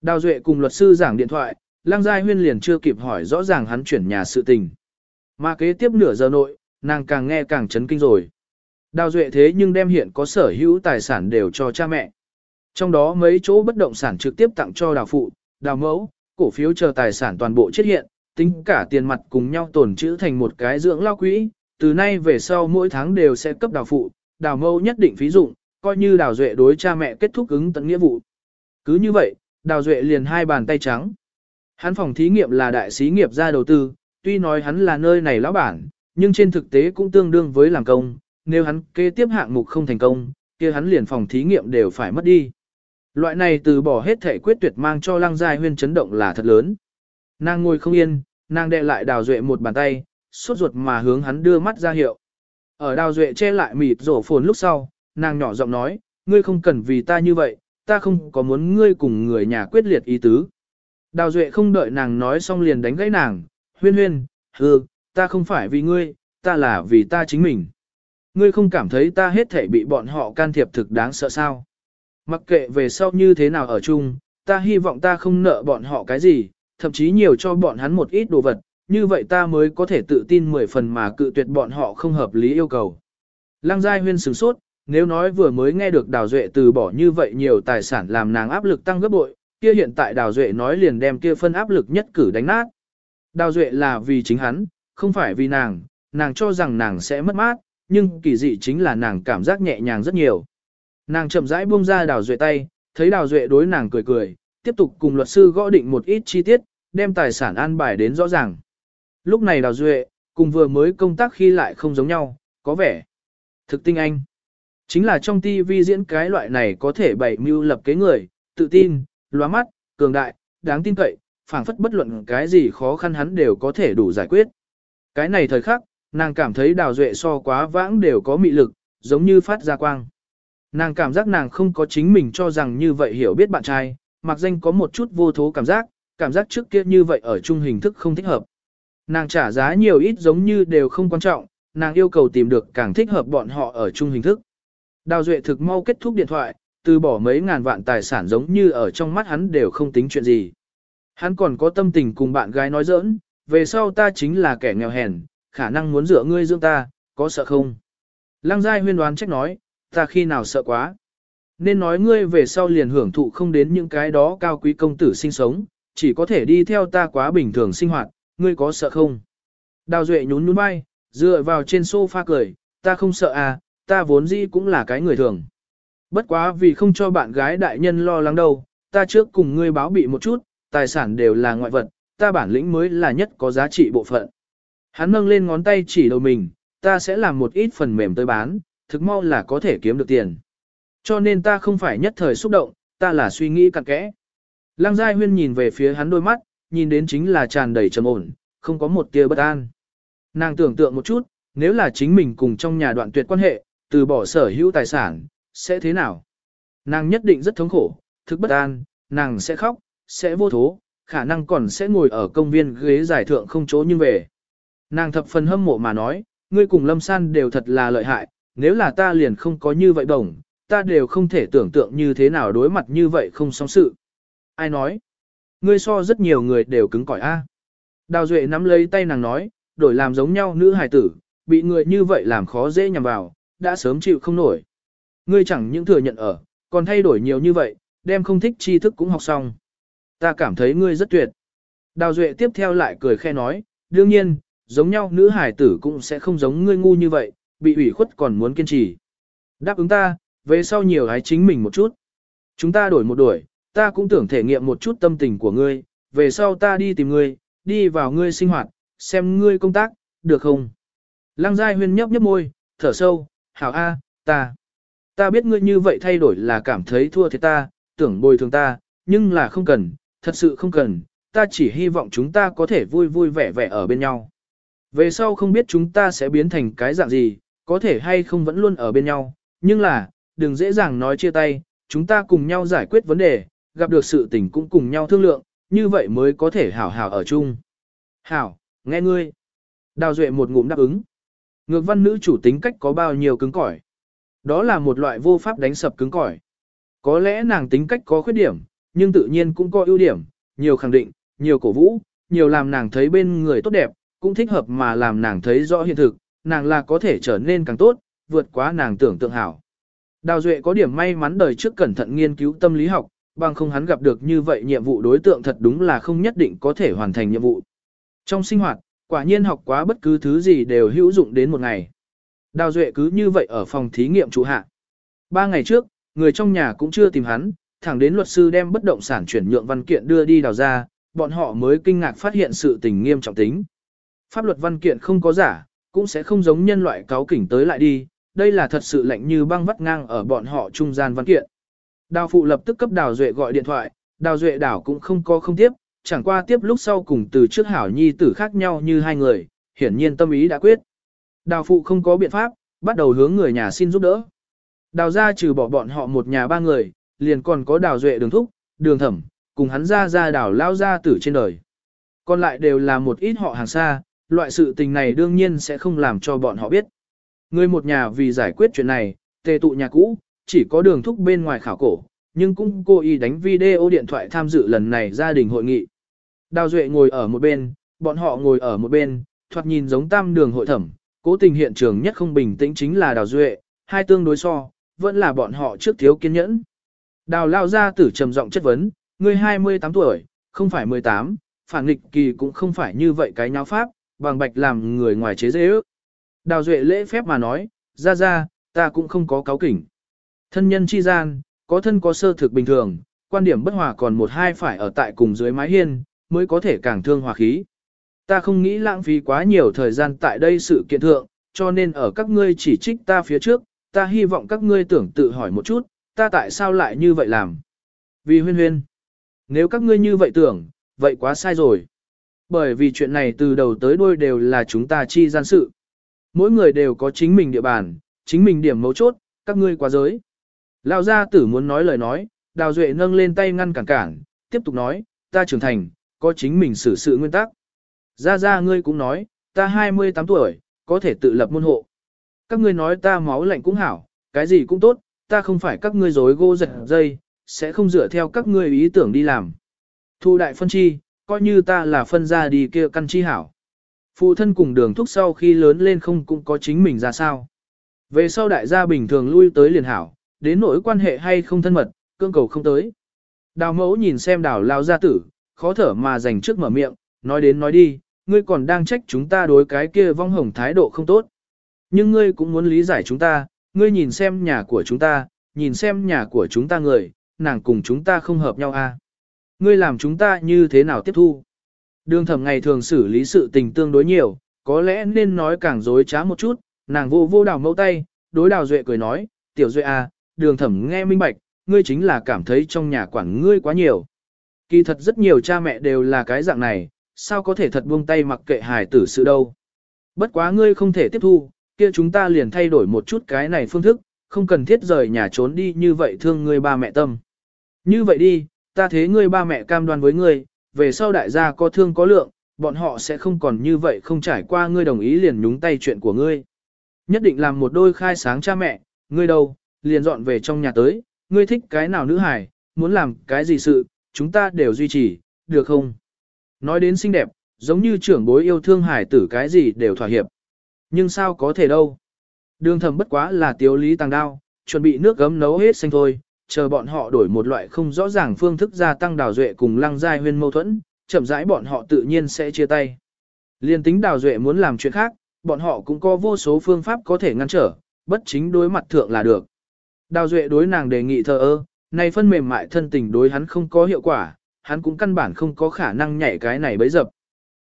Đào Duệ cùng luật sư giảng điện thoại, Lăng Giai Huyên liền chưa kịp hỏi rõ ràng hắn chuyển nhà sự tình. Mà kế tiếp nửa giờ nội, nàng càng nghe càng chấn kinh rồi. Đào Duệ thế nhưng đem hiện có sở hữu tài sản đều cho cha mẹ. Trong đó mấy chỗ bất động sản trực tiếp tặng cho đào phụ, đào mẫu, cổ phiếu chờ tài sản toàn bộ chết hiện, tính cả tiền mặt cùng nhau tồn trữ thành một cái dưỡng lao quỹ, từ nay về sau mỗi tháng đều sẽ cấp đào phụ, đào mẫu nhất định phí dụng, coi như đào duệ đối cha mẹ kết thúc ứng tận nghĩa vụ. Cứ như vậy, đào duệ liền hai bàn tay trắng. Hắn phòng thí nghiệm là đại sĩ nghiệp ra đầu tư, tuy nói hắn là nơi này lão bản, nhưng trên thực tế cũng tương đương với làm công, nếu hắn kế tiếp hạng mục không thành công, kia hắn liền phòng thí nghiệm đều phải mất đi. Loại này từ bỏ hết thể quyết tuyệt mang cho lăng giai huyên chấn động là thật lớn. Nàng ngồi không yên, nàng đệ lại đào duệ một bàn tay, sốt ruột mà hướng hắn đưa mắt ra hiệu. Ở đào duệ che lại mịt rổ phồn lúc sau, nàng nhỏ giọng nói, ngươi không cần vì ta như vậy, ta không có muốn ngươi cùng người nhà quyết liệt ý tứ. Đào duệ không đợi nàng nói xong liền đánh gãy nàng, huyên huyên, hừ, ta không phải vì ngươi, ta là vì ta chính mình. Ngươi không cảm thấy ta hết thể bị bọn họ can thiệp thực đáng sợ sao. Mặc kệ về sau như thế nào ở chung, ta hy vọng ta không nợ bọn họ cái gì, thậm chí nhiều cho bọn hắn một ít đồ vật, như vậy ta mới có thể tự tin mười phần mà cự tuyệt bọn họ không hợp lý yêu cầu. Lăng Giai Huyên sửng sốt, nếu nói vừa mới nghe được Đào Duệ từ bỏ như vậy nhiều tài sản làm nàng áp lực tăng gấp bội, kia hiện tại Đào Duệ nói liền đem kia phân áp lực nhất cử đánh nát. Đào Duệ là vì chính hắn, không phải vì nàng, nàng cho rằng nàng sẽ mất mát, nhưng kỳ dị chính là nàng cảm giác nhẹ nhàng rất nhiều. Nàng chậm rãi buông ra Đào Duệ tay, thấy Đào Duệ đối nàng cười cười, tiếp tục cùng luật sư gõ định một ít chi tiết, đem tài sản an bài đến rõ ràng. Lúc này Đào Duệ, cùng vừa mới công tác khi lại không giống nhau, có vẻ thực tinh anh. Chính là trong TV diễn cái loại này có thể bày mưu lập kế người, tự tin, lóa mắt, cường đại, đáng tin cậy, phảng phất bất luận cái gì khó khăn hắn đều có thể đủ giải quyết. Cái này thời khắc, nàng cảm thấy Đào Duệ so quá vãng đều có mị lực, giống như phát ra quang. Nàng cảm giác nàng không có chính mình cho rằng như vậy hiểu biết bạn trai, mặc danh có một chút vô thố cảm giác, cảm giác trước kia như vậy ở chung hình thức không thích hợp. Nàng trả giá nhiều ít giống như đều không quan trọng, nàng yêu cầu tìm được càng thích hợp bọn họ ở chung hình thức. Đào Duệ thực mau kết thúc điện thoại, từ bỏ mấy ngàn vạn tài sản giống như ở trong mắt hắn đều không tính chuyện gì. Hắn còn có tâm tình cùng bạn gái nói giỡn, về sau ta chính là kẻ nghèo hèn, khả năng muốn dựa ngươi dưỡng ta, có sợ không? Lăng Giai huyên đoán trách nói, ta khi nào sợ quá. Nên nói ngươi về sau liền hưởng thụ không đến những cái đó cao quý công tử sinh sống, chỉ có thể đi theo ta quá bình thường sinh hoạt, ngươi có sợ không? Đào Duệ nhún nhún vai, dựa vào trên sofa cười, ta không sợ à, ta vốn dĩ cũng là cái người thường. Bất quá vì không cho bạn gái đại nhân lo lắng đâu, ta trước cùng ngươi báo bị một chút, tài sản đều là ngoại vật, ta bản lĩnh mới là nhất có giá trị bộ phận. Hắn nâng lên ngón tay chỉ đầu mình, ta sẽ làm một ít phần mềm tới bán, thực mau là có thể kiếm được tiền. Cho nên ta không phải nhất thời xúc động, ta là suy nghĩ cặn kẽ. Lăng Giai Huyên nhìn về phía hắn đôi mắt, nhìn đến chính là tràn đầy trầm ổn, không có một tia bất an. Nàng tưởng tượng một chút, nếu là chính mình cùng trong nhà đoạn tuyệt quan hệ, từ bỏ sở hữu tài sản, sẽ thế nào? Nàng nhất định rất thống khổ, thức bất an, nàng sẽ khóc, sẽ vô thố, khả năng còn sẽ ngồi ở công viên ghế giải thượng không chỗ nhưng về. Nàng thập phần hâm mộ mà nói, ngươi cùng Lâm San đều thật là lợi hại, nếu là ta liền không có như vậy đồng, ta đều không thể tưởng tượng như thế nào đối mặt như vậy không song sự. Ai nói? Ngươi so rất nhiều người đều cứng cỏi a. Đào Duệ nắm lấy tay nàng nói, đổi làm giống nhau nữ hài tử, bị người như vậy làm khó dễ nhằm vào, đã sớm chịu không nổi. Ngươi chẳng những thừa nhận ở, còn thay đổi nhiều như vậy, đem không thích tri thức cũng học xong. Ta cảm thấy ngươi rất tuyệt. Đào Duệ tiếp theo lại cười khe nói, đương nhiên, giống nhau nữ hải tử cũng sẽ không giống ngươi ngu như vậy, bị ủy khuất còn muốn kiên trì. Đáp ứng ta, về sau nhiều hái chính mình một chút. Chúng ta đổi một đuổi, ta cũng tưởng thể nghiệm một chút tâm tình của ngươi, về sau ta đi tìm ngươi, đi vào ngươi sinh hoạt, xem ngươi công tác, được không? Lăng Giai Huyên nhấp nhấp môi, thở sâu, hảo a, ta. Ta biết ngươi như vậy thay đổi là cảm thấy thua thiệt ta, tưởng bồi thường ta, nhưng là không cần, thật sự không cần, ta chỉ hy vọng chúng ta có thể vui vui vẻ vẻ ở bên nhau. Về sau không biết chúng ta sẽ biến thành cái dạng gì, có thể hay không vẫn luôn ở bên nhau, nhưng là, đừng dễ dàng nói chia tay, chúng ta cùng nhau giải quyết vấn đề, gặp được sự tình cũng cùng nhau thương lượng, như vậy mới có thể hảo hảo ở chung. Hảo, nghe ngươi. Đào Duệ một ngụm đáp ứng. Ngược văn nữ chủ tính cách có bao nhiêu cứng cỏi. Đó là một loại vô pháp đánh sập cứng cỏi. Có lẽ nàng tính cách có khuyết điểm, nhưng tự nhiên cũng có ưu điểm, nhiều khẳng định, nhiều cổ vũ, nhiều làm nàng thấy bên người tốt đẹp, cũng thích hợp mà làm nàng thấy rõ hiện thực, nàng là có thể trở nên càng tốt, vượt quá nàng tưởng tượng hảo. Đào Duệ có điểm may mắn đời trước cẩn thận nghiên cứu tâm lý học, bằng không hắn gặp được như vậy nhiệm vụ đối tượng thật đúng là không nhất định có thể hoàn thành nhiệm vụ. Trong sinh hoạt, quả nhiên học quá bất cứ thứ gì đều hữu dụng đến một ngày. Đào Duệ cứ như vậy ở phòng thí nghiệm trụ hạ. Ba ngày trước, người trong nhà cũng chưa tìm hắn, thẳng đến luật sư đem bất động sản chuyển nhượng văn kiện đưa đi đào ra, bọn họ mới kinh ngạc phát hiện sự tình nghiêm trọng tính. Pháp luật văn kiện không có giả, cũng sẽ không giống nhân loại cáo kỉnh tới lại đi, đây là thật sự lạnh như băng vắt ngang ở bọn họ trung gian văn kiện. Đào phụ lập tức cấp Đào Duệ gọi điện thoại, Đào Duệ đảo cũng không có không tiếp, chẳng qua tiếp lúc sau cùng từ trước hảo nhi tử khác nhau như hai người, hiển nhiên tâm ý đã quyết. Đào phụ không có biện pháp, bắt đầu hướng người nhà xin giúp đỡ. Đào ra trừ bỏ bọn họ một nhà ba người, liền còn có đào duệ đường thúc, đường thẩm, cùng hắn ra ra đào lao ra tử trên đời. Còn lại đều là một ít họ hàng xa, loại sự tình này đương nhiên sẽ không làm cho bọn họ biết. Người một nhà vì giải quyết chuyện này, tề tụ nhà cũ, chỉ có đường thúc bên ngoài khảo cổ, nhưng cũng cố ý đánh video điện thoại tham dự lần này gia đình hội nghị. Đào Duệ ngồi ở một bên, bọn họ ngồi ở một bên, thoạt nhìn giống tam đường hội thẩm, cố tình hiện trường nhất không bình tĩnh chính là Đào Duệ, hai tương đối so, vẫn là bọn họ trước thiếu kiên nhẫn. Đào lao ra tử trầm giọng chất vấn, ngươi 28 tuổi, không phải 18, phản nghịch kỳ cũng không phải như vậy cái nháo pháp, bằng bạch làm người ngoài chế dễ ước. Đào Duệ lễ phép mà nói, ra ra, ta cũng không có cáo kỉnh. Thân nhân chi gian, có thân có sơ thực bình thường, quan điểm bất hòa còn một hai phải ở tại cùng dưới mái hiên, mới có thể càng thương hòa khí. Ta không nghĩ lãng phí quá nhiều thời gian tại đây sự kiện thượng, cho nên ở các ngươi chỉ trích ta phía trước, ta hy vọng các ngươi tưởng tự hỏi một chút, ta tại sao lại như vậy làm. Vì huyên huyên, nếu các ngươi như vậy tưởng, vậy quá sai rồi. Bởi vì chuyện này từ đầu tới đuôi đều là chúng ta chi gian sự. Mỗi người đều có chính mình địa bàn, chính mình điểm mấu chốt, các ngươi quá giới. Lão gia tử muốn nói lời nói, Đào Duệ nâng lên tay ngăn cản cản, tiếp tục nói, ta trưởng thành, có chính mình xử sự nguyên tắc. Gia gia ngươi cũng nói, ta 28 tuổi, có thể tự lập môn hộ. Các ngươi nói ta máu lạnh cũng hảo, cái gì cũng tốt, ta không phải các ngươi dối gô giật dây, sẽ không dựa theo các ngươi ý tưởng đi làm. Thu đại phân chi, coi như ta là phân ra đi kia căn chi hảo. Phụ thân cùng đường thúc sau khi lớn lên không cũng có chính mình ra sao. Về sau đại gia bình thường lui tới liền hảo, đến nỗi quan hệ hay không thân mật, cương cầu không tới. Đào mẫu nhìn xem đào lao gia tử, khó thở mà dành trước mở miệng, nói đến nói đi, ngươi còn đang trách chúng ta đối cái kia vong hồng thái độ không tốt. Nhưng ngươi cũng muốn lý giải chúng ta, ngươi nhìn xem nhà của chúng ta, nhìn xem nhà của chúng ta người, nàng cùng chúng ta không hợp nhau à. Ngươi làm chúng ta như thế nào tiếp thu? Đường thẩm ngày thường xử lý sự tình tương đối nhiều, có lẽ nên nói càng dối trá một chút, nàng vô vô đào mẫu tay, đối đào duệ cười nói, tiểu duệ à, đường thẩm nghe minh bạch, ngươi chính là cảm thấy trong nhà quản ngươi quá nhiều. Kỳ thật rất nhiều cha mẹ đều là cái dạng này, sao có thể thật buông tay mặc kệ hài tử sự đâu. Bất quá ngươi không thể tiếp thu, kia chúng ta liền thay đổi một chút cái này phương thức, không cần thiết rời nhà trốn đi như vậy thương ngươi ba mẹ tâm. Như vậy đi, ta thế ngươi ba mẹ cam đoan với ngươi, về sau đại gia có thương có lượng, bọn họ sẽ không còn như vậy không trải qua ngươi đồng ý liền nhúng tay chuyện của ngươi. Nhất định làm một đôi khai sáng cha mẹ, ngươi đâu, liền dọn về trong nhà tới, ngươi thích cái nào nữ hài, muốn làm cái gì sự, chúng ta đều duy trì, được không? Nói đến xinh đẹp, giống như trưởng bối yêu thương hải tử cái gì đều thỏa hiệp. Nhưng sao có thể đâu? Đường thầm bất quá là tiếu lý tăng đao, chuẩn bị nước gấm nấu hết xanh thôi, chờ bọn họ đổi một loại không rõ ràng phương thức gia tăng đào duệ cùng lăng giai huyên mâu thuẫn, chậm rãi bọn họ tự nhiên sẽ chia tay. Liên tính đào duệ muốn làm chuyện khác, bọn họ cũng có vô số phương pháp có thể ngăn trở, bất chính đối mặt thượng là được. Đào duệ đối nàng đề nghị thờ ơ, này phân mềm mại thân tình đối hắn không có hiệu quả, hắn cũng căn bản không có khả năng nhảy cái này bấy dập.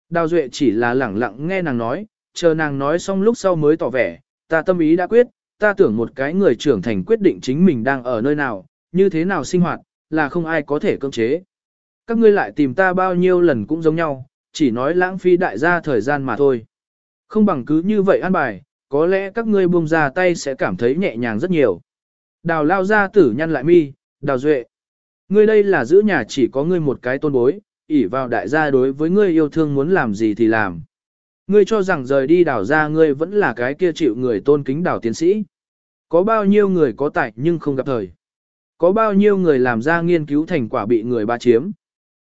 Đào duệ chỉ là lẳng lặng nghe nàng nói, chờ nàng nói xong lúc sau mới tỏ vẻ, ta tâm ý đã quyết, ta tưởng một cái người trưởng thành quyết định chính mình đang ở nơi nào, như thế nào sinh hoạt, là không ai có thể cưỡng chế. Các ngươi lại tìm ta bao nhiêu lần cũng giống nhau, chỉ nói lãng phí đại gia thời gian mà thôi. Không bằng cứ như vậy an bài, có lẽ các ngươi buông ra tay sẽ cảm thấy nhẹ nhàng rất nhiều. Đào lao ra tử nhăn lại mi, đào duệ. Ngươi đây là giữ nhà chỉ có ngươi một cái tôn bối, ỷ vào đại gia đối với ngươi yêu thương muốn làm gì thì làm. Ngươi cho rằng rời đi đào ra ngươi vẫn là cái kia chịu người tôn kính đào tiến sĩ. Có bao nhiêu người có tài nhưng không gặp thời. Có bao nhiêu người làm ra nghiên cứu thành quả bị người ba chiếm.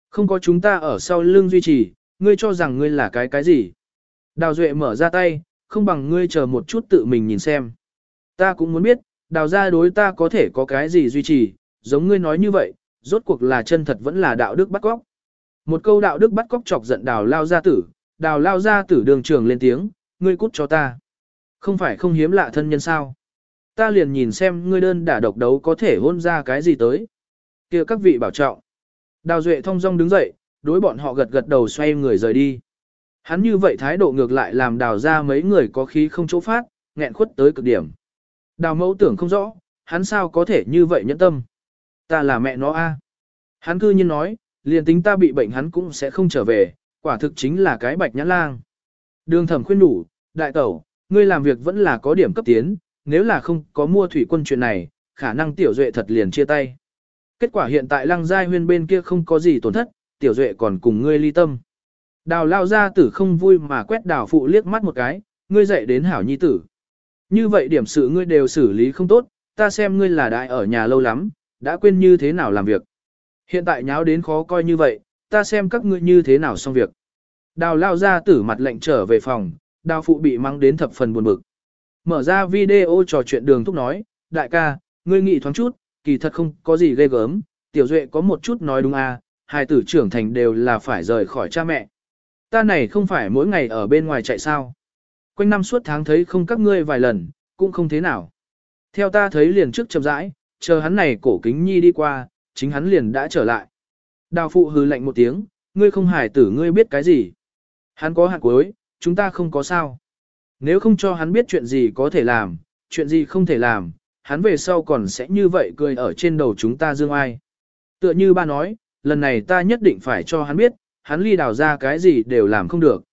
Không có chúng ta ở sau lưng duy trì, ngươi cho rằng ngươi là cái cái gì. Đào Duệ mở ra tay, không bằng ngươi chờ một chút tự mình nhìn xem. Ta cũng muốn biết, đào ra đối ta có thể có cái gì duy trì, giống ngươi nói như vậy, rốt cuộc là chân thật vẫn là đạo đức bắt cóc. Một câu đạo đức bắt cóc chọc giận đào lao gia tử, đào lao gia tử đường trường lên tiếng, ngươi cút cho ta. Không phải không hiếm lạ thân nhân sao. Ta liền nhìn xem ngươi đơn đả độc đấu có thể hôn ra cái gì tới. kia các vị bảo trọng. Đào Duệ thông dong đứng dậy, đối bọn họ gật gật đầu xoay người rời đi. Hắn như vậy thái độ ngược lại làm đào ra mấy người có khí không chỗ phát, nghẹn khuất tới cực điểm. Đào mẫu tưởng không rõ, hắn sao có thể như vậy nhẫn tâm. Ta là mẹ nó a. Hắn cư nhiên nói, liền tính ta bị bệnh hắn cũng sẽ không trở về, quả thực chính là cái bạch nhãn lang. Đường thẩm khuyên đủ, đại tẩu, ngươi làm việc vẫn là có điểm cấp tiến, nếu là không có mua thủy quân chuyện này, khả năng tiểu duệ thật liền chia tay. Kết quả hiện tại lăng giai huyên bên kia không có gì tổn thất, tiểu duệ còn cùng ngươi ly tâm. Đào lao ra tử không vui mà quét đào phụ liếc mắt một cái, ngươi dạy đến hảo nhi tử. Như vậy điểm sự ngươi đều xử lý không tốt, ta xem ngươi là đại ở nhà lâu lắm, đã quên như thế nào làm việc. Hiện tại nháo đến khó coi như vậy, ta xem các ngươi như thế nào xong việc. Đào lao ra tử mặt lệnh trở về phòng, đào phụ bị mang đến thập phần buồn bực. Mở ra video trò chuyện đường thúc nói, đại ca, ngươi nghĩ thoáng chút, kỳ thật không có gì ghê gớm, tiểu duệ có một chút nói đúng à, hai tử trưởng thành đều là phải rời khỏi cha mẹ. Ta này không phải mỗi ngày ở bên ngoài chạy sao. Quanh năm suốt tháng thấy không các ngươi vài lần, cũng không thế nào. Theo ta thấy liền trước chậm rãi, chờ hắn này cổ kính nhi đi qua, chính hắn liền đã trở lại. Đào phụ hừ lạnh một tiếng, ngươi không hài tử ngươi biết cái gì. Hắn có hạt cuối, chúng ta không có sao. Nếu không cho hắn biết chuyện gì có thể làm, chuyện gì không thể làm, hắn về sau còn sẽ như vậy cười ở trên đầu chúng ta dương ai. Tựa như ba nói, lần này ta nhất định phải cho hắn biết, hắn ly đào ra cái gì đều làm không được.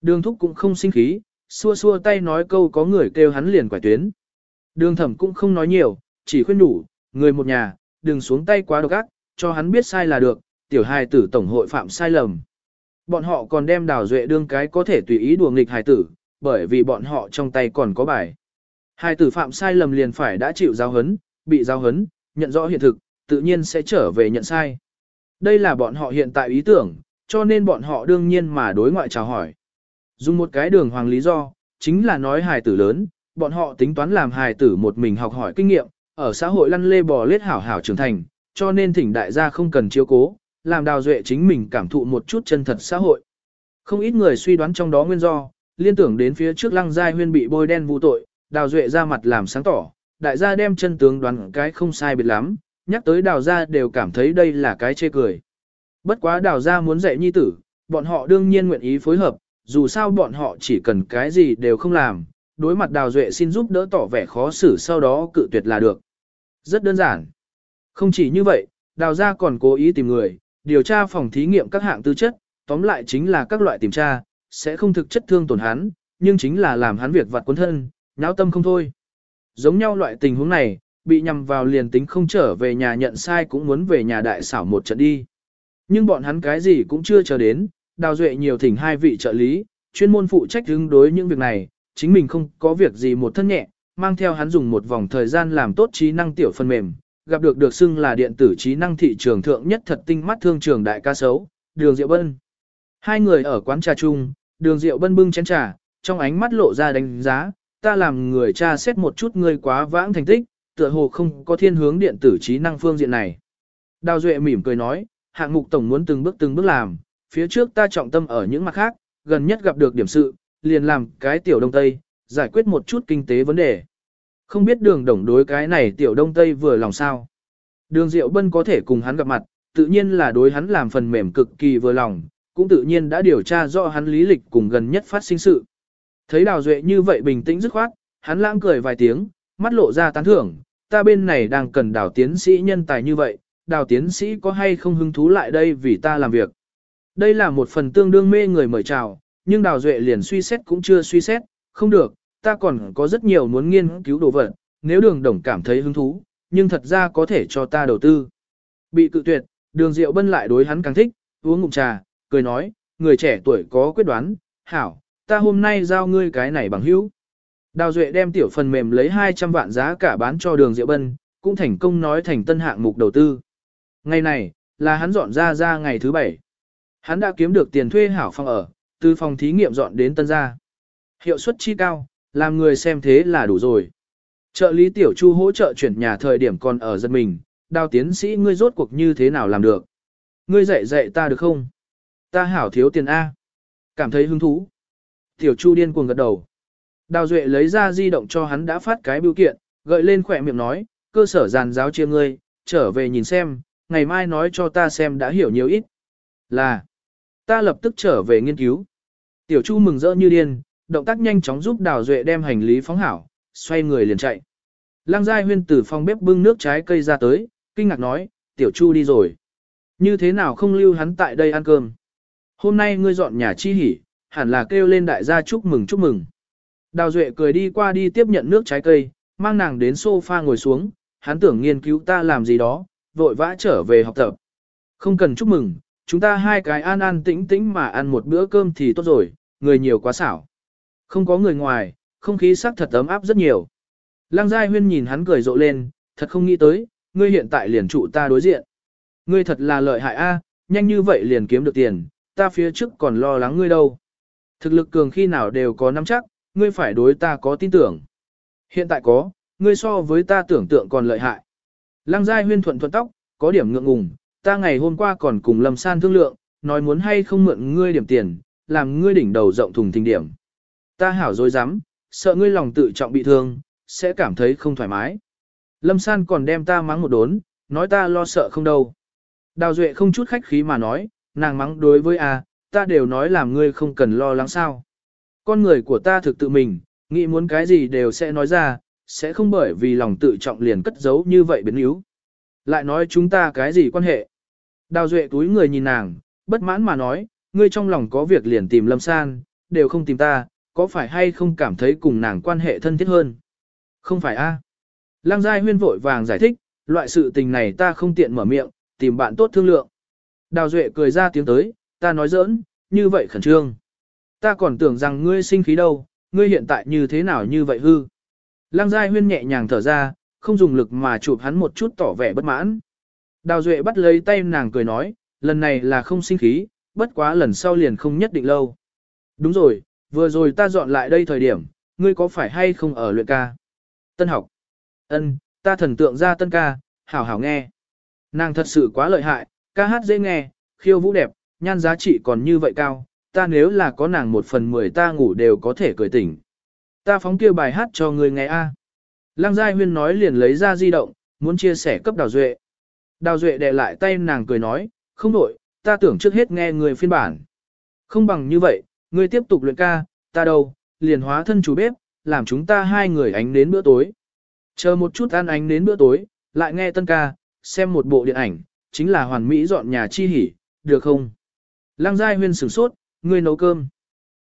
Đường thúc cũng không sinh khí, xua xua tay nói câu có người kêu hắn liền quải tuyến. Đường thẩm cũng không nói nhiều, chỉ khuyên đủ, người một nhà, đừng xuống tay quá độc ác, cho hắn biết sai là được, tiểu hài tử tổng hội phạm sai lầm. Bọn họ còn đem đào duệ đương cái có thể tùy ý đùa nghịch hài tử, bởi vì bọn họ trong tay còn có bài. Hài tử phạm sai lầm liền phải đã chịu giáo hấn, bị giáo hấn, nhận rõ hiện thực, tự nhiên sẽ trở về nhận sai. Đây là bọn họ hiện tại ý tưởng, cho nên bọn họ đương nhiên mà đối ngoại chào hỏi. Dùng một cái đường hoàng lý do, chính là nói hài tử lớn, bọn họ tính toán làm hài tử một mình học hỏi kinh nghiệm, ở xã hội lăn lê bò lết hảo hảo trưởng thành, cho nên thỉnh đại gia không cần chiếu cố, làm đào duệ chính mình cảm thụ một chút chân thật xã hội. Không ít người suy đoán trong đó nguyên do, liên tưởng đến phía trước lăng giai huyên bị bôi đen vụ tội, đào duệ ra mặt làm sáng tỏ, đại gia đem chân tướng đoán cái không sai biệt lắm, nhắc tới đào gia đều cảm thấy đây là cái chê cười. Bất quá đào gia muốn dạy nhi tử, bọn họ đương nhiên nguyện ý phối hợp, dù sao bọn họ chỉ cần cái gì đều không làm, đối mặt đào duệ xin giúp đỡ tỏ vẻ khó xử sau đó cự tuyệt là được. Rất đơn giản. Không chỉ như vậy, đào gia còn cố ý tìm người, điều tra phòng thí nghiệm các hạng tư chất, tóm lại chính là các loại tìm tra, sẽ không thực chất thương tổn hắn, nhưng chính là làm hắn việc vặt cuốn thân, nháo tâm không thôi. Giống nhau loại tình huống này, bị nhằm vào liền tính không trở về nhà nhận sai cũng muốn về nhà đại xảo một trận đi. Nhưng bọn hắn cái gì cũng chưa chờ đến, đào duệ nhiều thỉnh hai vị trợ lý, chuyên môn phụ trách ứng đối những việc này, chính mình không có việc gì một thân nhẹ, mang theo hắn dùng một vòng thời gian làm tốt trí năng tiểu phần mềm, gặp được được xưng là điện tử trí năng thị trường thượng nhất thật tinh mắt thương trường đại ca sấu, đường Diệu Bân. Hai người ở quán trà chung, đường Diệu Bân bưng chén trà, trong ánh mắt lộ ra đánh giá, ta làm người cha xét một chút ngươi quá vãng thành tích, tựa hồ không có thiên hướng điện tử trí năng phương diện này. Đào Duệ mỉm cười nói, hạng mục tổng muốn từng bước từng bước làm, phía trước ta trọng tâm ở những mặt khác, gần nhất gặp được điểm sự, liền làm cái tiểu đông tây, giải quyết một chút kinh tế vấn đề. Không biết đường đồng đối cái này tiểu đông tây vừa lòng sao. Đường Diệu Bân có thể cùng hắn gặp mặt, tự nhiên là đối hắn làm phần mềm cực kỳ vừa lòng, cũng tự nhiên đã điều tra rõ hắn lý lịch cùng gần nhất phát sinh sự. Thấy Đào Duệ như vậy bình tĩnh dứt khoát, hắn lãng cười vài tiếng, mắt lộ ra tán thưởng, ta bên này đang cần đào tiến sĩ nhân tài như vậy, đào tiến sĩ có hay không hứng thú lại đây vì ta làm việc. Đây là một phần tương đương mê người mời chào, nhưng đào duệ liền suy xét cũng chưa suy xét, không được, ta còn có rất nhiều muốn nghiên cứu đồ vật, nếu đường đồng cảm thấy hứng thú, nhưng thật ra có thể cho ta đầu tư. Bị cự tuyệt, đường diệu bân lại đối hắn càng thích, uống ngụm trà, cười nói, người trẻ tuổi có quyết đoán, hảo, ta hôm nay giao ngươi cái này bằng hữu. Đào Duệ đem tiểu phần mềm lấy 200 vạn giá cả bán cho đường Diệu Bân, cũng thành công nói thành tân hạng mục đầu tư. Ngày này, là hắn dọn ra ra ngày thứ bảy. Hắn đã kiếm được tiền thuê hảo phòng ở, từ phòng thí nghiệm dọn đến tân gia. Hiệu suất chi cao, làm người xem thế là đủ rồi. Trợ lý tiểu chu hỗ trợ chuyển nhà thời điểm còn ở dân mình, đào tiến sĩ ngươi rốt cuộc như thế nào làm được. Ngươi dạy dạy ta được không? Ta hảo thiếu tiền A. Cảm thấy hứng thú. Tiểu chu điên cuồng gật đầu. Đào duệ lấy ra di động cho hắn đã phát cái biểu kiện, gợi lên khỏe miệng nói, cơ sở giàn giáo chia ngươi, trở về nhìn xem, ngày mai nói cho ta xem đã hiểu nhiều ít. Là, ta lập tức trở về nghiên cứu. Tiểu Chu mừng rỡ như điên, động tác nhanh chóng giúp Đào Duệ đem hành lý phóng hảo, xoay người liền chạy. Lăng Giai Huyên từ phòng bếp bưng nước trái cây ra tới, kinh ngạc nói, Tiểu Chu đi rồi. Như thế nào không lưu hắn tại đây ăn cơm? Hôm nay ngươi dọn nhà chi hỉ, hẳn là kêu lên đại gia chúc mừng chúc mừng. Đào Duệ cười đi qua đi tiếp nhận nước trái cây, mang nàng đến sofa ngồi xuống, hắn tưởng nghiên cứu ta làm gì đó, vội vã trở về học tập. Không cần chúc mừng, chúng ta hai cái an an tĩnh tĩnh mà ăn một bữa cơm thì tốt rồi, người nhiều quá xảo. Không có người ngoài, không khí sắc thật ấm áp rất nhiều. Lăng Giai Huyên nhìn hắn cười rộ lên, thật không nghĩ tới, ngươi hiện tại liền trụ ta đối diện. Ngươi thật là lợi hại a, nhanh như vậy liền kiếm được tiền, ta phía trước còn lo lắng ngươi đâu. Thực lực cường khi nào đều có nắm chắc, ngươi phải đối ta có tin tưởng. Hiện tại có, ngươi so với ta tưởng tượng còn lợi hại. Lăng Giai Huyên thuận thuận tóc, có điểm ngượng ngùng, ta ngày hôm qua còn cùng Lâm San thương lượng, nói muốn hay không mượn ngươi điểm tiền, làm ngươi đỉnh đầu rộng thùng thình điểm. Ta hảo dối dám, sợ ngươi lòng tự trọng bị thương, sẽ cảm thấy không thoải mái. Lâm San còn đem ta mắng một đốn, nói ta lo sợ không đâu. Đào Duệ không chút khách khí mà nói, nàng mắng đối với a, ta đều nói làm ngươi không cần lo lắng sao. Con người của ta thực tự mình, nghĩ muốn cái gì đều sẽ nói ra, sẽ không bởi vì lòng tự trọng liền cất giấu như vậy biến yếu. Lại nói chúng ta cái gì quan hệ? Đào Duệ túi người nhìn nàng, bất mãn mà nói, ngươi trong lòng có việc liền tìm Lâm San, đều không tìm ta, có phải hay không cảm thấy cùng nàng quan hệ thân thiết hơn? Không phải a? À? Lăng Giai Huyên vội vàng giải thích, loại sự tình này ta không tiện mở miệng, tìm bạn tốt thương lượng. Đào Duệ cười ra tiếng tới, ta nói giỡn, như vậy khẩn trương. Ta còn tưởng rằng ngươi sinh khí đâu, ngươi hiện tại như thế nào như vậy hư. Lăng Giai Huyên nhẹ nhàng thở ra, không dùng lực mà chụp hắn một chút tỏ vẻ bất mãn. Đào Duệ bắt lấy tay nàng cười nói, lần này là không sinh khí, bất quá lần sau liền không nhất định lâu. Đúng rồi, vừa rồi ta dọn lại đây thời điểm, ngươi có phải hay không ở luyện ca? Tân học. Ân, ta thần tượng ra tân ca, hảo hảo nghe. Nàng thật sự quá lợi hại, ca hát dễ nghe, khiêu vũ đẹp, nhan giá trị còn như vậy cao, ta nếu là có nàng một phần mười ta ngủ đều có thể cười tỉnh. Ta phóng kia bài hát cho ngươi nghe a. Lăng Giai Huyên nói liền lấy ra di động, muốn chia sẻ cấp Đào Duệ. Đào Duệ đè lại tay nàng cười nói, không đổi, ta tưởng trước hết nghe người phiên bản. Không bằng như vậy, ngươi tiếp tục luyện ca, ta đâu, liền hóa thân chủ bếp, làm chúng ta hai người ánh đến bữa tối. Chờ một chút ăn ánh đến bữa tối, lại nghe tân ca, xem một bộ điện ảnh, chính là hoàn mỹ dọn nhà chi hỉ, được không? Lăng Giai Huyên sửng sốt, ngươi nấu cơm.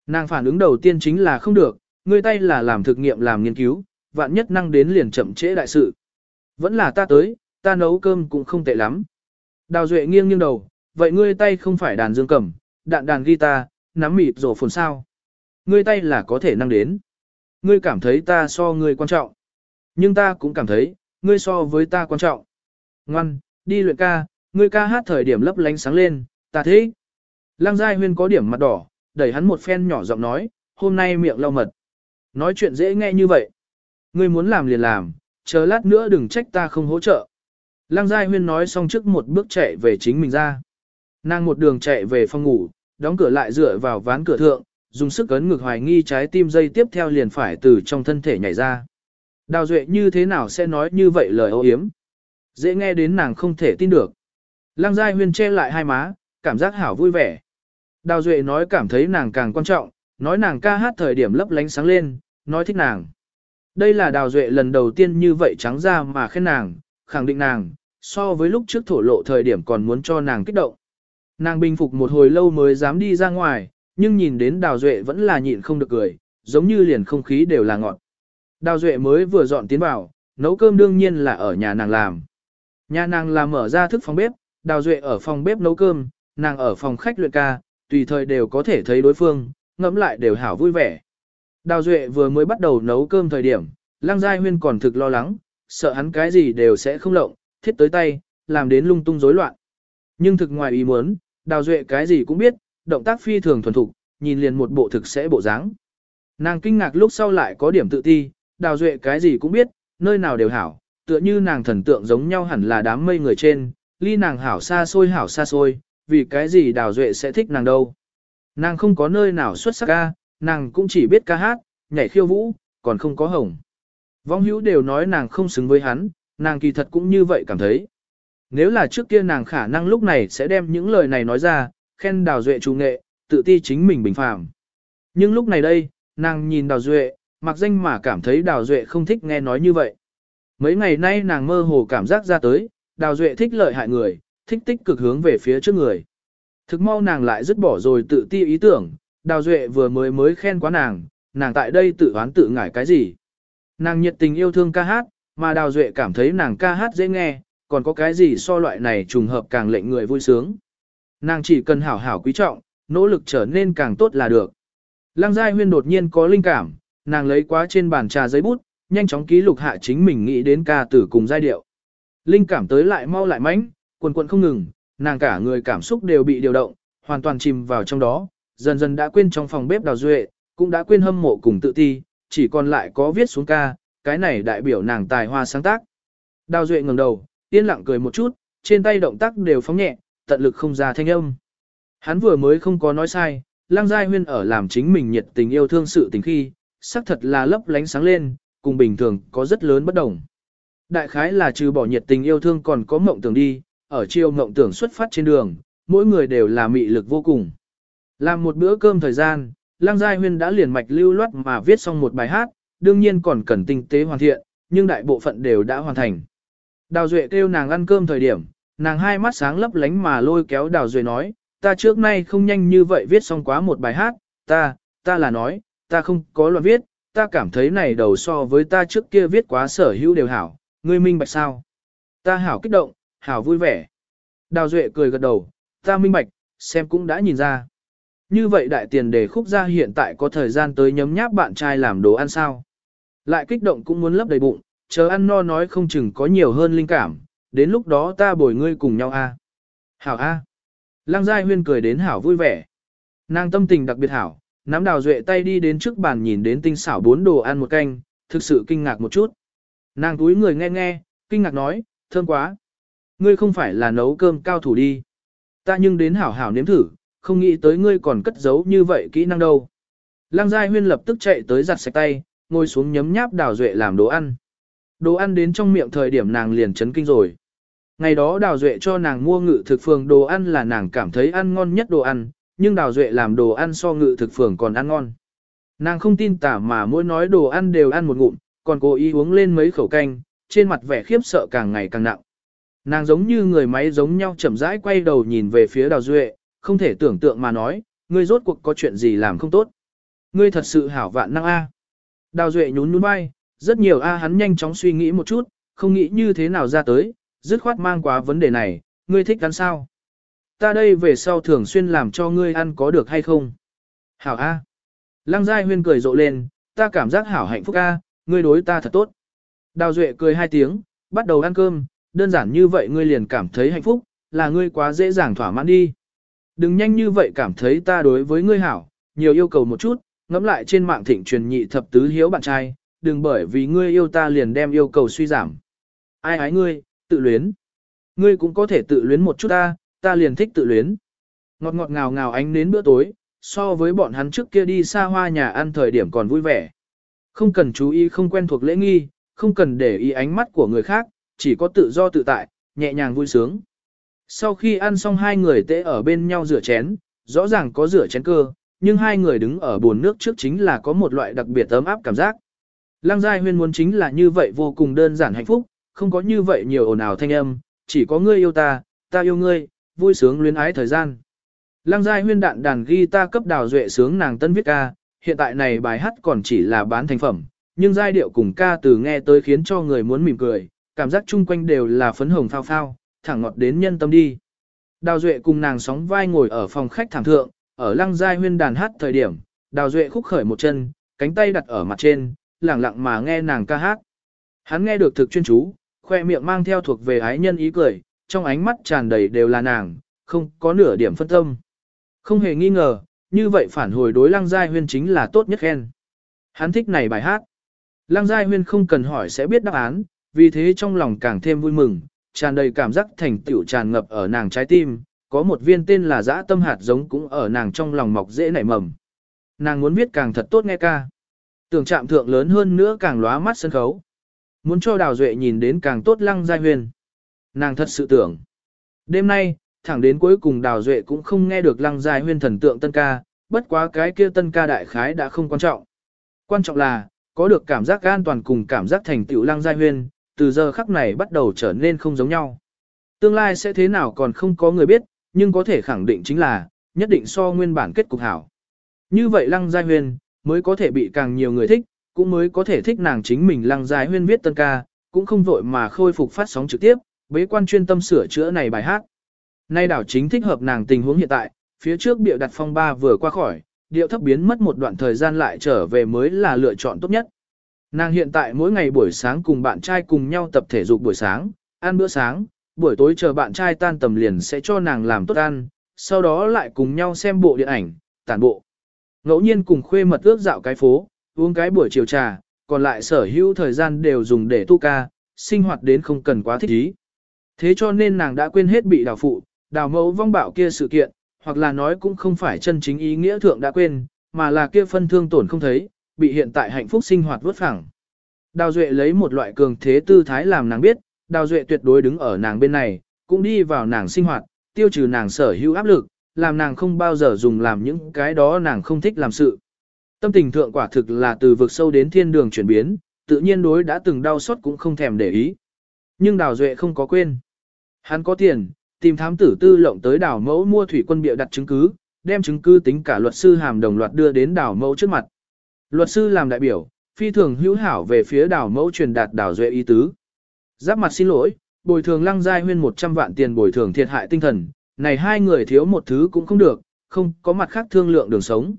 Nàng phản ứng đầu tiên chính là không được, ngươi tay là làm thực nghiệm làm nghiên cứu, vạn nhất năng đến liền chậm trễ đại sự. Vẫn là ta tới, ta nấu cơm cũng không tệ lắm. Đào Duệ nghiêng nghiêng đầu, vậy ngươi tay không phải đàn dương cầm, đạn đàn guitar, nắm mịt rổ phồn sao. Ngươi tay là có thể năng đến. Ngươi cảm thấy ta so ngươi quan trọng. Nhưng ta cũng cảm thấy, ngươi so với ta quan trọng. Ngoan, đi luyện ca, ngươi ca hát thời điểm lấp lánh sáng lên, ta thế. Lăng Giai Huyên có điểm mặt đỏ, đẩy hắn một phen nhỏ giọng nói, hôm nay miệng lau mật. Nói chuyện dễ nghe như vậy. Ngươi muốn làm liền làm, chờ lát nữa đừng trách ta không hỗ trợ. Lăng Giai Huyên nói xong trước một bước chạy về chính mình ra. Nàng một đường chạy về phòng ngủ, đóng cửa lại dựa vào ván cửa thượng, dùng sức ấn ngực hoài nghi trái tim dây tiếp theo liền phải từ trong thân thể nhảy ra. Đào Duệ như thế nào sẽ nói như vậy lời ô yếm? Dễ nghe đến nàng không thể tin được. Lăng Giai Huyên che lại hai má, cảm giác hảo vui vẻ. Đào Duệ nói cảm thấy nàng càng quan trọng, nói nàng ca hát thời điểm lấp lánh sáng lên, nói thích nàng. Đây là Đào Duệ lần đầu tiên như vậy trắng ra mà khen nàng, khẳng định nàng, so với lúc trước thổ lộ thời điểm còn muốn cho nàng kích động. Nàng bình phục một hồi lâu mới dám đi ra ngoài, nhưng nhìn đến Đào Duệ vẫn là nhịn không được cười, giống như liền không khí đều là ngọt. Đào Duệ mới vừa dọn tiến vào, nấu cơm đương nhiên là ở nhà nàng làm. Nhà nàng làm mở ra thức phòng bếp, Đào Duệ ở phòng bếp nấu cơm, nàng ở phòng khách luyện ca, tùy thời đều có thể thấy đối phương, ngẫm lại đều hảo vui vẻ. Đào Duệ vừa mới bắt đầu nấu cơm thời điểm, Lăng Giai Huyên còn thực lo lắng, sợ hắn cái gì đều sẽ không lộng, thiết tới tay, làm đến lung tung rối loạn. Nhưng thực ngoài ý muốn, đào duệ cái gì cũng biết, động tác phi thường thuần thục, nhìn liền một bộ thực sẽ bộ dáng. Nàng kinh ngạc lúc sau lại có điểm tự ti, đào duệ cái gì cũng biết, nơi nào đều hảo, tựa như nàng thần tượng giống nhau hẳn là đám mây người trên, ly nàng hảo xa xôi hảo xa xôi, vì cái gì đào duệ sẽ thích nàng đâu. Nàng không có nơi nào xuất sắc ca, nàng cũng chỉ biết ca hát, nhảy khiêu vũ, còn không có hồng. Vong hữu đều nói nàng không xứng với hắn, nàng kỳ thật cũng như vậy cảm thấy. Nếu là trước kia nàng khả năng lúc này sẽ đem những lời này nói ra, khen đào duệ trung nghệ, tự ti chính mình bình phàm. Nhưng lúc này đây, nàng nhìn đào duệ, mặc danh mà cảm thấy đào duệ không thích nghe nói như vậy. Mấy ngày nay nàng mơ hồ cảm giác ra tới, đào duệ thích lợi hại người, thích tích cực hướng về phía trước người. Thực mau nàng lại dứt bỏ rồi tự ti ý tưởng, đào duệ vừa mới mới khen quá nàng, nàng tại đây tự oán tự ngải cái gì. Nàng nhiệt tình yêu thương ca hát, mà đào duệ cảm thấy nàng ca hát dễ nghe, còn có cái gì so loại này trùng hợp càng lệnh người vui sướng. Nàng chỉ cần hảo hảo quý trọng, nỗ lực trở nên càng tốt là được. Lăng Giai Huyên đột nhiên có linh cảm, nàng lấy quá trên bàn trà giấy bút, nhanh chóng ký lục hạ chính mình nghĩ đến ca tử cùng giai điệu. Linh cảm tới lại mau lại mãnh, quần quần không ngừng, nàng cả người cảm xúc đều bị điều động, hoàn toàn chìm vào trong đó, dần dần đã quên trong phòng bếp đào duệ, cũng đã quên hâm mộ cùng tự ti, chỉ còn lại có viết xuống ca, cái này đại biểu nàng tài hoa sáng tác. Đào duệ ngẩng đầu, yên lặng cười một chút, trên tay động tác đều phóng nhẹ, tận lực không ra thanh âm. Hắn vừa mới không có nói sai, Lăng Giai Huyên ở làm chính mình nhiệt tình yêu thương sự tình khi, xác thật là lấp lánh sáng lên, cùng bình thường có rất lớn bất đồng. Đại khái là trừ bỏ nhiệt tình yêu thương còn có mộng tưởng đi, ở chiều mộng tưởng xuất phát trên đường, mỗi người đều là mị lực vô cùng. Làm một bữa cơm thời gian, Lăng Giai Huyên đã liền mạch lưu loát mà viết xong một bài hát, đương nhiên còn cần tinh tế hoàn thiện, nhưng đại bộ phận đều đã hoàn thành. Đào Duệ kêu nàng ăn cơm thời điểm, nàng hai mắt sáng lấp lánh mà lôi kéo Đào Duệ nói, ta trước nay không nhanh như vậy viết xong quá một bài hát, ta, ta là nói, ta không có loạn viết, ta cảm thấy này đầu so với ta trước kia viết quá sở hữu đều hảo, ngươi minh bạch sao? Ta hảo kích động, hảo vui vẻ. Đào Duệ cười gật đầu, ta minh bạch, xem cũng đã nhìn ra. Như vậy đại tiền đề khúc gia hiện tại có thời gian tới nhấm nháp bạn trai làm đồ ăn sao. Lại kích động cũng muốn lấp đầy bụng, chờ ăn no nói không chừng có nhiều hơn linh cảm, đến lúc đó ta bồi ngươi cùng nhau a. Hảo a. Lăng Giai Huyên cười đến hảo vui vẻ. Nàng tâm tình đặc biệt hảo, nắm đào duệ tay đi đến trước bàn nhìn đến tinh xảo bốn đồ ăn một canh, thực sự kinh ngạc một chút. Nàng túi người nghe nghe, kinh ngạc nói, thơm quá. Ngươi không phải là nấu cơm cao thủ đi. Ta nhưng đến hảo hảo nếm thử, không nghĩ tới ngươi còn cất giấu như vậy kỹ năng đâu. Lăng Giai Huyên lập tức chạy tới giặt sạch tay, ngồi xuống nhấm nháp đào duệ làm đồ ăn. Đồ ăn đến trong miệng thời điểm nàng liền chấn kinh rồi. Ngày đó Đào Duệ cho nàng mua ngự thực phường đồ ăn là nàng cảm thấy ăn ngon nhất đồ ăn, nhưng Đào Duệ làm đồ ăn so ngự thực phường còn ăn ngon. Nàng không tin tả mà mỗi nói đồ ăn đều ăn một ngụm, còn cố ý uống lên mấy khẩu canh, trên mặt vẻ khiếp sợ càng ngày càng nặng. Nàng giống như người máy giống nhau chậm rãi quay đầu nhìn về phía Đào Duệ, không thể tưởng tượng mà nói, ngươi rốt cuộc có chuyện gì làm không tốt. Ngươi thật sự hảo vạn năng A. Đào Duệ nhún nhún vai, rất nhiều A hắn nhanh chóng suy nghĩ một chút, không nghĩ như thế nào ra tới, dứt khoát mang quá vấn đề này, ngươi thích ăn sao? Ta đây về sau thường xuyên làm cho ngươi ăn có được hay không? Hảo A. Lăng Giai Huyên cười rộ lên, ta cảm giác hảo hạnh phúc A, ngươi đối ta thật tốt. Đào Duệ cười hai tiếng, bắt đầu ăn cơm, đơn giản như vậy ngươi liền cảm thấy hạnh phúc, là ngươi quá dễ dàng thỏa mãn đi. Đừng nhanh như vậy cảm thấy ta đối với ngươi hảo, nhiều yêu cầu một chút, ngẫm lại trên mạng thịnh truyền nhị thập tứ hiếu bạn trai, đừng bởi vì ngươi yêu ta liền đem yêu cầu suy giảm. Ai ái ngươi, tự luyến. Ngươi cũng có thể tự luyến một chút ta, ta liền thích tự luyến. Ngọt ngọt ngào ngào ánh đến bữa tối, so với bọn hắn trước kia đi xa hoa nhà ăn thời điểm còn vui vẻ. Không cần chú ý không quen thuộc lễ nghi, không cần để ý ánh mắt của người khác, chỉ có tự do tự tại, nhẹ nhàng vui sướng. Sau khi ăn xong hai người tễ ở bên nhau rửa chén, rõ ràng có rửa chén cơ, nhưng hai người đứng ở bồn nước trước chính là có một loại đặc biệt ấm áp cảm giác. Lăng Giai Huyên muốn chính là như vậy vô cùng đơn giản hạnh phúc, không có như vậy nhiều ồn ào thanh âm, chỉ có ngươi yêu ta, ta yêu ngươi, vui sướng luyến ái thời gian. Lăng giai huyên đạn đàn guitar cấp đào duệ sướng nàng tân viết ca, hiện tại này bài hát còn chỉ là bán thành phẩm, nhưng giai điệu cùng ca từ nghe tới khiến cho người muốn mỉm cười, cảm giác chung quanh đều là phấn hồng phao phao, thẳng ngọt đến nhân tâm đi. Đào duệ cùng nàng sóng vai ngồi ở phòng khách thảm thượng, ở lăng giai huyên đàn hát thời điểm, đào duệ khúc khởi một chân, cánh tay đặt ở mặt trên, lẳng lặng mà nghe nàng ca hát. Hắn nghe được thực chuyên chú, khoe miệng mang theo thuộc về ái nhân ý cười, trong ánh mắt tràn đầy đều là nàng, không có nửa điểm phân tâm. Không hề nghi ngờ, như vậy phản hồi đối Lăng Giai Huyên chính là tốt nhất khen. Hắn thích này bài hát. Lăng Giai Huyên không cần hỏi sẽ biết đáp án, vì thế trong lòng càng thêm vui mừng, tràn đầy cảm giác thành tựu tràn ngập ở nàng trái tim, có một viên tên là dã tâm hạt giống cũng ở nàng trong lòng mọc dễ nảy mầm. Nàng muốn viết càng thật tốt nghe ca. Tưởng chạm thượng lớn hơn nữa càng lóa mắt sân khấu. Muốn cho Đào Duệ nhìn đến càng tốt Lăng Giai huyền Nàng thật sự tưởng. Đêm nay, thẳng đến cuối cùng Đào Duệ cũng không nghe được Lăng Giai Huyên thần tượng tân ca, bất quá cái kia tân ca đại khái đã không quan trọng. Quan trọng là, có được cảm giác an toàn cùng cảm giác thành tựu Lăng Giai Huyên, từ giờ khắc này bắt đầu trở nên không giống nhau. Tương lai sẽ thế nào còn không có người biết, nhưng có thể khẳng định chính là, nhất định so nguyên bản kết cục hảo. Như vậy Lăng Giai Huyên, mới có thể bị càng nhiều người thích, cũng mới có thể thích nàng chính mình Lăng Giai Huyên viết tân ca, cũng không vội mà khôi phục phát sóng trực tiếp, bế quan chuyên tâm sửa chữa này bài hát. Nay đảo chính thích hợp nàng tình huống hiện tại, phía trước biểu đặt phong ba vừa qua khỏi, điệu thấp biến mất một đoạn thời gian lại trở về mới là lựa chọn tốt nhất. Nàng hiện tại mỗi ngày buổi sáng cùng bạn trai cùng nhau tập thể dục buổi sáng, ăn bữa sáng, buổi tối chờ bạn trai tan tầm liền sẽ cho nàng làm tốt ăn, sau đó lại cùng nhau xem bộ điện ảnh, tản bộ. Ngẫu nhiên cùng khuê mật ước dạo cái phố, uống cái buổi chiều trà, còn lại sở hữu thời gian đều dùng để tu ca, sinh hoạt đến không cần quá thích ý. Thế cho nên nàng đã quên hết bị đào phụ, đào mẫu vong bạo kia sự kiện, hoặc là nói cũng không phải chân chính ý nghĩa thượng đã quên, mà là kia phân thương tổn không thấy, bị hiện tại hạnh phúc sinh hoạt vớt phẳng. Đào Duệ lấy một loại cường thế tư thái làm nàng biết, Đào Duệ tuyệt đối đứng ở nàng bên này, cũng đi vào nàng sinh hoạt, tiêu trừ nàng sở hữu áp lực, làm nàng không bao giờ dùng làm những cái đó nàng không thích làm sự. Tâm tình thượng quả thực là từ vực sâu đến thiên đường chuyển biến, tự nhiên đối đã từng đau xót cũng không thèm để ý. Nhưng Đào Duệ không có quên. Hắn có tiền, tìm thám tử tư lộng tới đảo mẫu mua thủy quân bịa đặt chứng cứ, đem chứng cứ tính cả luật sư hàm đồng loạt đưa đến đảo mẫu trước mặt. Luật sư làm đại biểu, phi thường hữu hảo về phía đảo mẫu truyền đạt đảo duệ ý tứ. Giáp mặt xin lỗi, bồi thường lăng giai huyên 100 vạn tiền bồi thường thiệt hại tinh thần, này hai người thiếu một thứ cũng không được, không có mặt khác thương lượng đường sống.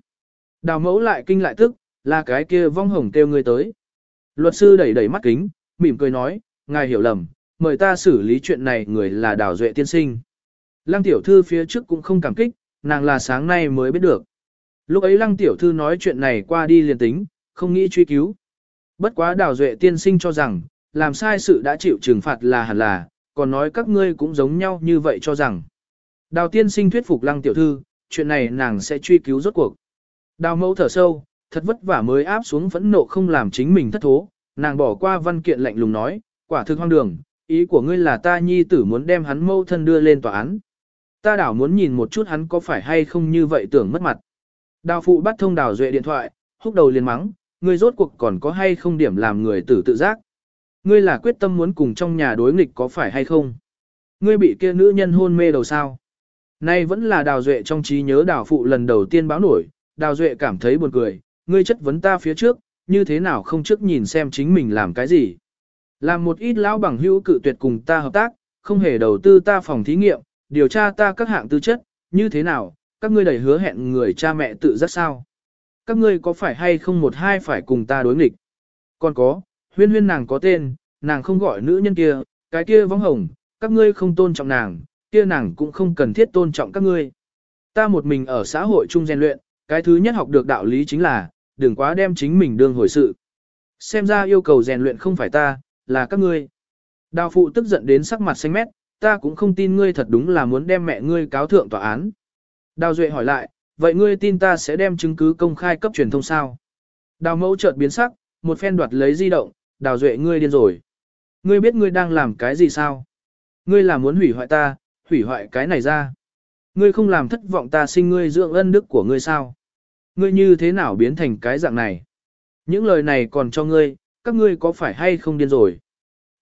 Đào mẫu lại kinh lại tức, là cái kia vong hồng kêu người tới. Luật sư đẩy đẩy mắt kính, mỉm cười nói, ngài hiểu lầm, mời ta xử lý chuyện này người là đào duệ tiên sinh. Lăng tiểu thư phía trước cũng không cảm kích, nàng là sáng nay mới biết được. Lúc ấy lăng tiểu thư nói chuyện này qua đi liền tính, không nghĩ truy cứu. Bất quá đào duệ tiên sinh cho rằng, làm sai sự đã chịu trừng phạt là hẳn là, còn nói các ngươi cũng giống nhau như vậy cho rằng. Đào tiên sinh thuyết phục lăng tiểu thư, chuyện này nàng sẽ truy cứu rốt cuộc. Đào mẫu thở sâu, thật vất vả mới áp xuống phẫn nộ không làm chính mình thất thố, nàng bỏ qua văn kiện lạnh lùng nói, quả thực hoang đường, ý của ngươi là ta nhi tử muốn đem hắn mâu thân đưa lên tòa án. Ta đảo muốn nhìn một chút hắn có phải hay không như vậy tưởng mất mặt. Đào phụ bắt thông đào duệ điện thoại, húc đầu liền mắng, ngươi rốt cuộc còn có hay không điểm làm người tử tự giác. Ngươi là quyết tâm muốn cùng trong nhà đối nghịch có phải hay không? Ngươi bị kia nữ nhân hôn mê đầu sao? Nay vẫn là đào duệ trong trí nhớ đào phụ lần đầu tiên báo nổi, đào duệ cảm thấy buồn cười, ngươi chất vấn ta phía trước, như thế nào không trước nhìn xem chính mình làm cái gì. Làm một ít lão bằng hữu cự tuyệt cùng ta hợp tác, không hề đầu tư ta phòng thí nghiệm, điều tra ta các hạng tư chất, như thế nào, các ngươi đầy hứa hẹn người cha mẹ tự giác sao. Các ngươi có phải hay không một hai phải cùng ta đối nghịch? Còn có, huyên huyên nàng có tên, nàng không gọi nữ nhân kia, cái kia vong hồng, các ngươi không tôn trọng nàng, kia nàng cũng không cần thiết tôn trọng các ngươi. Ta một mình ở xã hội chung rèn luyện, cái thứ nhất học được đạo lý chính là, đừng quá đem chính mình đương hồi sự. Xem ra yêu cầu rèn luyện không phải ta, là các ngươi. Đào phụ tức giận đến sắc mặt xanh mét, ta cũng không tin ngươi thật đúng là muốn đem mẹ ngươi cáo thượng tòa án. Đào Duệ hỏi lại, vậy ngươi tin ta sẽ đem chứng cứ công khai cấp truyền thông sao? Đào mẫu chợt biến sắc, một phen đoạt lấy di động, đào Duệ ngươi điên rồi. Ngươi biết ngươi đang làm cái gì sao? Ngươi là muốn hủy hoại ta, hủy hoại cái này ra. Ngươi không làm thất vọng ta sinh ngươi dưỡng ân đức của ngươi sao? Ngươi như thế nào biến thành cái dạng này? Những lời này còn cho ngươi, các ngươi có phải hay không điên rồi?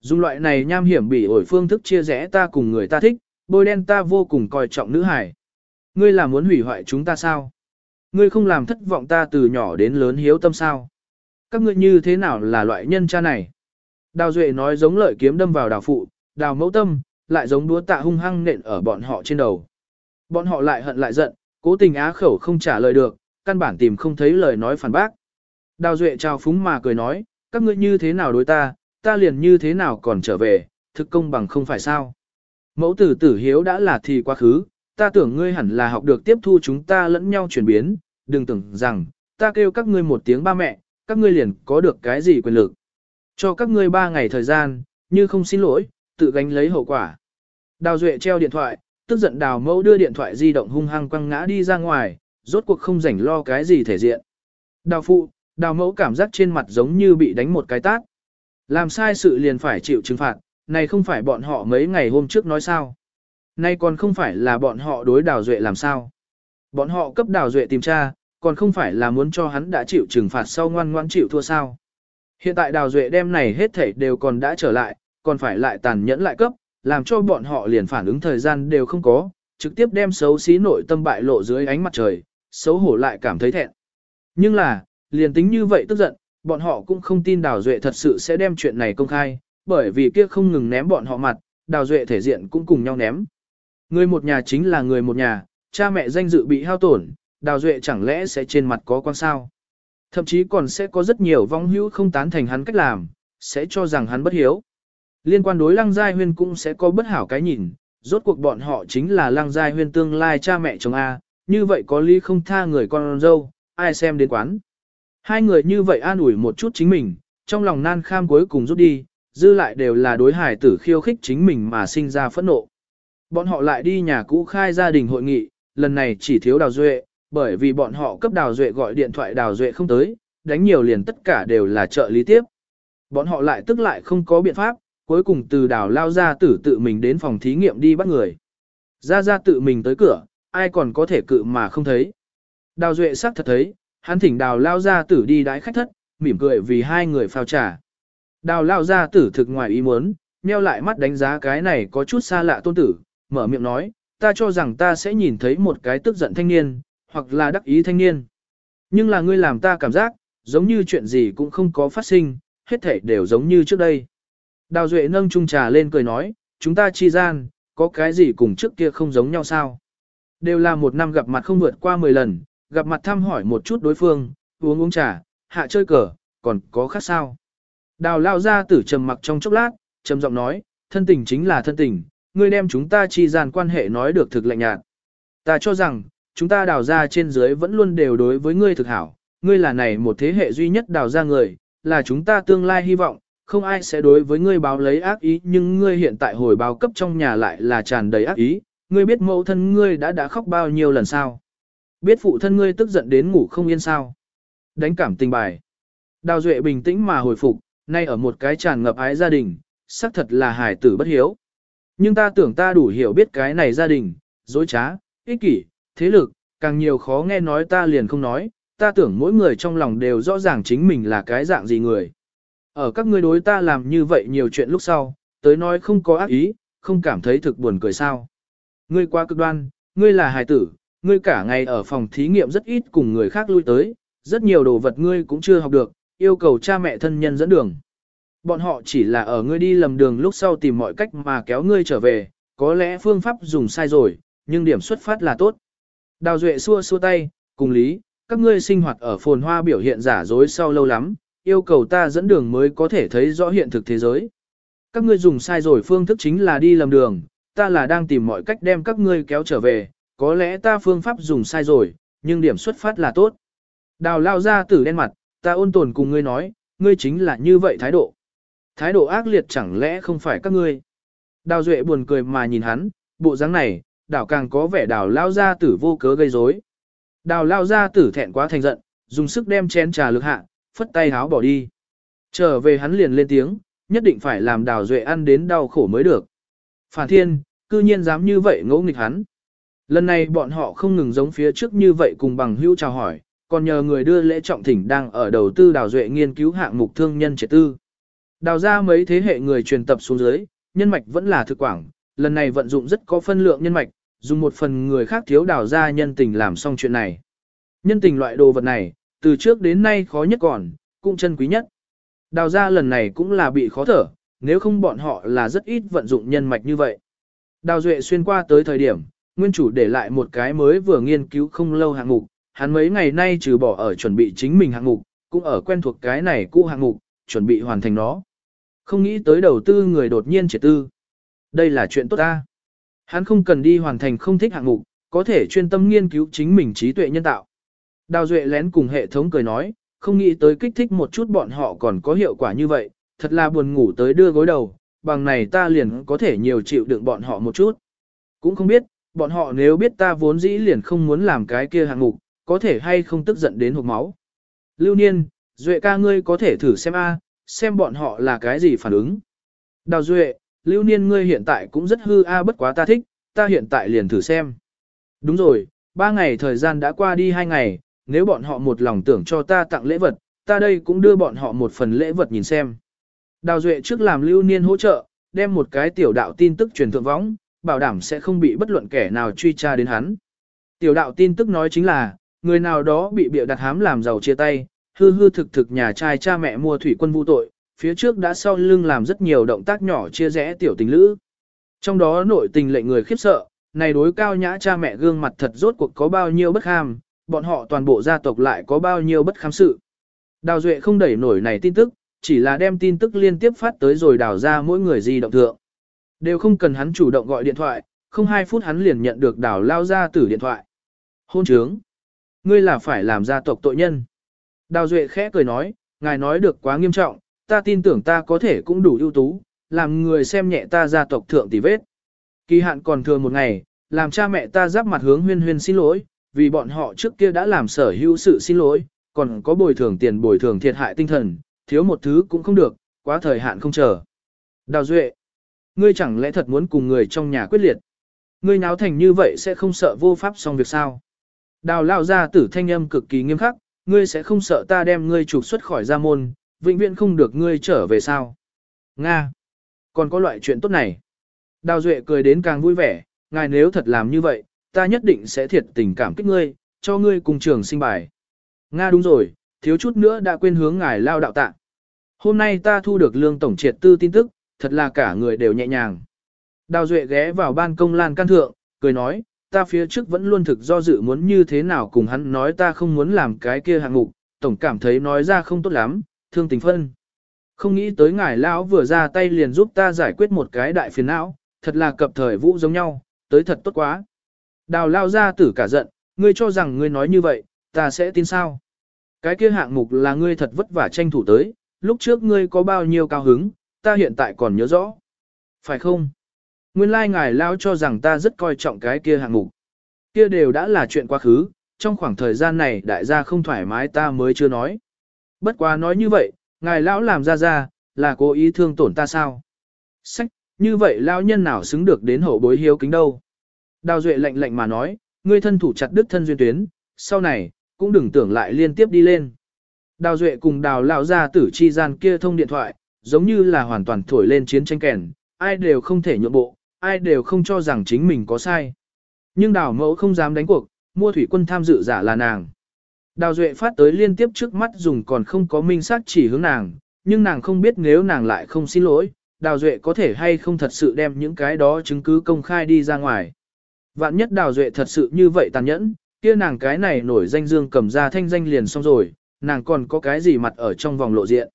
Dùng loại này nham hiểm bị ổi phương thức chia rẽ ta cùng người ta thích, bôi đen ta vô cùng coi trọng nữ hải. Ngươi là muốn hủy hoại chúng ta sao? Ngươi không làm thất vọng ta từ nhỏ đến lớn hiếu tâm sao? Các ngươi như thế nào là loại nhân cha này? Đào Duệ nói giống lợi kiếm đâm vào đào phụ, đào mẫu tâm, lại giống đúa tạ hung hăng nện ở bọn họ trên đầu. Bọn họ lại hận lại giận, cố tình á khẩu không trả lời được, căn bản tìm không thấy lời nói phản bác. Đào Duệ trao phúng mà cười nói, các ngươi như thế nào đối ta, ta liền như thế nào còn trở về, thực công bằng không phải sao. Mẫu tử tử hiếu đã là thì quá khứ, ta tưởng ngươi hẳn là học được tiếp thu chúng ta lẫn nhau chuyển biến, đừng tưởng rằng, ta kêu các ngươi một tiếng ba mẹ, các ngươi liền có được cái gì quyền lực. Cho các ngươi ba ngày thời gian, như không xin lỗi, tự gánh lấy hậu quả. Đào Duệ treo điện thoại, tức giận đào mẫu đưa điện thoại di động hung hăng quăng ngã đi ra ngoài, rốt cuộc không rảnh lo cái gì thể diện. Đào phụ, đào mẫu cảm giác trên mặt giống như bị đánh một cái tát. Làm sai sự liền phải chịu trừng phạt, này không phải bọn họ mấy ngày hôm trước nói sao. Nay còn không phải là bọn họ đối đào duệ làm sao. Bọn họ cấp đào duệ tìm tra, còn không phải là muốn cho hắn đã chịu trừng phạt sau ngoan ngoãn chịu thua sao. Hiện tại đào duệ đem này hết thảy đều còn đã trở lại, còn phải lại tàn nhẫn lại cấp, làm cho bọn họ liền phản ứng thời gian đều không có, trực tiếp đem xấu xí nội tâm bại lộ dưới ánh mặt trời, xấu hổ lại cảm thấy thẹn. Nhưng là, liền tính như vậy tức giận, bọn họ cũng không tin Đào Duệ thật sự sẽ đem chuyện này công khai, bởi vì kia không ngừng ném bọn họ mặt, Đào Duệ thể diện cũng cùng nhau ném. Người một nhà chính là người một nhà, cha mẹ danh dự bị hao tổn, Đào Duệ chẳng lẽ sẽ trên mặt có quan sao. Thậm chí còn sẽ có rất nhiều vong hữu không tán thành hắn cách làm, sẽ cho rằng hắn bất hiếu. Liên quan đối Lăng Giai Huyên cũng sẽ có bất hảo cái nhìn, rốt cuộc bọn họ chính là Lăng Giai Huyên tương lai cha mẹ chồng A, như vậy có lý không tha người con dâu, ai xem đến quán. Hai người như vậy an ủi một chút chính mình, trong lòng nan kham cuối cùng rút đi, dư lại đều là đối hải tử khiêu khích chính mình mà sinh ra phẫn nộ. Bọn họ lại đi nhà cũ khai gia đình hội nghị, lần này chỉ thiếu đào duệ, bởi vì bọn họ cấp đào duệ gọi điện thoại đào duệ không tới, đánh nhiều liền tất cả đều là trợ lý tiếp. Bọn họ lại tức lại không có biện pháp, cuối cùng từ đào lao ra tử tự mình đến phòng thí nghiệm đi bắt người. Ra ra tự mình tới cửa, ai còn có thể cự mà không thấy. Đào duệ sắc thật thấy, hắn thỉnh đào lao ra tử đi đái khách thất, mỉm cười vì hai người phao trà. Đào lao ra tử thực ngoài ý muốn, nheo lại mắt đánh giá cái này có chút xa lạ tôn tử, mở miệng nói, ta cho rằng ta sẽ nhìn thấy một cái tức giận thanh niên, hoặc là đắc ý thanh niên. Nhưng là ngươi làm ta cảm giác, giống như chuyện gì cũng không có phát sinh, hết thể đều giống như trước đây. Đào Duệ nâng chung trà lên cười nói, chúng ta chi gian, có cái gì cùng trước kia không giống nhau sao? Đều là một năm gặp mặt không vượt qua 10 lần, gặp mặt thăm hỏi một chút đối phương, uống uống trà, hạ chơi cờ, còn có khác sao. Đào lao ra tử trầm mặc trong chốc lát, trầm giọng nói, thân tình chính là thân tình, ngươi đem chúng ta chi gian quan hệ nói được thực lạnh nhạt. Ta cho rằng, chúng ta đào ra trên dưới vẫn luôn đều đối với ngươi thực hảo, ngươi là này một thế hệ duy nhất đào ra người, là chúng ta tương lai hy vọng, không ai sẽ đối với ngươi báo lấy ác ý nhưng ngươi hiện tại hồi báo cấp trong nhà lại là tràn đầy ác ý, ngươi biết mẫu thân ngươi đã đã khóc bao nhiêu lần sao. Biết phụ thân ngươi tức giận đến ngủ không yên sao. Đánh cảm tình bài. Đào Duệ bình tĩnh mà hồi phục, nay ở một cái tràn ngập ái gia đình, xác thật là hài tử bất hiếu. Nhưng ta tưởng ta đủ hiểu biết cái này gia đình, dối trá, ích kỷ, thế lực, càng nhiều khó nghe nói ta liền không nói, ta tưởng mỗi người trong lòng đều rõ ràng chính mình là cái dạng gì người. Ở các ngươi đối ta làm như vậy nhiều chuyện lúc sau, tới nói không có ác ý, không cảm thấy thực buồn cười sao. Ngươi quá cực đoan, ngươi là hài tử, ngươi cả ngày ở phòng thí nghiệm rất ít cùng người khác lui tới, rất nhiều đồ vật ngươi cũng chưa học được, yêu cầu cha mẹ thân nhân dẫn đường. Bọn họ chỉ là ở ngươi đi lầm đường lúc sau tìm mọi cách mà kéo ngươi trở về, có lẽ phương pháp dùng sai rồi, nhưng điểm xuất phát là tốt. Đào Duệ xua xua tay, cùng lý, các ngươi sinh hoạt ở phồn hoa biểu hiện giả dối sau lâu lắm, yêu cầu ta dẫn đường mới có thể thấy rõ hiện thực thế giới. Các ngươi dùng sai rồi phương thức chính là đi lầm đường, ta là đang tìm mọi cách đem các ngươi kéo trở về, có lẽ ta phương pháp dùng sai rồi, nhưng điểm xuất phát là tốt. Đào lao ra tử đen mặt, ta ôn tồn cùng ngươi nói, ngươi chính là như vậy thái độ. Thái độ ác liệt chẳng lẽ không phải các ngươi. Đào duệ buồn cười mà nhìn hắn, bộ dáng này, đào càng có vẻ đào lao gia tử vô cớ gây rối. Đào lao gia tử thẹn quá thành giận, dùng sức đem chén trà lực hạ, phất tay háo bỏ đi. Trở về hắn liền lên tiếng, nhất định phải làm đào duệ ăn đến đau khổ mới được. Phản thiên, cư nhiên dám như vậy ngỗ nghịch hắn. Lần này bọn họ không ngừng giống phía trước như vậy cùng bằng hữu chào hỏi, còn nhờ người đưa lễ trọng thỉnh đang ở đầu tư đào duệ nghiên cứu hạng mục thương nhân triệt tư. Đào ra mấy thế hệ người truyền tập xuống dưới, nhân mạch vẫn là thực quảng, lần này vận dụng rất có phân lượng nhân mạch, dùng một phần người khác thiếu đào ra nhân tình làm xong chuyện này. Nhân tình loại đồ vật này, từ trước đến nay khó nhất còn, cũng chân quý nhất. Đào ra lần này cũng là bị khó thở, nếu không bọn họ là rất ít vận dụng nhân mạch như vậy. Đào Duệ xuyên qua tới thời điểm, nguyên chủ để lại một cái mới vừa nghiên cứu không lâu hạng mục, hắn mấy ngày nay trừ bỏ ở chuẩn bị chính mình hạng mục, cũng ở quen thuộc cái này cũ hạng mục, chuẩn bị hoàn thành nó. Không nghĩ tới đầu tư người đột nhiên triệt tư. Đây là chuyện tốt ta. Hắn không cần đi hoàn thành không thích hạng mục, có thể chuyên tâm nghiên cứu chính mình trí tuệ nhân tạo. Đào Duệ lén cùng hệ thống cười nói, không nghĩ tới kích thích một chút bọn họ còn có hiệu quả như vậy, thật là buồn ngủ tới đưa gối đầu, bằng này ta liền có thể nhiều chịu đựng bọn họ một chút. Cũng không biết, bọn họ nếu biết ta vốn dĩ liền không muốn làm cái kia hạng mục, có thể hay không tức giận đến hộp máu. Lưu Niên, Duệ ca ngươi có thể thử xem a, xem bọn họ là cái gì phản ứng. Đào Duệ, Lưu Niên ngươi hiện tại cũng rất hư a bất quá ta thích, ta hiện tại liền thử xem. Đúng rồi, ba ngày thời gian đã qua đi hai ngày, nếu bọn họ một lòng tưởng cho ta tặng lễ vật, ta đây cũng đưa bọn họ một phần lễ vật nhìn xem. Đào Duệ trước làm lưu niên hỗ trợ, đem một cái tiểu đạo tin tức truyền thượng võng, bảo đảm sẽ không bị bất luận kẻ nào truy tra đến hắn. Tiểu đạo tin tức nói chính là, người nào đó bị bịa đặt hám làm giàu chia tay, hư hư thực thực nhà trai cha mẹ mua thủy quân vu tội, phía trước đã sau lưng làm rất nhiều động tác nhỏ chia rẽ tiểu tình lữ. Trong đó nội tình lệnh người khiếp sợ, này đối cao nhã cha mẹ gương mặt thật rốt cuộc có bao nhiêu bất ham, bọn họ toàn bộ gia tộc lại có bao nhiêu bất khám sự. Đào Duệ không đẩy nổi này tin tức, chỉ là đem tin tức liên tiếp phát tới rồi đào ra mỗi người di động thượng. Đều không cần hắn chủ động gọi điện thoại, không hai phút hắn liền nhận được đào lao ra tử điện thoại. Hôn trướng! Ngươi là phải làm gia tộc tội nhân. Đào Duệ khẽ cười nói, ngài nói được quá nghiêm trọng, ta tin tưởng ta có thể cũng đủ ưu tú, làm người xem nhẹ ta gia tộc thượng tỷ vết. Kỳ hạn còn thừa một ngày, làm cha mẹ ta giáp mặt hướng huyên huyên xin lỗi, vì bọn họ trước kia đã làm sở hữu sự xin lỗi, còn có bồi thường tiền bồi thường thiệt hại tinh thần, thiếu một thứ cũng không được, quá thời hạn không chờ. Đào Duệ, ngươi chẳng lẽ thật muốn cùng người trong nhà quyết liệt? Ngươi náo thành như vậy sẽ không sợ vô pháp xong việc sao? Đào lao ra tử thanh âm cực kỳ nghiêm khắc, ngươi sẽ không sợ ta đem ngươi trục xuất khỏi gia môn, vĩnh viễn không được ngươi trở về sao? Nga, còn có loại chuyện tốt này. Đào Duệ cười đến càng vui vẻ, ngài nếu thật làm như vậy, ta nhất định sẽ thiệt tình cảm kích ngươi, cho ngươi cùng trường sinh bài. Nga đúng rồi, thiếu chút nữa đã quên hướng ngài lao đạo tạ. Hôm nay ta thu được lương tổng triệt tư tin tức, thật là cả người đều nhẹ nhàng. Đào Duệ ghé vào ban công lan can thượng, cười nói, ta phía trước vẫn luôn thực do dự muốn như thế nào cùng hắn nói ta không muốn làm cái kia hạng mục, tổng cảm thấy nói ra không tốt lắm, thương tình phân. Không nghĩ tới ngài lão vừa ra tay liền giúp ta giải quyết một cái đại phiền não, thật là cập thời vũ giống nhau, tới thật tốt quá. Đào lao ra tử cả giận, ngươi cho rằng ngươi nói như vậy, ta sẽ tin sao? Cái kia hạng mục là ngươi thật vất vả tranh thủ tới, lúc trước ngươi có bao nhiêu cao hứng, ta hiện tại còn nhớ rõ. Phải không? Nguyên lai like ngài lao cho rằng ta rất coi trọng cái kia hạng mục. Kia đều đã là chuyện quá khứ, trong khoảng thời gian này đại gia không thoải mái ta mới chưa nói. Bất quá nói như vậy, ngài lão làm ra ra, là cố ý thương tổn ta sao? Sách, như vậy lão nhân nào xứng được đến hậu bối hiếu kính đâu? Đào Duệ lạnh lạnh mà nói, ngươi thân thủ chặt đứt thân duyên tuyến, sau này, cũng đừng tưởng lại liên tiếp đi lên. Đào Duệ cùng đào lão ra tử chi gian kia thông điện thoại, giống như là hoàn toàn thổi lên chiến tranh kèn, ai đều không thể nhượng bộ, ai đều không cho rằng chính mình có sai. Nhưng đào mẫu không dám đánh cuộc, mua thủy quân tham dự giả là nàng. Đào Duệ phát tới liên tiếp trước mắt dùng còn không có minh xác chỉ hướng nàng, nhưng nàng không biết nếu nàng lại không xin lỗi, Đào Duệ có thể hay không thật sự đem những cái đó chứng cứ công khai đi ra ngoài. Vạn nhất Đào Duệ thật sự như vậy tàn nhẫn, kia nàng cái này nổi danh dương cầm ra thanh danh liền xong rồi, nàng còn có cái gì mặt ở trong vòng lộ diện.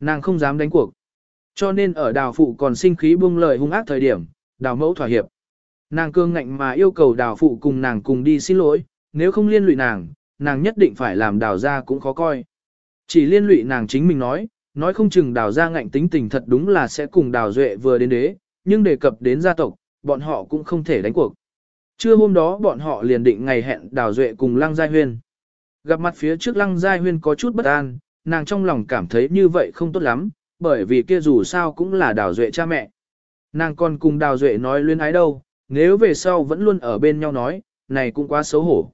Nàng không dám đánh cuộc. Cho nên ở đào phụ còn sinh khí buông lời hung ác thời điểm, đào mẫu thỏa hiệp. Nàng cương ngạnh mà yêu cầu đào phụ cùng nàng cùng đi xin lỗi, nếu không liên lụy nàng, nàng nhất định phải làm đào ra cũng khó coi. Chỉ liên lụy nàng chính mình nói, nói không chừng đào ra ngạnh tính tình thật đúng là sẽ cùng đào duệ vừa đến đế, nhưng đề cập đến gia tộc, bọn họ cũng không thể đánh cuộc. Trưa hôm đó bọn họ liền định ngày hẹn đào duệ cùng lăng giai huyên. Gặp mặt phía trước lăng giai huyên có chút bất an, nàng trong lòng cảm thấy như vậy không tốt lắm, bởi vì kia dù sao cũng là đào duệ cha mẹ. Nàng còn cùng đào duệ nói luyến ái đâu, nếu về sau vẫn luôn ở bên nhau nói, này cũng quá xấu hổ.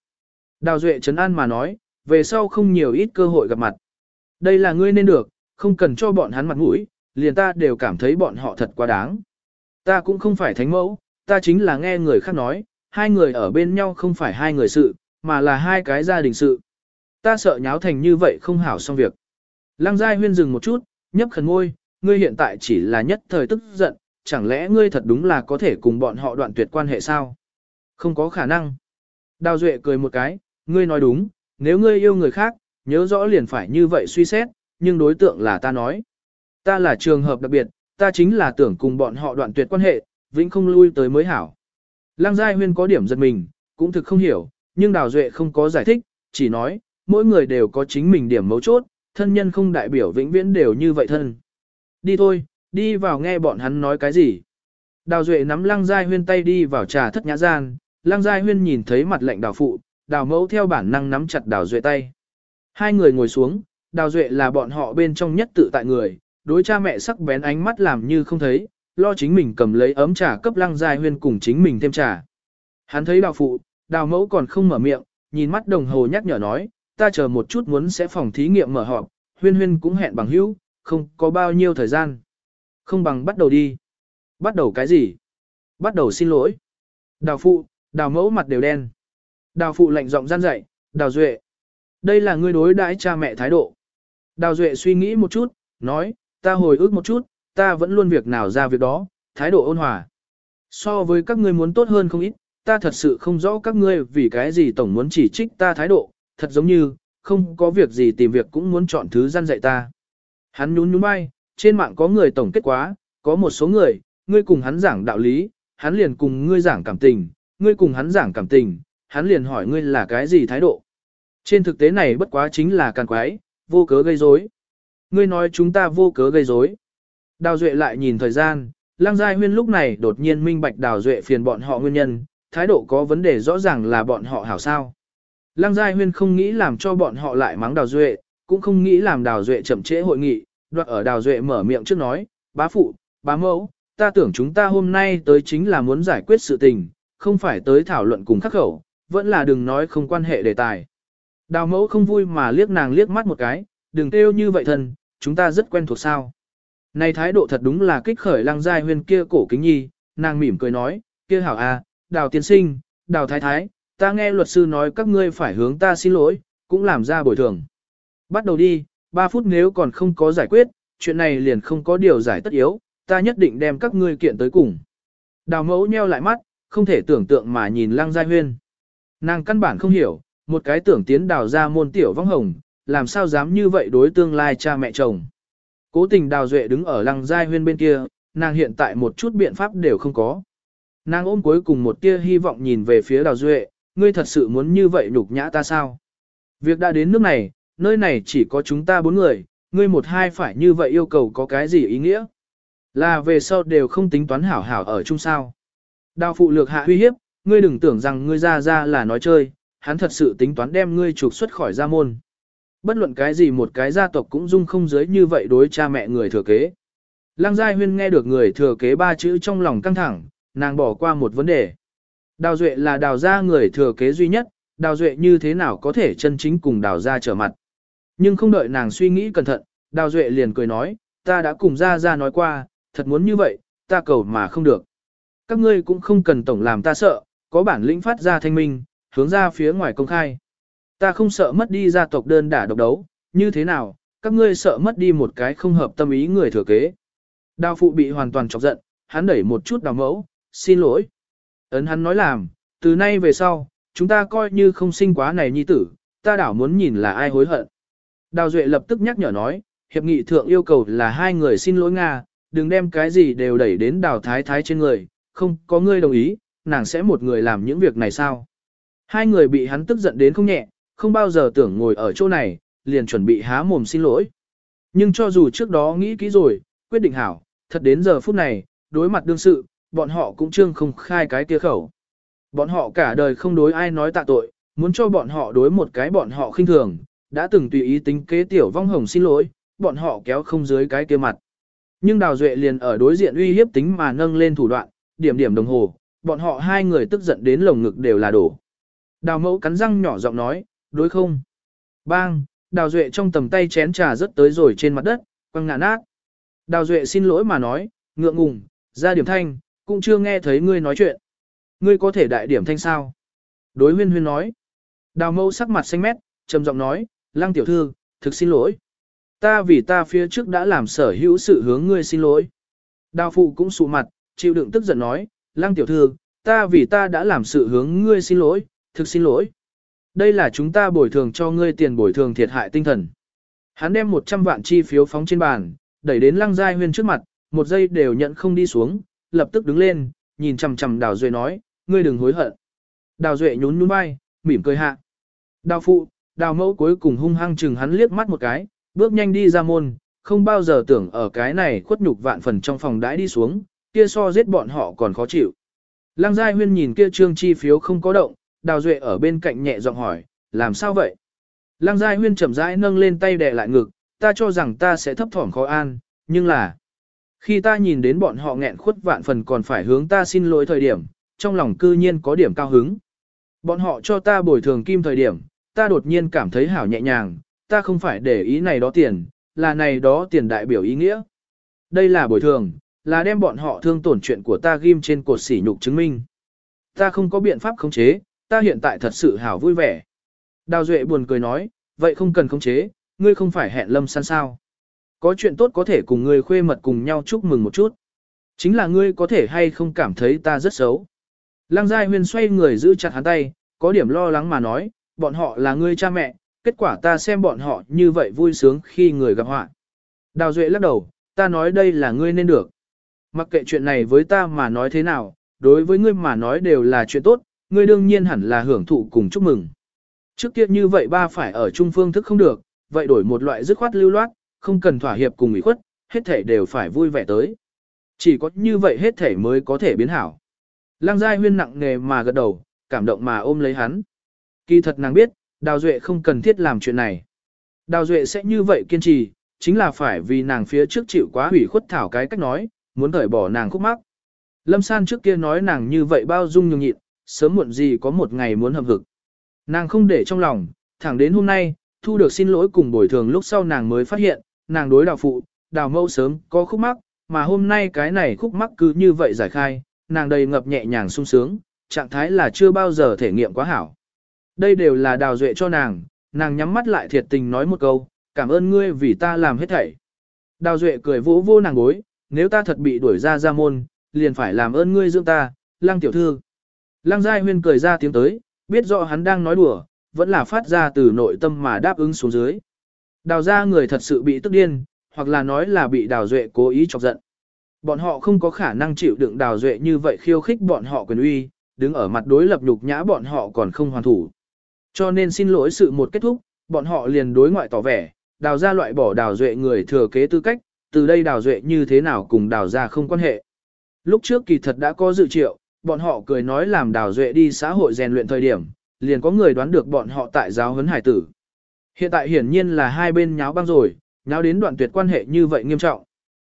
Đào Duệ trấn an mà nói, về sau không nhiều ít cơ hội gặp mặt. Đây là ngươi nên được, không cần cho bọn hắn mặt mũi, liền ta đều cảm thấy bọn họ thật quá đáng. Ta cũng không phải thánh mẫu, ta chính là nghe người khác nói, hai người ở bên nhau không phải hai người sự, mà là hai cái gia đình sự. Ta sợ nháo thành như vậy không hảo xong việc. Lăng Giai huyên dừng một chút, nhấp khẩn ngôi, ngươi hiện tại chỉ là nhất thời tức giận, chẳng lẽ ngươi thật đúng là có thể cùng bọn họ đoạn tuyệt quan hệ sao? Không có khả năng. Đào Duệ cười một cái, Ngươi nói đúng, nếu ngươi yêu người khác, nhớ rõ liền phải như vậy suy xét, nhưng đối tượng là ta nói. Ta là trường hợp đặc biệt, ta chính là tưởng cùng bọn họ đoạn tuyệt quan hệ, vĩnh không lui tới mới hảo. Lăng Giai Huyên có điểm giật mình, cũng thực không hiểu, nhưng Đào Duệ không có giải thích, chỉ nói, mỗi người đều có chính mình điểm mấu chốt, thân nhân không đại biểu vĩnh viễn đều như vậy thân. Đi thôi, đi vào nghe bọn hắn nói cái gì. Đào Duệ nắm Lăng Giai Huyên tay đi vào trà thất nhã gian, Lăng Giai Huyên nhìn thấy mặt lệnh đào phụ, đào mẫu theo bản năng nắm chặt đào Duệ tay. Hai người ngồi xuống, đào Duệ là bọn họ bên trong nhất tự tại người, đối cha mẹ sắc bén ánh mắt làm như không thấy, lo chính mình cầm lấy ấm trà cấp Lăng Giai Huyên cùng chính mình thêm trà. Hắn thấy đào phụ, đào mẫu còn không mở miệng, nhìn mắt đồng hồ nhắc nhở nói, ta chờ một chút muốn sẽ phòng thí nghiệm mở họp, huyên huyên cũng hẹn bằng hữu, không có bao nhiêu thời gian. Không bằng bắt đầu đi. Bắt đầu cái gì? Bắt đầu xin lỗi. Đào phụ, đào mẫu mặt đều đen. Đào phụ lạnh giọng gian dạy, đào duệ. Đây là ngươi đối đãi cha mẹ thái độ. Đào duệ suy nghĩ một chút, nói, ta hồi ức một chút, ta vẫn luôn việc nào ra việc đó, thái độ ôn hòa. So với các ngươi muốn tốt hơn không ít, ta thật sự không rõ các ngươi vì cái gì tổng muốn chỉ trích ta thái độ, thật giống như, không có việc gì tìm việc cũng muốn chọn thứ gian dạy ta. Hắn nhún nhún bay, trên mạng có người tổng kết quá, có một số người, ngươi cùng hắn giảng đạo lý, hắn liền cùng ngươi giảng cảm tình, ngươi cùng hắn giảng cảm tình, hắn liền hỏi ngươi là cái gì thái độ. Trên thực tế này bất quá chính là càng quái, vô cớ gây rối. Ngươi nói chúng ta vô cớ gây rối. Đào Duệ lại nhìn thời gian, Lăng Giai Huyên lúc này đột nhiên minh bạch Đào Duệ phiền bọn họ nguyên nhân, thái độ có vấn đề rõ ràng là bọn họ hảo sao. Lăng Giai Huyên không nghĩ làm cho bọn họ lại mắng Đào Duệ, cũng không nghĩ làm Đào Duệ chậm trễ hội nghị, đoạn ở Đào Duệ mở miệng trước nói, bá phụ, bá mẫu, ta tưởng chúng ta hôm nay tới chính là muốn giải quyết sự tình, không phải tới thảo luận cùng khắc khẩu, vẫn là đừng nói không quan hệ đề tài. Đào mẫu không vui mà liếc nàng liếc mắt một cái, đừng kêu như vậy thân, chúng ta rất quen thuộc sao. Này thái độ thật đúng là kích khởi lăng giai huyên kia cổ kính nhi, nàng mỉm cười nói, kia hảo à, đào tiên sinh, đào thái thái, ta nghe luật sư nói các ngươi phải hướng ta xin lỗi, cũng làm ra bồi thường. Bắt đầu đi, 3 phút nếu còn không có giải quyết, chuyện này liền không có điều giải tất yếu, ta nhất định đem các ngươi kiện tới cùng. Đào mẫu nheo lại mắt, không thể tưởng tượng mà nhìn lăng giai huyên. Nàng căn bản không hiểu, một cái tưởng tiến đào ra môn tiểu vong hồng, làm sao dám như vậy đối tương lai cha mẹ chồng. Cố tình đào duệ đứng ở lăng giai huyên bên kia, nàng hiện tại một chút biện pháp đều không có. Nàng ôm cuối cùng một tia hy vọng nhìn về phía đào duệ, ngươi thật sự muốn như vậy nhục nhã ta sao? Việc đã đến nước này, nơi này chỉ có chúng ta bốn người, ngươi một hai phải như vậy yêu cầu có cái gì ý nghĩa? Là về sau đều không tính toán hảo hảo ở chung sao. Đào phụ lược hạ uy hiếp, ngươi đừng tưởng rằng ngươi ra ra là nói chơi, hắn thật sự tính toán đem ngươi trục xuất khỏi gia môn. Bất luận cái gì một cái gia tộc cũng dung không giới như vậy đối cha mẹ người thừa kế. Lăng Giai Huyên nghe được người thừa kế ba chữ trong lòng căng thẳng, nàng bỏ qua một vấn đề. Đào Duệ là đào gia người thừa kế duy nhất, đào Duệ như thế nào có thể chân chính cùng đào gia trở mặt. Nhưng không đợi nàng suy nghĩ cẩn thận, đào Duệ liền cười nói, ta đã cùng gia gia nói qua, thật muốn như vậy, ta cầu mà không được. Các ngươi cũng không cần tổng làm ta sợ, có bản lĩnh phát ra thanh minh, hướng ra phía ngoài công khai. Ta không sợ mất đi gia tộc đơn đả độc đấu, như thế nào, các ngươi sợ mất đi một cái không hợp tâm ý người thừa kế. Đào phụ bị hoàn toàn chọc giận, hắn đẩy một chút đào mẫu, xin lỗi. Ấn hắn nói làm, từ nay về sau, chúng ta coi như không sinh quá này nhi tử, ta đảo muốn nhìn là ai hối hận. Đào Duệ lập tức nhắc nhở nói, hiệp nghị thượng yêu cầu là hai người xin lỗi Nga, đừng đem cái gì đều đẩy đến đào thái thái trên người, không có ngươi đồng ý, nàng sẽ một người làm những việc này sao. Hai người bị hắn tức giận đến không nhẹ, không bao giờ tưởng ngồi ở chỗ này, liền chuẩn bị há mồm xin lỗi. Nhưng cho dù trước đó nghĩ kỹ rồi, quyết định hảo, thật đến giờ phút này, đối mặt đương sự, bọn họ cũng trương không khai cái kia khẩu. Bọn họ cả đời không đối ai nói tạ tội, muốn cho bọn họ đối một cái bọn họ khinh thường, đã từng tùy ý tính kế tiểu vong hồng xin lỗi, bọn họ kéo không dưới cái kia mặt. Nhưng Đào Duệ liền ở đối diện uy hiếp tính mà nâng lên thủ đoạn, điểm điểm đồng hồ, bọn họ hai người tức giận đến lồng ngực đều là đổ. Đào mẫu cắn răng nhỏ giọng nói, đối không? Bang, Đào Duệ trong tầm tay chén trà rớt tới rồi trên mặt đất, quăng ngã nát. Đào Duệ xin lỗi mà nói, ngượng ngùng, ra điểm thanh, cũng chưa nghe thấy ngươi nói chuyện. Ngươi có thể đại điểm thanh sao? Đối huyên huyên nói. Đào mẫu sắc mặt xanh mét, trầm giọng nói, lăng tiểu thư, thực xin lỗi. Ta vì ta phía trước đã làm sở hữu sự hướng ngươi xin lỗi. Đào phụ cũng sụ mặt, chịu đựng tức giận nói, lăng tiểu thư, ta vì ta đã làm sự hướng ngươi xin lỗi, thực xin lỗi. Đây là chúng ta bồi thường cho ngươi tiền bồi thường thiệt hại tinh thần. Hắn đem 100 vạn chi phiếu phóng trên bàn, đẩy đến lăng giai huyên trước mặt, một giây đều nhận không đi xuống, lập tức đứng lên, nhìn chằm chằm đào duệ nói, ngươi đừng hối hận. Đào duệ nhún nhún vai, mỉm cười hạ. Đào phụ, đào mẫu cuối cùng hung hăng chừng hắn liếc mắt một cái, bước nhanh đi ra môn, không bao giờ tưởng ở cái này khuất nhục vạn phần trong phòng đãi đi xuống, kia so giết bọn họ còn khó chịu. Lăng Giai Huyên nhìn kia trương chi phiếu không có động, Đào Duệ ở bên cạnh nhẹ giọng hỏi, làm sao vậy? Lăng Giai Huyên chậm rãi nâng lên tay đè lại ngực, ta cho rằng ta sẽ thấp thỏm khó an, nhưng là... Khi ta nhìn đến bọn họ nghẹn khuất vạn phần còn phải hướng ta xin lỗi thời điểm, trong lòng cư nhiên có điểm cao hứng. Bọn họ cho ta bồi thường kim thời điểm, ta đột nhiên cảm thấy hảo nhẹ nhàng, ta không phải để ý này đó tiền, là này đó tiền đại biểu ý nghĩa. Đây là bồi thường, là đem bọn họ thương tổn chuyện của ta ghim trên cột sỉ nhục chứng minh. Ta không có biện pháp khống chế, ta hiện tại thật sự hảo vui vẻ. Đào Duệ buồn cười nói, vậy không cần khống chế, ngươi không phải hẹn lâm san sao. Có chuyện tốt có thể cùng ngươi khuê mật cùng nhau chúc mừng một chút. Chính là ngươi có thể hay không cảm thấy ta rất xấu. Lăng Giai Huyên xoay người giữ chặt hắn tay, có điểm lo lắng mà nói, bọn họ là ngươi cha mẹ, kết quả ta xem bọn họ như vậy vui sướng khi người gặp họa. Đào Duệ lắc đầu, ta nói đây là ngươi nên được. Mặc kệ chuyện này với ta mà nói thế nào, đối với ngươi mà nói đều là chuyện tốt, ngươi đương nhiên hẳn là hưởng thụ cùng chúc mừng. Trước kia như vậy ba phải ở chung phương thức không được, vậy đổi một loại dứt khoát lưu loát, không cần thỏa hiệp cùng ủy khuất, hết thể đều phải vui vẻ tới. Chỉ có như vậy hết thể mới có thể biến hảo. Lăng Giai Huyên nặng nề mà gật đầu, cảm động mà ôm lấy hắn. Kỳ thật nàng biết, Đào Duệ không cần thiết làm chuyện này. Đào Duệ sẽ như vậy kiên trì, chính là phải vì nàng phía trước chịu quá hủy khuất thảo cái cách nói, muốn cởi bỏ nàng khúc mắc. Lâm San trước kia nói nàng như vậy bao dung nhường nhịn, sớm muộn gì có một ngày muốn hợp hực. Nàng không để trong lòng, thẳng đến hôm nay, thu được xin lỗi cùng bồi thường lúc sau nàng mới phát hiện, nàng đối đào phụ, đào mâu sớm có khúc mắc, mà hôm nay cái này khúc mắc cứ như vậy giải khai, nàng đầy ngập nhẹ nhàng sung sướng, trạng thái là chưa bao giờ thể nghiệm quá hảo. Đây đều là đào duệ cho nàng, nàng nhắm mắt lại thiệt tình nói một câu, cảm ơn ngươi vì ta làm hết thảy. Đào duệ cười vỗ vô nàng gối, nếu ta thật bị đuổi ra ra môn, liền phải làm ơn ngươi dưỡng ta, lăng tiểu thư. Lăng giai huyên cười ra tiếng tới, biết rõ hắn đang nói đùa, vẫn là phát ra từ nội tâm mà đáp ứng xuống dưới. Đào ra người thật sự bị tức điên, hoặc là nói là bị đào duệ cố ý chọc giận. Bọn họ không có khả năng chịu đựng đào duệ như vậy khiêu khích bọn họ quyền uy, đứng ở mặt đối lập nhục nhã bọn họ còn không hoàn thủ. Cho nên xin lỗi sự một kết thúc, bọn họ liền đối ngoại tỏ vẻ, đào ra loại bỏ đào duệ người thừa kế tư cách, từ đây đào duệ như thế nào cùng đào ra không quan hệ. Lúc trước kỳ thật đã có dự triệu, bọn họ cười nói làm đào duệ đi xã hội rèn luyện thời điểm, liền có người đoán được bọn họ tại giáo huấn hải tử. Hiện tại hiển nhiên là hai bên nháo băng rồi, nháo đến đoạn tuyệt quan hệ như vậy nghiêm trọng.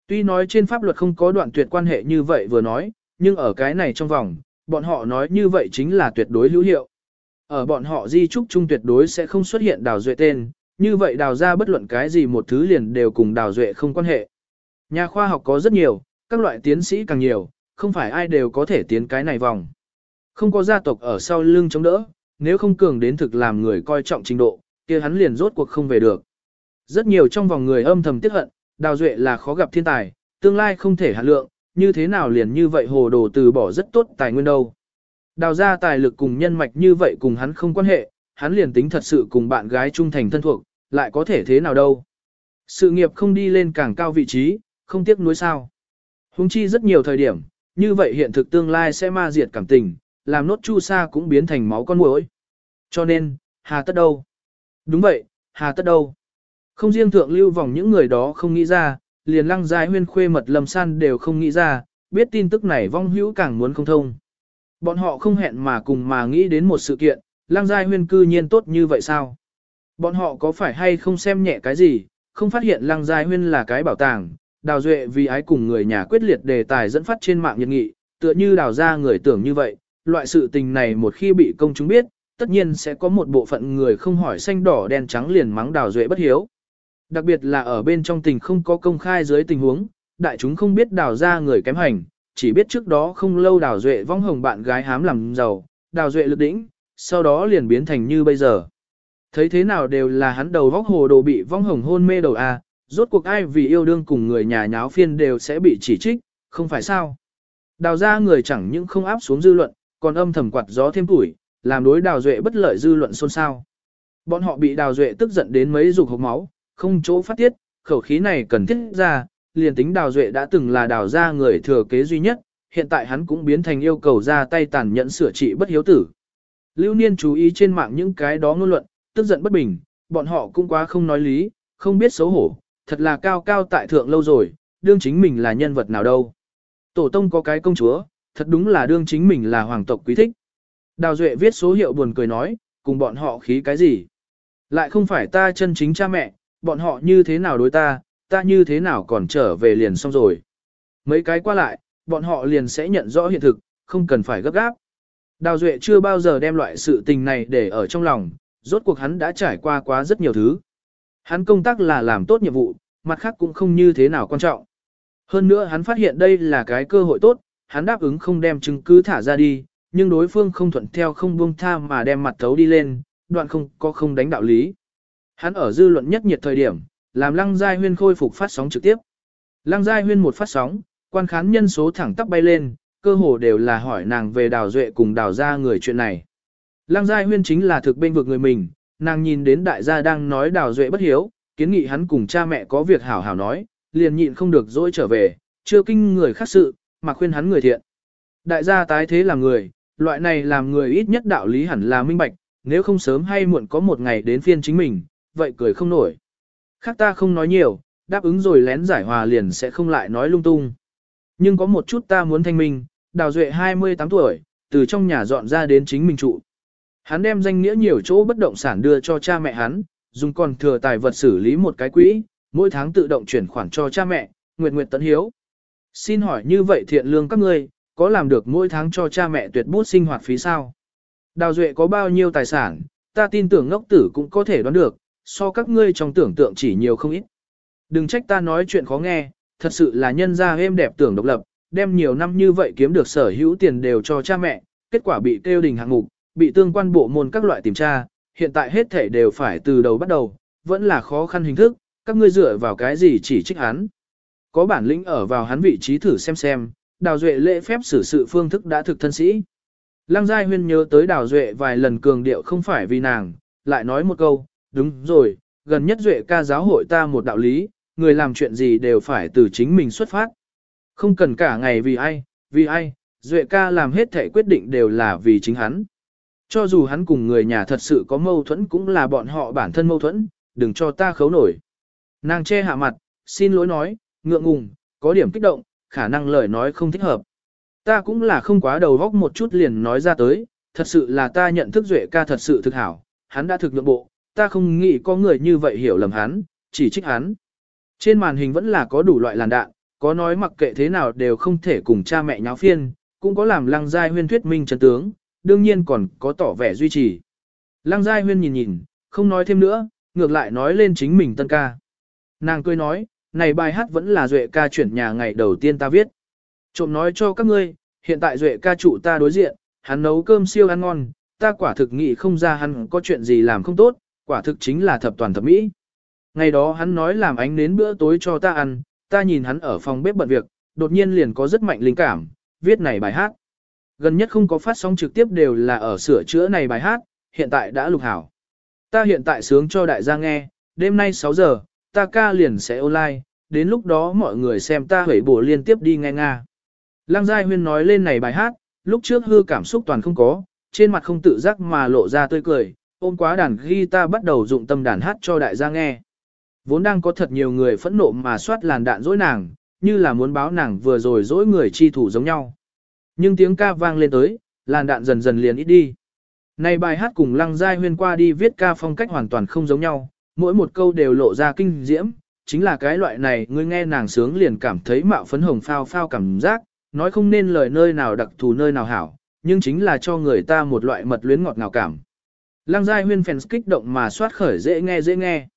Tuy nói trên pháp luật không có đoạn tuyệt quan hệ như vậy vừa nói, nhưng ở cái này trong vòng, bọn họ nói như vậy chính là tuyệt đối hữu hiệu. Ở bọn họ di trúc chung tuyệt đối sẽ không xuất hiện đào duệ tên, như vậy đào ra bất luận cái gì một thứ liền đều cùng đào duệ không quan hệ. Nhà khoa học có rất nhiều, các loại tiến sĩ càng nhiều, không phải ai đều có thể tiến cái này vòng. Không có gia tộc ở sau lưng chống đỡ, nếu không cường đến thực làm người coi trọng trình độ, kia hắn liền rốt cuộc không về được. Rất nhiều trong vòng người âm thầm tiếc hận, đào duệ là khó gặp thiên tài, tương lai không thể hạ lượng, như thế nào liền như vậy hồ đồ từ bỏ rất tốt tài nguyên đâu. Đào ra tài lực cùng nhân mạch như vậy cùng hắn không quan hệ, hắn liền tính thật sự cùng bạn gái trung thành thân thuộc, lại có thể thế nào đâu. Sự nghiệp không đi lên càng cao vị trí, không tiếc nuối sao. Hùng chi rất nhiều thời điểm, như vậy hiện thực tương lai sẽ ma diệt cảm tình, làm nốt chu sa cũng biến thành máu con muỗi. Cho nên, hà tất đâu? Đúng vậy, hà tất đâu? Không riêng thượng lưu vòng những người đó không nghĩ ra, liền lăng giai huyên khuê mật lâm san đều không nghĩ ra, biết tin tức này vong hữu càng muốn không thông. Bọn họ không hẹn mà cùng mà nghĩ đến một sự kiện, lang giai huyên cư nhiên tốt như vậy sao? Bọn họ có phải hay không xem nhẹ cái gì, không phát hiện lang giai huyên là cái bảo tàng, đào duệ vì ái cùng người nhà quyết liệt đề tài dẫn phát trên mạng nhật nghị, tựa như đào ra người tưởng như vậy, loại sự tình này một khi bị công chúng biết, tất nhiên sẽ có một bộ phận người không hỏi xanh đỏ đen trắng liền mắng đào duệ bất hiếu. Đặc biệt là ở bên trong tình không có công khai dưới tình huống, đại chúng không biết đào ra người kém hành, chỉ biết trước đó không lâu đào duệ vong hồng bạn gái hám làm giàu, đào duệ lực đỉnh, sau đó liền biến thành như bây giờ. Thấy thế nào đều là hắn đầu vóc hồ đồ bị vong hồng hôn mê đầu a, rốt cuộc ai vì yêu đương cùng người nhà nháo phiên đều sẽ bị chỉ trích, không phải sao. Đào ra người chẳng những không áp xuống dư luận, còn âm thầm quạt gió thêm tuổi, làm đối đào duệ bất lợi dư luận xôn xao. Bọn họ bị đào duệ tức giận đến mấy dục hộc máu, không chỗ phát tiết, khẩu khí này cần thiết ra, liền tính đào duệ đã từng là đào ra người thừa kế duy nhất, hiện tại hắn cũng biến thành yêu cầu ra tay tàn nhẫn sửa trị bất hiếu tử. Lưu Niên chú ý trên mạng những cái đó ngôn luận, tức giận bất bình, bọn họ cũng quá không nói lý, không biết xấu hổ, thật là cao cao tại thượng lâu rồi, đương chính mình là nhân vật nào đâu. Tổ tông có cái công chúa, thật đúng là đương chính mình là hoàng tộc quý thích. Đào Duệ viết số hiệu buồn cười nói, cùng bọn họ khí cái gì. Lại không phải ta chân chính cha mẹ, bọn họ như thế nào đối ta, ta như thế nào còn trở về liền xong rồi. Mấy cái qua lại, bọn họ liền sẽ nhận rõ hiện thực, không cần phải gấp gáp. Đào Duệ chưa bao giờ đem loại sự tình này để ở trong lòng, rốt cuộc hắn đã trải qua quá rất nhiều thứ. Hắn công tác là làm tốt nhiệm vụ, mặt khác cũng không như thế nào quan trọng. Hơn nữa hắn phát hiện đây là cái cơ hội tốt, hắn đáp ứng không đem chứng cứ thả ra đi, nhưng đối phương không thuận theo không buông tha mà đem mặt thấu đi lên, đoạn không có không đánh đạo lý. Hắn ở dư luận nhất nhiệt thời điểm, làm Lăng Giai Huyên khôi phục phát sóng trực tiếp. Lăng Giai Huyên một phát sóng, quan khán nhân số thẳng tắp bay lên, cơ hồ đều là hỏi nàng về đào duệ cùng đào ra người chuyện này. Lăng Giai Huyên chính là thực bên vực người mình, nàng nhìn đến đại gia đang nói đào duệ bất hiếu, kiến nghị hắn cùng cha mẹ có việc hảo hảo nói, liền nhịn không được dỗi trở về, chưa kinh người khác sự, mà khuyên hắn người thiện. Đại gia tái thế làm người, loại này làm người ít nhất đạo lý hẳn là minh bạch, nếu không sớm hay muộn có một ngày đến phiên chính mình, vậy cười không nổi. Khác ta không nói nhiều, đáp ứng rồi lén giải hòa liền sẽ không lại nói lung tung. Nhưng có một chút ta muốn thanh minh, Đào Duệ 28 tuổi, từ trong nhà dọn ra đến chính mình trụ. Hắn đem danh nghĩa nhiều chỗ bất động sản đưa cho cha mẹ hắn, dùng còn thừa tài vật xử lý một cái quỹ, mỗi tháng tự động chuyển khoản cho cha mẹ, nguyệt nguyệt tận hiếu. Xin hỏi như vậy thiện lương các ngươi, có làm được mỗi tháng cho cha mẹ tuyệt bút sinh hoạt phí sao? Đào Duệ có bao nhiêu tài sản, ta tin tưởng ngốc tử cũng có thể đoán được, so các ngươi trong tưởng tượng chỉ nhiều không ít. Đừng trách ta nói chuyện khó nghe, thật sự là nhân gia êm đẹp tưởng độc lập, đem nhiều năm như vậy kiếm được sở hữu tiền đều cho cha mẹ, kết quả bị tiêu đình hạng mục, bị tương quan bộ môn các loại tìm tra, hiện tại hết thể đều phải từ đầu bắt đầu, vẫn là khó khăn hình thức, các ngươi dựa vào cái gì chỉ trích hắn. Có bản lĩnh ở vào hắn vị trí thử xem xem, đào duệ lễ phép xử sự phương thức đã thực thân sĩ. Lăng Giai Huyên nhớ tới đào duệ vài lần cường điệu không phải vì nàng, lại nói một câu, đúng rồi, gần nhất duệ ca giáo hội ta một đạo lý, người làm chuyện gì đều phải từ chính mình xuất phát. Không cần cả ngày vì ai, vì ai, duệ ca làm hết thể quyết định đều là vì chính hắn. Cho dù hắn cùng người nhà thật sự có mâu thuẫn cũng là bọn họ bản thân mâu thuẫn, đừng cho ta khấu nổi. Nàng che hạ mặt, xin lỗi nói, ngượng ngùng, có điểm kích động, khả năng lời nói không thích hợp. Ta cũng là không quá đầu góc một chút liền nói ra tới, thật sự là ta nhận thức Duệ ca thật sự thực hảo, hắn đã thực nhượng bộ, ta không nghĩ có người như vậy hiểu lầm hắn, chỉ trích hắn. Trên màn hình vẫn là có đủ loại làn đạn, có nói mặc kệ thế nào đều không thể cùng cha mẹ nháo phiên, cũng có làm lăng giai huyên thuyết minh chân tướng, đương nhiên còn có tỏ vẻ duy trì. Lăng giai huyên nhìn nhìn, không nói thêm nữa, ngược lại nói lên chính mình tân ca. Nàng cười nói, này bài hát vẫn là Duệ ca chuyển nhà ngày đầu tiên ta viết. Trộm nói cho các ngươi, hiện tại Duệ ca trụ ta đối diện, hắn nấu cơm siêu ăn ngon, ta quả thực nghĩ không ra hắn có chuyện gì làm không tốt, quả thực chính là thập toàn thập mỹ. Ngày đó hắn nói làm ánh nến bữa tối cho ta ăn, ta nhìn hắn ở phòng bếp bận việc, đột nhiên liền có rất mạnh linh cảm, viết này bài hát. Gần nhất không có phát sóng trực tiếp đều là ở sửa chữa này bài hát, hiện tại đã lục hảo. Ta hiện tại sướng cho đại gia nghe, đêm nay 6 giờ, ta ca liền sẽ online, đến lúc đó mọi người xem ta hủy bổ liên tiếp đi nghe nga. Lăng Giai Huyên nói lên này bài hát, lúc trước hư cảm xúc toàn không có, trên mặt không tự giác mà lộ ra tươi cười, ôm quá đàn guitar bắt đầu dụng tâm đàn hát cho đại gia nghe. Vốn đang có thật nhiều người phẫn nộ mà soát làn đạn dỗi nàng, như là muốn báo nàng vừa rồi dỗi người chi thủ giống nhau. Nhưng tiếng ca vang lên tới, làn đạn dần dần liền ít đi. Này bài hát cùng Lăng Giai Huyên qua đi viết ca phong cách hoàn toàn không giống nhau, mỗi một câu đều lộ ra kinh diễm, chính là cái loại này ngươi nghe nàng sướng liền cảm thấy mạo phấn hồng phao phao cảm giác, nói không nên lời nơi nào đặc thù nơi nào hảo, nhưng chính là cho người ta một loại mật luyến ngọt ngào cảm. Lăng giai huyên fans kích động mà soát khởi dễ nghe dễ nghe.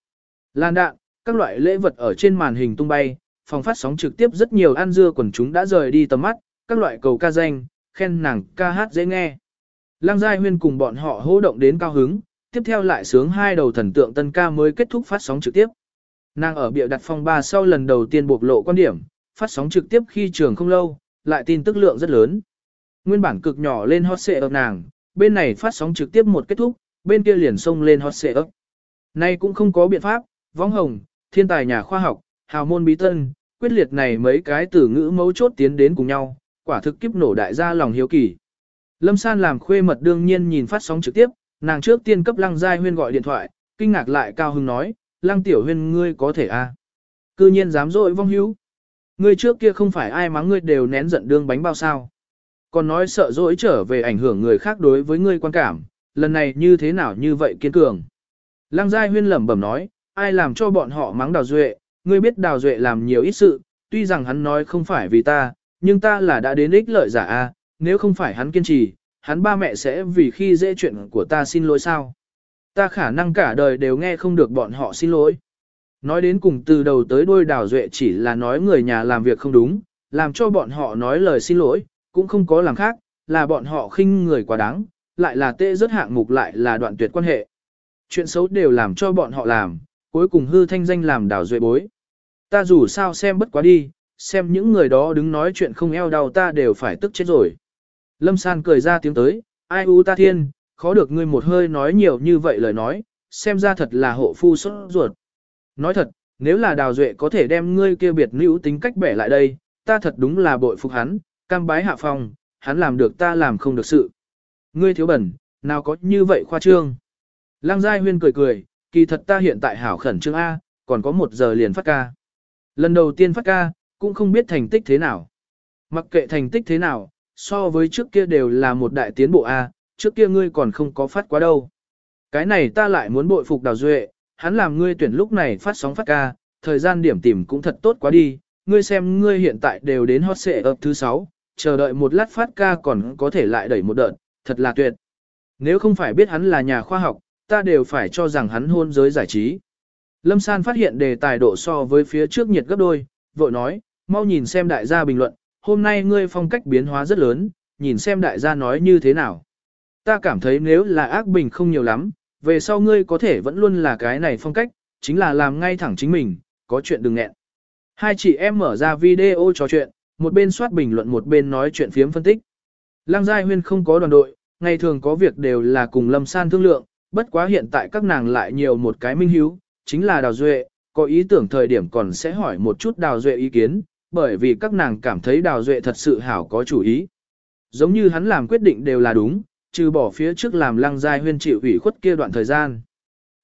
Lan đạn, các loại lễ vật ở trên màn hình tung bay, phòng phát sóng trực tiếp rất nhiều ăn dưa quần chúng đã rời đi tầm mắt, các loại cầu ca danh, khen nàng ca hát dễ nghe. Lăng giai huyên cùng bọn họ hô động đến cao hứng, tiếp theo lại sướng hai đầu thần tượng tân ca mới kết thúc phát sóng trực tiếp. Nàng ở bịa đặt phong ba sau lần đầu tiên bộc lộ quan điểm, phát sóng trực tiếp khi trường không lâu, lại tin tức lượng rất lớn. Nguyên bản cực nhỏ lên hot xệ ấp nàng, bên này phát sóng trực tiếp một kết thúc, bên kia liền xông lên hot xệ ấp. Nay cũng không có biện pháp, vong hồng, thiên tài nhà khoa học, hào môn bí tân, quyết liệt này mấy cái từ ngữ mấu chốt tiến đến cùng nhau, quả thực kiếp nổ đại gia lòng hiếu kỳ. Lâm San làm khuê mật đương nhiên nhìn phát sóng trực tiếp, nàng trước tiên cấp Lăng Giai Huyên gọi điện thoại, kinh ngạc lại cao hứng nói, Lăng Tiểu Huyên ngươi có thể a? À? Cư nhiên dám dội vong hữu. Ngươi trước kia không phải ai mắng ngươi đều nén giận đương bánh bao sao. Còn nói sợ dỗi trở về ảnh hưởng người khác đối với ngươi quan cảm, lần này như thế nào như vậy kiên cường. Lăng Giai Huyên lẩm bẩm nói, ai làm cho bọn họ mắng Đào Duệ, ngươi biết Đào Duệ làm nhiều ít sự, tuy rằng hắn nói không phải vì ta, nhưng ta là đã đến ích lợi giả a, nếu không phải hắn kiên trì, hắn ba mẹ sẽ vì khi dễ chuyện của ta xin lỗi sao. Ta khả năng cả đời đều nghe không được bọn họ xin lỗi. Nói đến cùng từ đầu tới đuôi Đào Duệ chỉ là nói người nhà làm việc không đúng, làm cho bọn họ nói lời xin lỗi, cũng không có làm khác, là bọn họ khinh người quá đáng, lại là tê rất hạng mục lại là đoạn tuyệt quan hệ. Chuyện xấu đều làm cho bọn họ làm, cuối cùng hư thanh danh làm đảo duệ bối. Ta dù sao xem bất quá đi, xem những người đó đứng nói chuyện không eo đau ta đều phải tức chết rồi. Lâm San cười ra tiếng tới, ai u ta thiên, khó được ngươi một hơi nói nhiều như vậy lời nói, xem ra thật là hộ phu sốt ruột. Nói thật, nếu là đào duệ có thể đem ngươi kia biệt nữ tính cách bẻ lại đây, ta thật đúng là bội phục hắn, cam bái hạ phong, hắn làm được ta làm không được sự. Ngươi thiếu bẩn, nào có như vậy khoa trương. Lăng Giai Huyên cười cười, kỳ thật ta hiện tại hảo khẩn trương A, còn có một giờ liền phát ca. Lần đầu tiên phát ca, cũng không biết thành tích thế nào. Mặc kệ thành tích thế nào, so với trước kia đều là một đại tiến bộ A, trước kia ngươi còn không có phát quá đâu. Cái này ta lại muốn bội phục đào duệ, hắn làm ngươi tuyển lúc này phát sóng phát ca, thời gian điểm tìm cũng thật tốt quá đi, ngươi xem ngươi hiện tại đều đến hot xệ ập thứ 6, chờ đợi một lát phát ca còn có thể lại đẩy một đợt, thật là tuyệt. Nếu không phải biết hắn là nhà khoa học, ta đều phải cho rằng hắn hôn giới giải trí. Lâm San phát hiện đề tài độ so với phía trước nhiệt gấp đôi, vội nói, mau nhìn xem đại gia bình luận, hôm nay ngươi phong cách biến hóa rất lớn, nhìn xem đại gia nói như thế nào. Ta cảm thấy nếu là ác bình không nhiều lắm, về sau ngươi có thể vẫn luôn là cái này phong cách, chính là làm ngay thẳng chính mình, có chuyện đừng nghẹn. Hai chị em mở ra video trò chuyện, một bên soát bình luận một bên nói chuyện phiếm phân tích. Lăng Giai Huyên không có đoàn đội, ngày thường có việc đều là cùng Lâm San thương lượng, bất quá hiện tại các nàng lại nhiều một cái minh hiếu, chính là Đào Duệ, có ý tưởng thời điểm còn sẽ hỏi một chút Đào Duệ ý kiến, bởi vì các nàng cảm thấy Đào Duệ thật sự hảo có chủ ý. Giống như hắn làm quyết định đều là đúng, trừ bỏ phía trước làm Lăng Giai Huyên chịu ủy khuất kia đoạn thời gian.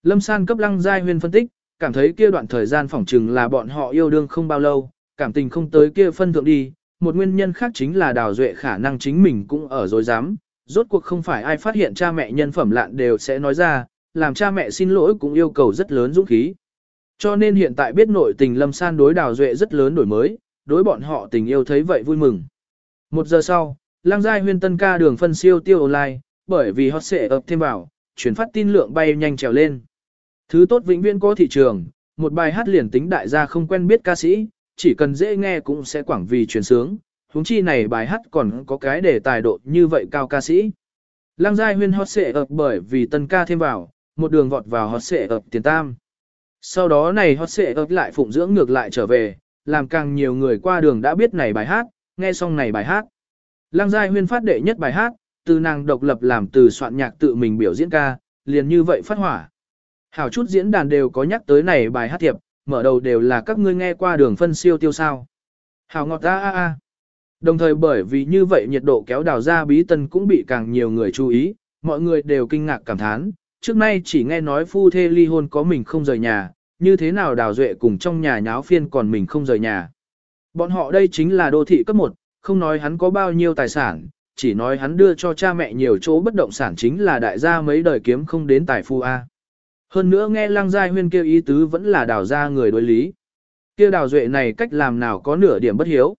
Lâm San cấp Lăng Giai Huyên phân tích, cảm thấy kia đoạn thời gian phỏng chừng là bọn họ yêu đương không bao lâu, cảm tình không tới kia phân thượng đi, một nguyên nhân khác chính là Đào Duệ khả năng chính mình cũng ở dối dám, rốt cuộc không phải ai phát hiện cha mẹ nhân phẩm lạn đều sẽ nói ra, làm cha mẹ xin lỗi cũng yêu cầu rất lớn dũng khí. Cho nên hiện tại biết nội tình Lâm San đối Đào Duệ rất lớn đổi mới, đối bọn họ tình yêu thấy vậy vui mừng. Một giờ sau, Lang Giai huyên tân ca đường phân siêu tiêu online, bởi vì hot sẽ ập thêm vào, chuyển phát tin lượng bay nhanh trèo lên. Thứ tốt vĩnh viễn có thị trường, một bài hát liền tính đại gia không quen biết ca sĩ, chỉ cần dễ nghe cũng sẽ quảng vì truyền sướng, huống chi này bài hát còn có cái để tài độ như vậy cao ca sĩ. Lăng Giai Huyên hot xệ ập bởi vì tân ca thêm vào, một đường vọt vào hot xệ ập tiền tam. Sau đó này hot xệ ập lại phụng dưỡng ngược lại trở về, làm càng nhiều người qua đường đã biết này bài hát, nghe xong này bài hát. Lăng Giai Huyên phát đệ nhất bài hát, từ nàng độc lập làm từ soạn nhạc tự mình biểu diễn ca, liền như vậy phát hỏa. Hảo chút diễn đàn đều có nhắc tới này bài hát thiệp, mở đầu đều là các ngươi nghe qua đường phân siêu tiêu sao. Hảo ngọt a a a. Đồng thời bởi vì như vậy nhiệt độ kéo đào ra bí tân cũng bị càng nhiều người chú ý, mọi người đều kinh ngạc cảm thán. Trước nay chỉ nghe nói phu thê ly hôn có mình không rời nhà, như thế nào đào duệ cùng trong nhà nháo phiên còn mình không rời nhà. Bọn họ đây chính là đô thị cấp 1, không nói hắn có bao nhiêu tài sản, chỉ nói hắn đưa cho cha mẹ nhiều chỗ bất động sản chính là đại gia mấy đời kiếm không đến tài phu A. Hơn nữa nghe Lang giai huyên kêu ý tứ vẫn là đào ra người đối lý. Kia đào duệ này cách làm nào có nửa điểm bất hiếu.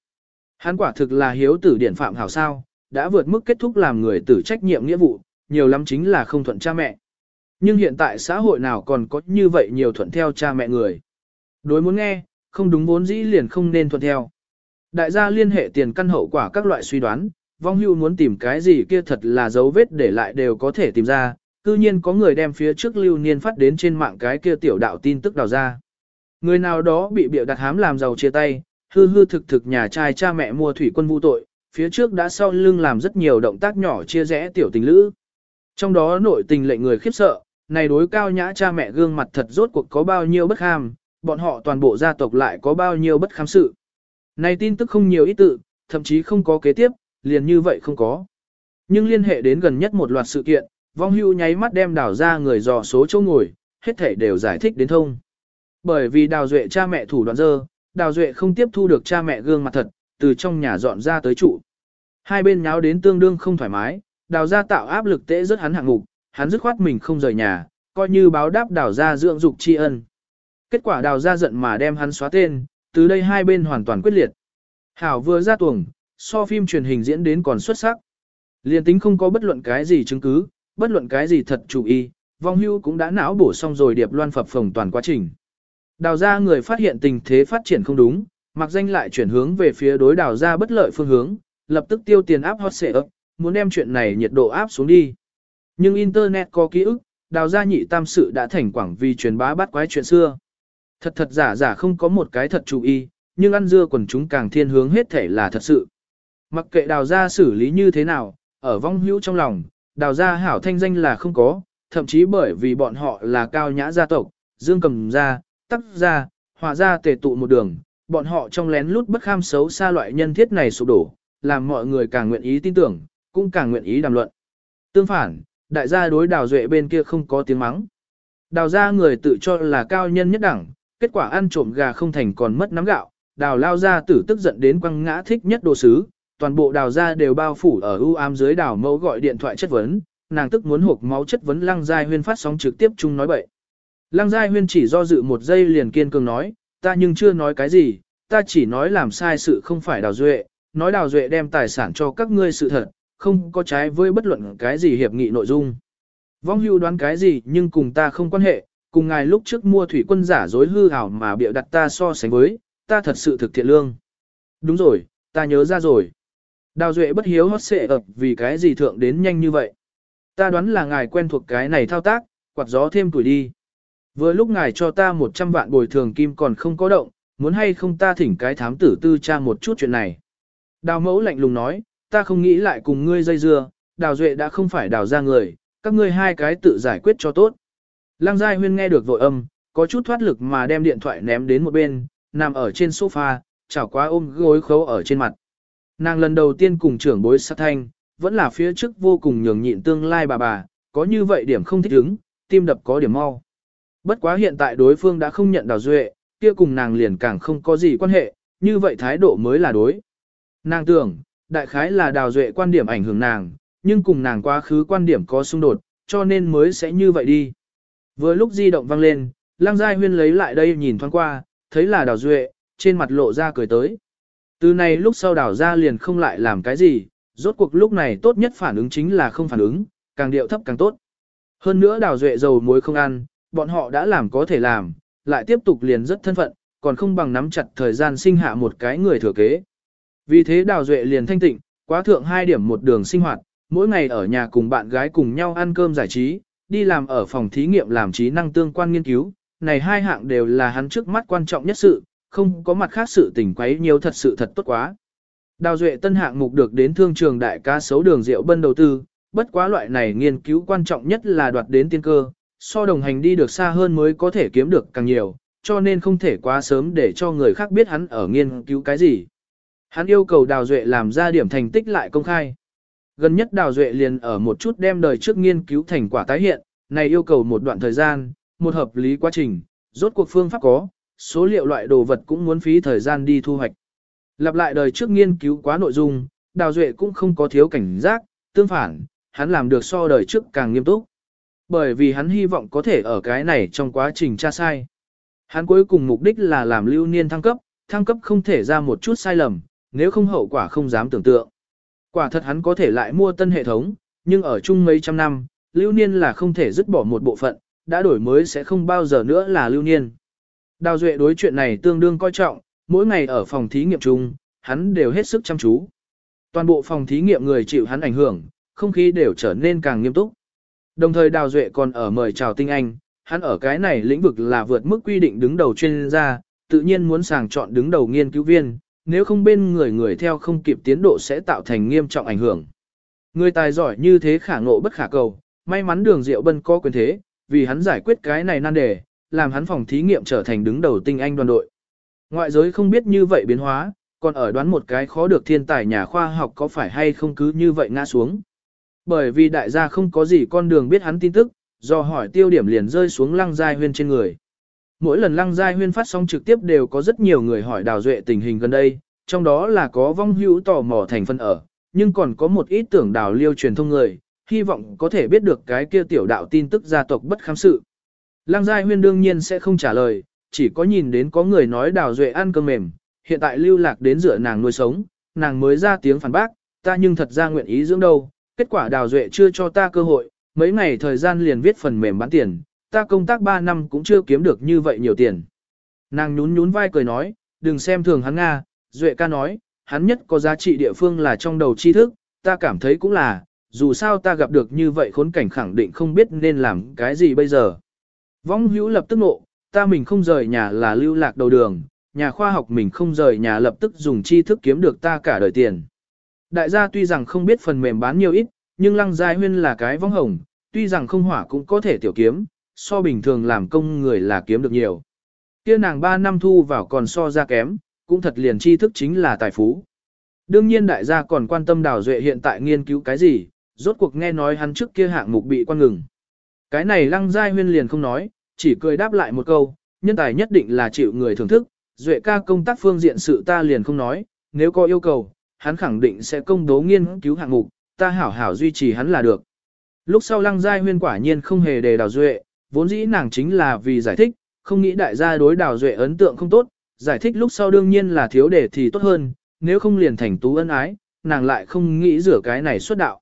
Hắn quả thực là hiếu tử điển phạm hảo sao, đã vượt mức kết thúc làm người tử trách nhiệm nghĩa vụ, nhiều lắm chính là không thuận cha mẹ. Nhưng hiện tại xã hội nào còn có như vậy nhiều thuận theo cha mẹ người. Đối muốn nghe, không đúng vốn dĩ liền không nên thuận theo. Đại gia liên hệ tiền căn hậu quả các loại suy đoán, vong hưu muốn tìm cái gì kia thật là dấu vết để lại đều có thể tìm ra, cư nhiên có người đem phía trước lưu niên phát đến trên mạng cái kia tiểu đạo tin tức đào ra. Người nào đó bị bịa đặt hám làm giàu chia tay, hư hư thực thực nhà trai cha mẹ mua thủy quân vu tội, phía trước đã sau lưng làm rất nhiều động tác nhỏ chia rẽ tiểu tình lữ. Trong đó nội tình lệnh người khiếp sợ, này đối cao nhã cha mẹ gương mặt thật rốt cuộc có bao nhiêu bất ham bọn họ toàn bộ gia tộc lại có bao nhiêu bất khám sự. Này tin tức không nhiều ít tự, thậm chí không có kế tiếp, liền như vậy không có. Nhưng liên hệ đến gần nhất một loạt sự kiện, vong hưu nháy mắt đem đào ra người dò số chỗ ngồi, hết thể đều giải thích đến thông. Bởi vì đào duệ cha mẹ thủ đoạn dơ, đào duệ không tiếp thu được cha mẹ gương mặt thật, từ trong nhà dọn ra tới trụ. Hai bên nháo đến tương đương không thoải mái, đào ra tạo áp lực tễ rất hắn hạng mục, hắn dứt khoát mình không rời nhà, coi như báo đáp đào ra dưỡng dục tri ân. Kết quả đào ra giận mà đem hắn xóa tên, từ đây hai bên hoàn toàn quyết liệt. Hảo vừa ra tuồng, so phim truyền hình diễn đến còn xuất sắc. Liên tính không có bất luận cái gì chứng cứ, bất luận cái gì thật chủ y, vong hưu cũng đã não bổ xong rồi điệp loan phập phồng toàn quá trình. Đào ra người phát hiện tình thế phát triển không đúng, mặc danh lại chuyển hướng về phía đối đào ra bất lợi phương hướng, lập tức tiêu tiền áp hot xệ ấp, muốn đem chuyện này nhiệt độ áp xuống đi. Nhưng Internet có ký ức, đào ra nhị tam sự đã thành quảng vì truyền bá bắt quái chuyện xưa. Thật thật giả giả không có một cái thật chủ ý, nhưng ăn dưa quần chúng càng thiên hướng hết thể là thật sự. Mặc kệ đào ra xử lý như thế nào, ở vong hữu trong lòng, đào ra hảo thanh danh là không có, thậm chí bởi vì bọn họ là cao nhã gia tộc, dương cầm gia, tắc gia, hòa gia tề tụ một đường, bọn họ trong lén lút bất kham xấu xa loại nhân thiết này sụp đổ, làm mọi người càng nguyện ý tin tưởng, cũng càng nguyện ý đàm luận. Tương phản, đại gia đối đào duệ bên kia không có tiếng mắng. Đào ra người tự cho là cao nhân nhất đẳng, kết quả ăn trộm gà không thành còn mất nắm gạo, đào lao ra tử tức giận đến quăng ngã thích nhất đồ sứ, toàn bộ đào gia đều bao phủ ở ưu ám dưới đào mẫu gọi điện thoại chất vấn, nàng tức muốn hộp máu chất vấn lăng giai huyên phát sóng trực tiếp chung nói bậy. Lăng giai huyên chỉ do dự một giây liền kiên cường nói, ta nhưng chưa nói cái gì, ta chỉ nói làm sai sự không phải đào duệ, nói đào duệ đem tài sản cho các ngươi sự thật, không có trái với bất luận cái gì hiệp nghị nội dung. Vong hưu đoán cái gì nhưng cùng ta không quan hệ, cùng ngài lúc trước mua thủy quân giả dối hư hảo mà bịa đặt ta so sánh với, ta thật sự thực thiện lương. Đúng rồi, ta nhớ ra rồi. Đào duệ bất hiếu hót xệ ập vì cái gì thượng đến nhanh như vậy. Ta đoán là ngài quen thuộc cái này thao tác, quạt gió thêm tuổi đi. Vừa lúc ngài cho ta 100 vạn bồi thường kim còn không có động, muốn hay không ta thỉnh cái thám tử tư tra một chút chuyện này. Đào mẫu lạnh lùng nói, ta không nghĩ lại cùng ngươi dây dưa, đào duệ đã không phải đào ra người, các ngươi hai cái tự giải quyết cho tốt. Lăng Giai Huyên nghe được vội âm, có chút thoát lực mà đem điện thoại ném đến một bên, nằm ở trên sofa, chảo quá ôm gối khấu ở trên mặt. Nàng lần đầu tiên cùng trưởng bối sát thanh, vẫn là phía trước vô cùng nhường nhịn tương lai bà bà, có như vậy điểm không thích ứng, tim đập có điểm mau. Bất quá hiện tại đối phương đã không nhận đào duệ, kia cùng nàng liền càng không có gì quan hệ, như vậy thái độ mới là đối. Nàng tưởng, đại khái là đào duệ quan điểm ảnh hưởng nàng, nhưng cùng nàng quá khứ quan điểm có xung đột, cho nên mới sẽ như vậy đi. Vừa lúc di động vang lên, Lang Giai Huyên lấy lại đây nhìn thoáng qua, thấy là đào duệ, trên mặt lộ ra cười tới. Từ này lúc sau đào ra liền không lại làm cái gì, rốt cuộc lúc này tốt nhất phản ứng chính là không phản ứng, càng điệu thấp càng tốt. Hơn nữa đào duệ dầu muối không ăn, bọn họ đã làm có thể làm, lại tiếp tục liền rất thân phận, còn không bằng nắm chặt thời gian sinh hạ một cái người thừa kế. Vì thế đào duệ liền thanh tịnh, quá thượng hai điểm một đường sinh hoạt, mỗi ngày ở nhà cùng bạn gái cùng nhau ăn cơm giải trí, đi làm ở phòng thí nghiệm làm trí năng tương quan nghiên cứu, này hai hạng đều là hắn trước mắt quan trọng nhất sự, không có mặt khác sự tình quấy nhiều thật sự thật tốt quá. Đào Duệ tân hạng mục được đến thương trường đại ca xấu đường rượu bân đầu tư, bất quá loại này nghiên cứu quan trọng nhất là đoạt đến tiên cơ, so đồng hành đi được xa hơn mới có thể kiếm được càng nhiều, cho nên không thể quá sớm để cho người khác biết hắn ở nghiên cứu cái gì. Hắn yêu cầu Đào Duệ làm ra điểm thành tích lại công khai. Gần nhất Đào Duệ liền ở một chút đem đời trước nghiên cứu thành quả tái hiện, này yêu cầu một đoạn thời gian, một hợp lý quá trình, rốt cuộc phương pháp có, số liệu loại đồ vật cũng muốn phí thời gian đi thu hoạch. Lặp lại đời trước nghiên cứu quá nội dung, Đào Duệ cũng không có thiếu cảnh giác, tương phản, hắn làm được so đời trước càng nghiêm túc. Bởi vì hắn hy vọng có thể ở cái này trong quá trình tra sai. Hắn cuối cùng mục đích là làm lưu niên thăng cấp, thăng cấp không thể ra một chút sai lầm, nếu không hậu quả không dám tưởng tượng. Quả thật hắn có thể lại mua tân hệ thống, nhưng ở chung mấy trăm năm, lưu niên là không thể dứt bỏ một bộ phận, đã đổi mới sẽ không bao giờ nữa là lưu niên. Đào Duệ đối chuyện này tương đương coi trọng, mỗi ngày ở phòng thí nghiệm chung, hắn đều hết sức chăm chú. Toàn bộ phòng thí nghiệm người chịu hắn ảnh hưởng, không khí đều trở nên càng nghiêm túc. Đồng thời Đào Duệ còn ở mời chào tinh anh, hắn ở cái này lĩnh vực là vượt mức quy định đứng đầu chuyên gia, tự nhiên muốn sàng chọn đứng đầu nghiên cứu viên, nếu không bên người người theo không kịp tiến độ sẽ tạo thành nghiêm trọng ảnh hưởng. Người tài giỏi như thế khả ngộ bất khả cầu, may mắn đường diệu bân có quyền thế, vì hắn giải quyết cái này nan đề, làm hắn phòng thí nghiệm trở thành đứng đầu tinh anh đoàn đội. Ngoại giới không biết như vậy biến hóa, còn ở đoán một cái khó được thiên tài nhà khoa học có phải hay không cứ như vậy ngã xuống. Bởi vì đại gia không có gì con đường biết hắn tin tức, do hỏi tiêu điểm liền rơi xuống lăng giai huyên trên người. Mỗi lần lăng giai huyên phát sóng trực tiếp đều có rất nhiều người hỏi đào duệ tình hình gần đây, trong đó là có vong hữu tò mò thành phân ở, nhưng còn có một ít tưởng đào liêu truyền thông người, hy vọng có thể biết được cái kia tiểu đạo tin tức gia tộc bất khám sự. Lăng giai huyên đương nhiên sẽ không trả lời, chỉ có nhìn đến có người nói đào duệ ăn cơm mềm, hiện tại lưu lạc đến giữa nàng nuôi sống, nàng mới ra tiếng phản bác, ta nhưng thật ra nguyện ý dưỡng đâu, kết quả đào duệ chưa cho ta cơ hội, mấy ngày thời gian liền viết phần mềm bán tiền, ta công tác 3 năm cũng chưa kiếm được như vậy nhiều tiền. Nàng nhún nhún vai cười nói, đừng xem thường hắn Nga, duệ ca nói, hắn nhất có giá trị địa phương là trong đầu tri thức, ta cảm thấy cũng là, dù sao ta gặp được như vậy khốn cảnh khẳng định không biết nên làm cái gì bây giờ. Vong hữu lập tức nộ, ta mình không rời nhà là lưu lạc đầu đường, nhà khoa học mình không rời nhà lập tức dùng tri thức kiếm được ta cả đời tiền. Đại gia tuy rằng không biết phần mềm bán nhiều ít, nhưng lăng giai huyên là cái vong hồng, tuy rằng không hỏa cũng có thể tiểu kiếm, so bình thường làm công người là kiếm được nhiều. Kia nàng 3 năm thu vào còn so ra kém, cũng thật liền tri thức chính là tài phú. Đương nhiên đại gia còn quan tâm đào duệ hiện tại nghiên cứu cái gì, rốt cuộc nghe nói hắn trước kia hạng mục bị quan ngừng. Cái này lăng giai huyên liền không nói, chỉ cười đáp lại một câu, nhân tài nhất định là chịu người thưởng thức, duệ ca công tác phương diện sự ta liền không nói, nếu có yêu cầu, hắn khẳng định sẽ công bố nghiên cứu hạng mục, ta hảo hảo duy trì hắn là được. Lúc sau lăng giai huyên quả nhiên không hề đề đào duệ, vốn dĩ nàng chính là vì giải thích, không nghĩ đại gia đối đào duệ ấn tượng không tốt, giải thích lúc sau đương nhiên là thiếu đề thì tốt hơn, nếu không liền thành tú ân ái, nàng lại không nghĩ rửa cái này xuất đạo.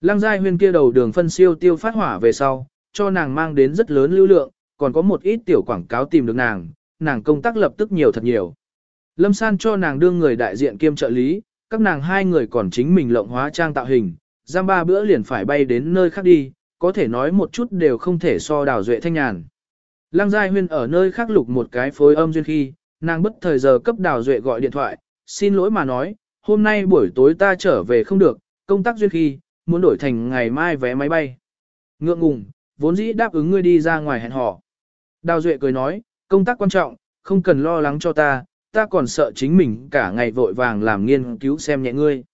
Lăng giai huyên kia đầu đường phân siêu tiêu phát hỏa về sau, cho nàng mang đến rất lớn lưu lượng, còn có một ít tiểu quảng cáo tìm được nàng, nàng công tác lập tức nhiều thật nhiều. Lâm San cho nàng đương người đại diện kiêm trợ lý, các nàng hai người còn chính mình lộng hóa trang tạo hình, giam ba bữa liền phải bay đến nơi khác đi, có thể nói một chút đều không thể so đào duệ thanh nhàn. Lăng Giai Huyên ở nơi khác lục một cái phối âm duyên khi, nàng bất thời giờ cấp đào duệ gọi điện thoại, xin lỗi mà nói, hôm nay buổi tối ta trở về không được, công tác duyên khi, muốn đổi thành ngày mai vé máy bay. Ngượng ngùng, vốn dĩ đáp ứng ngươi đi ra ngoài hẹn hò. Đào duệ cười nói, công tác quan trọng, không cần lo lắng cho ta, ta còn sợ chính mình cả ngày vội vàng làm nghiên cứu xem nhẹ ngươi.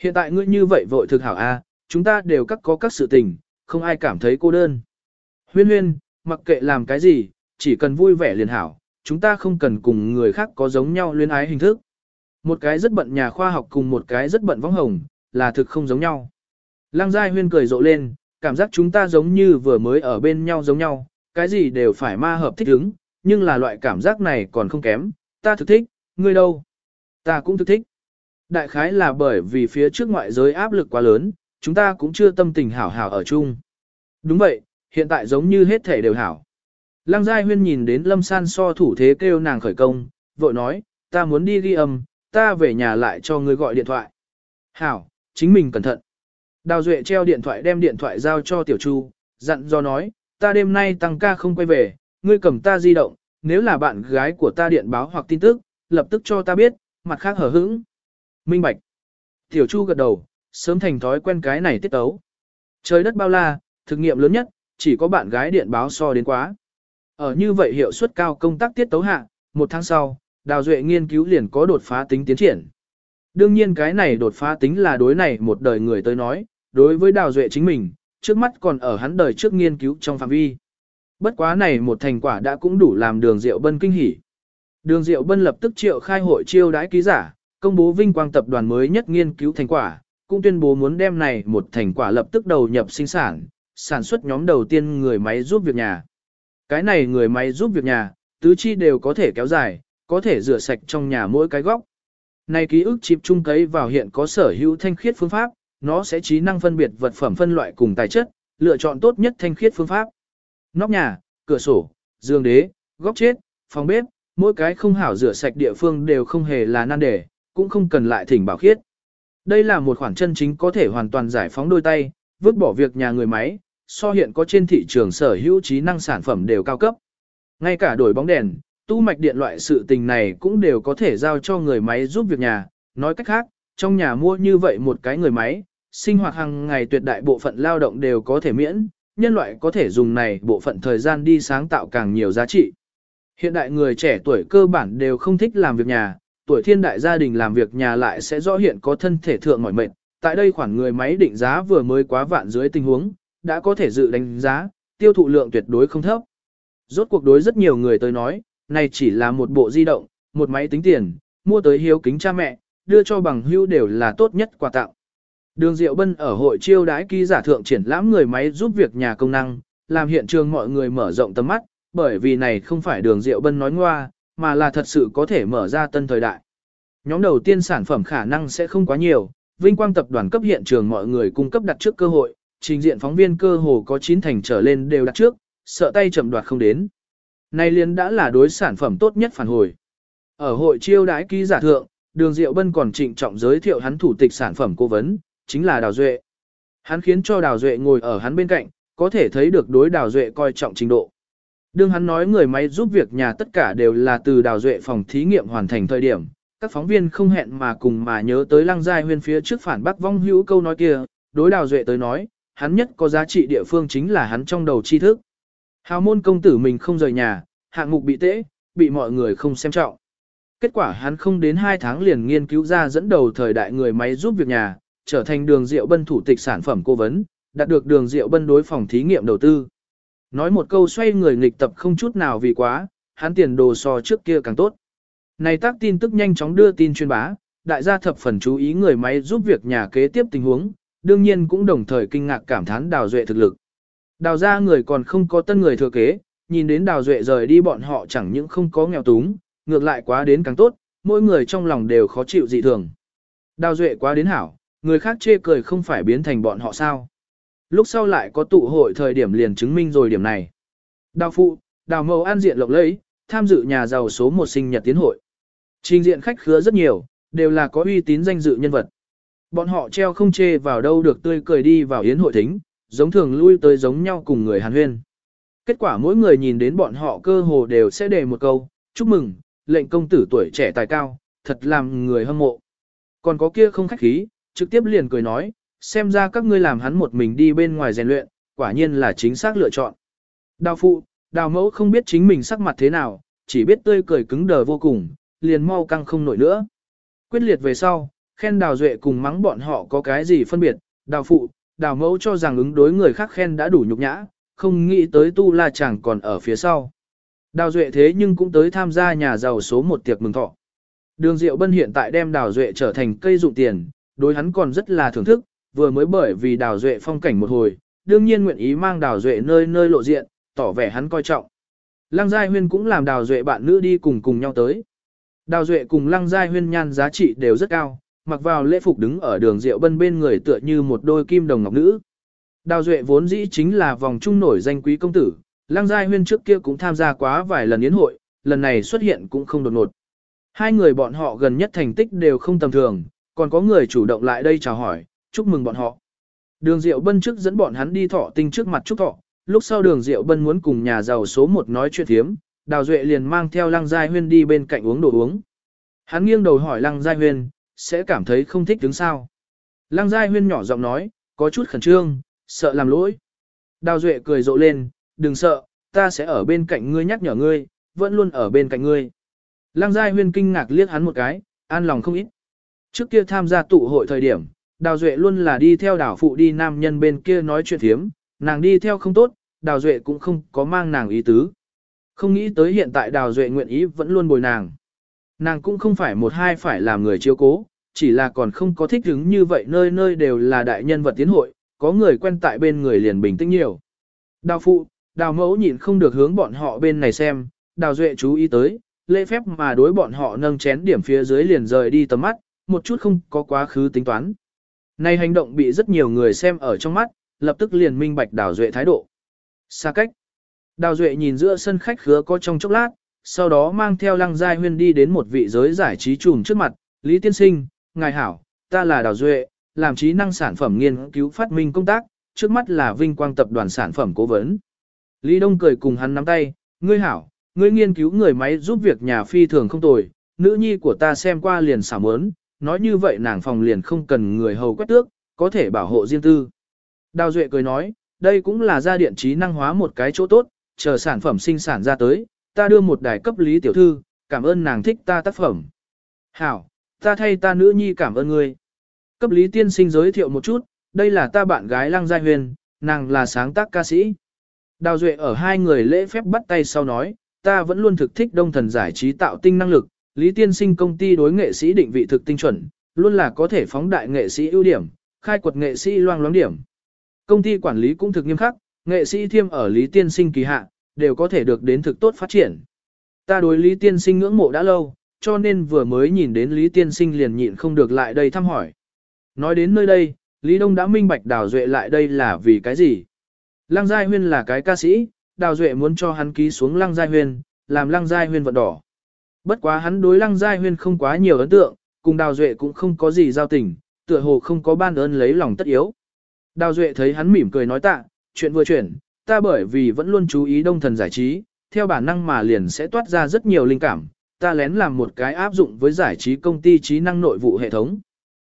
Hiện tại ngươi như vậy vội thực hảo a, chúng ta đều các có các sự tình, không ai cảm thấy cô đơn. Huyên huyên, mặc kệ làm cái gì, chỉ cần vui vẻ liền hảo, chúng ta không cần cùng người khác có giống nhau luyến ái hình thức. Một cái rất bận nhà khoa học cùng một cái rất bận võng hồng, là thực không giống nhau. Lăng Giai Huyên cười rộ lên, cảm giác chúng ta giống như vừa mới ở bên nhau giống nhau, cái gì đều phải ma hợp thích ứng, nhưng là loại cảm giác này còn không kém, ta thực thích, ngươi đâu? Ta cũng thực thích. Đại khái là bởi vì phía trước ngoại giới áp lực quá lớn, chúng ta cũng chưa tâm tình hảo hảo ở chung. Đúng vậy, hiện tại giống như hết thể đều hảo. Lăng Giai Huyên nhìn đến Lâm San so thủ thế kêu nàng khởi công, vội nói, ta muốn đi ghi âm, ta về nhà lại cho ngươi gọi điện thoại. Hảo, chính mình cẩn thận. Đào Duệ treo điện thoại đem điện thoại giao cho Tiểu Chu, dặn do nói, ta đêm nay tăng ca không quay về, ngươi cầm ta di động, nếu là bạn gái của ta điện báo hoặc tin tức, lập tức cho ta biết, mặt khác hở hững. Minh Bạch. Tiểu Chu gật đầu, sớm thành thói quen cái này tiết tấu. Trời đất bao la, thực nghiệm lớn nhất, chỉ có bạn gái điện báo so đến quá. Ở như vậy hiệu suất cao công tác tiết tấu hạ, một tháng sau, Đào Duệ nghiên cứu liền có đột phá tính tiến triển. Đương nhiên cái này đột phá tính là đối này một đời người tới nói, đối với Đào Duệ chính mình, trước mắt còn ở hắn đời trước nghiên cứu trong phạm vi. Bất quá này một thành quả đã cũng đủ làm đường Diệu Bân kinh hỉ. Đường Diệu Bân lập tức triệu khai hội chiêu đãi ký giả, công bố vinh quang tập đoàn mới nhất nghiên cứu thành quả, cũng tuyên bố muốn đem này một thành quả lập tức đầu nhập sinh sản, sản xuất nhóm đầu tiên người máy giúp việc nhà. Cái này người máy giúp việc nhà, tứ chi đều có thể kéo dài, có thể rửa sạch trong nhà mỗi cái góc. Này ký ức chịp trung cấy vào hiện có sở hữu thanh khiết phương pháp, nó sẽ trí năng phân biệt vật phẩm phân loại cùng tài chất, lựa chọn tốt nhất thanh khiết phương pháp. Nóc nhà, cửa sổ, giường đế, góc chết, phòng bếp, mỗi cái không hảo rửa sạch địa phương đều không hề là nan đề, cũng không cần lại thỉnh bảo khiết. Đây là một khoản chân chính có thể hoàn toàn giải phóng đôi tay, vứt bỏ việc nhà người máy, so hiện có trên thị trường sở hữu trí năng sản phẩm đều cao cấp. Ngay cả đổi bóng đèn, tu mạch điện loại sự tình này cũng đều có thể giao cho người máy giúp việc nhà. Nói cách khác, trong nhà mua như vậy một cái người máy, sinh hoạt hàng ngày tuyệt đại bộ phận lao động đều có thể miễn, nhân loại có thể dùng này bộ phận thời gian đi sáng tạo càng nhiều giá trị. Hiện đại người trẻ tuổi cơ bản đều không thích làm việc nhà, tuổi thiên đại gia đình làm việc nhà lại sẽ rõ hiện có thân thể thượng mỏi mệt. Tại đây khoản người máy định giá vừa mới quá vạn dưới tình huống, đã có thể dự đánh giá, tiêu thụ lượng tuyệt đối không thấp. Rốt cuộc đối rất nhiều người tới nói, này chỉ là một bộ di động, một máy tính tiền, mua tới hiếu kính cha mẹ, đưa cho bằng hưu đều là tốt nhất quà tặng. Đường Diệu Bân ở hội chiêu đãi ký giả thượng triển lãm người máy giúp việc nhà công năng, làm hiện trường mọi người mở rộng tầm mắt, bởi vì này không phải đường Diệu Bân nói ngoa, mà là thật sự có thể mở ra tân thời đại. Nhóm đầu tiên sản phẩm khả năng sẽ không quá nhiều, Vinh Quang tập đoàn cấp hiện trường mọi người cung cấp đặt trước cơ hội, trình diện phóng viên cơ hồ có 9 thành trở lên đều đặt trước, sợ tay chậm đoạt không đến. Nay liền đã là đối sản phẩm tốt nhất phản hồi. Ở hội chiêu đãi ký giả thượng, Đường Diệu Bân còn trịnh trọng giới thiệu hắn thủ tịch sản phẩm cố vấn, chính là Đào Duệ. Hắn khiến cho Đào Duệ ngồi ở hắn bên cạnh, có thể thấy được đối Đào Duệ coi trọng trình độ. Đương hắn nói người máy giúp việc nhà tất cả đều là từ Đào Duệ phòng thí nghiệm hoàn thành thời điểm, các phóng viên không hẹn mà cùng mà nhớ tới lăng giai huyên phía trước phản bác vong hữu câu nói kia, đối Đào Duệ tới nói, hắn nhất có giá trị địa phương chính là hắn trong đầu tri thức. Hào môn công tử mình không rời nhà, hạng mục bị tễ, bị mọi người không xem trọng. Kết quả hắn không đến 2 tháng liền nghiên cứu ra dẫn đầu thời đại người máy giúp việc nhà, trở thành đường rượu bân thủ tịch sản phẩm cố vấn, đạt được đường rượu bân đối phòng thí nghiệm đầu tư. Nói một câu xoay người nghịch tập không chút nào vì quá, hắn tiền đồ so trước kia càng tốt. Này tác tin tức nhanh chóng đưa tin truyền bá, đại gia thập phần chú ý người máy giúp việc nhà kế tiếp tình huống, đương nhiên cũng đồng thời kinh ngạc cảm thán đào duệ thực lực. Đào ra người còn không có tân người thừa kế, nhìn đến đào duệ rời đi bọn họ chẳng những không có nghèo túng, ngược lại quá đến càng tốt, mỗi người trong lòng đều khó chịu dị thường. Đào duệ quá đến hảo, người khác chê cười không phải biến thành bọn họ sao. Lúc sau lại có tụ hội thời điểm liền chứng minh rồi điểm này. Đào phụ, đào mẫu an diện lộc lẫy, tham dự nhà giàu số một sinh nhật tiến hội. Trình diện khách khứa rất nhiều, đều là có uy tín danh dự nhân vật. Bọn họ treo không chê vào đâu được tươi cười đi vào yến hội thính, giống thường lui tới giống nhau cùng người hàn huyên. Kết quả mỗi người nhìn đến bọn họ cơ hồ đều sẽ đề một câu, chúc mừng, lệnh công tử tuổi trẻ tài cao, thật làm người hâm mộ. Còn có kia không khách khí, trực tiếp liền cười nói, xem ra các ngươi làm hắn một mình đi bên ngoài rèn luyện, quả nhiên là chính xác lựa chọn. Đào phụ, đào mẫu không biết chính mình sắc mặt thế nào, chỉ biết tươi cười cứng đờ vô cùng, liền mau căng không nổi nữa. Quyết liệt về sau, khen đào duệ cùng mắng bọn họ có cái gì phân biệt, đào phụ, đào mẫu cho rằng ứng đối người khác khen đã đủ nhục nhã, không nghĩ tới tu la chẳng còn ở phía sau. Đào duệ thế nhưng cũng tới tham gia nhà giàu số một tiệc mừng thọ. Đường Diệu Bân hiện tại đem đào duệ trở thành cây dụng tiền, đối hắn còn rất là thưởng thức, vừa mới bởi vì đào duệ phong cảnh một hồi, đương nhiên nguyện ý mang đào duệ nơi nơi lộ diện, tỏ vẻ hắn coi trọng. Lăng Giai Huyên cũng làm đào duệ bạn nữ đi cùng cùng nhau tới. Đào duệ cùng Lăng Giai Huyên nhan giá trị đều rất cao, mặc vào lễ phục đứng ở đường rượu Bân bên người tựa như một đôi kim đồng ngọc nữ. Đào duệ vốn dĩ chính là vòng trung nổi danh quý công tử, Lăng Giai Huyên trước kia cũng tham gia quá vài lần yến hội, lần này xuất hiện cũng không đột ngột. Hai người bọn họ gần nhất thành tích đều không tầm thường, còn có người chủ động lại đây chào hỏi, chúc mừng bọn họ. Đường Diệu Bân trước dẫn bọn hắn đi thọ tinh trước mặt chúc thọ, lúc sau Đường Diệu Bân muốn cùng nhà giàu số một nói chuyện thiếm, Đào Duệ liền mang theo Lăng Giai Huyên đi bên cạnh uống đồ uống. Hắn nghiêng đầu hỏi Lăng Giai Huyên, sẽ cảm thấy không thích đứng sao. Lăng Giai Huyên nhỏ giọng nói, có chút khẩn trương, sợ làm lỗi. Đào Duệ cười rộ lên, đừng sợ, ta sẽ ở bên cạnh ngươi nhắc nhở ngươi, vẫn luôn ở bên cạnh ngươi. Lăng Giai Huyên kinh ngạc liếc hắn một cái, an lòng không ít. Trước kia tham gia tụ hội thời điểm, Đào Duệ luôn là đi theo đảo phụ đi nam nhân bên kia nói chuyện thiếm, nàng đi theo không tốt, Đào Duệ cũng không có mang nàng ý tứ. Không nghĩ tới hiện tại Đào Duệ nguyện ý vẫn luôn bồi nàng. Nàng cũng không phải một hai phải làm người chiếu cố, chỉ là còn không có thích hứng như vậy nơi nơi đều là đại nhân vật tiến hội, có người quen tại bên người liền bình tĩnh nhiều. Đào phụ, đào mẫu nhìn không được hướng bọn họ bên này xem, đào duệ chú ý tới, lễ phép mà đối bọn họ nâng chén điểm phía dưới liền rời đi tầm mắt, một chút không có quá khứ tính toán. Này hành động bị rất nhiều người xem ở trong mắt, lập tức liền minh bạch đào duệ thái độ. Xa cách. Đào duệ nhìn giữa sân khách khứa có trong chốc lát, sau đó mang theo lăng giai huyên đi đến một vị giới giải trí trùm trước mặt, Lý Tiên Sinh, Ngài Hảo, ta là Đào Duệ, làm trí năng sản phẩm nghiên cứu phát minh công tác, trước mắt là Vinh Quang Tập đoàn sản phẩm cố vấn. Lý Đông cười cùng hắn nắm tay, ngươi hảo, ngươi nghiên cứu người máy giúp việc nhà phi thường không tồi, nữ nhi của ta xem qua liền xả mớn, nói như vậy nàng phòng liền không cần người hầu quét tước, có thể bảo hộ riêng tư. Đào Duệ cười nói, đây cũng là gia điện trí năng hóa một cái chỗ tốt, chờ sản phẩm sinh sản ra tới, ta đưa một đài cấp lý tiểu thư, cảm ơn nàng thích ta tác phẩm. Hảo, ta thay ta nữ nhi cảm ơn ngươi. Cấp Lý Tiên Sinh giới thiệu một chút, đây là ta bạn gái Lăng Giai Huyền, nàng là sáng tác ca sĩ. Đào Duệ ở hai người lễ phép bắt tay sau nói, ta vẫn luôn thực thích đông thần giải trí tạo tinh năng lực, Lý Tiên Sinh công ty đối nghệ sĩ định vị thực tinh chuẩn, luôn là có thể phóng đại nghệ sĩ ưu điểm, khai quật nghệ sĩ loang loáng điểm. Công ty quản lý cũng thực nghiêm khắc, nghệ sĩ thiêm ở Lý Tiên Sinh kỳ hạ, đều có thể được đến thực tốt phát triển. Ta đối Lý Tiên Sinh ngưỡng mộ đã lâu, cho nên vừa mới nhìn đến Lý Tiên Sinh liền nhịn không được lại đây thăm hỏi. Nói đến nơi đây, Lý Đông đã minh bạch Đào Duệ lại đây là vì cái gì? Lăng Giai Huyên là cái ca sĩ, Đào Duệ muốn cho hắn ký xuống Lăng Giai Huyên, làm Lăng Giai Huyên vận đỏ. Bất quá hắn đối Lăng Giai Huyên không quá nhiều ấn tượng, cùng Đào Duệ cũng không có gì giao tình, tựa hồ không có ban ơn lấy lòng tất yếu. Đào Duệ thấy hắn mỉm cười nói tạ, chuyện vừa chuyển, ta bởi vì vẫn luôn chú ý đông thần giải trí, theo bản năng mà liền sẽ toát ra rất nhiều linh cảm, ta lén làm một cái áp dụng với giải trí công ty trí năng nội vụ hệ thống.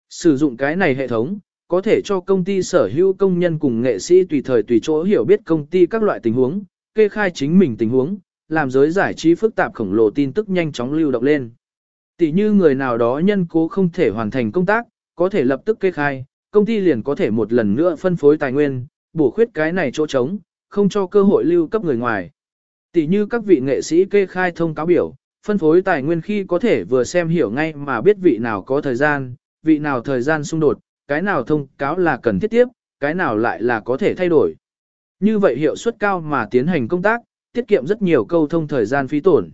Sử dụng cái này hệ thống, có thể cho công ty sở hữu công nhân cùng nghệ sĩ tùy thời tùy chỗ hiểu biết công ty các loại tình huống, kê khai chính mình tình huống, làm giới giải trí phức tạp khổng lồ tin tức nhanh chóng lưu động lên. Tỷ như người nào đó nhân cố không thể hoàn thành công tác, có thể lập tức kê khai, công ty liền có thể một lần nữa phân phối tài nguyên, bổ khuyết cái này chỗ trống, không cho cơ hội lưu cấp người ngoài. Tỷ như các vị nghệ sĩ kê khai thông cáo biểu, phân phối tài nguyên khi có thể vừa xem hiểu ngay mà biết vị nào có thời gian, vị nào thời gian xung đột, cái nào thông cáo là cần thiết tiếp, cái nào lại là có thể thay đổi. Như vậy hiệu suất cao mà tiến hành công tác, tiết kiệm rất nhiều câu thông thời gian phí tổn.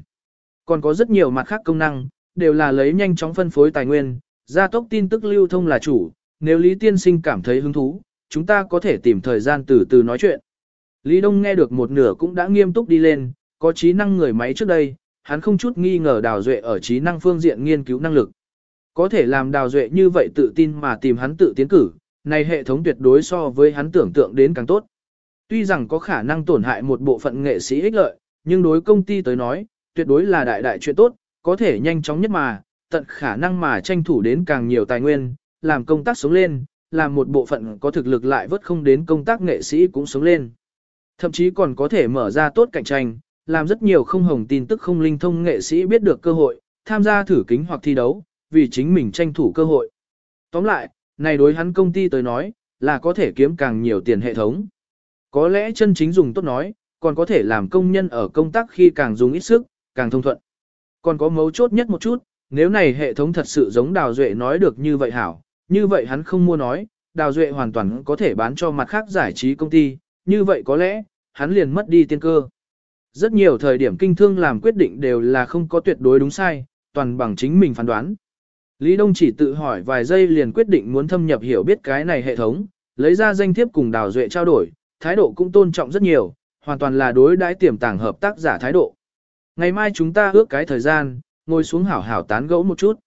Còn có rất nhiều mặt khác công năng, đều là lấy nhanh chóng phân phối tài nguyên, gia tốc tin tức lưu thông là chủ, nếu Lý Tiên Sinh cảm thấy hứng thú, chúng ta có thể tìm thời gian từ từ nói chuyện. Lý Đông nghe được một nửa cũng đã nghiêm túc đi lên, có trí năng người máy trước đây, hắn không chút nghi ngờ Đào Duệ ở trí năng phương diện nghiên cứu năng lực. Có thể làm Đào Duệ như vậy tự tin mà tìm hắn tự tiến cử, này hệ thống tuyệt đối so với hắn tưởng tượng đến càng tốt. Tuy rằng có khả năng tổn hại một bộ phận nghệ sĩ ích lợi, nhưng đối công ty tới nói, tuyệt đối là đại đại chuyện tốt, có thể nhanh chóng nhất mà, tận khả năng mà tranh thủ đến càng nhiều tài nguyên, làm công tác sống lên, làm một bộ phận có thực lực lại vớt không đến công tác nghệ sĩ cũng sống lên. Thậm chí còn có thể mở ra tốt cạnh tranh, làm rất nhiều không hồng tin tức không linh thông nghệ sĩ biết được cơ hội, tham gia thử kính hoặc thi đấu, vì chính mình tranh thủ cơ hội. Tóm lại, này đối hắn công ty tới nói, là có thể kiếm càng nhiều tiền hệ thống. Có lẽ chân chính dùng tốt nói, còn có thể làm công nhân ở công tác khi càng dùng ít sức, càng thông thuận. Còn có mấu chốt nhất một chút, nếu này hệ thống thật sự giống Đào Duệ nói được như vậy hảo, như vậy hắn không mua nói, Đào Duệ hoàn toàn có thể bán cho mặt khác giải trí công ty, như vậy có lẽ, hắn liền mất đi tiên cơ. Rất nhiều thời điểm kinh thương làm quyết định đều là không có tuyệt đối đúng sai, toàn bằng chính mình phán đoán. Lý Đông chỉ tự hỏi vài giây liền quyết định muốn thâm nhập hiểu biết cái này hệ thống, lấy ra danh thiếp cùng Đào Duệ trao đổi, thái độ cũng tôn trọng rất nhiều, hoàn toàn là đối đãi tiềm tàng hợp tác giả thái độ. Ngày mai chúng ta ước cái thời gian, ngồi xuống hảo hảo tán gẫu một chút.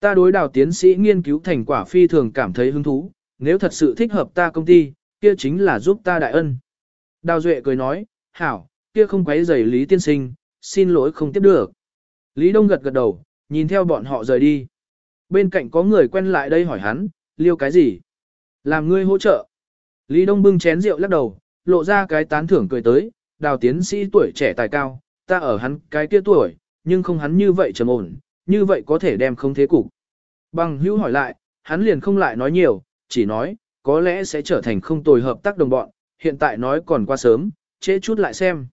Ta đối đào tiến sĩ nghiên cứu thành quả phi thường cảm thấy hứng thú, nếu thật sự thích hợp ta công ty, kia chính là giúp ta đại ân. Đào Duệ cười nói, hảo, kia không quấy rầy Lý Tiên Sinh, xin lỗi không tiếp được. Lý Đông gật gật đầu, nhìn theo bọn họ rời đi. Bên cạnh có người quen lại đây hỏi hắn, liêu cái gì? Làm ngươi hỗ trợ. Lý Đông bưng chén rượu lắc đầu, lộ ra cái tán thưởng cười tới, đào tiến sĩ tuổi trẻ tài cao, ta ở hắn cái kia tuổi, nhưng không hắn như vậy trầm ổn, như vậy có thể đem không thế cục. Bằng hữu hỏi lại, hắn liền không lại nói nhiều, chỉ nói, có lẽ sẽ trở thành không tồi hợp tác đồng bọn, hiện tại nói còn qua sớm, trễ chút lại xem.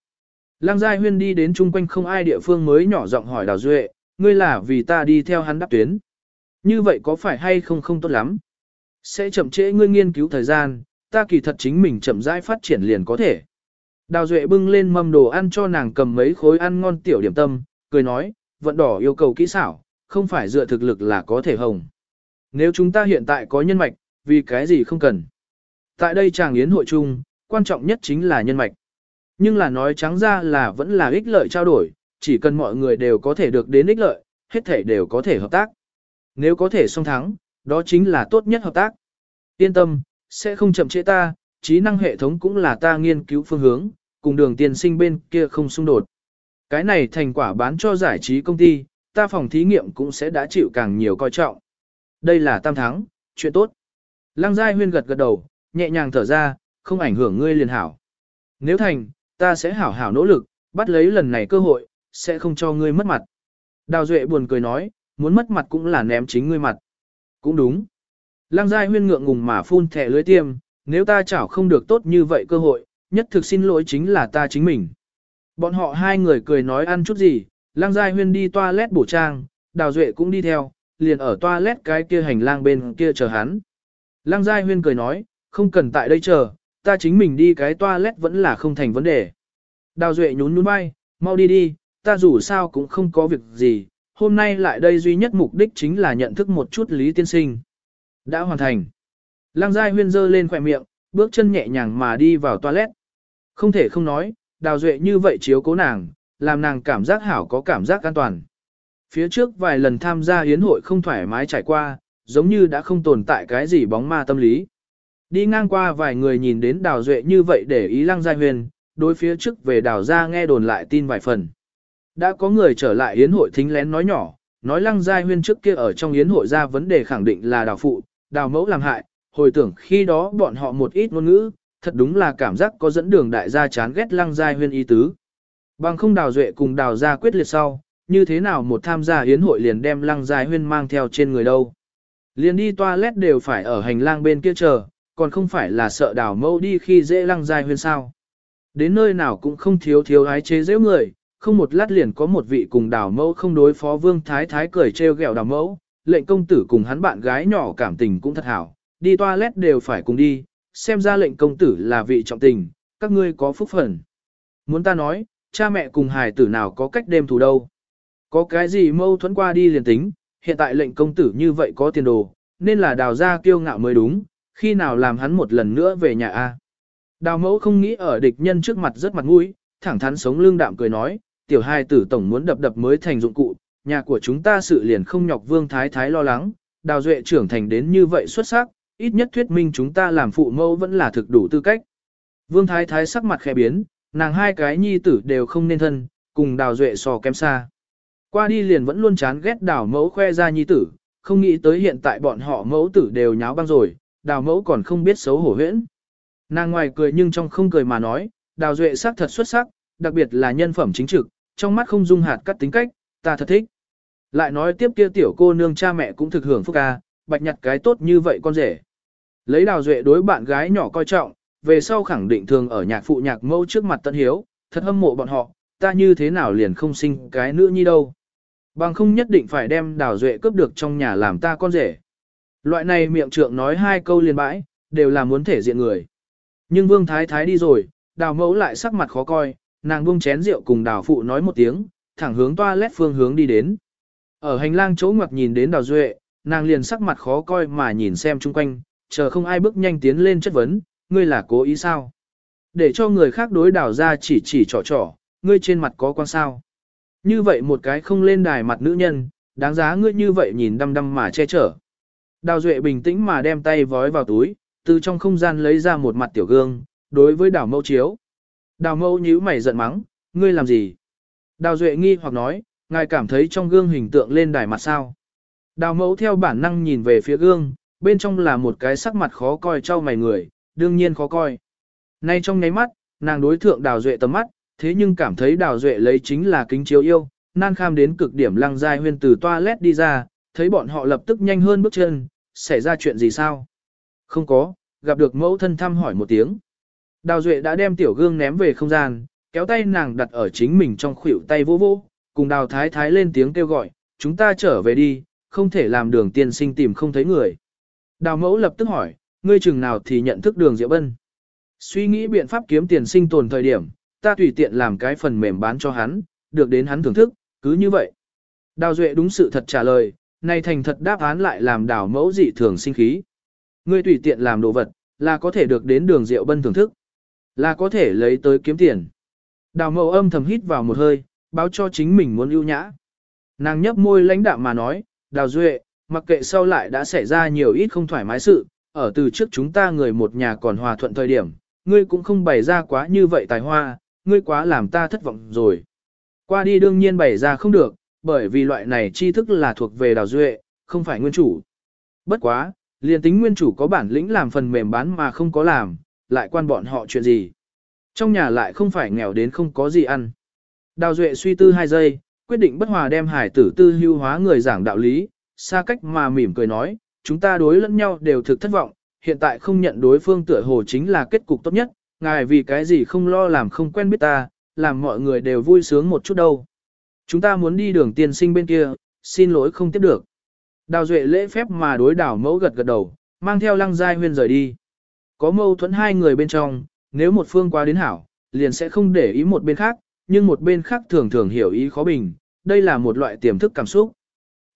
Lăng Giai Huyên đi đến chung quanh không ai địa phương mới nhỏ giọng hỏi Đào Duệ, ngươi là vì ta đi theo hắn đáp tuyến. Như vậy có phải hay không không tốt lắm? Sẽ chậm trễ ngươi nghiên cứu thời gian, ta kỳ thật chính mình chậm rãi phát triển liền có thể. Đào Duệ bưng lên mâm đồ ăn cho nàng cầm mấy khối ăn ngon tiểu điểm tâm, cười nói, vận đỏ yêu cầu kỹ xảo, không phải dựa thực lực là có thể hồng. Nếu chúng ta hiện tại có nhân mạch, vì cái gì không cần. Tại đây chàng yến hội chung, quan trọng nhất chính là nhân mạch. Nhưng là nói trắng ra là vẫn là ích lợi trao đổi, chỉ cần mọi người đều có thể được đến ích lợi, hết thể đều có thể hợp tác. Nếu có thể song thắng, đó chính là tốt nhất hợp tác. Yên tâm, sẽ không chậm trễ ta, trí năng hệ thống cũng là ta nghiên cứu phương hướng, cùng đường tiền sinh bên kia không xung đột. Cái này thành quả bán cho giải trí công ty, ta phòng thí nghiệm cũng sẽ đã chịu càng nhiều coi trọng. Đây là tam thắng, chuyện tốt. Lăng Giai Huyên gật gật đầu, nhẹ nhàng thở ra, không ảnh hưởng ngươi liền hảo. Nếu thành, ta sẽ hảo hảo nỗ lực, bắt lấy lần này cơ hội, sẽ không cho ngươi mất mặt. Đào Duệ buồn cười nói, muốn mất mặt cũng là ném chính ngươi mặt. Cũng đúng. Lang Giai Huyên ngượng ngùng mà phun thẻ lưới tiêm, nếu ta chảo không được tốt như vậy cơ hội, nhất thực xin lỗi chính là ta chính mình. Bọn họ hai người cười nói ăn chút gì, Lang Giai Huyên đi toilet bổ trang, Đào Duệ cũng đi theo, liền ở toilet cái kia hành lang bên kia chờ hắn. Lang Giai Huyên cười nói, không cần tại đây chờ, ta chính mình đi cái toilet vẫn là không thành vấn đề. Đào Duệ nhún nhún vai, mau đi đi, ta dù sao cũng không có việc gì, hôm nay lại đây duy nhất mục đích chính là nhận thức một chút Lý Tiên Sinh. Đã hoàn thành. Lăng Giai Huyên giơ lên khỏe miệng, bước chân nhẹ nhàng mà đi vào toilet. Không thể không nói, Đào Duệ như vậy chiếu cố nàng, làm nàng cảm giác hảo có cảm giác an toàn. Phía trước vài lần tham gia hiến hội không thoải mái trải qua, giống như đã không tồn tại cái gì bóng ma tâm lý. Đi ngang qua vài người nhìn đến Đào Duệ như vậy để ý Lăng Giai Huyền, đối phía trước về Đào ra nghe đồn lại tin vài phần. Đã có người trở lại yến hội thính lén nói nhỏ, nói Lăng Giai Huyên trước kia ở trong yến hội ra vấn đề khẳng định là đào phụ, đào mẫu làm hại, hồi tưởng khi đó bọn họ một ít ngôn ngữ, thật đúng là cảm giác có dẫn đường đại gia chán ghét Lăng Giai Huyên ý tứ. Bằng không đào duệ cùng đào gia quyết liệt sau, như thế nào một tham gia hiến hội liền đem Lăng Giai Huyên mang theo trên người đâu. Liền đi toilet đều phải ở hành lang bên kia chờ, còn không phải là sợ đào mẫu đi khi dễ Lăng Giai Huyên sao. Đến nơi nào cũng không thiếu thiếu ái chế dễ người, không một lát liền có một vị cùng đào mẫu không đối phó vương thái thái cười trêu ghẹo đào mẫu, lệnh công tử cùng hắn bạn gái nhỏ cảm tình cũng thật hảo, đi toilet đều phải cùng đi, xem ra lệnh công tử là vị trọng tình, các ngươi có phúc phần. Muốn ta nói, cha mẹ cùng hài tử nào có cách đêm thù đâu. Có cái gì mâu thuẫn qua đi liền tính, hiện tại lệnh công tử như vậy có tiền đồ, nên là đào ra kiêu ngạo mới đúng, khi nào làm hắn một lần nữa về nhà a. Đào mẫu không nghĩ ở địch nhân trước mặt rất mặt mũi, thẳng thắn sống lương đạm cười nói, tiểu hai tử tổng muốn đập đập mới thành dụng cụ, nhà của chúng ta sự liền không nhọc vương thái thái lo lắng, đào duệ trưởng thành đến như vậy xuất sắc, ít nhất thuyết minh chúng ta làm phụ mẫu vẫn là thực đủ tư cách. Vương thái thái sắc mặt khẽ biến, nàng hai cái nhi tử đều không nên thân, cùng đào duệ so kém xa. Qua đi liền vẫn luôn chán ghét đào mẫu khoe ra nhi tử, không nghĩ tới hiện tại bọn họ mẫu tử đều nháo băng rồi, đào mẫu còn không biết xấu hổ huyễn. Nàng ngoài cười nhưng trong không cười mà nói, đào duệ sắc thật xuất sắc, đặc biệt là nhân phẩm chính trực, trong mắt không dung hạt cắt tính cách, ta thật thích. Lại nói tiếp kia tiểu cô nương cha mẹ cũng thực hưởng phúc ca, bạch nhặt cái tốt như vậy con rể. Lấy đào duệ đối bạn gái nhỏ coi trọng, về sau khẳng định thường ở nhạc phụ nhạc mẫu trước mặt tân hiếu, thật hâm mộ bọn họ, ta như thế nào liền không sinh cái nữa nhi đâu. Bằng không nhất định phải đem đào duệ cướp được trong nhà làm ta con rể. Loại này miệng trượng nói hai câu liền bãi, đều là muốn thể diện người. Nhưng vương thái thái đi rồi, đào mẫu lại sắc mặt khó coi, nàng buông chén rượu cùng đào phụ nói một tiếng, thẳng hướng toilet phương hướng đi đến. Ở hành lang chỗ ngoặt nhìn đến đào duệ, nàng liền sắc mặt khó coi mà nhìn xem chung quanh, chờ không ai bước nhanh tiến lên chất vấn, ngươi là cố ý sao? Để cho người khác đối đào ra chỉ chỉ trò trò, ngươi trên mặt có quan sao? Như vậy một cái không lên đài mặt nữ nhân, đáng giá ngươi như vậy nhìn đăm đăm mà che chở. Đào Duệ bình tĩnh mà đem tay vói vào túi, từ trong không gian lấy ra một mặt tiểu gương, đối với đào mâu chiếu. Đào mâu nhíu mày giận mắng, ngươi làm gì? Đào Duệ nghi hoặc nói, ngài cảm thấy trong gương hình tượng lên đài mặt sao? Đào mẫu theo bản năng nhìn về phía gương, bên trong là một cái sắc mặt khó coi cho mày người, đương nhiên khó coi. Nay trong nháy mắt, nàng đối thượng đào duệ tầm mắt, thế nhưng cảm thấy đào duệ lấy chính là kính chiếu yêu, nan kham đến cực điểm lăng giai huyên từ toilet đi ra, thấy bọn họ lập tức nhanh hơn bước chân, xảy ra chuyện gì sao? Không có, gặp được mẫu thân thăm hỏi một tiếng. Đào duệ đã đem tiểu gương ném về không gian, kéo tay nàng đặt ở chính mình trong khuỷu tay vô vô, cùng đào thái thái lên tiếng kêu gọi, chúng ta trở về đi, không thể làm đường tiên sinh tìm không thấy người. Đào mẫu lập tức hỏi, ngươi chừng nào thì nhận thức đường Diệu Bân. Suy nghĩ biện pháp kiếm tiền sinh tồn thời điểm, ta tùy tiện làm cái phần mềm bán cho hắn, được đến hắn thưởng thức, cứ như vậy. Đào Duệ đúng sự thật trả lời, nay thành thật đáp án lại làm đào mẫu dị thường sinh khí. Ngươi tùy tiện làm đồ vật, là có thể được đến đường Diệu Bân thưởng thức, là có thể lấy tới kiếm tiền. Đào Mậu âm thầm hít vào một hơi, báo cho chính mình muốn ưu nhã. Nàng nhấp môi lãnh đạm mà nói, Đào Duệ, mặc kệ sau lại đã xảy ra nhiều ít không thoải mái sự, ở từ trước chúng ta người một nhà còn hòa thuận thời điểm, ngươi cũng không bày ra quá như vậy tài hoa, ngươi quá làm ta thất vọng rồi. Qua đi đương nhiên bày ra không được, bởi vì loại này tri thức là thuộc về Đào Duệ, không phải nguyên chủ. Bất quá, liền tính nguyên chủ có bản lĩnh làm phần mềm bán mà không có làm, lại quan bọn họ chuyện gì. Trong nhà lại không phải nghèo đến không có gì ăn. Đào Duệ suy tư hai giây, quyết định bất hòa đem hải tử tư hưu hóa người giảng đạo lý, xa cách mà mỉm cười nói, chúng ta đối lẫn nhau đều thực thất vọng, hiện tại không nhận đối phương tựa hồ chính là kết cục tốt nhất, ngài vì cái gì không lo làm không quen biết ta, làm mọi người đều vui sướng một chút đâu. Chúng ta muốn đi đường tiên sinh bên kia, xin lỗi không tiếp được. Đào Duệ lễ phép mà đối đảo mẫu gật gật đầu, mang theo lăng giai huyên rời đi. Có mâu thuẫn hai người bên trong, nếu một phương qua đến hảo, liền sẽ không để ý một bên khác, nhưng một bên khác thường thường hiểu ý khó bình, đây là một loại tiềm thức cảm xúc.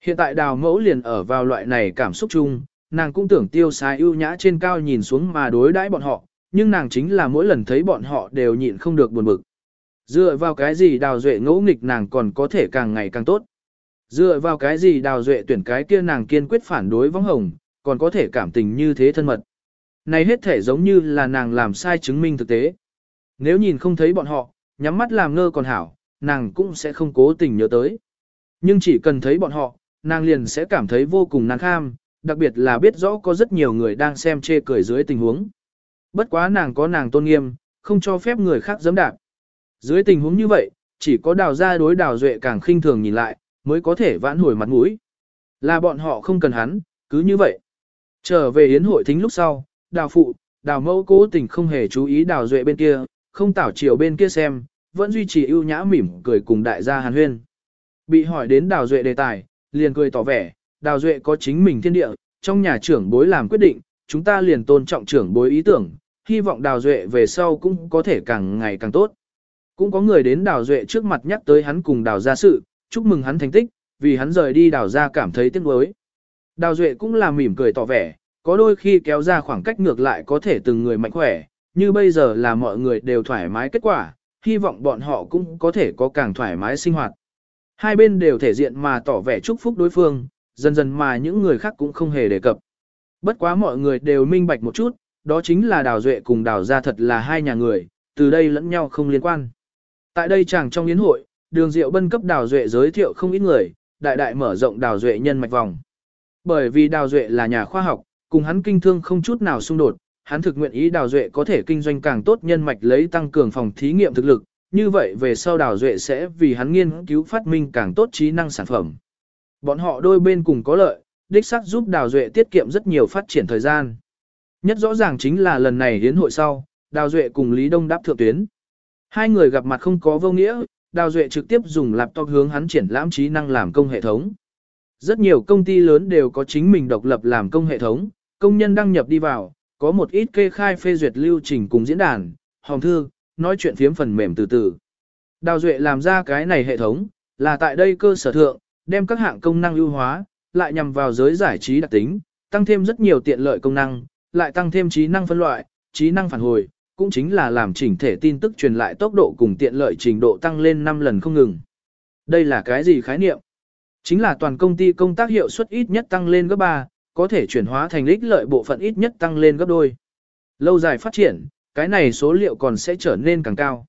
Hiện tại đào mẫu liền ở vào loại này cảm xúc chung, nàng cũng tưởng tiêu sai ưu nhã trên cao nhìn xuống mà đối đãi bọn họ, nhưng nàng chính là mỗi lần thấy bọn họ đều nhịn không được buồn bực. Dựa vào cái gì đào duệ ngỗ nghịch nàng còn có thể càng ngày càng tốt. Dựa vào cái gì đào duệ tuyển cái kia nàng kiên quyết phản đối vong hồng, còn có thể cảm tình như thế thân mật. Này hết thể giống như là nàng làm sai chứng minh thực tế. Nếu nhìn không thấy bọn họ, nhắm mắt làm ngơ còn hảo, nàng cũng sẽ không cố tình nhớ tới. Nhưng chỉ cần thấy bọn họ, nàng liền sẽ cảm thấy vô cùng nàng kham, đặc biệt là biết rõ có rất nhiều người đang xem chê cười dưới tình huống. Bất quá nàng có nàng tôn nghiêm, không cho phép người khác dẫm đạp. Dưới tình huống như vậy, chỉ có đào ra đối đào duệ càng khinh thường nhìn lại, mới có thể vãn hồi mặt mũi. Là bọn họ không cần hắn, cứ như vậy. Trở về yến hội thính lúc sau, đào phụ, đào mẫu cố tình không hề chú ý đào duệ bên kia, không tảo chiều bên kia xem, vẫn duy trì ưu nhã mỉm cười cùng đại gia hàn huyên. Bị hỏi đến đào duệ đề tài, liền cười tỏ vẻ, đào duệ có chính mình thiên địa, trong nhà trưởng bối làm quyết định, chúng ta liền tôn trọng trưởng bối ý tưởng, hy vọng đào duệ về sau cũng có thể càng ngày càng tốt. Cũng có người đến đào duệ trước mặt nhắc tới hắn cùng đào gia sự, chúc mừng hắn thành tích, vì hắn rời đi đào gia cảm thấy tiếc nuối. Đào duệ cũng là mỉm cười tỏ vẻ, có đôi khi kéo ra khoảng cách ngược lại có thể từng người mạnh khỏe, như bây giờ là mọi người đều thoải mái kết quả, hy vọng bọn họ cũng có thể có càng thoải mái sinh hoạt. Hai bên đều thể diện mà tỏ vẻ chúc phúc đối phương, dần dần mà những người khác cũng không hề đề cập. Bất quá mọi người đều minh bạch một chút, đó chính là đào duệ cùng đào gia thật là hai nhà người, từ đây lẫn nhau không liên quan. Tại đây chẳng trong yến hội, đường diệu bân cấp đào duệ giới thiệu không ít người, đại đại mở rộng đào duệ nhân mạch vòng. Bởi vì đào duệ là nhà khoa học, cùng hắn kinh thương không chút nào xung đột, hắn thực nguyện ý đào duệ có thể kinh doanh càng tốt nhân mạch lấy tăng cường phòng thí nghiệm thực lực, như vậy về sau đào duệ sẽ vì hắn nghiên cứu phát minh càng tốt trí năng sản phẩm. Bọn họ đôi bên cùng có lợi, đích xác giúp đào duệ tiết kiệm rất nhiều phát triển thời gian. Nhất rõ ràng chính là lần này đến hội sau, đào duệ cùng Lý Đông đáp thượng tuyến. Hai người gặp mặt không có vô nghĩa, đào duệ trực tiếp dùng laptop hướng hắn triển lãm trí năng làm công hệ thống. Rất nhiều công ty lớn đều có chính mình độc lập làm công hệ thống, công nhân đăng nhập đi vào, có một ít kê khai phê duyệt lưu trình cùng diễn đàn, hòm thư, nói chuyện phiếm phần mềm từ từ. Đào Duệ làm ra cái này hệ thống, là tại đây cơ sở thượng, đem các hạng công năng ưu hóa, lại nhằm vào giới giải trí đặc tính, tăng thêm rất nhiều tiện lợi công năng, lại tăng thêm trí năng phân loại, trí năng phản hồi, cũng chính là làm chỉnh thể tin tức truyền lại tốc độ cùng tiện lợi trình độ tăng lên 5 lần không ngừng. Đây là cái gì khái niệm? Chính là toàn công ty công tác hiệu suất ít nhất tăng lên gấp 3, có thể chuyển hóa thành ích lợi bộ phận ít nhất tăng lên gấp đôi. Lâu dài phát triển, cái này số liệu còn sẽ trở nên càng cao.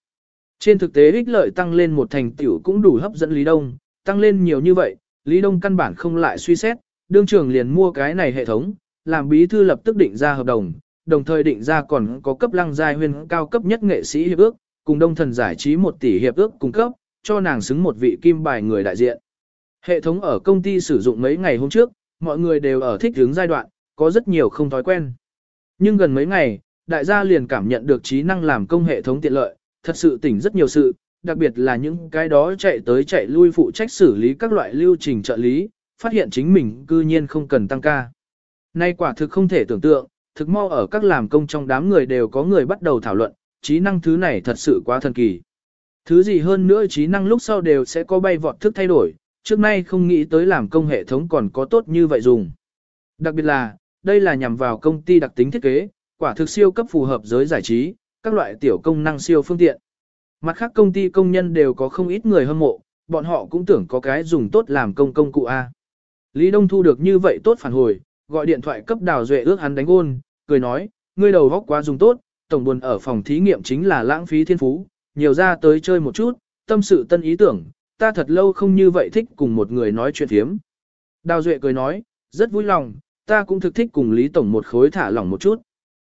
Trên thực tế ích lợi tăng lên một thành tiểu cũng đủ hấp dẫn Lý Đông, tăng lên nhiều như vậy, Lý Đông căn bản không lại suy xét, đương trưởng liền mua cái này hệ thống, làm bí thư lập tức định ra hợp đồng, đồng thời định ra còn có cấp lăng giai huyên cao cấp nhất nghệ sĩ hiệp ước, cùng đông thần giải trí 1 tỷ hiệp ước cung cấp, cho nàng xứng một vị kim bài người đại diện. Hệ thống ở công ty sử dụng mấy ngày hôm trước, mọi người đều ở thích hướng giai đoạn, có rất nhiều không thói quen. Nhưng gần mấy ngày, đại gia liền cảm nhận được trí năng làm công hệ thống tiện lợi, thật sự tỉnh rất nhiều sự, đặc biệt là những cái đó chạy tới chạy lui phụ trách xử lý các loại lưu trình trợ lý, phát hiện chính mình cư nhiên không cần tăng ca. Nay quả thực không thể tưởng tượng, thực mau ở các làm công trong đám người đều có người bắt đầu thảo luận, trí năng thứ này thật sự quá thần kỳ. Thứ gì hơn nữa trí năng lúc sau đều sẽ có bay vọt thức thay đổi, trước nay không nghĩ tới làm công hệ thống còn có tốt như vậy dùng. Đặc biệt là, đây là nhằm vào công ty đặc tính thiết kế, quả thực siêu cấp phù hợp giới giải trí, các loại tiểu công năng siêu phương tiện. Mặt khác công ty công nhân đều có không ít người hâm mộ, bọn họ cũng tưởng có cái dùng tốt làm công công cụ A. Lý Đông thu được như vậy tốt phản hồi, gọi điện thoại cấp đào duệ ước hắn đánh ôn, cười nói, ngươi đầu góc quá dùng tốt, tổng buồn ở phòng thí nghiệm chính là lãng phí thiên phú, nhiều ra tới chơi một chút, tâm sự tân ý tưởng, ta thật lâu không như vậy thích cùng một người nói chuyện thiếm. Đào Duệ cười nói, rất vui lòng, ta cũng thực thích cùng Lý Tổng một khối thả lỏng một chút.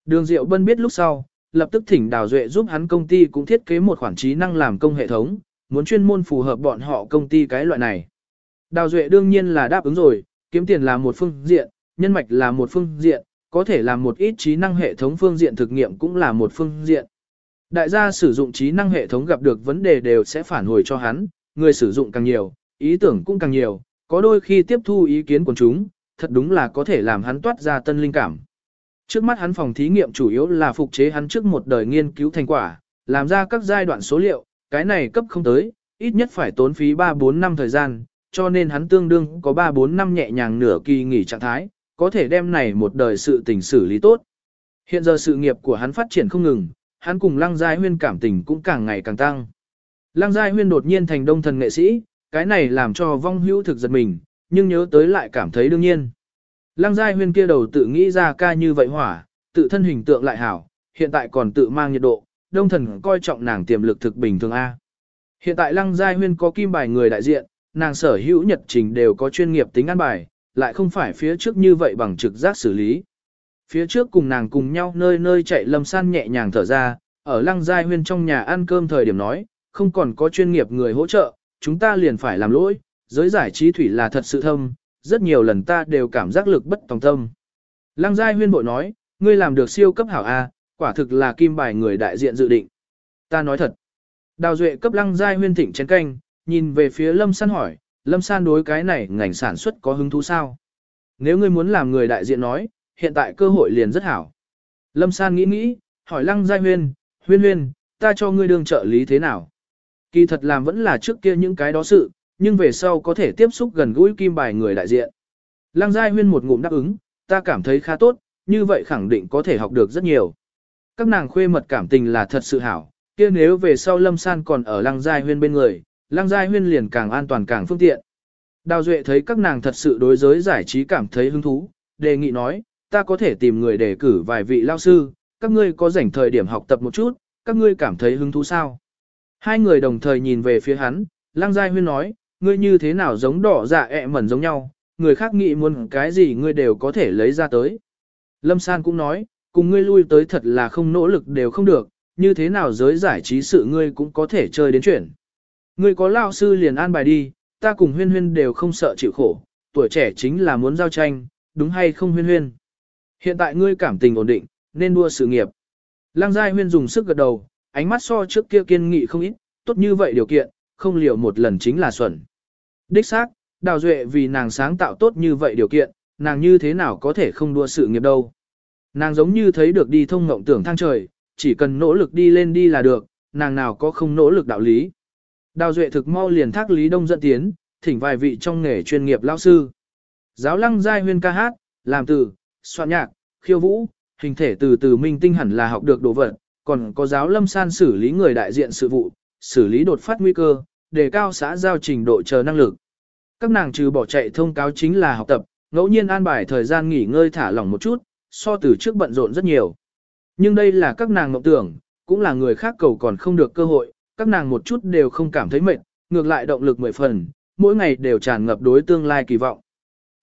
Đường Diệu Bân biết lúc sau, lập tức thỉnh Đào Duệ giúp hắn công ty cũng thiết kế một khoản trí năng làm công hệ thống, muốn chuyên môn phù hợp bọn họ công ty cái loại này. Đào Duệ đương nhiên là đáp ứng rồi, kiếm tiền là một phương diện, nhân mạch là một phương diện, có thể làm một ít trí năng hệ thống phương diện thực nghiệm cũng là một phương diện. Đại gia sử dụng trí năng hệ thống gặp được vấn đề đều sẽ phản hồi cho hắn, người sử dụng càng nhiều, ý tưởng cũng càng nhiều, có đôi khi tiếp thu ý kiến của chúng, thật đúng là có thể làm hắn toát ra tân linh cảm. Trước mắt hắn phòng thí nghiệm chủ yếu là phục chế hắn trước một đời nghiên cứu thành quả, làm ra các giai đoạn số liệu, cái này cấp không tới, ít nhất phải tốn phí 3-4 năm thời gian, cho nên hắn tương đương có 3-4 năm nhẹ nhàng nửa kỳ nghỉ trạng thái, có thể đem này một đời sự tình xử lý tốt. Hiện giờ sự nghiệp của hắn phát triển không ngừng, hắn cùng Lăng Giai Huyên cảm tình cũng càng ngày càng tăng. Lăng Giai Huyên đột nhiên thành đông thần nghệ sĩ, cái này làm cho vong hữu thực giật mình, nhưng nhớ tới lại cảm thấy đương nhiên. Lăng Giai Huyên kia đầu tự nghĩ ra ca như vậy hỏa, tự thân hình tượng lại hảo, hiện tại còn tự mang nhiệt độ, đông thần coi trọng nàng tiềm lực thực bình thường A. Hiện tại Lăng Giai Huyên có kim bài người đại diện, nàng sở hữu nhật trình đều có chuyên nghiệp tính ăn bài, lại không phải phía trước như vậy bằng trực giác xử lý. Phía trước cùng nàng cùng nhau nơi nơi chạy lâm san nhẹ nhàng thở ra, ở Lăng Giai Huyên trong nhà ăn cơm thời điểm nói, không còn có chuyên nghiệp người hỗ trợ, chúng ta liền phải làm lỗi, giới giải trí thủy là thật sự thâm, rất nhiều lần ta đều cảm giác lực bất tòng tâm. Lăng Giai Huyên bội nói, ngươi làm được siêu cấp hảo A, quả thực là kim bài người đại diện dự định. Ta nói thật. Đào Duệ cấp Lăng Giai Huyên thỉnh chén canh, nhìn về phía Lâm San hỏi, Lâm San đối cái này ngành sản xuất có hứng thú sao? Nếu ngươi muốn làm người đại diện nói, hiện tại cơ hội liền rất hảo. Lâm San nghĩ nghĩ, hỏi Lăng Giai Huyên, Huyên Huyên, ta cho ngươi đương trợ lý thế nào? Kỳ thật làm vẫn là trước kia những cái đó sự, nhưng về sau có thể tiếp xúc gần gũi kim bài người đại diện. Lăng Giai Huyên một ngụm đáp ứng, ta cảm thấy khá tốt, như vậy khẳng định có thể học được rất nhiều. Các nàng khuê mật cảm tình là thật sự hảo, kia nếu về sau Lâm San còn ở Lăng Giai Huyên bên người, Lăng Giai Huyên liền càng an toàn càng phương tiện. Đào Duệ thấy các nàng thật sự đối giới giải trí cảm thấy hứng thú, đề nghị nói, ta có thể tìm người đề cử vài vị lao sư, các ngươi có rảnh thời điểm học tập một chút, các ngươi cảm thấy hứng thú sao? Hai người đồng thời nhìn về phía hắn, Lăng Giai Huyên nói, ngươi như thế nào giống đỏ dạ ẹ mẩn giống nhau, người khác nghĩ muốn cái gì ngươi đều có thể lấy ra tới. Lâm San cũng nói, cùng ngươi lui tới thật là không nỗ lực đều không được, như thế nào giới giải trí sự ngươi cũng có thể chơi đến chuyển. Ngươi có lao sư liền an bài đi, ta cùng huyên huyên đều không sợ chịu khổ, tuổi trẻ chính là muốn giao tranh, đúng hay không huyên huyên. Hiện tại ngươi cảm tình ổn định, nên đua sự nghiệp. Lăng Giai Huyên dùng sức gật đầu, ánh mắt so trước kia kiên nghị không ít, tốt như vậy điều kiện, không liều một lần chính là xuẩn. Đích xác, Đào Duệ vì nàng sáng tạo tốt như vậy điều kiện, nàng như thế nào có thể không đua sự nghiệp đâu. Nàng giống như thấy được đi thông ngộng tưởng thang trời, chỉ cần nỗ lực đi lên đi là được, nàng nào có không nỗ lực đạo lý. Đào Duệ thực mau liền thác Lý Đông dẫn tiến, thỉnh vài vị trong nghề chuyên nghiệp lao sư. Giáo lăng giai huyên ca hát, làm từ, soạn nhạc, khiêu vũ, hình thể từ từ minh tinh hẳn là học được đồ vật, còn có giáo lâm san xử lý người đại diện sự vụ, xử lý đột phát nguy cơ, đề cao xã giao trình độ chờ năng lực. Các nàng trừ bỏ chạy thông cáo chính là học tập, ngẫu nhiên an bài thời gian nghỉ ngơi thả lỏng một chút, so từ trước bận rộn rất nhiều. Nhưng đây là các nàng mộng tưởng, cũng là người khác cầu còn không được cơ hội, các nàng một chút đều không cảm thấy mệt, ngược lại động lực mười phần, mỗi ngày đều tràn ngập đối tương lai kỳ vọng.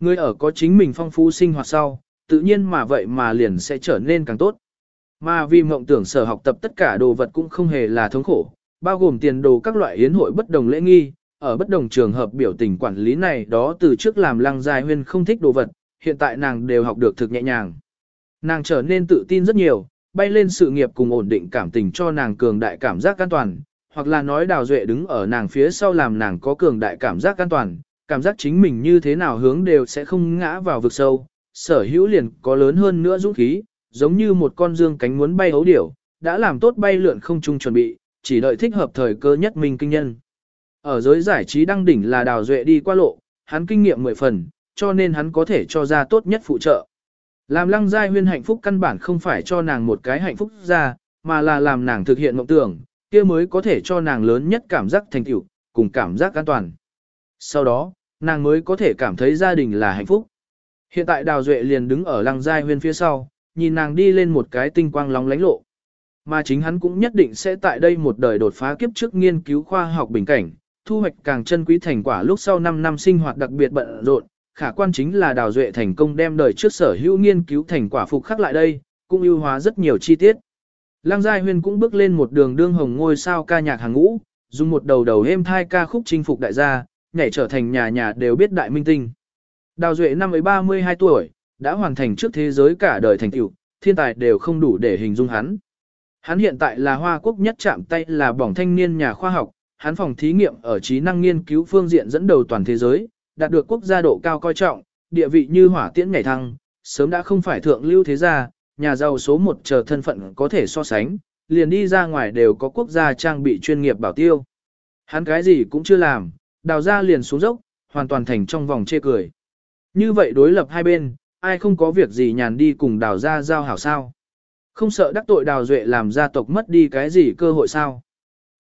Người ở có chính mình phong phú sinh hoạt sau, tự nhiên mà vậy mà liền sẽ trở nên càng tốt. Mà vì mộng tưởng sở học tập tất cả đồ vật cũng không hề là thống khổ, bao gồm tiền đồ các loại hiến hội bất đồng lễ nghi, ở bất đồng trường hợp biểu tình quản lý này đó từ trước làm lăng dài huyên không thích đồ vật, hiện tại nàng đều học được thực nhẹ nhàng. Nàng trở nên tự tin rất nhiều, bay lên sự nghiệp cùng ổn định cảm tình cho nàng cường đại cảm giác an toàn, hoặc là nói đào duệ đứng ở nàng phía sau làm nàng có cường đại cảm giác an toàn, cảm giác chính mình như thế nào hướng đều sẽ không ngã vào vực sâu, sở hữu liền có lớn hơn nữa dũng khí, giống như một con dương cánh muốn bay hấu điểu, đã làm tốt bay lượn không trung chuẩn bị, chỉ đợi thích hợp thời cơ nhất mình kinh nhân. Ở giới giải trí đăng đỉnh là đào duệ đi qua lộ, hắn kinh nghiệm mười phần, cho nên hắn có thể cho ra tốt nhất phụ trợ. Làm lăng giai huyên hạnh phúc căn bản không phải cho nàng một cái hạnh phúc ra, mà là làm nàng thực hiện mộng tưởng, kia mới có thể cho nàng lớn nhất cảm giác thành tựu, cùng cảm giác an toàn. Sau đó, nàng mới có thể cảm thấy gia đình là hạnh phúc. Hiện tại Đào Duệ liền đứng ở lăng giai huyên phía sau, nhìn nàng đi lên một cái tinh quang lóng lánh lộ. Mà chính hắn cũng nhất định sẽ tại đây một đời đột phá kiếp trước nghiên cứu khoa học bình cảnh, thu hoạch càng chân quý thành quả lúc sau 5 năm sinh hoạt đặc biệt bận rộn, khả quan chính là Đào Duệ thành công đem đời trước sở hữu nghiên cứu thành quả phục khắc lại đây, cũng ưu hóa rất nhiều chi tiết. Lăng Giai Huyên cũng bước lên một đường đương hồng ngôi sao ca nhạc hàng ngũ, dùng một đầu đầu êm thai ca khúc chinh phục đại gia, nhảy trở thành nhà nhà đều biết đại minh tinh. Đào Duệ năm ấy 32 tuổi, đã hoàn thành trước thế giới cả đời thành tựu, thiên tài đều không đủ để hình dung hắn. Hắn hiện tại là Hoa Quốc nhất chạm tay là bỏng thanh niên nhà khoa học, hắn phòng thí nghiệm ở trí năng nghiên cứu phương diện dẫn đầu toàn thế giới, đạt được quốc gia độ cao coi trọng, địa vị như hỏa tiễn nhảy thăng, sớm đã không phải thượng lưu thế gia, nhà giàu số một chờ thân phận có thể so sánh, liền đi ra ngoài đều có quốc gia trang bị chuyên nghiệp bảo tiêu. Hắn cái gì cũng chưa làm, đào ra liền xuống dốc, hoàn toàn thành trong vòng chê cười. Như vậy đối lập hai bên, ai không có việc gì nhàn đi cùng đào ra giao hảo sao. Không sợ đắc tội đào duệ làm gia tộc mất đi cái gì cơ hội sao.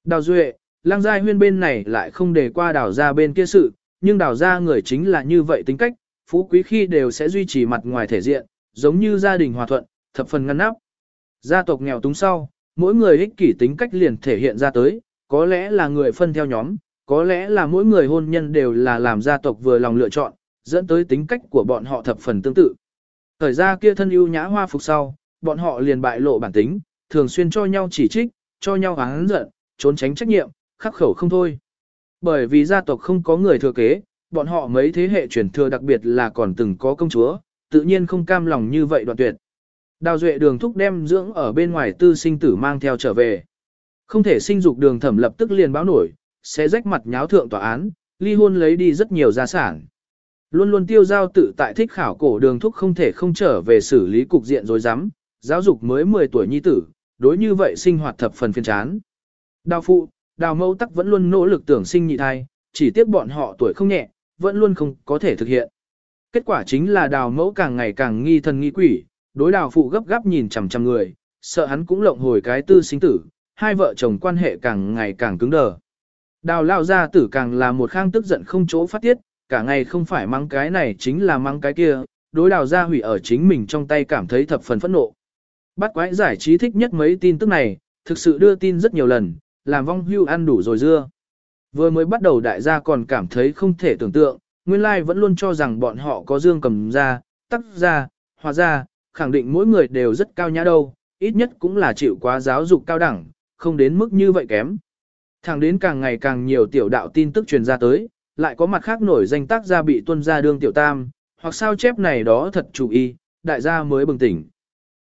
Đào duệ, lang giai huyên bên này lại không để qua đào ra bên kia sự, nhưng đào ra người chính là như vậy tính cách, phú quý khi đều sẽ duy trì mặt ngoài thể diện, giống như gia đình hòa thuận, thập phần ngăn nắp. Gia tộc nghèo túng sau, mỗi người ích kỷ tính cách liền thể hiện ra tới, có lẽ là người phân theo nhóm, có lẽ là mỗi người hôn nhân đều là làm gia tộc vừa lòng lựa chọn, dẫn tới tính cách của bọn họ thập phần tương tự. Thời ra kia thân ưu nhã hoa phục sau, bọn họ liền bại lộ bản tính, thường xuyên cho nhau chỉ trích, cho nhau hán giận, trốn tránh trách nhiệm, khắc khẩu không thôi. Bởi vì gia tộc không có người thừa kế, bọn họ mấy thế hệ truyền thừa đặc biệt là còn từng có công chúa, tự nhiên không cam lòng như vậy đoạn tuyệt. Đào duệ đường thúc đem dưỡng ở bên ngoài tư sinh tử mang theo trở về. Không thể sinh dục đường thẩm lập tức liền báo nổi, sẽ rách mặt nháo thượng tòa án, ly hôn lấy đi rất nhiều gia sản. Luôn luôn tiêu giao tự tại thích khảo cổ đường thúc không thể không trở về xử lý cục diện rồi dám, giáo dục mới 10 tuổi nhi tử, đối như vậy sinh hoạt thập phần phiền chán. Đào phụ, đào mẫu tắc vẫn luôn nỗ lực tưởng sinh nhị thai, chỉ tiếc bọn họ tuổi không nhẹ, vẫn luôn không có thể thực hiện. Kết quả chính là đào mẫu càng ngày càng nghi thần nghi quỷ, đối đào phụ gấp gáp nhìn chằm chằm người, sợ hắn cũng lộng hồi cái tư sinh tử, hai vợ chồng quan hệ càng ngày càng cứng đờ. Đào lao ra tử càng là một khang tức giận không chỗ phát tiết, cả ngày không phải mắng cái này chính là mắng cái kia, đối đào gia hủy ở chính mình trong tay cảm thấy thập phần phẫn nộ. Bắt quái giải trí thích nhất mấy tin tức này, thực sự đưa tin rất nhiều lần, làm vong hưu ăn đủ rồi dưa. Vừa mới bắt đầu đại gia còn cảm thấy không thể tưởng tượng, nguyên lai vẫn luôn cho rằng bọn họ có dương cầm ra, tắc ra, hòa ra, khẳng định mỗi người đều rất cao nhã đâu, ít nhất cũng là chịu quá giáo dục cao đẳng, không đến mức như vậy kém. Thẳng đến càng ngày càng nhiều tiểu đạo tin tức truyền ra tới, lại có mặt khác nổi danh tác gia bị tuân ra đương tiểu tam, hoặc sao chép này đó thật chủ y, đại gia mới bừng tỉnh.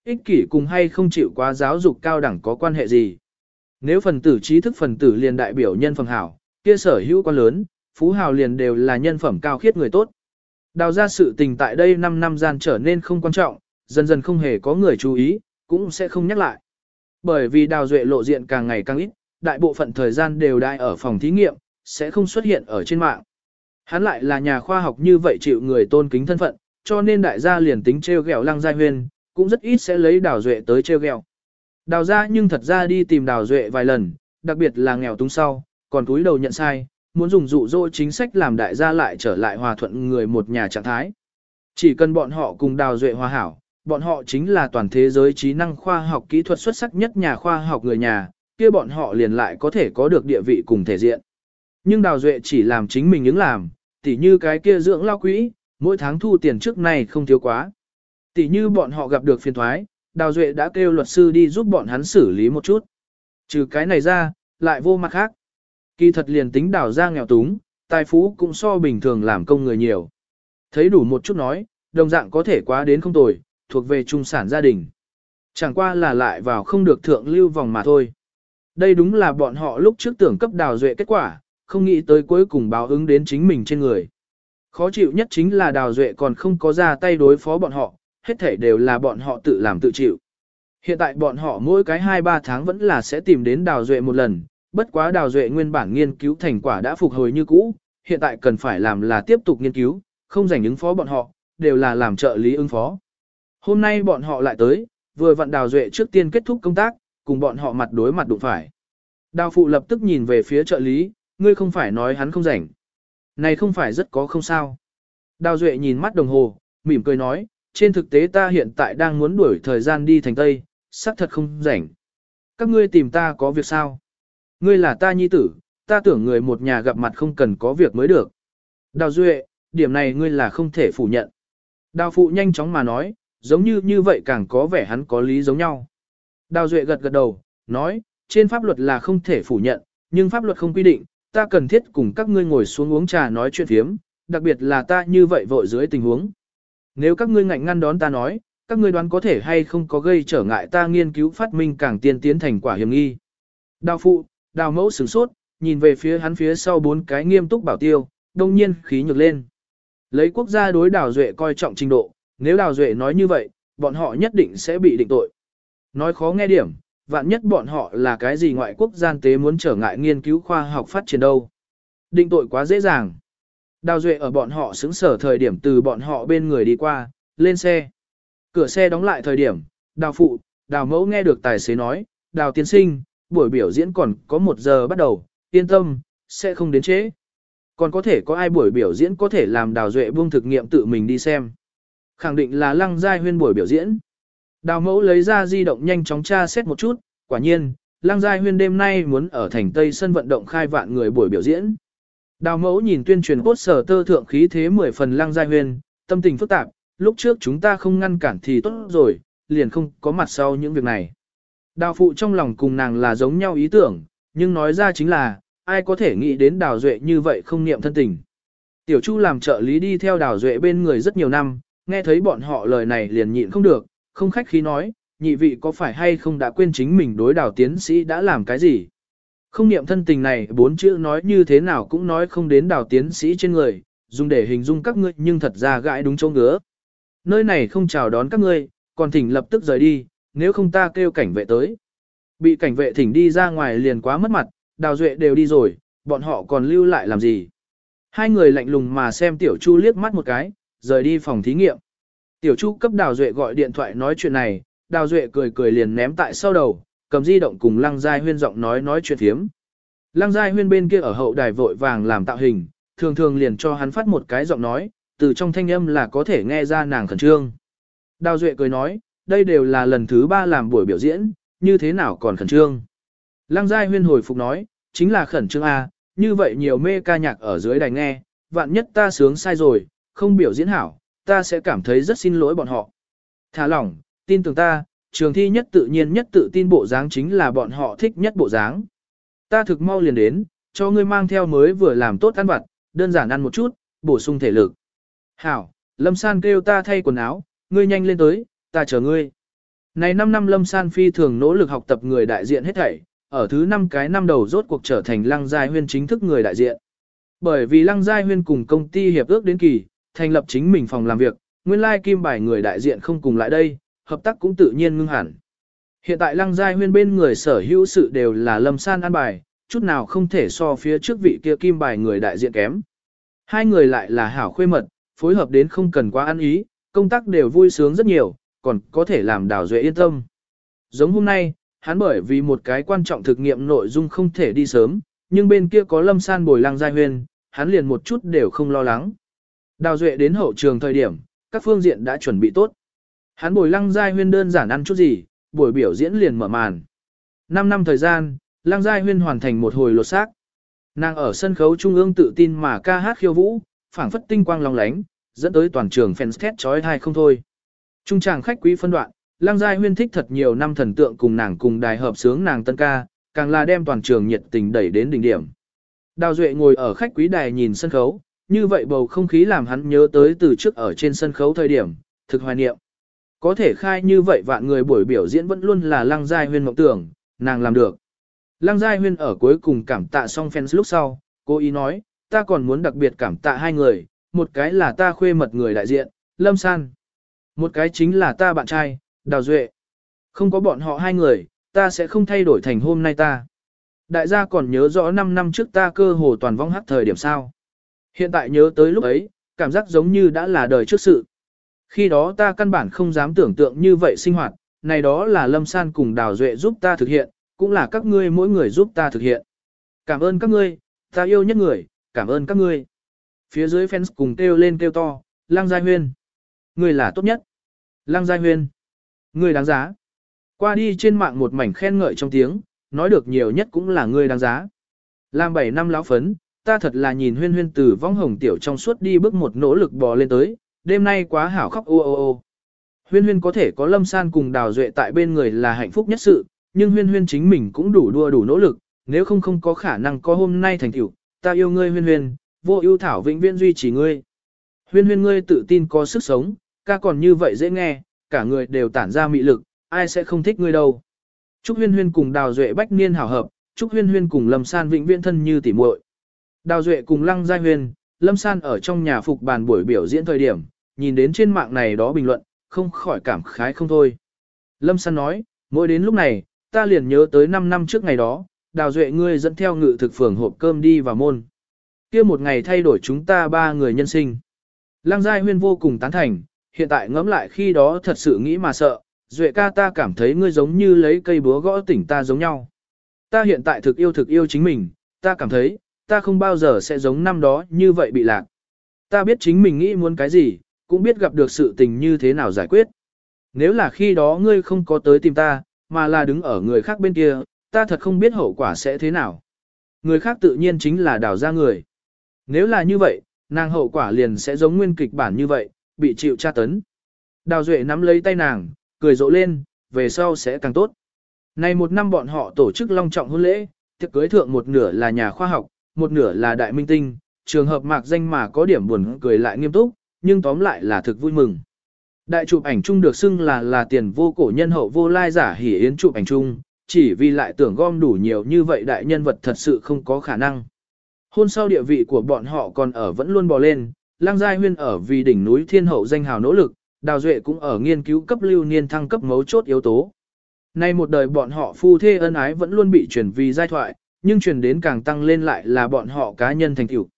Ích kỷ cùng hay không chịu quá giáo dục cao đẳng có quan hệ gì? Nếu phần tử trí thức phần tử liền đại biểu nhân phẩm hảo, kia sở hữu quan lớn, phú hào liền đều là nhân phẩm cao khiết người tốt. Đào ra sự tình tại đây 5 năm gian trở nên không quan trọng, dần dần không hề có người chú ý, cũng sẽ không nhắc lại. Bởi vì đào duệ lộ diện càng ngày càng ít, đại bộ phận thời gian đều đại ở phòng thí nghiệm, sẽ không xuất hiện ở trên mạng. Hắn lại là nhà khoa học như vậy chịu người tôn kính thân phận, cho nên đại gia liền tính treo gẹo lăng giai huyên, cũng rất ít sẽ lấy đào duệ tới treo gẹo. Đào ra nhưng thật ra đi tìm đào duệ vài lần, đặc biệt là nghèo túng sau, còn túi đầu nhận sai, muốn dùng dụ dỗ chính sách làm đại gia lại trở lại hòa thuận người một nhà trạng thái. Chỉ cần bọn họ cùng đào duệ hòa hảo, bọn họ chính là toàn thế giới trí năng khoa học kỹ thuật xuất sắc nhất nhà khoa học người nhà, kia bọn họ liền lại có thể có được địa vị cùng thể diện. Nhưng đào duệ chỉ làm chính mình những làm, tỉ như cái kia dưỡng lao quỹ, mỗi tháng thu tiền trước này không thiếu quá. Tỉ như bọn họ gặp được phiền thoái, đào duệ đã kêu luật sư đi giúp bọn hắn xử lý một chút. Trừ cái này ra, lại vô mặt khác. Kỳ thật liền tính đào ra nghèo túng, tài phú cũng so bình thường làm công người nhiều. Thấy đủ một chút nói, đồng dạng có thể quá đến không tồi, thuộc về trung sản gia đình. Chẳng qua là lại vào không được thượng lưu vòng mà thôi. Đây đúng là bọn họ lúc trước tưởng cấp đào duệ kết quả, không nghĩ tới cuối cùng báo ứng đến chính mình trên người. Khó chịu nhất chính là đào duệ còn không có ra tay đối phó bọn họ, hết thể đều là bọn họ tự làm tự chịu. Hiện tại bọn họ mỗi cái 2-3 tháng vẫn là sẽ tìm đến đào duệ một lần, bất quá đào duệ nguyên bản nghiên cứu thành quả đã phục hồi như cũ, hiện tại cần phải làm là tiếp tục nghiên cứu, không dành ứng phó bọn họ, đều là làm trợ lý ứng phó. Hôm nay bọn họ lại tới, vừa vặn đào duệ trước tiên kết thúc công tác, cùng bọn họ mặt đối mặt đụng phải. Đào phụ lập tức nhìn về phía trợ lý, ngươi không phải nói hắn không rảnh. Này không phải rất có không sao. Đào duệ nhìn mắt đồng hồ, mỉm cười nói, trên thực tế ta hiện tại đang muốn đuổi thời gian đi thành Tây, xác thật không rảnh. Các ngươi tìm ta có việc sao? Ngươi là ta nhi tử, ta tưởng người một nhà gặp mặt không cần có việc mới được. Đào Duệ, điểm này ngươi là không thể phủ nhận. Đào Phụ nhanh chóng mà nói, giống như như vậy càng có vẻ hắn có lý giống nhau. Đào Duệ gật gật đầu, nói, trên pháp luật là không thể phủ nhận, nhưng pháp luật không quy định, ta cần thiết cùng các ngươi ngồi xuống uống trà nói chuyện phiếm, đặc biệt là ta như vậy vội dưới tình huống. Nếu các ngươi ngạnh ngăn đón ta nói, các ngươi đoán có thể hay không có gây trở ngại ta nghiên cứu phát minh càng tiên tiến thành quả hiểm nghi. Đào phụ, đào mẫu sửng sốt, nhìn về phía hắn phía sau bốn cái nghiêm túc bảo tiêu, đông nhiên khí nhược lên. Lấy quốc gia đối đào duệ coi trọng trình độ, nếu đào duệ nói như vậy, bọn họ nhất định sẽ bị định tội. Nói khó nghe điểm, vạn nhất bọn họ là cái gì ngoại quốc gian tế muốn trở ngại nghiên cứu khoa học phát triển đâu. Định tội quá dễ dàng. Đào duệ ở bọn họ xứng sở thời điểm từ bọn họ bên người đi qua, lên xe. Cửa xe đóng lại thời điểm, đào phụ, đào mẫu nghe được tài xế nói, đào tiên sinh, buổi biểu diễn còn có một giờ bắt đầu, yên tâm, sẽ không đến trễ. Còn có thể có ai buổi biểu diễn có thể làm đào duệ buông thực nghiệm tự mình đi xem. Khẳng định là lăng giai huyên buổi biểu diễn. Đào mẫu lấy ra di động nhanh chóng tra xét một chút, quả nhiên, lăng giai huyên đêm nay muốn ở thành Tây sân vận động khai vạn người buổi biểu diễn. Đào mẫu nhìn tuyên truyền cốt sở tơ thượng khí thế mười phần lăng giai huyên, tâm tình phức tạp, lúc trước chúng ta không ngăn cản thì tốt rồi, liền không có mặt sau những việc này. Đào phụ trong lòng cùng nàng là giống nhau ý tưởng, nhưng nói ra chính là, ai có thể nghĩ đến đào duệ như vậy không niệm thân tình. Tiểu Chu làm trợ lý đi theo đào duệ bên người rất nhiều năm, nghe thấy bọn họ lời này liền nhịn không được, không khách khí nói, nhị vị có phải hay không đã quên chính mình đối đảo tiến sĩ đã làm cái gì. Không niệm thân tình này bốn chữ nói như thế nào cũng nói không đến đảo tiến sĩ trên người, dùng để hình dung các ngươi nhưng thật ra gãi đúng chỗ ngứa. Nơi này không chào đón các ngươi, còn thỉnh lập tức rời đi, nếu không ta kêu cảnh vệ tới. Bị cảnh vệ thỉnh đi ra ngoài liền quá mất mặt, đào duệ đều đi rồi, bọn họ còn lưu lại làm gì. Hai người lạnh lùng mà xem tiểu chu liếc mắt một cái, rời đi phòng thí nghiệm. Tiểu chu cấp đào duệ gọi điện thoại nói chuyện này, đào duệ cười cười liền ném tại sau đầu, cầm di động cùng lăng giai huyên giọng nói nói chuyện thiếm. Lăng giai huyên bên kia ở hậu đài vội vàng làm tạo hình, thường thường liền cho hắn phát một cái giọng nói, từ trong thanh âm là có thể nghe ra nàng khẩn trương. Đào duệ cười nói, đây đều là lần thứ ba làm buổi biểu diễn, như thế nào còn khẩn trương. Lăng giai huyên hồi phục nói, chính là khẩn trương A, như vậy nhiều mê ca nhạc ở dưới đài nghe, vạn nhất ta sướng sai rồi, không biểu diễn hảo, ta sẽ cảm thấy rất xin lỗi bọn họ. Thả lỏng, tin tưởng ta, trường thi nhất tự nhiên nhất tự tin bộ dáng chính là bọn họ thích nhất bộ dáng. Ta thực mau liền đến, cho ngươi mang theo mới vừa làm tốt ăn vặt, đơn giản ăn một chút, bổ sung thể lực. Hảo, Lâm San kêu ta thay quần áo, ngươi nhanh lên tới, ta chờ ngươi. Này 5 năm Lâm San phi thường nỗ lực học tập người đại diện hết thảy, ở thứ 5 cái năm đầu rốt cuộc trở thành Lăng Giai Huyên chính thức người đại diện. Bởi vì Lăng Giai Huyên cùng công ty hiệp ước đến kỳ, thành lập chính mình phòng làm việc, nguyên lai kim bài người đại diện không cùng lại đây, hợp tác cũng tự nhiên ngưng hẳn. Hiện tại Lăng Giai Huyên bên người sở hữu sự đều là Lâm San an bài, chút nào không thể so phía trước vị kia kim bài người đại diện kém. Hai người lại là hảo khuê mật, phối hợp đến không cần quá ăn ý, công tác đều vui sướng rất nhiều, còn có thể làm đào duệ yên tâm. Giống hôm nay, hắn bởi vì một cái quan trọng thực nghiệm nội dung không thể đi sớm, nhưng bên kia có lâm san bồi lăng giai huyên, hắn liền một chút đều không lo lắng. Đào duệ đến hậu trường thời điểm, các phương diện đã chuẩn bị tốt. Hắn bồi lăng giai huyên đơn giản ăn chút gì, buổi biểu diễn liền mở màn. 5 năm thời gian, lăng giai huyên hoàn thành một hồi lột xác. Nàng ở sân khấu trung ương tự tin mà ca hát khiêu vũ, phảng phất tinh quang long lánh, dẫn tới toàn trường fans thét chói tai không thôi. Trung tràng khách quý phân đoạn, Lăng Giai Huyên thích thật nhiều năm thần tượng cùng nàng cùng đài hợp sướng nàng tân ca, càng là đem toàn trường nhiệt tình đẩy đến đỉnh điểm. Đào Duệ ngồi ở khách quý đài nhìn sân khấu, như vậy bầu không khí làm hắn nhớ tới từ trước ở trên sân khấu thời điểm, thực hoài niệm. Có thể khai như vậy vạn người buổi biểu diễn vẫn luôn là Lăng Giai Huyên mộng tưởng, nàng làm được. Lăng Giai Huyên ở cuối cùng cảm tạ xong fans lúc sau, cô ý nói, ta còn muốn đặc biệt cảm tạ hai người, một cái là ta khuê mật người đại diện, Lâm San. Một cái chính là ta bạn trai, Đào Duệ. Không có bọn họ hai người, ta sẽ không thay đổi thành hôm nay ta. Đại gia còn nhớ rõ 5 năm trước ta cơ hồ toàn vong hát thời điểm sao. Hiện tại nhớ tới lúc ấy, cảm giác giống như đã là đời trước sự. Khi đó ta căn bản không dám tưởng tượng như vậy sinh hoạt, này đó là Lâm San cùng Đào Duệ giúp ta thực hiện, cũng là các ngươi mỗi người giúp ta thực hiện. Cảm ơn các ngươi, ta yêu nhất người, cảm ơn các ngươi. Phía dưới fans cùng kêu lên kêu to, Lăng Giai Huyên. Người là tốt nhất. Lăng Giai Huyên. Người đáng giá. Qua đi trên mạng một mảnh khen ngợi trong tiếng, nói được nhiều nhất cũng là người đáng giá. Làm 7 năm lão phấn, ta thật là nhìn huyên huyên từ vong hồng tiểu trong suốt đi bước một nỗ lực bò lên tới, đêm nay quá hảo khóc ô ô ô. Huyên huyên có thể có lâm san cùng đào duệ tại bên người là hạnh phúc nhất sự, nhưng huyên huyên chính mình cũng đủ đua đủ nỗ lực, nếu không không có khả năng có hôm nay thành tiểu. ta yêu ngươi huyên huyên, vô ưu thảo vĩnh viễn duy trì ngươi. Huyên huyên ngươi tự tin có sức sống, ca còn như vậy dễ nghe, cả người đều tản ra mị lực, ai sẽ không thích ngươi đâu. Trúc huyên huyên cùng đào duệ bách niên hảo hợp, Trúc huyên huyên cùng lâm san vĩnh viễn thân như tỉ muội. Đào duệ cùng lăng giai huyên, lâm san ở trong nhà phục bàn buổi biểu diễn thời điểm, nhìn đến trên mạng này đó bình luận, không khỏi cảm khái không thôi. Lâm san nói, mỗi đến lúc này, ta liền nhớ tới 5 năm trước ngày đó, đào duệ ngươi dẫn theo ngự thực phường hộp cơm đi vào môn. kia một ngày thay đổi chúng ta ba người nhân sinh. Lăng Giai Huyên vô cùng tán thành, hiện tại ngẫm lại khi đó thật sự nghĩ mà sợ, duệ ca ta cảm thấy ngươi giống như lấy cây búa gõ tỉnh ta giống nhau. Ta hiện tại thực yêu thực yêu chính mình, ta cảm thấy, ta không bao giờ sẽ giống năm đó như vậy bị lạc. Ta biết chính mình nghĩ muốn cái gì, cũng biết gặp được sự tình như thế nào giải quyết. Nếu là khi đó ngươi không có tới tìm ta, mà là đứng ở người khác bên kia, ta thật không biết hậu quả sẽ thế nào. Người khác tự nhiên chính là đào ra người. Nếu là như vậy, nàng hậu quả liền sẽ giống nguyên kịch bản như vậy, bị chịu tra tấn. Đào Duệ nắm lấy tay nàng, cười rộ lên, về sau sẽ càng tốt. Này một năm bọn họ tổ chức long trọng hôn lễ, tiệc cưới thượng một nửa là nhà khoa học, một nửa là đại minh tinh, trường hợp mạc danh mà có điểm buồn cười lại nghiêm túc, nhưng tóm lại là thực vui mừng. Đại chụp ảnh chung được xưng là là tiền vô cổ nhân hậu vô lai giả hỉ yến chụp ảnh chung, chỉ vì lại tưởng gom đủ nhiều như vậy đại nhân vật thật sự không có khả năng. Hôn sau địa vị của bọn họ còn ở vẫn luôn bò lên, lang giai huyên ở vì đỉnh núi thiên hậu danh hào nỗ lực, đào duệ cũng ở nghiên cứu cấp lưu niên thăng cấp mấu chốt yếu tố. Nay một đời bọn họ phu thê ân ái vẫn luôn bị truyền vì giai thoại, nhưng truyền đến càng tăng lên lại là bọn họ cá nhân thành tựu.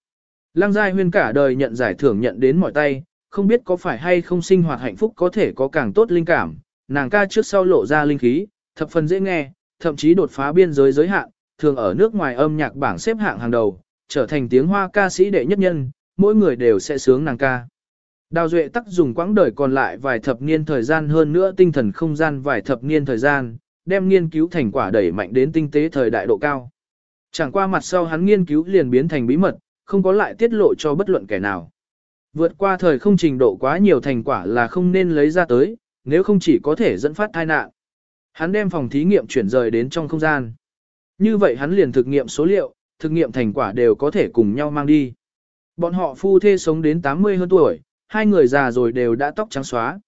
Lăng Giai Huyên cả đời nhận giải thưởng nhận đến mọi tay, không biết có phải hay không sinh hoạt hạnh phúc có thể có càng tốt linh cảm, nàng ca trước sau lộ ra linh khí, thập phần dễ nghe, thậm chí đột phá biên giới giới hạn, thường ở nước ngoài âm nhạc bảng xếp hạng hàng đầu, trở thành tiếng hoa ca sĩ đệ nhất nhân, mỗi người đều sẽ sướng nàng ca. Đào Duệ tắc dùng quãng đời còn lại vài thập niên thời gian hơn nữa tinh thần không gian vài thập niên thời gian, đem nghiên cứu thành quả đẩy mạnh đến tinh tế thời đại độ cao. Chẳng qua mặt sau hắn nghiên cứu liền biến thành bí mật, không có lại tiết lộ cho bất luận kẻ nào. Vượt qua thời không trình độ quá nhiều thành quả là không nên lấy ra tới, nếu không chỉ có thể dẫn phát tai nạn. Hắn đem phòng thí nghiệm chuyển rời đến trong không gian. Như vậy hắn liền thực nghiệm số liệu, thực nghiệm thành quả đều có thể cùng nhau mang đi. Bọn họ phu thê sống đến 80 hơn tuổi, hai người già rồi đều đã tóc trắng xóa.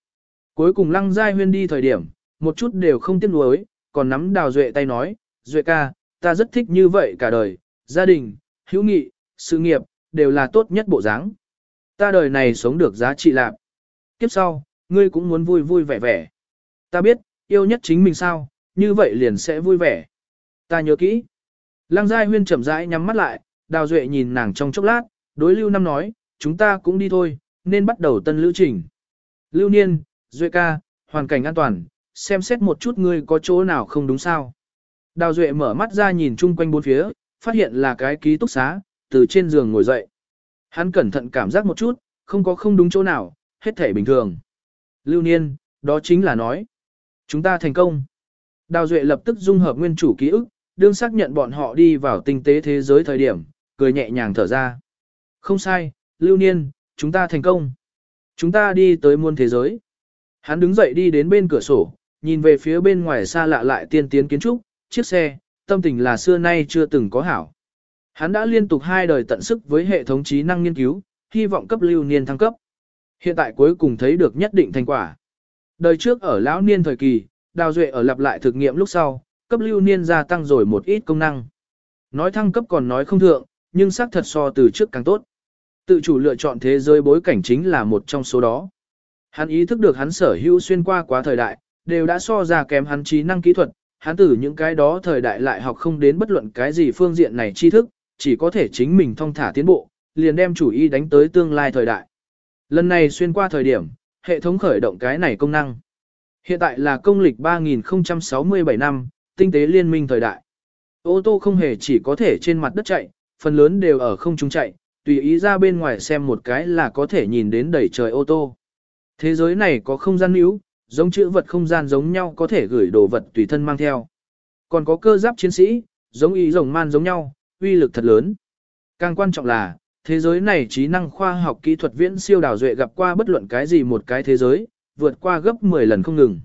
Cuối cùng lăng giai huyên đi thời điểm, một chút đều không tiếc nuối, còn nắm đào duệ tay nói, duệ ca, ta rất thích như vậy cả đời, gia đình, hữu nghị, sự nghiệp, đều là tốt nhất bộ dáng. Ta đời này sống được giá trị lạc. Kiếp sau, ngươi cũng muốn vui vui vẻ vẻ. Ta biết, yêu nhất chính mình sao, như vậy liền sẽ vui vẻ. Ta nhớ kỹ. Lăng Giai Huyên chậm rãi nhắm mắt lại, Đào Duệ nhìn nàng trong chốc lát, đối Lưu Năm nói, chúng ta cũng đi thôi, nên bắt đầu tân lữ trình. Lưu Niên, Duệ ca, hoàn cảnh an toàn, xem xét một chút ngươi có chỗ nào không đúng sao. Đào Duệ mở mắt ra nhìn chung quanh bốn phía, phát hiện là cái ký túc xá, từ trên giường ngồi dậy. Hắn cẩn thận cảm giác một chút, không có không đúng chỗ nào, hết thể bình thường. Lưu Niên, đó chính là nói. Chúng ta thành công. Đào Duệ lập tức dung hợp nguyên chủ ký ức, đương xác nhận bọn họ đi vào tinh tế thế giới thời điểm, cười nhẹ nhàng thở ra. Không sai, Lưu Niên, chúng ta thành công. Chúng ta đi tới muôn thế giới. Hắn đứng dậy đi đến bên cửa sổ, nhìn về phía bên ngoài xa lạ lại tiên tiến kiến trúc, chiếc xe, tâm tình là xưa nay chưa từng có hảo. Hắn đã liên tục hai đời tận sức với hệ thống trí năng nghiên cứu, hy vọng cấp lưu niên thăng cấp. Hiện tại cuối cùng thấy được nhất định thành quả. Đời trước ở lão niên thời kỳ, đào duệ ở lặp lại thực nghiệm lúc sau, cấp lưu niên gia tăng rồi một ít công năng. Nói thăng cấp còn nói không thượng, nhưng xác thật so từ trước càng tốt. Tự chủ lựa chọn thế giới bối cảnh chính là một trong số đó. Hắn ý thức được hắn sở hữu xuyên qua quá thời đại, đều đã so ra kém hắn trí năng kỹ thuật, hắn từ những cái đó thời đại lại học không đến bất luận cái gì phương diện này tri thức, chỉ có thể chính mình thong thả tiến bộ, liền đem chủ ý đánh tới tương lai thời đại. Lần này xuyên qua thời điểm, hệ thống khởi động cái này công năng. Hiện tại là công lịch 3067 năm, tinh tế liên minh thời đại. Ô tô không hề chỉ có thể trên mặt đất chạy, phần lớn đều ở không trung chạy, tùy ý ra bên ngoài xem một cái là có thể nhìn đến đầy trời ô tô. Thế giới này có không gian níu, giống chữ vật không gian giống nhau có thể gửi đồ vật tùy thân mang theo. Còn có cơ giáp chiến sĩ, giống y rồng man giống nhau, uy lực thật lớn. Càng quan trọng là, thế giới này trí năng khoa học kỹ thuật viễn siêu đào duệ gặp qua bất luận cái gì một cái thế giới, vượt qua gấp 10 lần không ngừng.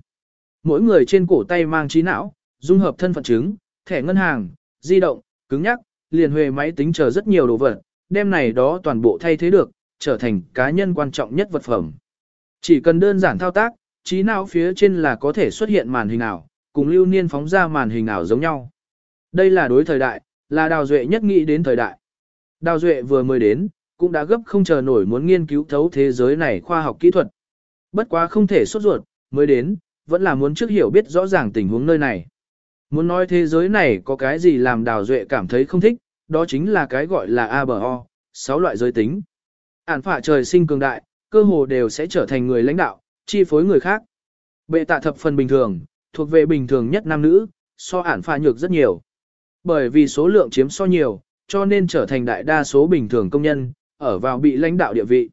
Mỗi người trên cổ tay mang trí não, dung hợp thân phận chứng, thẻ ngân hàng, di động, cứng nhắc, liền huề máy tính chờ rất nhiều đồ vật, đem này đó toàn bộ thay thế được, trở thành cá nhân quan trọng nhất vật phẩm. Chỉ cần đơn giản thao tác, trí não phía trên là có thể xuất hiện màn hình ảo, cùng lưu niên phóng ra màn hình ảo giống nhau. Đây là đối thời đại, là đào duệ nhất nghĩ đến thời đại. Đào duệ vừa mới đến, cũng đã gấp không chờ nổi muốn nghiên cứu thấu thế giới này khoa học kỹ thuật. Bất quá không thể sốt ruột, mới đến, vẫn là muốn trước hiểu biết rõ ràng tình huống nơi này. Muốn nói thế giới này có cái gì làm đào duệ cảm thấy không thích, đó chính là cái gọi là ABO, sáu loại giới tính. Ản phạ trời sinh cường đại, cơ hồ đều sẽ trở thành người lãnh đạo, chi phối người khác. Bệ tạ thập phần bình thường, thuộc về bình thường nhất nam nữ, so ản pha nhược rất nhiều. Bởi vì số lượng chiếm so nhiều, cho nên trở thành đại đa số bình thường công nhân, ở vào bị lãnh đạo địa vị.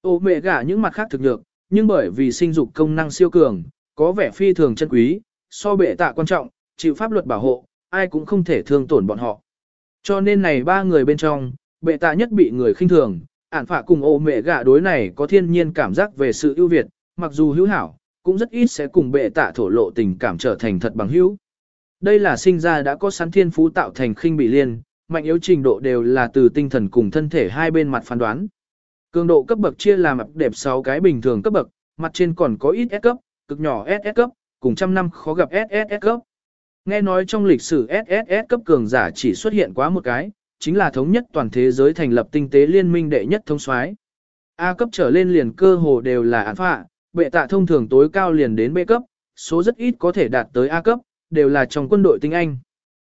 Ô mẹ gả những mặt khác thực nhược, nhưng bởi vì sinh dục công năng siêu cường, có vẻ phi thường chân quý, so bệ tạ quan trọng, chịu pháp luật bảo hộ, ai cũng không thể thương tổn bọn họ. Cho nên này ba người bên trong, bệ tạ nhất bị người khinh thường, ản phạ cùng ô mẹ gạ đối này có thiên nhiên cảm giác về sự ưu việt, mặc dù hữu hảo, cũng rất ít sẽ cùng bệ tạ thổ lộ tình cảm trở thành thật bằng hữu. Đây là sinh ra đã có sẵn thiên phú tạo thành khinh bị liên, mạnh yếu trình độ đều là từ tinh thần cùng thân thể hai bên mặt phán đoán. Cường độ cấp bậc chia làm đẹp 6 cái bình thường cấp bậc, mặt trên còn có ít S cấp, cực nhỏ SS cấp, cùng trăm năm khó gặp SSS cấp. Nghe nói trong lịch sử SSS cấp cường giả chỉ xuất hiện quá một cái, chính là thống nhất toàn thế giới thành lập tinh tế liên minh đệ nhất thông soái. A cấp trở lên liền cơ hồ đều là án phạ, bệ tạ thông thường tối cao liền đến B cấp, số rất ít có thể đạt tới A cấp, đều là trong quân đội tinh Anh.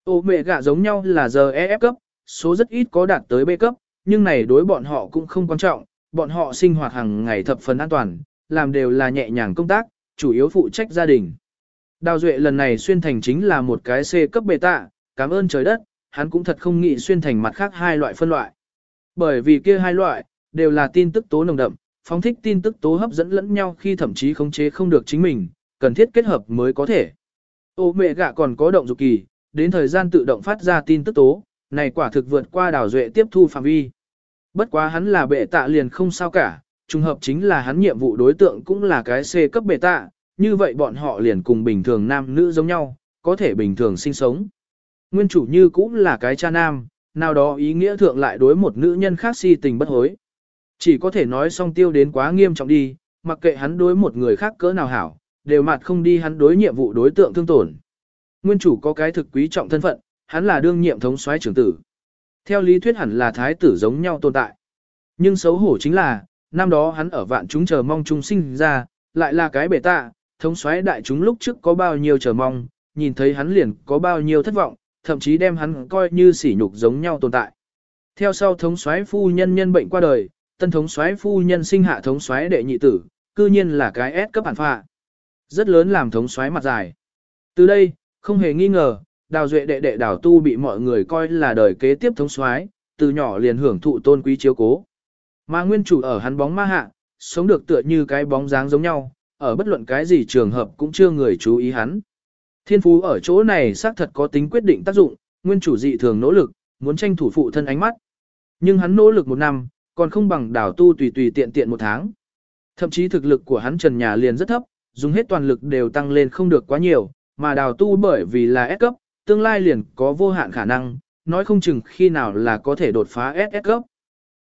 Ô mẹ gạ giống nhau là giờ EF cấp, số rất ít có đạt tới B cấp, nhưng này đối bọn họ cũng không quan trọng, bọn họ sinh hoạt hàng ngày thập phần an toàn, làm đều là nhẹ nhàng công tác, chủ yếu phụ trách gia đình. Đào Duệ lần này xuyên thành chính là một cái C cấp bệ tạ, cảm ơn trời đất, hắn cũng thật không nghĩ xuyên thành mặt khác hai loại phân loại. Bởi vì kia hai loại, đều là tin tức tố nồng đậm, phóng thích tin tức tố hấp dẫn lẫn nhau khi thậm chí khống chế không được chính mình, cần thiết kết hợp mới có thể. Ô mẹ gạ còn có động dục kỳ, đến thời gian tự động phát ra tin tức tố, này quả thực vượt qua đảo duệ tiếp thu phạm vi. Bất quá hắn là bệ tạ liền không sao cả, trùng hợp chính là hắn nhiệm vụ đối tượng cũng là cái C cấp bệ tạ, như vậy bọn họ liền cùng bình thường nam nữ giống nhau, có thể bình thường sinh sống. Nguyên chủ như cũng là cái cha nam, nào đó ý nghĩa thượng lại đối một nữ nhân khác si tình bất hối. Chỉ có thể nói song tiêu đến quá nghiêm trọng đi, mặc kệ hắn đối một người khác cỡ nào hảo, đều mặt không đi hắn đối nhiệm vụ đối tượng thương tổn. Nguyên chủ có cái thực quý trọng thân phận, hắn là đương nhiệm thống soái trưởng tử. Theo lý thuyết hẳn là thái tử giống nhau tồn tại. Nhưng xấu hổ chính là, năm đó hắn ở vạn chúng chờ mong chúng sinh ra, lại là cái bể tạ, thống soái đại chúng lúc trước có bao nhiêu chờ mong, nhìn thấy hắn liền có bao nhiêu thất vọng, thậm chí đem hắn coi như sỉ nhục giống nhau tồn tại. Theo sau thống soái phu nhân nhân bệnh qua đời, tân thống soái phu nhân sinh hạ thống soái đệ nhị tử, cư nhiên là cái S cấp bản phạ. Rất lớn làm thống soái mặt dài. Từ đây, không hề nghi ngờ, đào duệ đệ đệ đào tu bị mọi người coi là đời kế tiếp thống soái, từ nhỏ liền hưởng thụ tôn quý chiếu cố. Mà nguyên chủ ở hắn bóng ma hạ, sống được tựa như cái bóng dáng giống nhau, ở bất luận cái gì trường hợp cũng chưa người chú ý hắn. Thiên phú ở chỗ này xác thật có tính quyết định tác dụng, nguyên chủ dị thường nỗ lực, muốn tranh thủ phụ thân ánh mắt. Nhưng hắn nỗ lực một năm, còn không bằng đào tu tùy tùy tiện tiện một tháng. Thậm chí thực lực của hắn trần nhà liền rất thấp, dùng hết toàn lực đều tăng lên không được quá nhiều, mà đào tu bởi vì là S cấp, tương lai liền có vô hạn khả năng, nói không chừng khi nào là có thể đột phá SS cấp.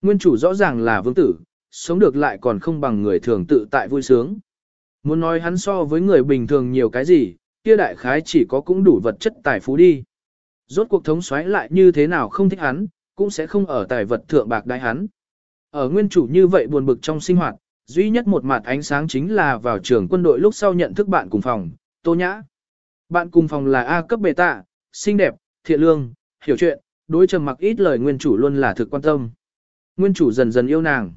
Nguyên chủ rõ ràng là vương tử, sống được lại còn không bằng người thường tự tại vui sướng. Muốn nói hắn so với người bình thường nhiều cái gì, kia đại khái chỉ có cũng đủ vật chất tài phú đi. Rốt cuộc thống xoáy lại như thế nào không thích hắn, cũng sẽ không ở tài vật thượng bạc đại hắn. Ở nguyên chủ như vậy buồn bực trong sinh hoạt, duy nhất một mặt ánh sáng chính là vào trường quân đội lúc sau nhận thức bạn cùng phòng, Tô Nhã. Bạn cùng phòng là A cấp bệ tạ, xinh đẹp, thiện lương, hiểu chuyện, đối trầm mặc ít lời nguyên chủ luôn là thực quan tâm. Nguyên chủ dần dần yêu nàng.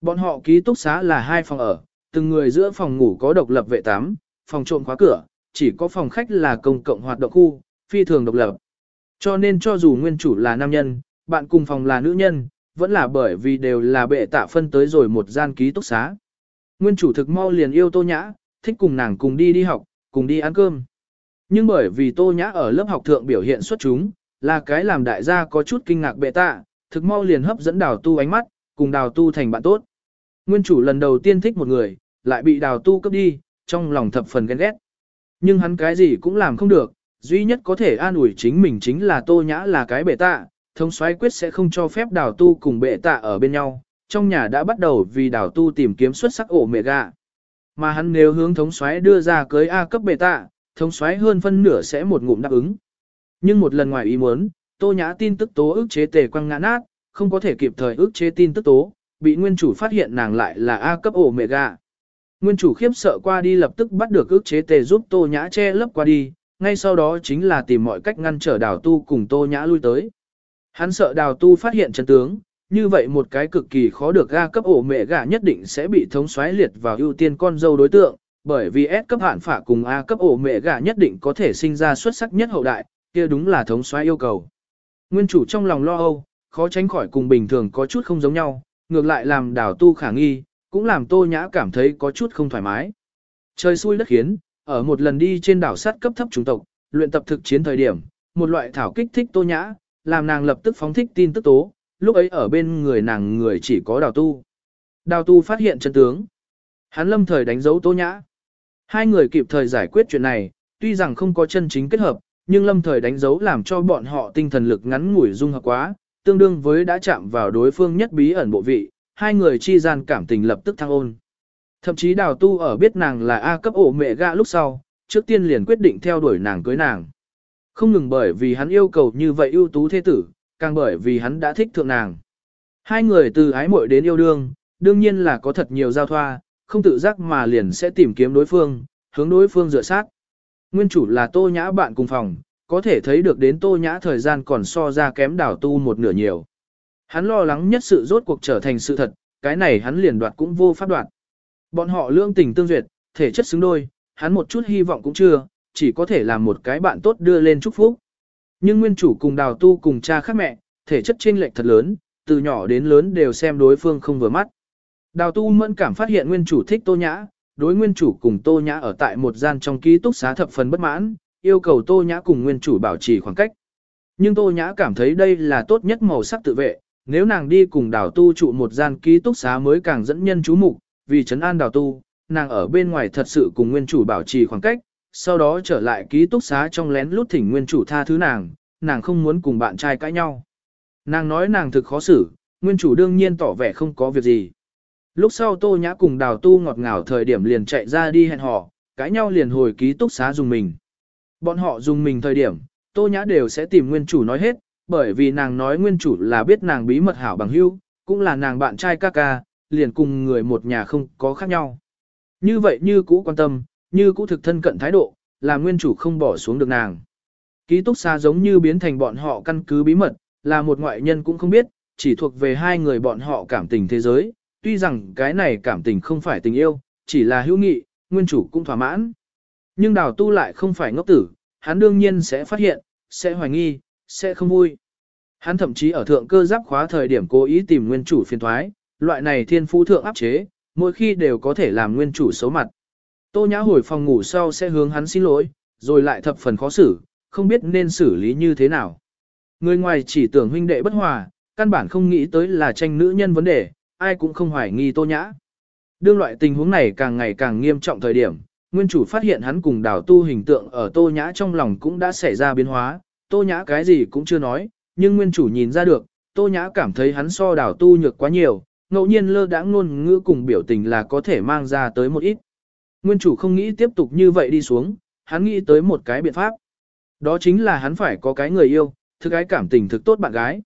Bọn họ ký túc xá là hai phòng ở, từng người giữa phòng ngủ có độc lập vệ tắm, phòng trộm khóa cửa, chỉ có phòng khách là công cộng hoạt động khu, phi thường độc lập. Cho nên cho dù nguyên chủ là nam nhân, bạn cùng phòng là nữ nhân, vẫn là bởi vì đều là bệ tạ phân tới rồi một gian ký túc xá. Nguyên chủ thực mau liền yêu tô nhã, thích cùng nàng cùng đi đi học, cùng đi ăn cơm. Nhưng bởi vì tô nhã ở lớp học thượng biểu hiện xuất chúng, là cái làm đại gia có chút kinh ngạc bệ tạ, thực mau liền hấp dẫn đào tu ánh mắt, cùng đào tu thành bạn tốt. Nguyên chủ lần đầu tiên thích một người, lại bị đào tu cấp đi, trong lòng thập phần ghen ghét. Nhưng hắn cái gì cũng làm không được, duy nhất có thể an ủi chính mình chính là tô nhã là cái bệ tạ, thống soái quyết sẽ không cho phép đào tu cùng bệ tạ ở bên nhau, trong nhà đã bắt đầu vì đào tu tìm kiếm xuất sắc ổ mẹ gạ. Mà hắn nếu hướng thống soái đưa ra cưới A cấp bệ tạ, thống soái hơn phân nửa sẽ một ngụm đáp ứng. Nhưng một lần ngoài ý muốn, tô nhã tin tức tố ức chế tề quăng ngã nát, không có thể kịp thời ức chế tin tức tố, bị nguyên chủ phát hiện nàng lại là A cấp ổ mẹ gạ. Nguyên chủ khiếp sợ qua đi lập tức bắt được ức chế tề giúp tô nhã che lấp qua đi, ngay sau đó chính là tìm mọi cách ngăn trở Đảo tu cùng tô nhã lui tới. Hắn sợ đào tu phát hiện chân tướng, như vậy một cái cực kỳ khó được ga cấp ổ mẹ gà nhất định sẽ bị thống xoáy liệt vào ưu tiên con dâu đối tượng, bởi vì S cấp hạn phả cùng A cấp ổ mẹ gà nhất định có thể sinh ra xuất sắc nhất hậu đại, kia đúng là thống xoáy yêu cầu. Nguyên chủ trong lòng lo âu, khó tránh khỏi cùng bình thường có chút không giống nhau, ngược lại làm đào tu khả nghi, cũng làm tô nhã cảm thấy có chút không thoải mái. Trời xui đất khiến, ở một lần đi trên đảo sắt cấp thấp trung tộc, luyện tập thực chiến thời điểm, một loại thảo kích thích tô nhã, làm nàng lập tức phóng thích tin tức tố, lúc ấy ở bên người nàng người chỉ có đào tu. Đào tu phát hiện chân tướng. Hắn lâm thời đánh dấu tô nhã. Hai người kịp thời giải quyết chuyện này, tuy rằng không có chân chính kết hợp, nhưng lâm thời đánh dấu làm cho bọn họ tinh thần lực ngắn ngủi dung hợp quá, tương đương với đã chạm vào đối phương nhất bí ẩn bộ vị, hai người chi gian cảm tình lập tức thăng ôn. Thậm chí đào tu ở biết nàng là A cấp ổ mẹ gạ lúc sau, trước tiên liền quyết định theo đuổi nàng cưới nàng. Không ngừng bởi vì hắn yêu cầu như vậy ưu tú thế tử, càng bởi vì hắn đã thích thượng nàng. Hai người từ ái muội đến yêu đương, đương nhiên là có thật nhiều giao thoa, không tự giác mà liền sẽ tìm kiếm đối phương, hướng đối phương dựa sát. Nguyên chủ là tô nhã bạn cùng phòng, có thể thấy được đến tô nhã thời gian còn so ra kém đảo tu một nửa nhiều. Hắn lo lắng nhất sự rốt cuộc trở thành sự thật, cái này hắn liền đoạt cũng vô pháp đoạt. Bọn họ lương tình tương duyệt, thể chất xứng đôi, hắn một chút hy vọng cũng chưa, chỉ có thể làm một cái bạn tốt đưa lên chúc phúc. Nhưng nguyên chủ cùng đào tu cùng cha khác mẹ, thể chất chênh lệch thật lớn, từ nhỏ đến lớn đều xem đối phương không vừa mắt. Đào tu mẫn cảm phát hiện nguyên chủ thích tô nhã, đối nguyên chủ cùng tô nhã ở tại một gian trong ký túc xá thập phần bất mãn, yêu cầu tô nhã cùng nguyên chủ bảo trì khoảng cách. Nhưng tô nhã cảm thấy đây là tốt nhất màu sắc tự vệ, nếu nàng đi cùng đào tu trụ một gian ký túc xá mới càng dẫn nhân chú mục, vì trấn an đào tu, nàng ở bên ngoài thật sự cùng nguyên chủ bảo trì khoảng cách, sau đó trở lại ký túc xá trong lén lút thỉnh nguyên chủ tha thứ nàng, nàng không muốn cùng bạn trai cãi nhau. Nàng nói nàng thực khó xử, nguyên chủ đương nhiên tỏ vẻ không có việc gì. Lúc sau tô nhã cùng đào tu ngọt ngào thời điểm liền chạy ra đi hẹn hò, cãi nhau liền hồi ký túc xá dùng mình. Bọn họ dùng mình thời điểm, tô nhã đều sẽ tìm nguyên chủ nói hết, bởi vì nàng nói nguyên chủ là biết nàng bí mật hảo bằng hữu, cũng là nàng bạn trai ca ca, liền cùng người một nhà không có khác nhau. Như vậy như cũ quan tâm, như cũ thực thân cận thái độ, là nguyên chủ không bỏ xuống được nàng. Ký túc xá giống như biến thành bọn họ căn cứ bí mật, là một ngoại nhân cũng không biết, chỉ thuộc về hai người bọn họ cảm tình thế giới, tuy rằng cái này cảm tình không phải tình yêu, chỉ là hữu nghị, nguyên chủ cũng thỏa mãn. Nhưng đào tu lại không phải ngốc tử, hắn đương nhiên sẽ phát hiện, sẽ hoài nghi, sẽ không vui. Hắn thậm chí ở thượng cơ giáp khóa thời điểm cố ý tìm nguyên chủ phiền thoái, loại này thiên phú thượng áp chế, mỗi khi đều có thể làm nguyên chủ xấu mặt. Tô Nhã hồi phòng ngủ sau sẽ hướng hắn xin lỗi, rồi lại thập phần khó xử, không biết nên xử lý như thế nào. Người ngoài chỉ tưởng huynh đệ bất hòa, căn bản không nghĩ tới là tranh nữ nhân vấn đề, ai cũng không hoài nghi Tô Nhã. Đương loại tình huống này càng ngày càng nghiêm trọng thời điểm, nguyên chủ phát hiện hắn cùng đào tu hình tượng ở Tô Nhã trong lòng cũng đã xảy ra biến hóa, Tô Nhã cái gì cũng chưa nói, nhưng nguyên chủ nhìn ra được, Tô Nhã cảm thấy hắn so đào tu nhược quá nhiều, ngẫu nhiên lơ đãng ngôn ngữ cùng biểu tình là có thể mang ra tới một ít. Nguyên chủ không nghĩ tiếp tục như vậy đi xuống, hắn nghĩ tới một cái biện pháp. Đó chính là hắn phải có cái người yêu, thực cái cảm tình thực tốt bạn gái.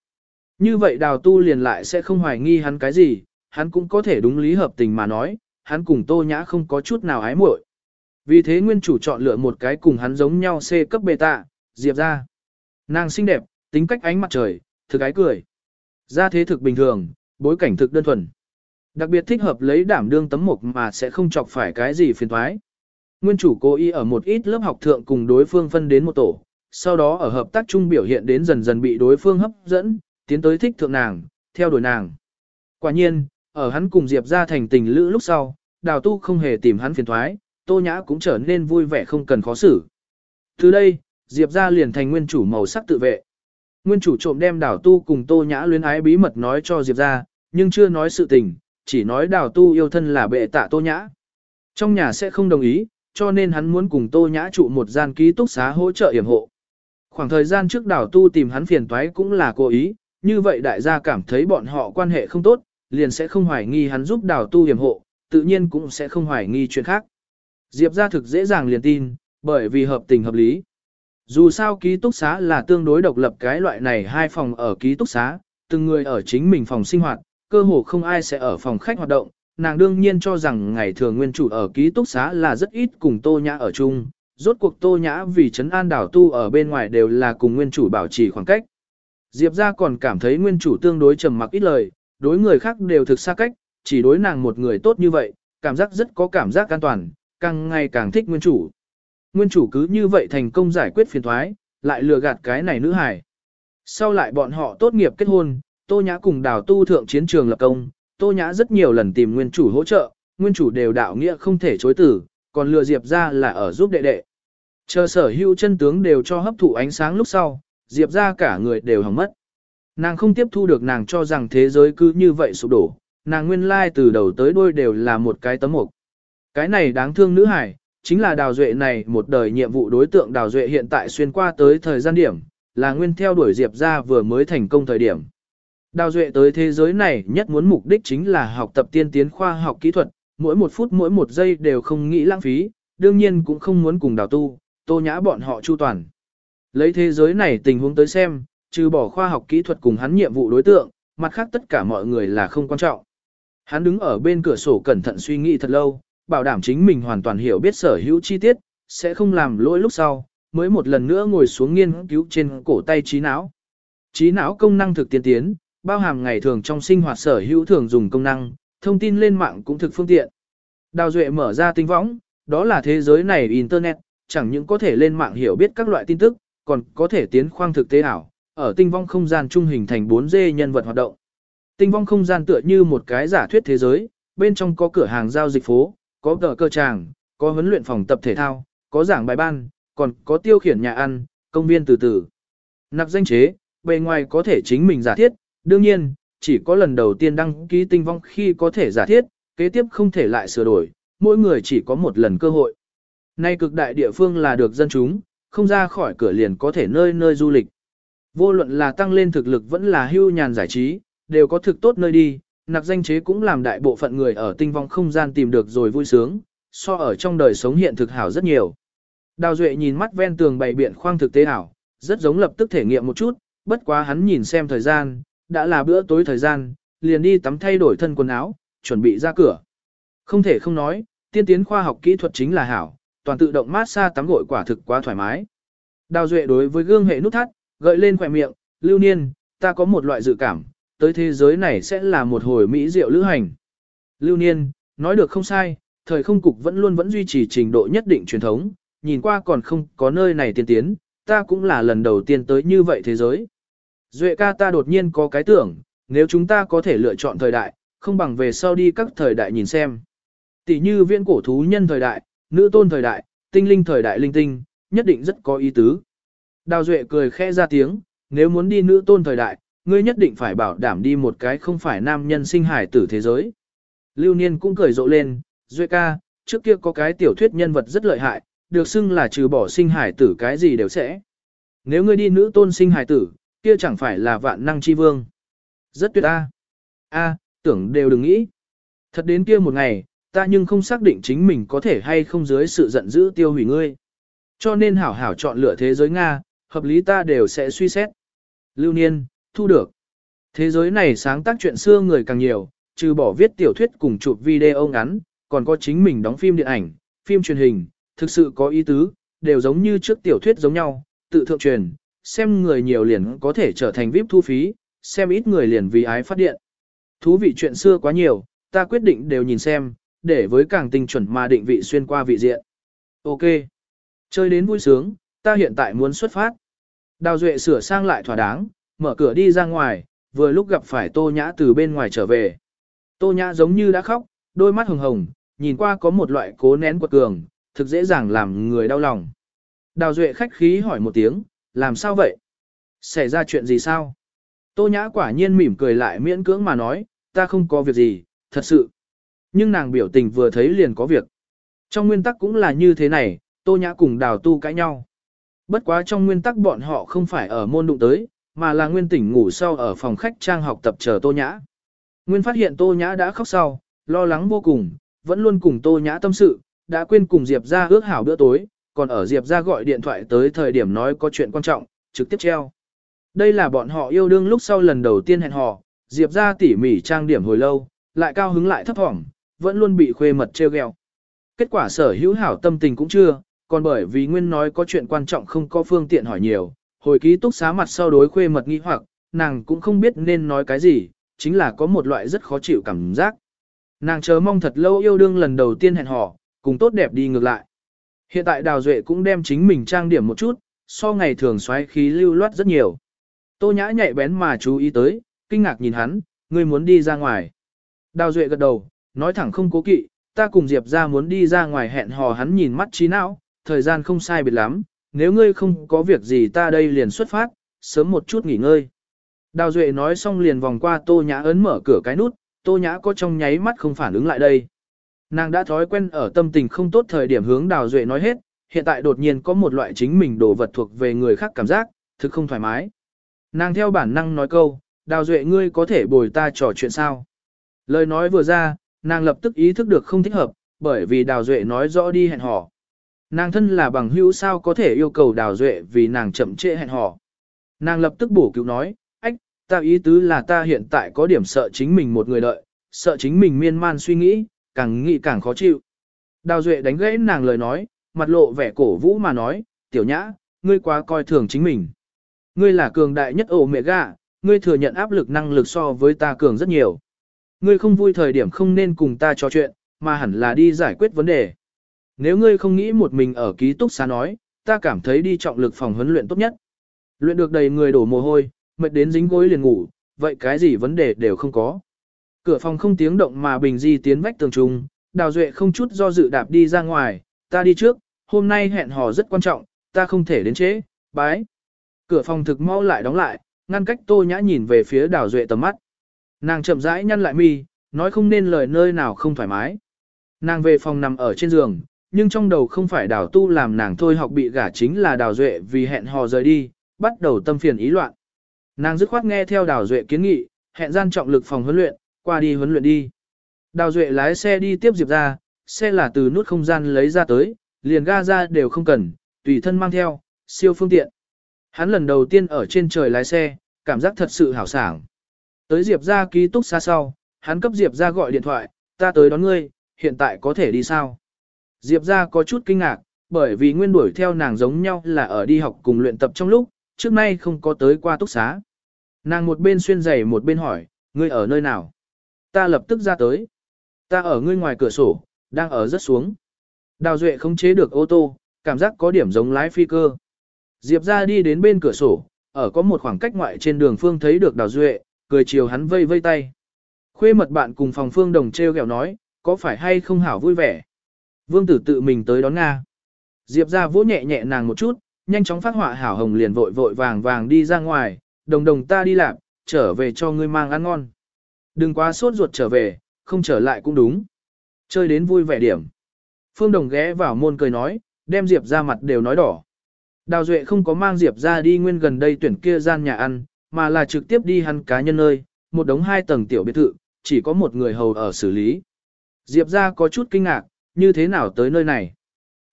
Như vậy đào tu liền lại sẽ không hoài nghi hắn cái gì, hắn cũng có thể đúng lý hợp tình mà nói, hắn cùng tô nhã không có chút nào ái muội. Vì thế nguyên chủ chọn lựa một cái cùng hắn giống nhau C cấp beta, diệp ra. Nàng xinh đẹp, tính cách ánh mặt trời, thực ái cười. Ra thế thực bình thường, bối cảnh thực đơn thuần. Đặc biệt thích hợp lấy đảm đương tấm mục mà sẽ không chọc phải cái gì phiền thoái. Nguyên chủ cố ý ở một ít lớp học thượng cùng đối phương phân đến một tổ, sau đó ở hợp tác chung biểu hiện đến dần dần bị đối phương hấp dẫn, tiến tới thích thượng nàng, theo đuổi nàng. Quả nhiên, ở hắn cùng Diệp ra thành tình lữ lúc sau, đào tu không hề tìm hắn phiền thoái, tô nhã cũng trở nên vui vẻ không cần khó xử. Từ đây, Diệp ra liền thành nguyên chủ màu sắc tự vệ. Nguyên chủ trộm đem đào tu cùng tô nhã luyến ái bí mật nói cho Diệp ra, nhưng chưa nói sự tình, chỉ nói đào tu yêu thân là bệ tạ tô nhã. Trong nhà sẽ không đồng ý, cho nên hắn muốn cùng Tô Nhã trụ một gian ký túc xá hỗ trợ yểm hộ. Khoảng thời gian trước đào tu tìm hắn phiền toái cũng là cố ý, như vậy đại gia cảm thấy bọn họ quan hệ không tốt, liền sẽ không hoài nghi hắn giúp đào tu yểm hộ, tự nhiên cũng sẽ không hoài nghi chuyện khác. Diệp ra thực dễ dàng liền tin, bởi vì hợp tình hợp lý. Dù sao ký túc xá là tương đối độc lập cái loại này hai phòng ở ký túc xá, từng người ở chính mình phòng sinh hoạt, cơ hồ không ai sẽ ở phòng khách hoạt động, nàng đương nhiên cho rằng ngày thường nguyên chủ ở ký túc xá là rất ít cùng Tô Nhã ở chung, rốt cuộc Tô Nhã vì trấn an đảo tu ở bên ngoài đều là cùng nguyên chủ bảo trì khoảng cách. Diệp ra còn cảm thấy nguyên chủ tương đối trầm mặc ít lời, đối người khác đều thực xa cách, chỉ đối nàng một người tốt như vậy, cảm giác rất có cảm giác an toàn, càng ngày càng thích nguyên chủ. Nguyên chủ cứ như vậy thành công giải quyết phiền thoái, lại lừa gạt cái này nữ hài. Sau lại bọn họ tốt nghiệp kết hôn, Tô Nhã cùng đào tu thượng chiến trường lập công, Tô Nhã rất nhiều lần tìm nguyên chủ hỗ trợ, nguyên chủ đều đạo nghĩa không thể chối tử, còn lừa Diệp ra là ở giúp đệ đệ. Chờ sở hữu chân tướng đều cho hấp thụ ánh sáng lúc sau, Diệp ra cả người đều hỏng mất. Nàng không tiếp thu được nàng cho rằng thế giới cứ như vậy sụp đổ, nàng nguyên lai từ đầu tới đuôi đều là một cái tấm mộc. Cái này đáng thương nữ hải, chính là đào duệ này một đời nhiệm vụ đối tượng đào duệ hiện tại xuyên qua tới thời gian điểm, là nguyên theo đuổi Diệp ra vừa mới thành công thời điểm. Đào duệ tới thế giới này nhất muốn mục đích chính là học tập tiên tiến khoa học kỹ thuật, mỗi một phút mỗi một giây đều không nghĩ lãng phí, đương nhiên cũng không muốn cùng đào tu, tô nhã bọn họ chu toàn. Lấy thế giới này tình huống tới xem, trừ bỏ khoa học kỹ thuật cùng hắn nhiệm vụ đối tượng, mặt khác tất cả mọi người là không quan trọng. Hắn đứng ở bên cửa sổ cẩn thận suy nghĩ thật lâu, bảo đảm chính mình hoàn toàn hiểu biết sở hữu chi tiết, sẽ không làm lỗi lúc sau, mới một lần nữa ngồi xuống nghiên cứu trên cổ tay trí não. Trí não công năng thực tiên tiến, bao hàm ngày thường trong sinh hoạt sở hữu thường dùng công năng, thông tin lên mạng cũng thực phương tiện. Đào Duệ mở ra tinh võng, đó là thế giới này Internet, chẳng những có thể lên mạng hiểu biết các loại tin tức, còn có thể tiến khoang thực tế ảo, ở tinh vong không gian trung hình thành 4D nhân vật hoạt động. Tinh vong không gian tựa như một cái giả thuyết thế giới, bên trong có cửa hàng giao dịch phố, có tờ cơ tràng, có huấn luyện phòng tập thể thao, có giảng bài ban, còn có tiêu khiển nhà ăn, công viên từ từ. Nặc danh chế, bề ngoài có thể chính mình giả thiết, đương nhiên, chỉ có lần đầu tiên đăng ký tinh vong khi có thể giả thiết, kế tiếp không thể lại sửa đổi, mỗi người chỉ có một lần cơ hội. Nay cực đại địa phương là được dân chúng, không ra khỏi cửa liền có thể nơi nơi du lịch. Vô luận là tăng lên thực lực vẫn là hưu nhàn giải trí, đều có thực tốt nơi đi, nặc danh chế cũng làm đại bộ phận người ở tinh vong không gian tìm được rồi vui sướng, so ở trong đời sống hiện thực hảo rất nhiều. Đào Duệ nhìn mắt ven tường bày biện khoang thực tế ảo, rất giống lập tức thể nghiệm một chút, bất quá hắn nhìn xem thời gian, đã là bữa tối thời gian, liền đi tắm thay đổi thân quần áo, chuẩn bị ra cửa. Không thể không nói, tiên tiến khoa học kỹ thuật chính là hảo, toàn tự động mát xa tắm gội quả thực quá thoải mái. Đào Duệ đối với gương hệ nút thắt, gợi lên khỏe miệng, lưu niên, ta có một loại dự cảm, tới thế giới này sẽ là một hồi mỹ diệu lữ hành. Lưu niên, nói được không sai, thời không cục vẫn luôn vẫn duy trì trình độ nhất định truyền thống, nhìn qua còn không có nơi này tiên tiến, ta cũng là lần đầu tiên tới như vậy thế giới. Duệ ca ta đột nhiên có cái tưởng, nếu chúng ta có thể lựa chọn thời đại, không bằng về sau đi các thời đại nhìn xem. Tỷ như viễn cổ thú nhân thời đại, nữ tôn thời đại, tinh linh thời đại linh tinh, nhất định rất có ý tứ. Đào Duệ cười khẽ ra tiếng, nếu muốn đi nữ tôn thời đại, ngươi nhất định phải bảo đảm đi một cái không phải nam nhân sinh hải tử thế giới. Lưu Niên cũng cười rộ lên, Duệ ca, trước kia có cái tiểu thuyết nhân vật rất lợi hại, được xưng là trừ bỏ sinh hải tử cái gì đều sẽ. Nếu ngươi đi nữ tôn sinh hải tử, kia chẳng phải là vạn năng chi vương. Rất tuyệt a. A, tưởng đều đừng nghĩ. Thật đến kia một ngày, ta nhưng không xác định chính mình có thể hay không dưới sự giận dữ tiêu hủy ngươi. Cho nên hảo hảo chọn lựa thế giới Nga, hợp lý ta đều sẽ suy xét. Lưu Niên, thu được. Thế giới này sáng tác chuyện xưa người càng nhiều, trừ bỏ viết tiểu thuyết cùng chụp video ngắn, còn có chính mình đóng phim điện ảnh, phim truyền hình, thực sự có ý tứ, đều giống như trước tiểu thuyết giống nhau, tự thượng truyền, xem người nhiều liền có thể trở thành VIP thu phí, xem ít người liền vì ái phát điện. Thú vị chuyện xưa quá nhiều, ta quyết định đều nhìn xem, để với càng tinh chuẩn mà định vị xuyên qua vị diện. Ok. Chơi đến vui sướng, ta hiện tại muốn xuất phát. Đào Duệ sửa sang lại thỏa đáng, mở cửa đi ra ngoài, vừa lúc gặp phải Tô Nhã từ bên ngoài trở về. Tô Nhã giống như đã khóc, đôi mắt hồng hồng, nhìn qua có một loại cố nén quật cường, thực dễ dàng làm người đau lòng. Đào Duệ khách khí hỏi một tiếng, làm sao vậy? Xảy ra chuyện gì sao? Tô Nhã quả nhiên mỉm cười lại miễn cưỡng mà nói, ta không có việc gì, thật sự. Nhưng nàng biểu tình vừa thấy liền có việc. Trong nguyên tắc cũng là như thế này, Tô Nhã cùng Đào Tu cãi nhau. Bất quá trong nguyên tắc bọn họ không phải ở môn đụng tới, mà là nguyên tỉnh ngủ sau ở phòng khách trang học tập chờ Tô Nhã. Nguyên phát hiện Tô Nhã đã khóc sau, lo lắng vô cùng, vẫn luôn cùng Tô Nhã tâm sự, đã quên cùng Diệp ra ước hảo bữa tối, còn ở Diệp ra gọi điện thoại tới thời điểm nói có chuyện quan trọng, trực tiếp treo. Đây là bọn họ yêu đương lúc sau lần đầu tiên hẹn hò, Diệp ra tỉ mỉ trang điểm hồi lâu, lại cao hứng lại thấp thỏm, vẫn luôn bị khuê mật treo gheo. Kết quả sở hữu hảo tâm tình cũng chưa, còn bởi vì Nguyên nói có chuyện quan trọng không có phương tiện hỏi nhiều, hồi ký túc xá mặt sau đối khuê mật nghi hoặc, nàng cũng không biết nên nói cái gì, chính là có một loại rất khó chịu cảm giác. Nàng chờ mong thật lâu yêu đương lần đầu tiên hẹn hò, cùng tốt đẹp đi ngược lại. Hiện tại Đào Duệ cũng đem chính mình trang điểm một chút, so ngày thường xoáy khí lưu loát rất nhiều. Tô nhã nhạy bén mà chú ý tới, kinh ngạc nhìn hắn, ngươi muốn đi ra ngoài. Đào Duệ gật đầu, nói thẳng không cố kỵ, ta cùng Diệp ra muốn đi ra ngoài hẹn hò hắn nhìn mắt trí não, thời gian không sai biệt lắm, nếu ngươi không có việc gì ta đây liền xuất phát, sớm một chút nghỉ ngơi. Đào Duệ nói xong liền vòng qua Tô Nhã ấn mở cửa cái nút, Tô Nhã có trong nháy mắt không phản ứng lại đây. Nàng đã thói quen ở tâm tình không tốt thời điểm hướng Đào Duệ nói hết, hiện tại đột nhiên có một loại chính mình đồ vật thuộc về người khác cảm giác, thực không thoải mái. Nàng theo bản năng nói câu, Đào Duệ ngươi có thể bồi ta trò chuyện sao? Lời nói vừa ra, nàng lập tức ý thức được không thích hợp, bởi vì Đào Duệ nói rõ đi hẹn hò. Nàng thân là bằng hữu sao có thể yêu cầu Đào Duệ vì nàng chậm trễ hẹn hò. Nàng lập tức bổ cứu nói, ách, ta ý tứ là ta hiện tại có điểm sợ chính mình một người đợi, sợ chính mình miên man suy nghĩ, càng nghĩ càng khó chịu. Đào Duệ đánh gãy nàng lời nói, mặt lộ vẻ cổ vũ mà nói, tiểu nhã, ngươi quá coi thường chính mình. Ngươi là cường đại nhất ổ mẹ gà, ngươi thừa nhận áp lực năng lực so với ta cường rất nhiều. Ngươi không vui thời điểm không nên cùng ta trò chuyện, mà hẳn là đi giải quyết vấn đề. Nếu ngươi không nghĩ một mình ở ký túc xá nói, ta cảm thấy đi trọng lực phòng huấn luyện tốt nhất. Luyện được đầy người đổ mồ hôi, mệt đến dính gối liền ngủ, vậy cái gì vấn đề đều không có. Cửa phòng không tiếng động mà bình di tiến vách tường trung, đào duệ không chút do dự đạp đi ra ngoài, ta đi trước, hôm nay hẹn hò rất quan trọng, ta không thể đến trễ, bái. Cửa phòng thực mau lại đóng lại, ngăn cách tô nhã nhìn về phía đào duệ tầm mắt. Nàng chậm rãi nhăn lại mi, nói không nên lời nơi nào không thoải mái. Nàng về phòng nằm ở trên giường, nhưng trong đầu không phải đào tu làm nàng thôi học bị gả chính là đào duệ vì hẹn hò rời đi, bắt đầu tâm phiền ý loạn. Nàng dứt khoát nghe theo đào duệ kiến nghị, hẹn gian trọng lực phòng huấn luyện, qua đi huấn luyện đi. Đào duệ lái xe đi tiếp Diệp ra, xe là từ nút không gian lấy ra tới, liền ga ra đều không cần, tùy thân mang theo, siêu phương tiện. Hắn lần đầu tiên ở trên trời lái xe, cảm giác thật sự hảo sảng. Tới Diệp ra ký túc xa sau, hắn cấp Diệp ra gọi điện thoại, ta tới đón ngươi, hiện tại có thể đi sao? Diệp ra có chút kinh ngạc, bởi vì nguyên đuổi theo nàng giống nhau là ở đi học cùng luyện tập trong lúc, trước nay không có tới qua túc xá. Nàng một bên xuyên giày một bên hỏi, ngươi ở nơi nào? Ta lập tức ra tới. Ta ở ngươi ngoài cửa sổ, đang ở rất xuống. Đào Duệ không chế được ô tô, cảm giác có điểm giống lái phi cơ. Diệp ra đi đến bên cửa sổ, ở có một khoảng cách ngoại trên đường phương thấy được Đào Duệ, cười chiều hắn vây vây tay. Khuê mật bạn cùng phòng phương đồng treo kẹo nói, có phải hay không hảo vui vẻ. Vương tử tự mình tới đón Nga. Diệp ra vỗ nhẹ nhẹ nàng một chút, nhanh chóng phát họa hảo hồng liền vội vội vàng vàng đi ra ngoài, đồng đồng ta đi làm, trở về cho ngươi mang ăn ngon. Đừng quá sốt ruột trở về, không trở lại cũng đúng. Chơi đến vui vẻ điểm. Phương Đồng ghé vào môn cười nói, đem Diệp ra mặt đều nói đỏ. Đào Duệ không có mang Diệp ra đi nguyên gần đây tuyển kia gian nhà ăn, mà là trực tiếp đi hắn cá nhân nơi, một đống hai tầng tiểu biệt thự, chỉ có một người hầu ở xử lý. Diệp ra có chút kinh ngạc, như thế nào tới nơi này.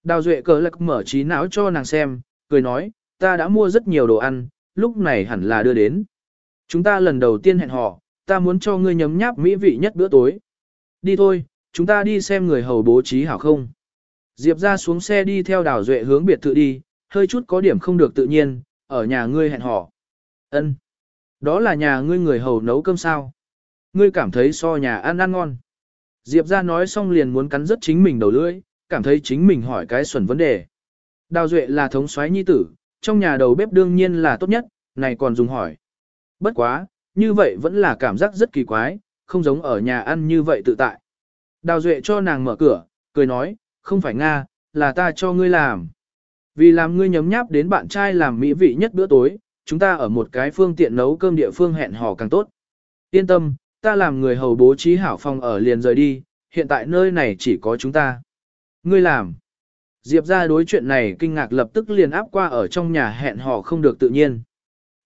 Đào Duệ cờ lạc mở trí não cho nàng xem, cười nói, ta đã mua rất nhiều đồ ăn, lúc này hẳn là đưa đến. Chúng ta lần đầu tiên hẹn hò, ta muốn cho ngươi nhấm nháp mỹ vị nhất bữa tối. Đi thôi, chúng ta đi xem người hầu bố trí hảo không. Diệp ra xuống xe đi theo đào duệ hướng biệt thự đi, hơi chút có điểm không được tự nhiên, ở nhà ngươi hẹn hò. Ân, Đó là nhà ngươi người hầu nấu cơm sao? Ngươi cảm thấy so nhà ăn ăn ngon. Diệp ra nói xong liền muốn cắn rất chính mình đầu lưỡi, cảm thấy chính mình hỏi cái xuẩn vấn đề. Đào Duệ là thống soái nhi tử, trong nhà đầu bếp đương nhiên là tốt nhất, này còn dùng hỏi. Bất quá, như vậy vẫn là cảm giác rất kỳ quái, không giống ở nhà ăn như vậy tự tại. Đào Duệ cho nàng mở cửa, cười nói, không phải Nga, là ta cho ngươi làm. Vì làm ngươi nhấm nháp đến bạn trai làm mỹ vị nhất bữa tối, chúng ta ở một cái phương tiện nấu cơm địa phương hẹn hò càng tốt. Yên tâm, ta làm người hầu bố trí hảo phòng ở liền rời đi, hiện tại nơi này chỉ có chúng ta. Ngươi làm. Diệp ra đối chuyện này kinh ngạc lập tức liền áp qua ở trong nhà hẹn hò không được tự nhiên.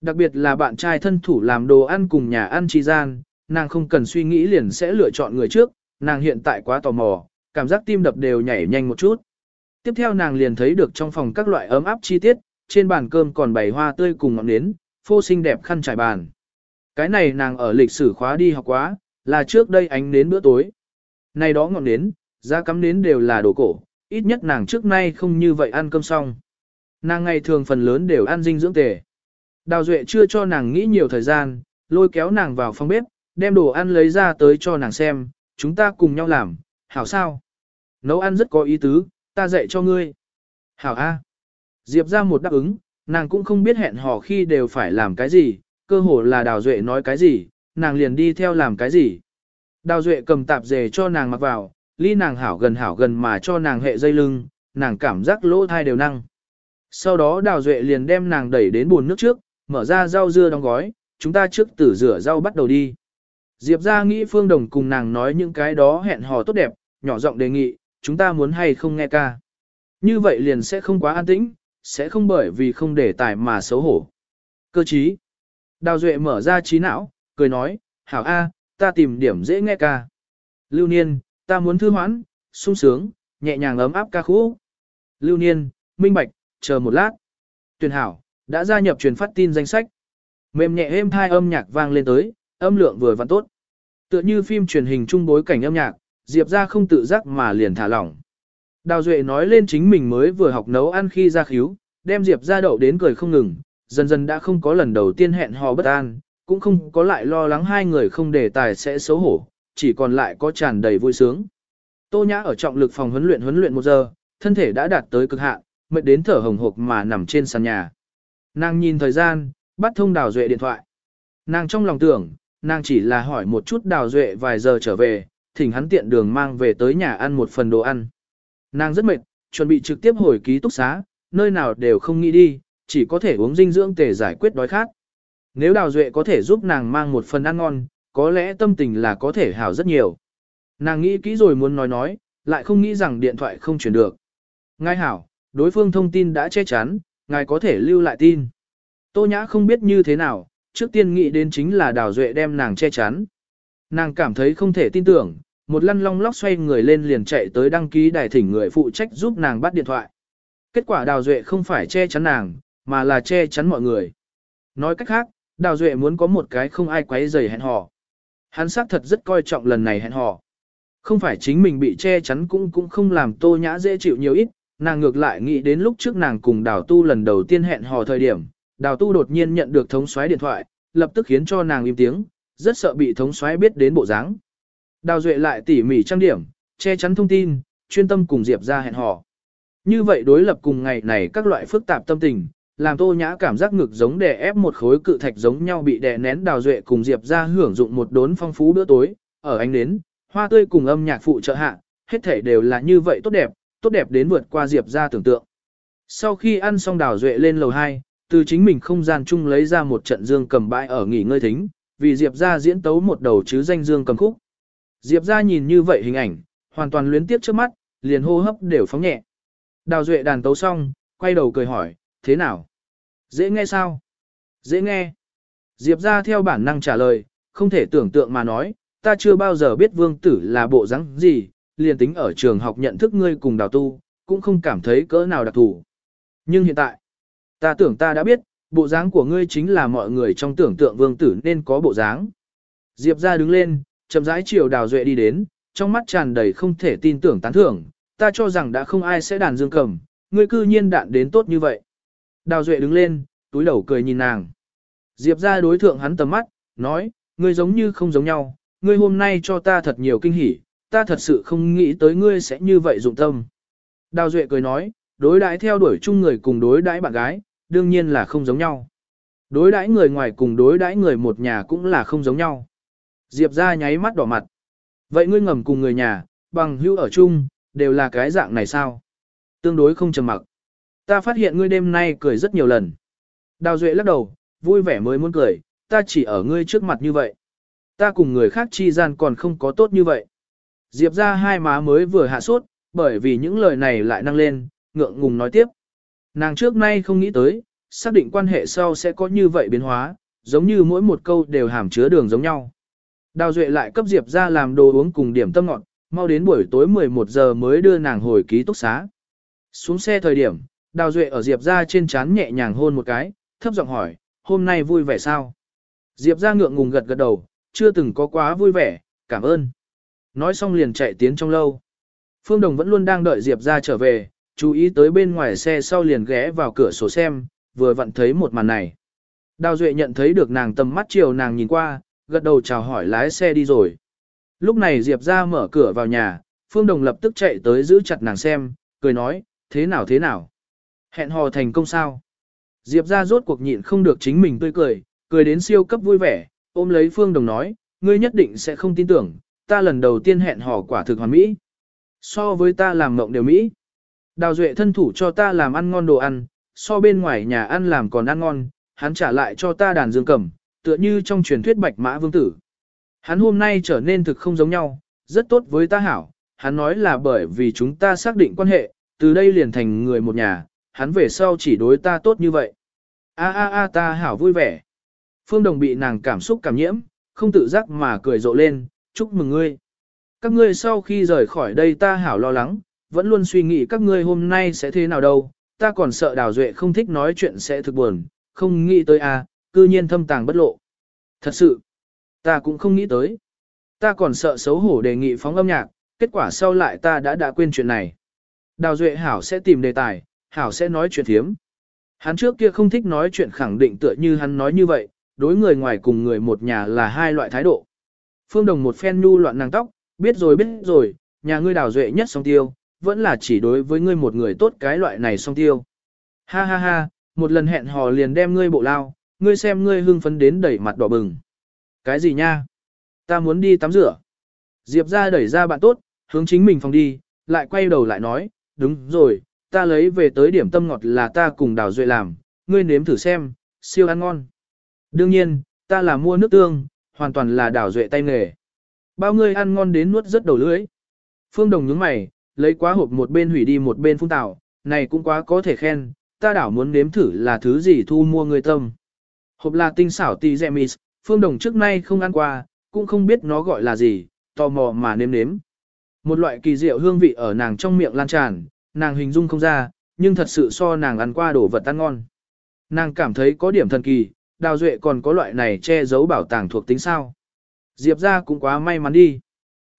Đặc biệt là bạn trai thân thủ làm đồ ăn cùng nhà ăn chi gian, nàng không cần suy nghĩ liền sẽ lựa chọn người trước, nàng hiện tại quá tò mò, cảm giác tim đập đều nhảy nhanh một chút. Tiếp theo nàng liền thấy được trong phòng các loại ấm áp chi tiết, trên bàn cơm còn bày hoa tươi cùng ngọn nến, phô xinh đẹp khăn trải bàn. Cái này nàng ở lịch sử khóa đi học quá, là trước đây ánh nến bữa tối. Này đó ngọn nến, giá cắm nến đều là đồ cổ, ít nhất nàng trước nay không như vậy ăn cơm xong. Nàng ngày thường phần lớn đều ăn dinh dưỡng tề. Đào Duệ chưa cho nàng nghĩ nhiều thời gian, lôi kéo nàng vào phòng bếp, đem đồ ăn lấy ra tới cho nàng xem, chúng ta cùng nhau làm, hảo sao? Nấu ăn rất có ý tứ, ta dạy cho ngươi. Hảo A. Diệp ra một đáp ứng, nàng cũng không biết hẹn hò khi đều phải làm cái gì, cơ hồ là Đào Duệ nói cái gì, nàng liền đi theo làm cái gì. Đào Duệ cầm tạp dề cho nàng mặc vào, ly nàng hảo gần hảo gần mà cho nàng hệ dây lưng, nàng cảm giác lỗ thai đều năng. Sau đó Đào Duệ liền đem nàng đẩy đến bồn nước trước, mở ra rau dưa đóng gói, chúng ta trước tử rửa rau bắt đầu đi. Diệp ra nghĩ Phương Đồng cùng nàng nói những cái đó hẹn hò tốt đẹp, nhỏ giọng đề nghị, chúng ta muốn hay không nghe ca. Như vậy liền sẽ không quá an tĩnh, sẽ không bởi vì không để tài mà xấu hổ. Cơ chí. Đào Duệ mở ra trí não, cười nói, hảo A, ta tìm điểm dễ nghe ca. Lưu Niên, ta muốn thư hoãn, sung sướng, nhẹ nhàng ấm áp ca khúc. Lưu Niên, minh bạch, chờ một lát. Tuyền hảo, đã gia nhập truyền phát tin danh sách. Mềm nhẹ êm thai âm nhạc vang lên tới, âm lượng vừa vặn tốt. Tựa như phim truyền hình trung bối cảnh âm nhạc, Diệp ra không tự giác mà liền thả lỏng. Đào Duệ nói lên chính mình mới vừa học nấu ăn khi ra khíu, đem Diệp ra đậu đến cười không ngừng, dần dần đã không có lần đầu tiên hẹn hò bất an, cũng không có lại lo lắng hai người không đề tài sẽ xấu hổ, chỉ còn lại có tràn đầy vui sướng. Tô Nhã ở trọng lực phòng huấn luyện huấn luyện một giờ, thân thể đã đạt tới cực hạn, mệt đến thở hồng hộc mà nằm trên sàn nhà. Nàng nhìn thời gian, bắt thông Đào Duệ điện thoại. Nàng trong lòng tưởng, nàng chỉ là hỏi một chút Đào Duệ vài giờ trở về, thỉnh hắn tiện đường mang về tới nhà ăn một phần đồ ăn. Nàng rất mệt, chuẩn bị trực tiếp hồi ký túc xá, nơi nào đều không nghĩ đi, chỉ có thể uống dinh dưỡng tề giải quyết đói khát. Nếu Đào Duệ có thể giúp nàng mang một phần ăn ngon, có lẽ tâm tình là có thể hảo rất nhiều. Nàng nghĩ kỹ rồi muốn nói nói, lại không nghĩ rằng điện thoại không chuyển được. Ngay hảo, đối phương thông tin đã che chắn, ngài có thể lưu lại tin. Tô Nhã không biết như thế nào, trước tiên nghĩ đến chính là Đào Duệ đem nàng che chắn. Nàng cảm thấy không thể tin tưởng, một lăn long lóc xoay người lên liền chạy tới đăng ký đài thỉnh người phụ trách giúp nàng bắt điện thoại. Kết quả Đào Duệ không phải che chắn nàng, mà là che chắn mọi người. Nói cách khác, Đào Duệ muốn có một cái không ai quấy rầy hẹn hò. Hắn xác thật rất coi trọng lần này hẹn hò. Không phải chính mình bị che chắn cũng cũng không làm tô nhã dễ chịu nhiều ít, nàng ngược lại nghĩ đến lúc trước nàng cùng đào tu lần đầu tiên hẹn hò thời điểm, đào tu đột nhiên nhận được thống soái điện thoại, lập tức khiến cho nàng im tiếng, rất sợ bị thống soái biết đến bộ dáng. Đào duệ lại tỉ mỉ trang điểm, che chắn thông tin, chuyên tâm cùng Diệp ra hẹn hò. Như vậy đối lập cùng ngày này các loại phức tạp tâm tình, làm tô nhã cảm giác ngực giống đè ép một khối cự thạch giống nhau bị đè nén đào duệ cùng Diệp ra hưởng dụng một đốn phong phú bữa tối, ở ánh nến, hoa tươi cùng âm nhạc phụ trợ hạ, hết thể đều là như vậy tốt đẹp, tốt đẹp đến vượt qua Diệp ra tưởng tượng. Sau khi ăn xong đào duệ lên lầu 2, từ chính mình không gian chung lấy ra một trận dương cầm bãi ở nghỉ ngơi thính, vì Diệp ra diễn tấu một đầu chứ danh dương cầm khúc. Diệp ra nhìn như vậy hình ảnh, hoàn toàn luyến tiếp trước mắt, liền hô hấp đều phóng nhẹ. Đào duệ đàn tấu xong, quay đầu cười hỏi, thế nào? Dễ nghe sao? Dễ nghe. Diệp ra theo bản năng trả lời, không thể tưởng tượng mà nói, ta chưa bao giờ biết vương tử là bộ rắn gì, liền tính ở trường học nhận thức ngươi cùng đào tu, cũng không cảm thấy cỡ nào đặc thù. Nhưng hiện tại, ta tưởng ta đã biết, bộ dáng của ngươi chính là mọi người trong tưởng tượng vương tử nên có bộ dáng. Diệp ra đứng lên, chậm rãi chiều đào duệ đi đến, trong mắt tràn đầy không thể tin tưởng tán thưởng, ta cho rằng đã không ai sẽ đàn dương cầm, ngươi cư nhiên đạn đến tốt như vậy. Đào duệ đứng lên, túi đầu cười nhìn nàng. Diệp ra đối thượng hắn tầm mắt, nói, ngươi giống như không giống nhau, ngươi hôm nay cho ta thật nhiều kinh hỉ, ta thật sự không nghĩ tới ngươi sẽ như vậy dụng tâm. Đào Duệ cười nói, đối đãi theo đuổi chung người cùng đối đãi bạn gái, đương nhiên là không giống nhau. Đối đãi người ngoài cùng đối đãi người một nhà cũng là không giống nhau. Diệp ra nháy mắt đỏ mặt. Vậy ngươi ngầm cùng người nhà, bằng hữu ở chung, đều là cái dạng này sao? Tương đối không trầm mặc. Ta phát hiện ngươi đêm nay cười rất nhiều lần. Đào Duệ lắc đầu, vui vẻ mới muốn cười, ta chỉ ở ngươi trước mặt như vậy. Ta cùng người khác chi gian còn không có tốt như vậy. Diệp ra hai má mới vừa hạ sốt, bởi vì những lời này lại năng lên, ngượng ngùng nói tiếp. Nàng trước nay không nghĩ tới, xác định quan hệ sau sẽ có như vậy biến hóa, giống như mỗi một câu đều hàm chứa đường giống nhau. Đào Duệ lại cấp Diệp ra làm đồ uống cùng điểm tâm ngọt, mau đến buổi tối 11 giờ mới đưa nàng hồi ký túc xá. Xuống xe thời điểm, Đào Duệ ở Diệp ra trên chán nhẹ nhàng hôn một cái, thấp giọng hỏi, hôm nay vui vẻ sao? Diệp ra ngượng ngùng gật gật đầu, chưa từng có quá vui vẻ, cảm ơn. Nói xong liền chạy tiến trong lâu. Phương Đồng vẫn luôn đang đợi Diệp ra trở về, chú ý tới bên ngoài xe sau liền ghé vào cửa sổ xem, vừa vặn thấy một màn này. Đào Duệ nhận thấy được nàng tầm mắt chiều nàng nhìn qua, gật đầu chào hỏi lái xe đi rồi. Lúc này Diệp ra mở cửa vào nhà, Phương Đồng lập tức chạy tới giữ chặt nàng xem, cười nói, thế nào thế nào? Hẹn hò thành công sao? Diệp ra rốt cuộc nhịn không được chính mình tươi cười, cười đến siêu cấp vui vẻ, ôm lấy Phương Đồng nói, ngươi nhất định sẽ không tin tưởng, ta lần đầu tiên hẹn hò quả thực hoàn mỹ. So với ta làm mộng đều mỹ. Đào Duệ thân thủ cho ta làm ăn ngon đồ ăn, so bên ngoài nhà ăn làm còn ăn ngon, hắn trả lại cho ta đàn dương cầm, tựa như trong truyền thuyết bạch mã vương tử. Hắn hôm nay trở nên thực không giống nhau, rất tốt với ta hảo, hắn nói là bởi vì chúng ta xác định quan hệ, từ đây liền thành người một nhà, hắn về sau chỉ đối ta tốt như vậy. A a a ta hảo vui vẻ. Phương Đồng bị nàng cảm xúc cảm nhiễm, không tự giác mà cười rộ lên, chúc mừng ngươi. Các ngươi sau khi rời khỏi đây ta hảo lo lắng, vẫn luôn suy nghĩ các ngươi hôm nay sẽ thế nào đâu, ta còn sợ Đào Duệ không thích nói chuyện sẽ thực buồn, không nghĩ tới a, à, cư nhiên thâm tàng bất lộ. Thật sự, ta cũng không nghĩ tới. Ta còn sợ xấu hổ đề nghị phóng âm nhạc, kết quả sau lại ta đã đã quên chuyện này. Đào Duệ Hảo sẽ tìm đề tài, Hảo sẽ nói chuyện thiếm. Hắn trước kia không thích nói chuyện khẳng định tựa như hắn nói như vậy, đối người ngoài cùng người một nhà là hai loại thái độ. Phương Đồng một phen nhu loạn nàng tóc, biết rồi biết rồi, nhà ngươi đào duệ nhất song tiêu, vẫn là chỉ đối với ngươi một người tốt cái loại này song tiêu. Ha ha ha, một lần hẹn hò liền đem ngươi bộ lao, ngươi xem ngươi hưng phấn đến đẩy mặt đỏ bừng. Cái gì nha? Ta muốn đi tắm rửa. Diệp ra đẩy ra bạn tốt, hướng chính mình phòng đi, lại quay đầu lại nói, đúng rồi, ta lấy về tới điểm tâm ngọt là ta cùng đào duệ làm, ngươi nếm thử xem, siêu ăn ngon. Đương nhiên, ta là mua nước tương, hoàn toàn là đảo duệ tay nghề. Bao người ăn ngon đến nuốt rất đầu lưỡi. Phương Đồng nhướng mày, lấy quá hộp một bên hủy đi một bên phun tạo, này cũng quá có thể khen, ta đảo muốn nếm thử là thứ gì thu mua người tâm. Hộp là tinh xảo tì gemis, Phương Đồng trước nay không ăn qua, cũng không biết nó gọi là gì, tò mò mà nếm nếm. Một loại kỳ diệu hương vị ở nàng trong miệng lan tràn, nàng hình dung không ra, nhưng thật sự so nàng ăn qua đồ vật ăn ngon. Nàng cảm thấy có điểm thần kỳ, đào duệ còn có loại này che giấu bảo tàng thuộc tính sao. Diệp ra cũng quá may mắn đi.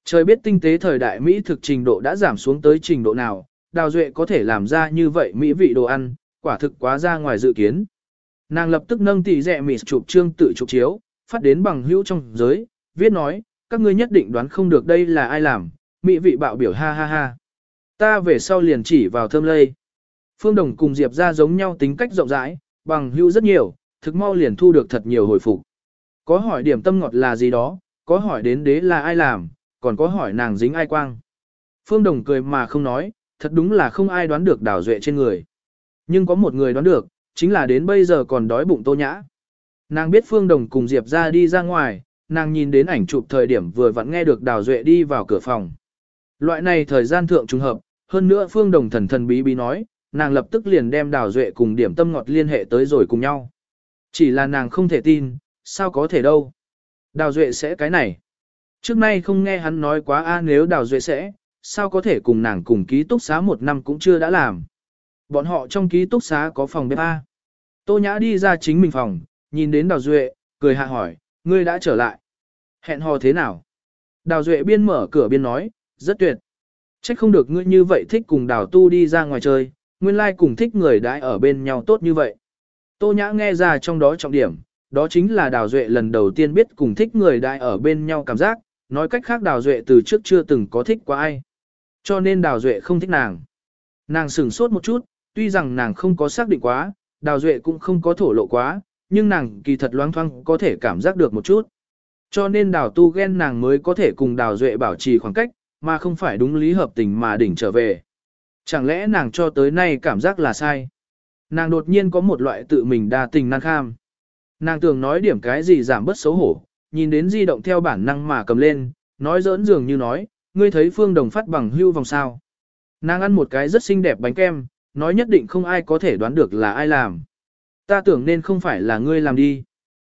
Trời biết tinh tế thời đại Mỹ thực trình độ đã giảm xuống tới trình độ nào, đào duệ có thể làm ra như vậy Mỹ vị đồ ăn, quả thực quá ra ngoài dự kiến. Nàng lập tức nâng tỷ rẻ mịt chụp trương tự chụp chiếu, phát đến bằng hữu trong giới, viết nói, các ngươi nhất định đoán không được đây là ai làm, mỹ vị bạo biểu ha ha ha. Ta về sau liền chỉ vào thơm lây. Phương Đồng cùng Diệp ra giống nhau tính cách rộng rãi, bằng hữu rất nhiều, thực mau liền thu được thật nhiều hồi phục. Có hỏi điểm tâm ngọt là gì đó, có hỏi đến đế là ai làm, còn có hỏi nàng dính ai quang. Phương Đồng cười mà không nói, thật đúng là không ai đoán được đảo duệ trên người. Nhưng có một người đoán được, chính là đến bây giờ còn đói bụng tô nhã. Nàng biết Phương Đồng cùng Diệp ra đi ra ngoài, nàng nhìn đến ảnh chụp thời điểm vừa vặn nghe được đào duệ đi vào cửa phòng. Loại này thời gian thượng trùng hợp, hơn nữa Phương Đồng thần thần bí bí nói, nàng lập tức liền đem đào duệ cùng điểm tâm ngọt liên hệ tới rồi cùng nhau. Chỉ là nàng không thể tin, sao có thể đâu. Đào Duệ sẽ cái này. Trước nay không nghe hắn nói quá a nếu Đào Duệ sẽ, sao có thể cùng nàng cùng ký túc xá một năm cũng chưa đã làm. Bọn họ trong ký túc xá có phòng bếp A. Tô Nhã đi ra chính mình phòng, nhìn đến Đào Duệ, cười hạ hỏi, ngươi đã trở lại. Hẹn hò thế nào? Đào Duệ biên mở cửa biên nói, rất tuyệt. Chắc không được ngươi như vậy thích cùng Đào Tu đi ra ngoài chơi, nguyên lai like cùng thích người đãi ở bên nhau tốt như vậy. Tô Nhã nghe ra trong đó trọng điểm, đó chính là Đào Duệ lần đầu tiên biết cùng thích người đại ở bên nhau cảm giác, nói cách khác Đào Duệ từ trước chưa từng có thích qua ai. Cho nên Đào Duệ không thích nàng. Nàng sửng sốt một chút, tuy rằng nàng không có xác định quá, Đào Duệ cũng không có thổ lộ quá, nhưng nàng kỳ thật loáng thoáng có thể cảm giác được một chút. Cho nên Đào Tu ghen nàng mới có thể cùng Đào Duệ bảo trì khoảng cách, mà không phải đúng lý hợp tình mà đỉnh trở về. Chẳng lẽ nàng cho tới nay cảm giác là sai? Nàng đột nhiên có một loại tự mình đa tình năng kham. Nàng tưởng nói điểm cái gì giảm bớt xấu hổ, nhìn đến di động theo bản năng mà cầm lên, nói giỡn dường như nói, ngươi thấy phương đồng phát bằng hưu vòng sao. Nàng ăn một cái rất xinh đẹp bánh kem, nói nhất định không ai có thể đoán được là ai làm. Ta tưởng nên không phải là ngươi làm đi.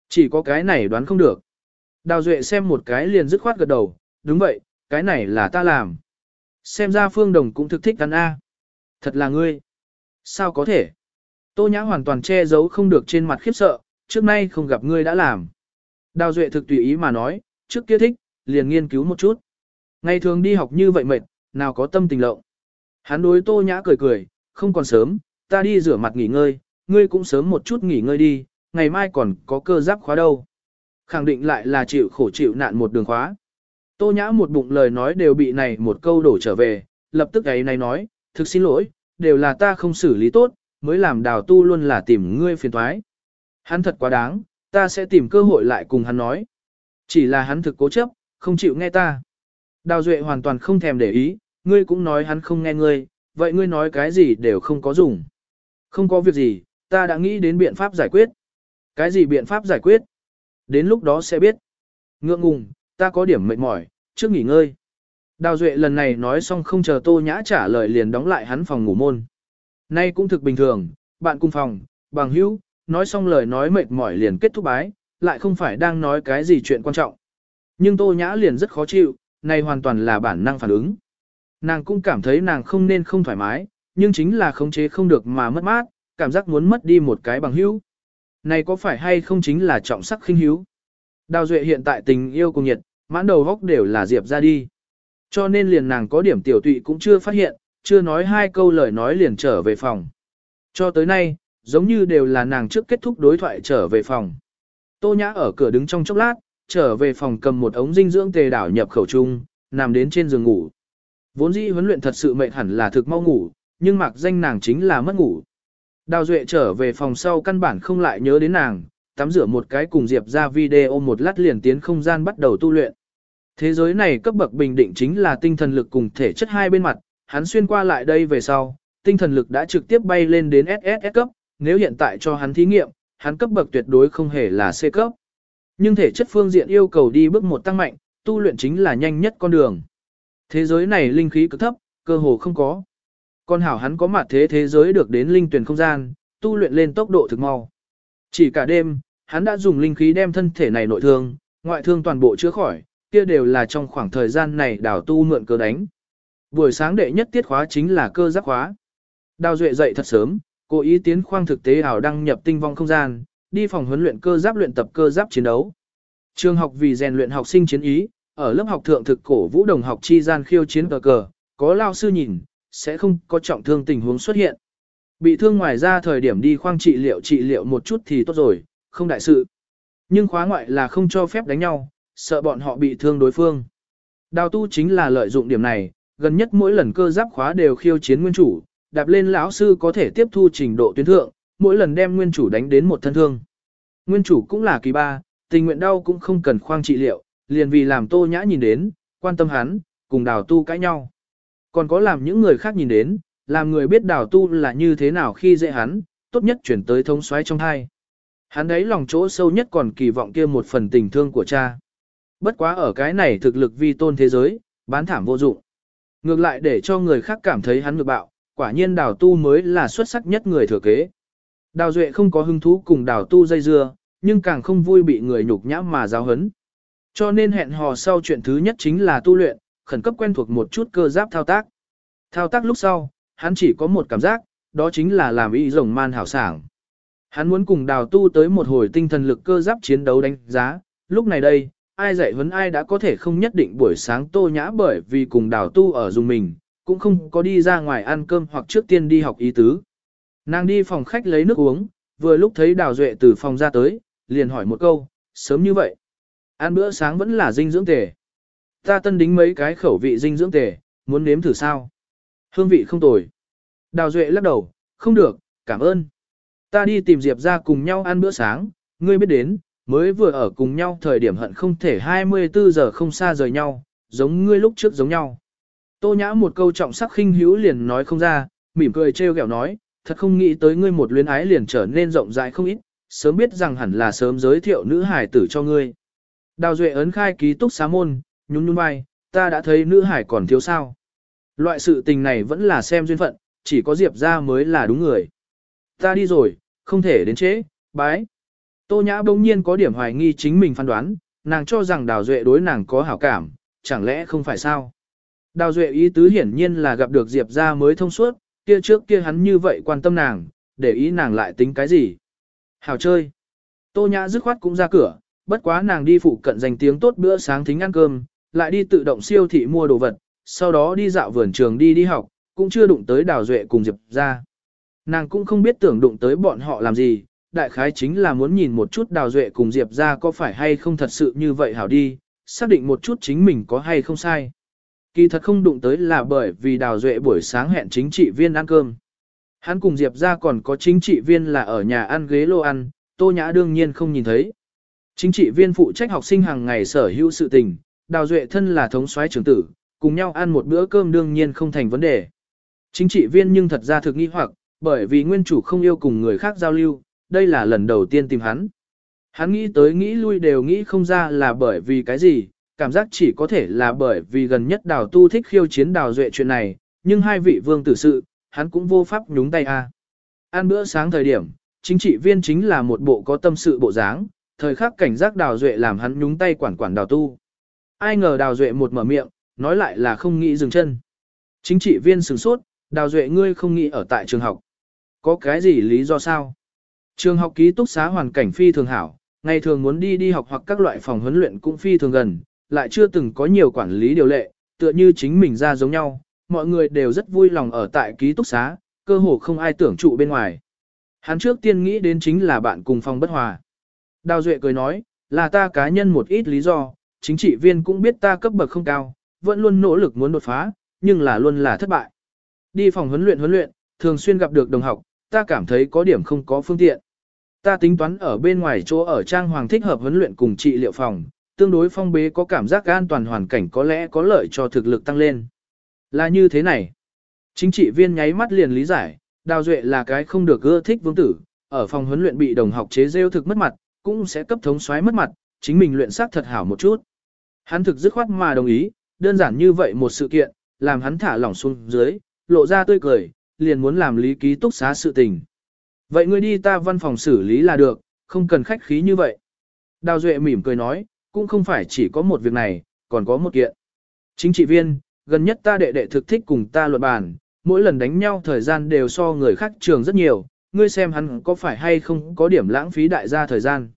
Chỉ có cái này đoán không được. Đào Duệ xem một cái liền dứt khoát gật đầu, đúng vậy, cái này là ta làm. Xem ra Phương Đồng cũng thực thích ăn A. Thật là ngươi. Sao có thể? Tô Nhã hoàn toàn che giấu không được trên mặt khiếp sợ, trước nay không gặp ngươi đã làm. Đào Duệ thực tùy ý mà nói, trước kia thích, liền nghiên cứu một chút. Ngày thường đi học như vậy mệt, nào có tâm tình lộng. Hắn đối Tô Nhã cười cười, không còn sớm, ta đi rửa mặt nghỉ ngơi, ngươi cũng sớm một chút nghỉ ngơi đi, ngày mai còn có cơ giáp khóa đâu. Khẳng định lại là chịu khổ chịu nạn một đường khóa. Tô Nhã một bụng lời nói đều bị này một câu đổ trở về, lập tức ấy này nói, thực xin lỗi, đều là ta không xử lý tốt, mới làm đào tu luôn là tìm ngươi phiền thoái. Hắn thật quá đáng, ta sẽ tìm cơ hội lại cùng hắn nói. Chỉ là hắn thực cố chấp, không chịu nghe ta. Đào Duệ hoàn toàn không thèm để ý, ngươi cũng nói hắn không nghe ngươi, vậy ngươi nói cái gì đều không có dùng. Không có việc gì, ta đã nghĩ đến biện pháp giải quyết. Cái gì biện pháp giải quyết? Đến lúc đó sẽ biết. Ngượng ngùng, ta có điểm mệt mỏi, trước nghỉ ngơi. Đào Duệ lần này nói xong không chờ Tô Nhã trả lời liền đóng lại hắn phòng ngủ môn. Nay cũng thực bình thường, bạn cùng phòng, bằng hữu, nói xong lời nói mệt mỏi liền kết thúc bái, lại không phải đang nói cái gì chuyện quan trọng. Nhưng Tô Nhã liền rất khó chịu, này hoàn toàn là bản năng phản ứng. Nàng cũng cảm thấy nàng không nên không thoải mái, nhưng chính là khống chế không được mà mất mát, cảm giác muốn mất đi một cái bằng hữu. Này có phải hay không chính là trọng sắc khinh hữu? Đào Duệ hiện tại tình yêu cùng nhiệt, mãn đầu góc đều là Diệp ra đi. Cho nên liền nàng có điểm tiểu tụy cũng chưa phát hiện, chưa nói hai câu lời nói liền trở về phòng. Cho tới nay, giống như đều là nàng trước kết thúc đối thoại trở về phòng. Tô Nhã ở cửa đứng trong chốc lát, trở về phòng cầm một ống dinh dưỡng tề đảo nhập khẩu trung, nằm đến trên giường ngủ. Vốn dĩ huấn luyện thật sự mệt hẳn là thực mau ngủ, nhưng mặc danh nàng chính là mất ngủ. Đào Duệ trở về phòng sau căn bản không lại nhớ đến nàng, tắm rửa một cái cùng Diệp ra video một lát liền tiến không gian bắt đầu tu luyện. Thế giới này cấp bậc bình định chính là tinh thần lực cùng thể chất hai bên mặt, hắn xuyên qua lại đây về sau, tinh thần lực đã trực tiếp bay lên đến SSS cấp, nếu hiện tại cho hắn thí nghiệm, hắn cấp bậc tuyệt đối không hề là C cấp. Nhưng thể chất phương diện yêu cầu đi bước một tăng mạnh, tu luyện chính là nhanh nhất con đường. Thế giới này linh khí cực thấp, cơ hồ không có. Con hảo hắn có mặt thế thế giới được đến linh tuyển không gian, tu luyện lên tốc độ thực mau. Chỉ cả đêm, hắn đã dùng linh khí đem thân thể này nội thương, ngoại thương toàn bộ chữa khỏi, kia đều là trong khoảng thời gian này đảo tu mượn cơ đánh. Buổi sáng đệ nhất tiết khóa chính là cơ giác khóa. Đào Duệ dậy thật sớm, cố ý tiến khoang thực tế ảo đăng nhập tinh vong không gian, đi phòng huấn luyện cơ giáp luyện tập cơ giáp chiến đấu. Trường học vì rèn luyện học sinh chiến ý, ở lớp học thượng thực cổ vũ đồng học chi gian khiêu chiến cờ cờ, có lao sư nhìn, sẽ không có trọng thương tình huống xuất hiện. Bị thương ngoài ra thời điểm đi khoang trị liệu trị liệu một chút thì tốt rồi, không đại sự. Nhưng khóa ngoại là không cho phép đánh nhau, sợ bọn họ bị thương đối phương. Đào tu chính là lợi dụng điểm này, gần nhất mỗi lần cơ giáp khóa đều khiêu chiến nguyên chủ, đạp lên lão sư có thể tiếp thu trình độ tuyến thượng, mỗi lần đem nguyên chủ đánh đến một thân thương. Nguyên chủ cũng là kỳ ba, tình nguyện đau cũng không cần khoang trị liệu, liền vì làm tô nhã nhìn đến, quan tâm hắn, cùng đào tu cãi nhau. Còn có làm những người khác nhìn đến, làm người biết đào tu là như thế nào khi dễ hắn, tốt nhất chuyển tới thống xoáy trong hai. Hắn ấy lòng chỗ sâu nhất còn kỳ vọng kia một phần tình thương của cha. Bất quá ở cái này thực lực vi tôn thế giới, bán thảm vô dụng. Ngược lại để cho người khác cảm thấy hắn ngược bạo, quả nhiên đào tu mới là xuất sắc nhất người thừa kế. Đào Duệ không có hứng thú cùng đào tu dây dưa, nhưng càng không vui bị người nhục nhã mà giáo hấn. Cho nên hẹn hò sau chuyện thứ nhất chính là tu luyện, khẩn cấp quen thuộc một chút cơ giáp thao tác. Thao tác lúc sau, hắn chỉ có một cảm giác, đó chính là làm y rồng man hảo sảng. Hắn muốn cùng đào tu tới một hồi tinh thần lực cơ giáp chiến đấu đánh giá, lúc này đây, ai dạy huấn ai đã có thể không nhất định buổi sáng tô nhã bởi vì cùng đào tu ở dùng mình, cũng không có đi ra ngoài ăn cơm hoặc trước tiên đi học ý tứ. Nàng đi phòng khách lấy nước uống, vừa lúc thấy đào duệ từ phòng ra tới, liền hỏi một câu, sớm như vậy. Ăn bữa sáng vẫn là dinh dưỡng tề. Ta tân đính mấy cái khẩu vị dinh dưỡng tề, muốn nếm thử sao? Hương vị không tồi. Đào duệ lắc đầu, không được, cảm ơn. Ta đi tìm Diệp ra cùng nhau ăn bữa sáng, ngươi biết đến, mới vừa ở cùng nhau thời điểm hận không thể 24 giờ không xa rời nhau, giống ngươi lúc trước giống nhau. Tô nhã một câu trọng sắc khinh hữu liền nói không ra, mỉm cười trêu ghẹo nói, thật không nghĩ tới ngươi một luyến ái liền trở nên rộng rãi không ít, sớm biết rằng hẳn là sớm giới thiệu nữ hải tử cho ngươi. Đào Duệ ấn khai ký túc xá môn, nhún nhún vai, ta đã thấy nữ hải còn thiếu sao. Loại sự tình này vẫn là xem duyên phận, chỉ có Diệp ra mới là đúng người. Ta đi rồi, không thể đến trễ, bái. Tô Nhã bỗng nhiên có điểm hoài nghi chính mình phán đoán, nàng cho rằng Đào Duệ đối nàng có hảo cảm, chẳng lẽ không phải sao? Đào Duệ ý tứ hiển nhiên là gặp được Diệp ra mới thông suốt, kia trước kia hắn như vậy quan tâm nàng, để ý nàng lại tính cái gì? Hảo chơi. Tô Nhã dứt khoát cũng ra cửa, bất quá nàng đi phụ cận dành tiếng tốt bữa sáng thính ăn cơm, lại đi tự động siêu thị mua đồ vật, sau đó đi dạo vườn trường đi đi học, cũng chưa đụng tới Đào Duệ cùng Diệp ra. Nàng cũng không biết tưởng đụng tới bọn họ làm gì, đại khái chính là muốn nhìn một chút Đào Duệ cùng Diệp ra có phải hay không thật sự như vậy hảo đi, xác định một chút chính mình có hay không sai. Kỳ thật không đụng tới là bởi vì Đào Duệ buổi sáng hẹn chính trị viên ăn cơm. Hắn cùng Diệp ra còn có chính trị viên là ở nhà ăn ghế lô ăn, Tô Nhã đương nhiên không nhìn thấy. Chính trị viên phụ trách học sinh hàng ngày sở hữu sự tình, Đào Duệ thân là thống soái trưởng tử, cùng nhau ăn một bữa cơm đương nhiên không thành vấn đề. Chính trị viên nhưng thật ra thực nghi hoặc, bởi vì nguyên chủ không yêu cùng người khác giao lưu, đây là lần đầu tiên tìm hắn. Hắn nghĩ tới nghĩ lui đều nghĩ không ra là bởi vì cái gì, cảm giác chỉ có thể là bởi vì gần nhất đào tu thích khiêu chiến đào duệ chuyện này, nhưng hai vị vương tử sự, hắn cũng vô pháp nhúng tay a. Ăn bữa sáng thời điểm, chính trị viên chính là một bộ có tâm sự bộ dáng, thời khắc cảnh giác đào duệ làm hắn nhúng tay quản quản đào tu. Ai ngờ đào duệ một mở miệng, nói lại là không nghĩ dừng chân. Chính trị viên sửng sốt, đào duệ ngươi không nghĩ ở tại trường học. Có cái gì lý do sao? Trường học ký túc xá hoàn cảnh phi thường hảo, ngày thường muốn đi đi học hoặc các loại phòng huấn luyện cũng phi thường gần, lại chưa từng có nhiều quản lý điều lệ, tựa như chính mình ra giống nhau, mọi người đều rất vui lòng ở tại ký túc xá, cơ hồ không ai tưởng trụ bên ngoài. Hắn trước tiên nghĩ đến chính là bạn cùng phòng bất hòa. Đào Duệ cười nói, là ta cá nhân một ít lý do, chính trị viên cũng biết ta cấp bậc không cao, vẫn luôn nỗ lực muốn đột phá, nhưng là luôn là thất bại. Đi phòng huấn luyện huấn luyện, thường xuyên gặp được đồng học, ta cảm thấy có điểm không có phương tiện. Ta tính toán ở bên ngoài chỗ ở trang hoàng thích hợp huấn luyện cùng trị liệu phòng, tương đối phong bế có cảm giác an toàn hoàn cảnh có lẽ có lợi cho thực lực tăng lên. Là như thế này. Chính trị viên nháy mắt liền lý giải, Đào Duệ là cái không được ưa thích vương tử, ở phòng huấn luyện bị đồng học chế rêu thực mất mặt, cũng sẽ cấp thống soái mất mặt, chính mình luyện sát thật hảo một chút. Hắn thực dứt khoát mà đồng ý, đơn giản như vậy một sự kiện, làm hắn thả lỏng xuống dưới, lộ ra tươi cười, liền muốn làm lý ký túc xá sự tình. Vậy ngươi đi ta văn phòng xử lý là được, không cần khách khí như vậy. Đào Duệ mỉm cười nói, cũng không phải chỉ có một việc này, còn có một kiện. Chính trị viên, gần nhất ta đệ đệ thực thích cùng ta luận bàn, mỗi lần đánh nhau thời gian đều so người khác trường rất nhiều, ngươi xem hắn có phải hay không có điểm lãng phí đại gia thời gian.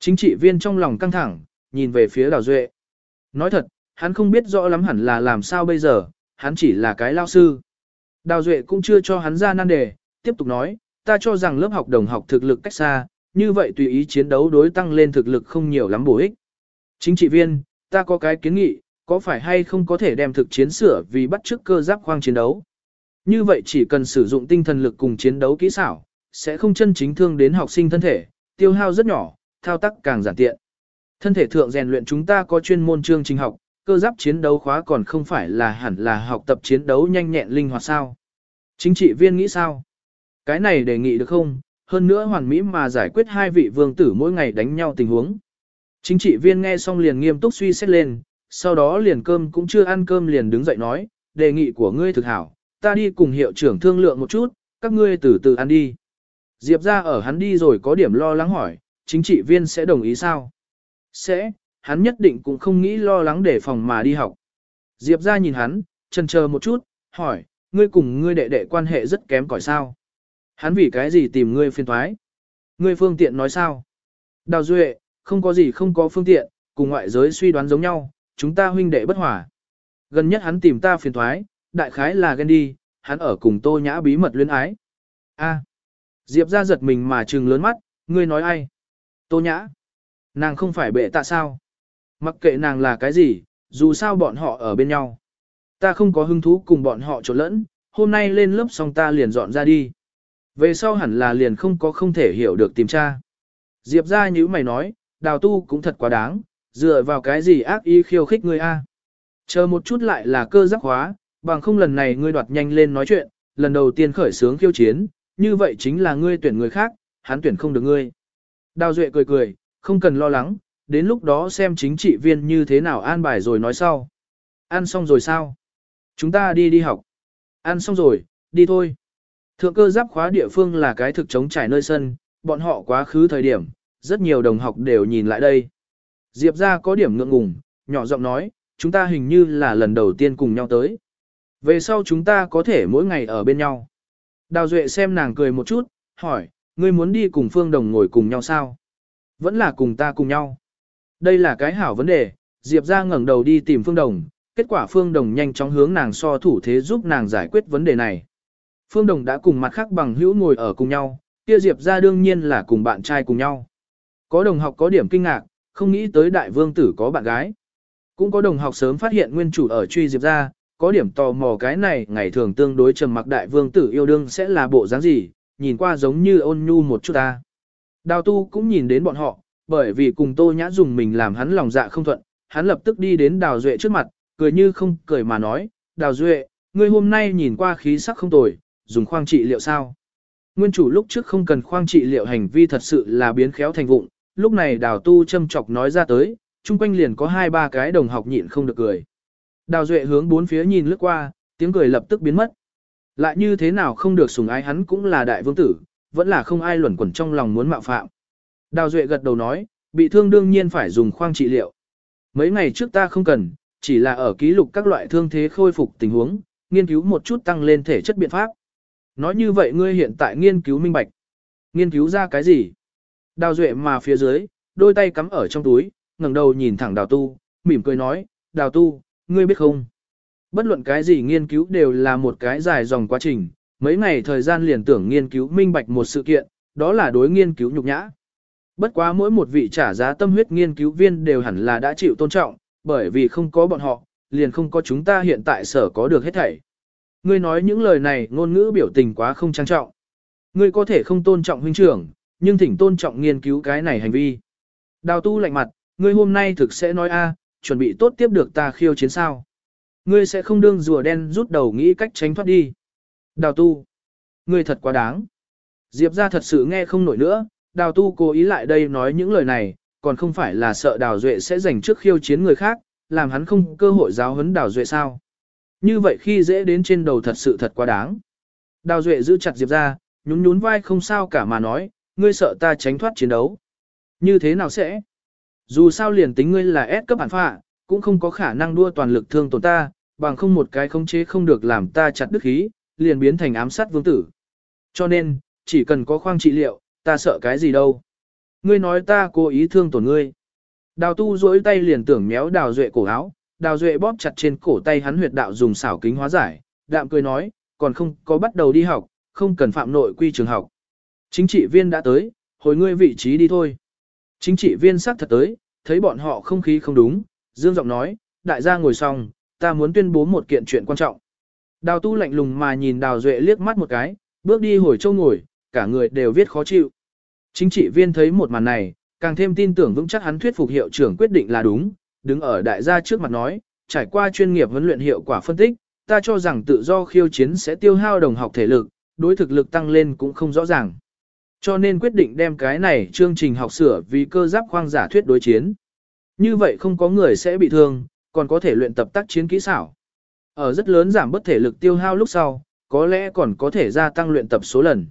Chính trị viên trong lòng căng thẳng, nhìn về phía Đào Duệ. Nói thật, hắn không biết rõ lắm hẳn là làm sao bây giờ, hắn chỉ là cái lao sư. Đào Duệ cũng chưa cho hắn ra nan đề, tiếp tục nói, ta cho rằng lớp học đồng học thực lực cách xa, như vậy tùy ý chiến đấu đối tăng lên thực lực không nhiều lắm bổ ích. Chính trị viên, ta có cái kiến nghị, có phải hay không có thể đem thực chiến sửa vì bắt chước cơ giáp khoang chiến đấu. Như vậy chỉ cần sử dụng tinh thần lực cùng chiến đấu kỹ xảo, sẽ không chân chính thương đến học sinh thân thể, tiêu hao rất nhỏ, thao tác càng giản tiện. Thân thể thượng rèn luyện chúng ta có chuyên môn chương trình học, cơ giáp chiến đấu khóa còn không phải là hẳn là học tập chiến đấu nhanh nhẹn linh hoạt sao. Chính trị viên nghĩ sao? Cái này đề nghị được không? Hơn nữa hoàn mỹ mà giải quyết hai vị vương tử mỗi ngày đánh nhau tình huống. Chính trị viên nghe xong liền nghiêm túc suy xét lên, sau đó liền cơm cũng chưa ăn cơm liền đứng dậy nói, đề nghị của ngươi thực hảo, ta đi cùng hiệu trưởng thương lượng một chút, các ngươi từ từ ăn đi. Diệp ra ở hắn đi rồi có điểm lo lắng hỏi, chính trị viên sẽ đồng ý sao? Sẽ, hắn nhất định cũng không nghĩ lo lắng để phòng mà đi học. Diệp ra nhìn hắn, chần chờ một chút, hỏi, ngươi cùng ngươi đệ đệ quan hệ rất kém cỏi sao? Hắn vì cái gì tìm ngươi phiền thoái? Ngươi phương tiện nói sao? Đào Duệ, không có gì không có phương tiện, cùng ngoại giới suy đoán giống nhau, chúng ta huynh đệ bất hòa. Gần nhất hắn tìm ta phiền thoái, đại khái là ghen đi, hắn ở cùng tô nhã bí mật luyến ái. A. Diệp ra giật mình mà trừng lớn mắt, ngươi nói ai? Tô nhã. Nàng không phải bệ tạ sao? Mặc kệ nàng là cái gì, dù sao bọn họ ở bên nhau. Ta không có hứng thú cùng bọn họ trộn lẫn, hôm nay lên lớp xong ta liền dọn ra đi. Về sau hẳn là liền không có không thể hiểu được tìm tra. Diệp ra như mày nói, đào tu cũng thật quá đáng, dựa vào cái gì ác ý khiêu khích ngươi a? Chờ một chút lại là cơ giác hóa, bằng không lần này ngươi đoạt nhanh lên nói chuyện, lần đầu tiên khởi sướng khiêu chiến, như vậy chính là ngươi tuyển người khác, hắn tuyển không được ngươi. Đào Duệ cười cười, không cần lo lắng, đến lúc đó xem chính trị viên như thế nào an bài rồi nói sau. Ăn xong rồi sao? Chúng ta đi đi học. Ăn xong rồi, đi thôi. Thượng cơ giáp khóa địa phương là cái thực chống trải nơi sân, bọn họ quá khứ thời điểm, rất nhiều đồng học đều nhìn lại đây. Diệp ra có điểm ngượng ngùng, nhỏ giọng nói, chúng ta hình như là lần đầu tiên cùng nhau tới. Về sau chúng ta có thể mỗi ngày ở bên nhau. Đào Duệ xem nàng cười một chút, hỏi, ngươi muốn đi cùng Phương Đồng ngồi cùng nhau sao? Vẫn là cùng ta cùng nhau. Đây là cái hảo vấn đề, Diệp ra ngẩng đầu đi tìm Phương Đồng, kết quả Phương Đồng nhanh chóng hướng nàng so thủ thế giúp nàng giải quyết vấn đề này. Phương Đồng đã cùng mặt khác bằng hữu ngồi ở cùng nhau, kia Diệp ra đương nhiên là cùng bạn trai cùng nhau. Có đồng học có điểm kinh ngạc, không nghĩ tới đại vương tử có bạn gái. Cũng có đồng học sớm phát hiện nguyên chủ ở truy Diệp ra, có điểm tò mò cái này ngày thường tương đối trầm mặc đại vương tử yêu đương sẽ là bộ dáng gì, nhìn qua giống như ôn nhu một chút ta. Đào tu cũng nhìn đến bọn họ, bởi vì cùng tô nhã dùng mình làm hắn lòng dạ không thuận, hắn lập tức đi đến đào duệ trước mặt, cười như không cười mà nói, đào duệ, ngươi hôm nay nhìn qua khí sắc không tồi, dùng khoang trị liệu sao? Nguyên chủ lúc trước không cần khoang trị liệu hành vi thật sự là biến khéo thành vụng, lúc này đào tu châm chọc nói ra tới, chung quanh liền có hai ba cái đồng học nhịn không được cười. Đào duệ hướng bốn phía nhìn lướt qua, tiếng cười lập tức biến mất. Lại như thế nào không được sùng ái hắn cũng là đại vương tử, vẫn là không ai luẩn quẩn trong lòng muốn mạo phạm. Đào duệ gật đầu nói, bị thương đương nhiên phải dùng khoang trị liệu. Mấy ngày trước ta không cần, chỉ là ở ký lục các loại thương thế khôi phục tình huống, nghiên cứu một chút tăng lên thể chất biện pháp. Nói như vậy ngươi hiện tại nghiên cứu minh bạch. Nghiên cứu ra cái gì? Đào duệ mà phía dưới, đôi tay cắm ở trong túi, ngẩng đầu nhìn thẳng đào tu, mỉm cười nói, đào tu, ngươi biết không? Bất luận cái gì nghiên cứu đều là một cái dài dòng quá trình, mấy ngày thời gian liền tưởng nghiên cứu minh bạch một sự kiện, đó là đối nghiên cứu nhục nhã. Bất quá mỗi một vị trả giá tâm huyết nghiên cứu viên đều hẳn là đã chịu tôn trọng, bởi vì không có bọn họ, liền không có chúng ta hiện tại sở có được hết thảy. Ngươi nói những lời này ngôn ngữ biểu tình quá không trang trọng. Ngươi có thể không tôn trọng huynh trưởng, nhưng thỉnh tôn trọng nghiên cứu cái này hành vi. Đào tu lạnh mặt, ngươi hôm nay thực sẽ nói a, chuẩn bị tốt tiếp được ta khiêu chiến sao. Ngươi sẽ không đương rùa đen rút đầu nghĩ cách tránh thoát đi. Đào tu, ngươi thật quá đáng. Diệp ra thật sự nghe không nổi nữa, đào tu cố ý lại đây nói những lời này, còn không phải là sợ đào duệ sẽ giành trước khiêu chiến người khác, làm hắn không cơ hội giáo huấn đào duệ sao. Như vậy khi dễ đến trên đầu thật sự thật quá đáng. Đào duệ giữ chặt Diệp ra, nhún nhún vai không sao cả mà nói, ngươi sợ ta tránh thoát chiến đấu. Như thế nào sẽ? Dù sao liền tính ngươi là S cấp bản phạ, cũng không có khả năng đua toàn lực thương tổn ta, bằng không một cái khống chế không được làm ta chặt đứt khí, liền biến thành ám sát vương tử. Cho nên, chỉ cần có khoang trị liệu, ta sợ cái gì đâu. Ngươi nói ta cố ý thương tổn ngươi. Đào tu duỗi tay liền tưởng méo đào duệ cổ áo, đào duệ bóp chặt trên cổ tay hắn huyệt đạo dùng xảo kính hóa giải, đạm cười nói, còn không có bắt đầu đi học, không cần phạm nội quy trường học. Chính trị viên đã tới, hồi ngươi vị trí đi thôi. Chính trị viên xác thật tới, thấy bọn họ không khí không đúng, dương giọng nói, đại gia ngồi xong, ta muốn tuyên bố một kiện chuyện quan trọng. Đào tu lạnh lùng mà nhìn đào duệ liếc mắt một cái, bước đi hồi châu ngồi, cả người đều viết khó chịu. Chính trị viên thấy một màn này, càng thêm tin tưởng vững chắc hắn thuyết phục hiệu trưởng quyết định là đúng, đứng ở đại gia trước mặt nói, trải qua chuyên nghiệp huấn luyện hiệu quả phân tích, ta cho rằng tự do khiêu chiến sẽ tiêu hao đồng học thể lực, đối thực lực tăng lên cũng không rõ ràng. Cho nên quyết định đem cái này chương trình học sửa vì cơ giáp khoang giả thuyết đối chiến. Như vậy không có người sẽ bị thương, còn có thể luyện tập tác chiến kỹ xảo. Ở rất lớn giảm bất thể lực tiêu hao lúc sau, có lẽ còn có thể gia tăng luyện tập số lần.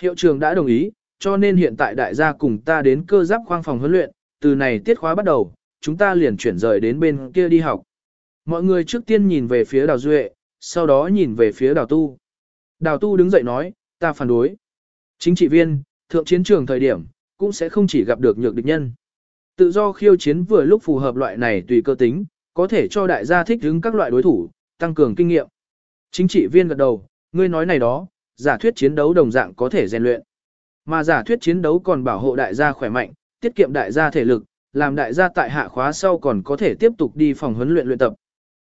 Hiệu trường đã đồng ý, cho nên hiện tại đại gia cùng ta đến cơ giáp khoang phòng huấn luyện, từ này tiết khóa bắt đầu, chúng ta liền chuyển rời đến bên kia đi học. Mọi người trước tiên nhìn về phía đào duệ, sau đó nhìn về phía đào tu. Đào tu đứng dậy nói, ta phản đối. Chính trị viên, thượng chiến trường thời điểm, cũng sẽ không chỉ gặp được nhược địch nhân. Tự do khiêu chiến vừa lúc phù hợp loại này tùy cơ tính, có thể cho đại gia thích ứng các loại đối thủ, tăng cường kinh nghiệm. Chính trị viên gật đầu, ngươi nói này đó, giả thuyết chiến đấu đồng dạng có thể rèn luyện. Mà giả thuyết chiến đấu còn bảo hộ đại gia khỏe mạnh, tiết kiệm đại gia thể lực, làm đại gia tại hạ khóa sau còn có thể tiếp tục đi phòng huấn luyện luyện tập.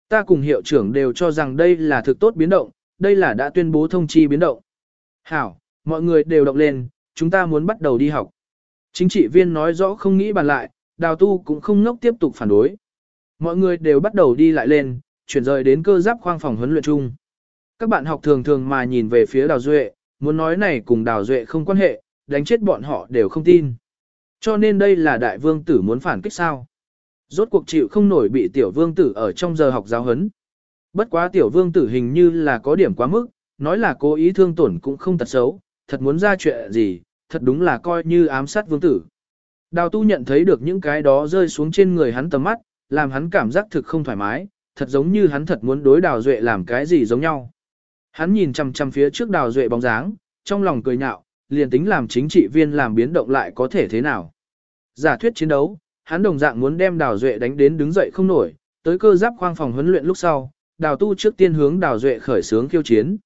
Ta cùng hiệu trưởng đều cho rằng đây là thực tốt biến động, đây là đã tuyên bố thông chi biến động. Hảo, mọi người đều động lên, chúng ta muốn bắt đầu đi học. Chính trị viên nói rõ không nghĩ bàn lại, đào tu cũng không ngốc tiếp tục phản đối. Mọi người đều bắt đầu đi lại lên, chuyển rời đến cơ giáp khoang phòng huấn luyện chung. Các bạn học thường thường mà nhìn về phía đào duệ, muốn nói này cùng đào duệ không quan hệ, đánh chết bọn họ đều không tin. Cho nên đây là đại vương tử muốn phản kích sao. Rốt cuộc chịu không nổi bị tiểu vương tử ở trong giờ học giáo huấn. Bất quá tiểu vương tử hình như là có điểm quá mức, nói là cố ý thương tổn cũng không tật xấu, thật muốn ra chuyện gì, thật đúng là coi như ám sát vương tử. Đào tu nhận thấy được những cái đó rơi xuống trên người hắn tầm mắt, làm hắn cảm giác thực không thoải mái, thật giống như hắn thật muốn đối đào duệ làm cái gì giống nhau. Hắn nhìn chằm chằm phía trước đào duệ bóng dáng, trong lòng cười nhạo, liền tính làm chính trị viên làm biến động lại có thể thế nào. Giả thuyết chiến đấu, hắn đồng dạng muốn đem đào duệ đánh đến đứng dậy không nổi, tới cơ giáp khoang phòng huấn luyện lúc sau, đào tu trước tiên hướng đào duệ khởi sướng khiêu chiến.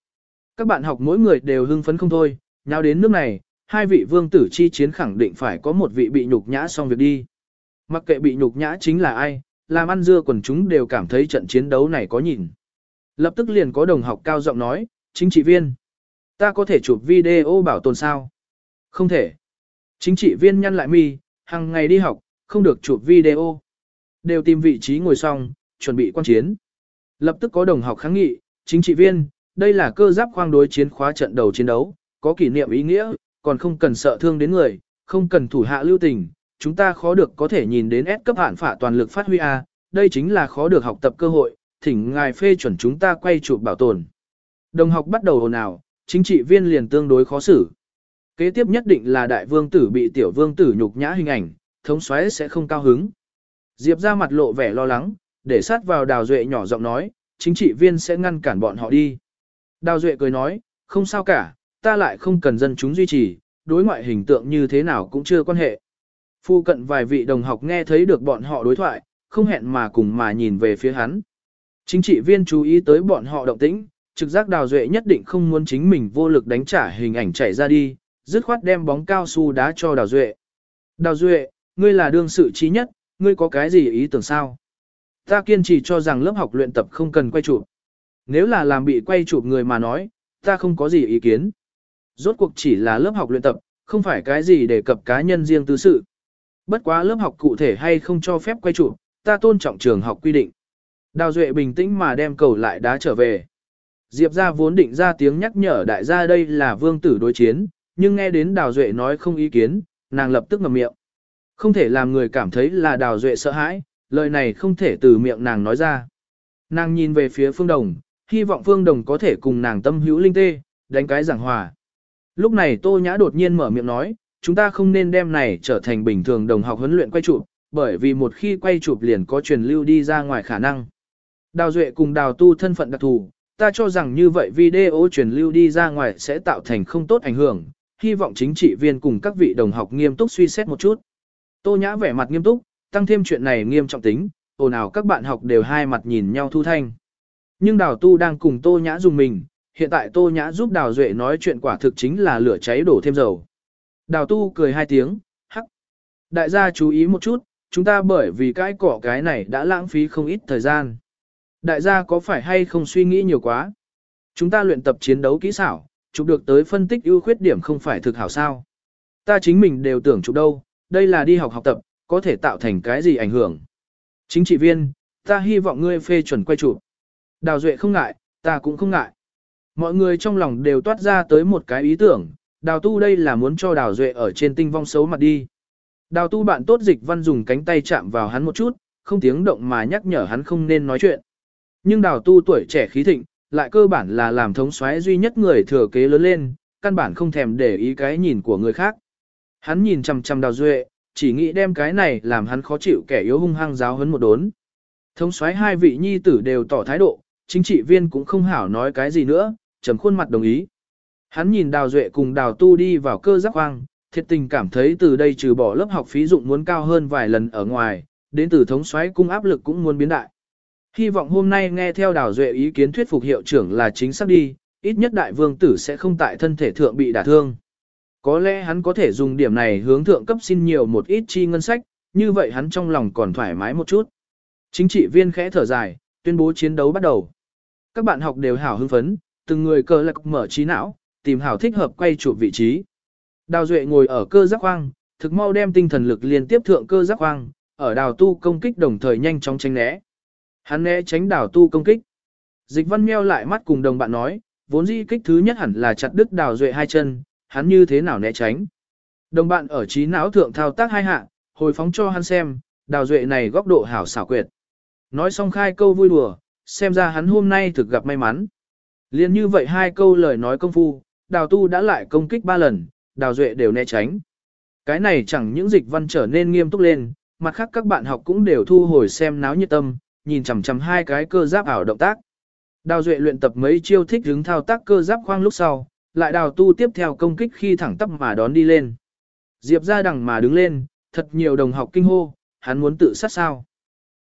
Các bạn học mỗi người đều hưng phấn không thôi, nhau đến nước này, hai vị vương tử chi chiến khẳng định phải có một vị bị nhục nhã xong việc đi. Mặc kệ bị nhục nhã chính là ai, làm ăn dưa quần chúng đều cảm thấy trận chiến đấu này có nhìn. Lập tức liền có đồng học cao giọng nói, chính trị viên. Ta có thể chụp video bảo tồn sao? Không thể. Chính trị viên nhăn lại mi, hàng ngày đi học, không được chụp video. Đều tìm vị trí ngồi xong, chuẩn bị quan chiến. Lập tức có đồng học kháng nghị, chính trị viên, đây là cơ giáp khoang đối chiến khóa trận đầu chiến đấu, có kỷ niệm ý nghĩa, còn không cần sợ thương đến người, không cần thủ hạ lưu tình, chúng ta khó được có thể nhìn đến S cấp hạn phả toàn lực phát huy A, đây chính là khó được học tập cơ hội, thỉnh ngài phê chuẩn chúng ta quay chụp bảo tồn. Đồng học bắt đầu hồn ào, chính trị viên liền tương đối khó xử. Kế tiếp nhất định là đại vương tử bị tiểu vương tử nhục nhã hình ảnh, thống soái sẽ không cao hứng. Diệp ra mặt lộ vẻ lo lắng, để sát vào đào duệ nhỏ giọng nói, chính trị viên sẽ ngăn cản bọn họ đi. Đào duệ cười nói, không sao cả, ta lại không cần dân chúng duy trì, đối ngoại hình tượng như thế nào cũng chưa quan hệ. Phu cận vài vị đồng học nghe thấy được bọn họ đối thoại, không hẹn mà cùng mà nhìn về phía hắn. Chính trị viên chú ý tới bọn họ động tĩnh, trực giác đào duệ nhất định không muốn chính mình vô lực đánh trả hình ảnh chạy ra đi, dứt khoát đem bóng cao su đá cho đào duệ. Đào duệ, ngươi là đương sự trí nhất, ngươi có cái gì ý tưởng sao? Ta kiên trì cho rằng lớp học luyện tập không cần quay chụp. Nếu là làm bị quay chụp người mà nói, ta không có gì ý kiến. Rốt cuộc chỉ là lớp học luyện tập, không phải cái gì để cập cá nhân riêng tư sự. Bất quá lớp học cụ thể hay không cho phép quay chụp, ta tôn trọng trường học quy định. Đào Duệ bình tĩnh mà đem cầu lại đá trở về. Diệp ra vốn định ra tiếng nhắc nhở đại gia đây là vương tử đối chiến, nhưng nghe đến Đào Duệ nói không ý kiến, nàng lập tức ngậm miệng. Không thể làm người cảm thấy là Đào Duệ sợ hãi, lời này không thể từ miệng nàng nói ra. Nàng nhìn về phía Phương Đồng, hy vọng Phương Đồng có thể cùng nàng tâm hữu linh tê, đánh cái giảng hòa. Lúc này Tô Nhã đột nhiên mở miệng nói, chúng ta không nên đem này trở thành bình thường đồng học huấn luyện quay chụp, bởi vì một khi quay chụp liền có truyền lưu đi ra ngoài khả năng. Đào Duệ cùng Đào Tu thân phận đặc thù, ta cho rằng như vậy video truyền lưu đi ra ngoài sẽ tạo thành không tốt ảnh hưởng, hy vọng chính trị viên cùng các vị đồng học nghiêm túc suy xét một chút. Tô Nhã vẻ mặt nghiêm túc, tăng thêm chuyện này nghiêm trọng tính, ồn ào các bạn học đều hai mặt nhìn nhau thu thanh. Nhưng Đào Tu đang cùng Tô Nhã dùng mình, hiện tại Tô Nhã giúp Đào Duệ nói chuyện quả thực chính là lửa cháy đổ thêm dầu. Đào Tu cười hai tiếng, hắc. Đại gia chú ý một chút, chúng ta bởi vì cái cỏ cái này đã lãng phí không ít thời gian. Đại gia có phải hay không suy nghĩ nhiều quá? Chúng ta luyện tập chiến đấu kỹ xảo, chụp được tới phân tích ưu khuyết điểm không phải thực hảo sao. Ta chính mình đều tưởng chụp đâu, đây là đi học học tập, có thể tạo thành cái gì ảnh hưởng. Chính trị viên, ta hy vọng ngươi phê chuẩn quay chụp. Đào Duệ không ngại, ta cũng không ngại. Mọi người trong lòng đều toát ra tới một cái ý tưởng, đào tu đây là muốn cho đào Duệ ở trên tinh vong xấu mặt đi. Đào tu bạn tốt dịch văn dùng cánh tay chạm vào hắn một chút, không tiếng động mà nhắc nhở hắn không nên nói chuyện. Nhưng đào tu tuổi trẻ khí thịnh, lại cơ bản là làm thống soái duy nhất người thừa kế lớn lên, căn bản không thèm để ý cái nhìn của người khác. Hắn nhìn chằm chằm đào duệ, chỉ nghĩ đem cái này làm hắn khó chịu kẻ yếu hung hăng giáo hấn một đốn. Thống soái hai vị nhi tử đều tỏ thái độ, chính trị viên cũng không hảo nói cái gì nữa, trầm khuôn mặt đồng ý. Hắn nhìn đào duệ cùng đào tu đi vào cơ giác hoang, thiệt tình cảm thấy từ đây trừ bỏ lớp học phí dụng muốn cao hơn vài lần ở ngoài, đến từ thống soái cung áp lực cũng muốn biến đại. Hy vọng hôm nay nghe theo đào duệ ý kiến thuyết phục hiệu trưởng là chính xác đi, ít nhất đại vương tử sẽ không tại thân thể thượng bị đả thương. Có lẽ hắn có thể dùng điểm này hướng thượng cấp xin nhiều một ít chi ngân sách, như vậy hắn trong lòng còn thoải mái một chút. Chính trị viên khẽ thở dài, tuyên bố chiến đấu bắt đầu. Các bạn học đều hảo hưng phấn, từng người cờ lạc mở trí não, tìm hảo thích hợp quay chụp vị trí. Đào Duệ ngồi ở cơ giác khoang, thực mau đem tinh thần lực liên tiếp thượng cơ giác khoang, ở đào tu công kích đồng thời nhanh chóng tránh né. Hắn né tránh đào tu công kích. Dịch văn meo lại mắt cùng đồng bạn nói, vốn di kích thứ nhất hẳn là chặt đứt đào duệ hai chân, hắn như thế nào né tránh. Đồng bạn ở trí não thượng thao tác hai hạ, hồi phóng cho hắn xem, đào duệ này góc độ hảo xảo quyệt. Nói xong khai câu vui đùa, xem ra hắn hôm nay thực gặp may mắn. Liên như vậy hai câu lời nói công phu, đào tu đã lại công kích ba lần, đào duệ đều né tránh. Cái này chẳng những dịch văn trở nên nghiêm túc lên, mặt khác các bạn học cũng đều thu hồi xem náo nhiệt tâm, nhìn chằm chằm hai cái cơ giáp ảo động tác. Đào duệ luyện tập mấy chiêu thích đứng thao tác cơ giáp khoang lúc sau, lại đào tu tiếp theo công kích khi thẳng tắp mà đón đi lên. Diệp ra đằng mà đứng lên, thật nhiều đồng học kinh hô, hắn muốn tự sát sao.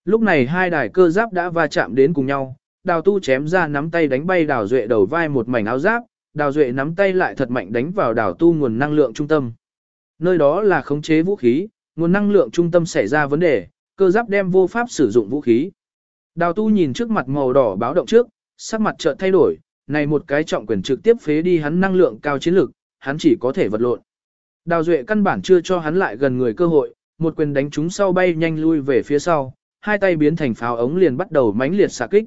Lúc này hai đài cơ giáp đã va chạm đến cùng nhau, đào tu chém ra nắm tay đánh bay đào duệ đầu vai một mảnh áo giáp, đào duệ nắm tay lại thật mạnh đánh vào đào tu nguồn năng lượng trung tâm. Nơi đó là khống chế vũ khí, nguồn năng lượng trung tâm xảy ra vấn đề, cơ giáp đem vô pháp sử dụng vũ khí. Đào tu nhìn trước mặt màu đỏ báo động trước, sắc mặt chợt thay đổi, này một cái trọng quyền trực tiếp phế đi hắn năng lượng cao chiến lực, hắn chỉ có thể vật lộn. Đào Duệ căn bản chưa cho hắn lại gần người cơ hội, một quyền đánh trúng sau bay nhanh lui về phía sau, hai tay biến thành pháo ống liền bắt đầu mãnh liệt xạ kích.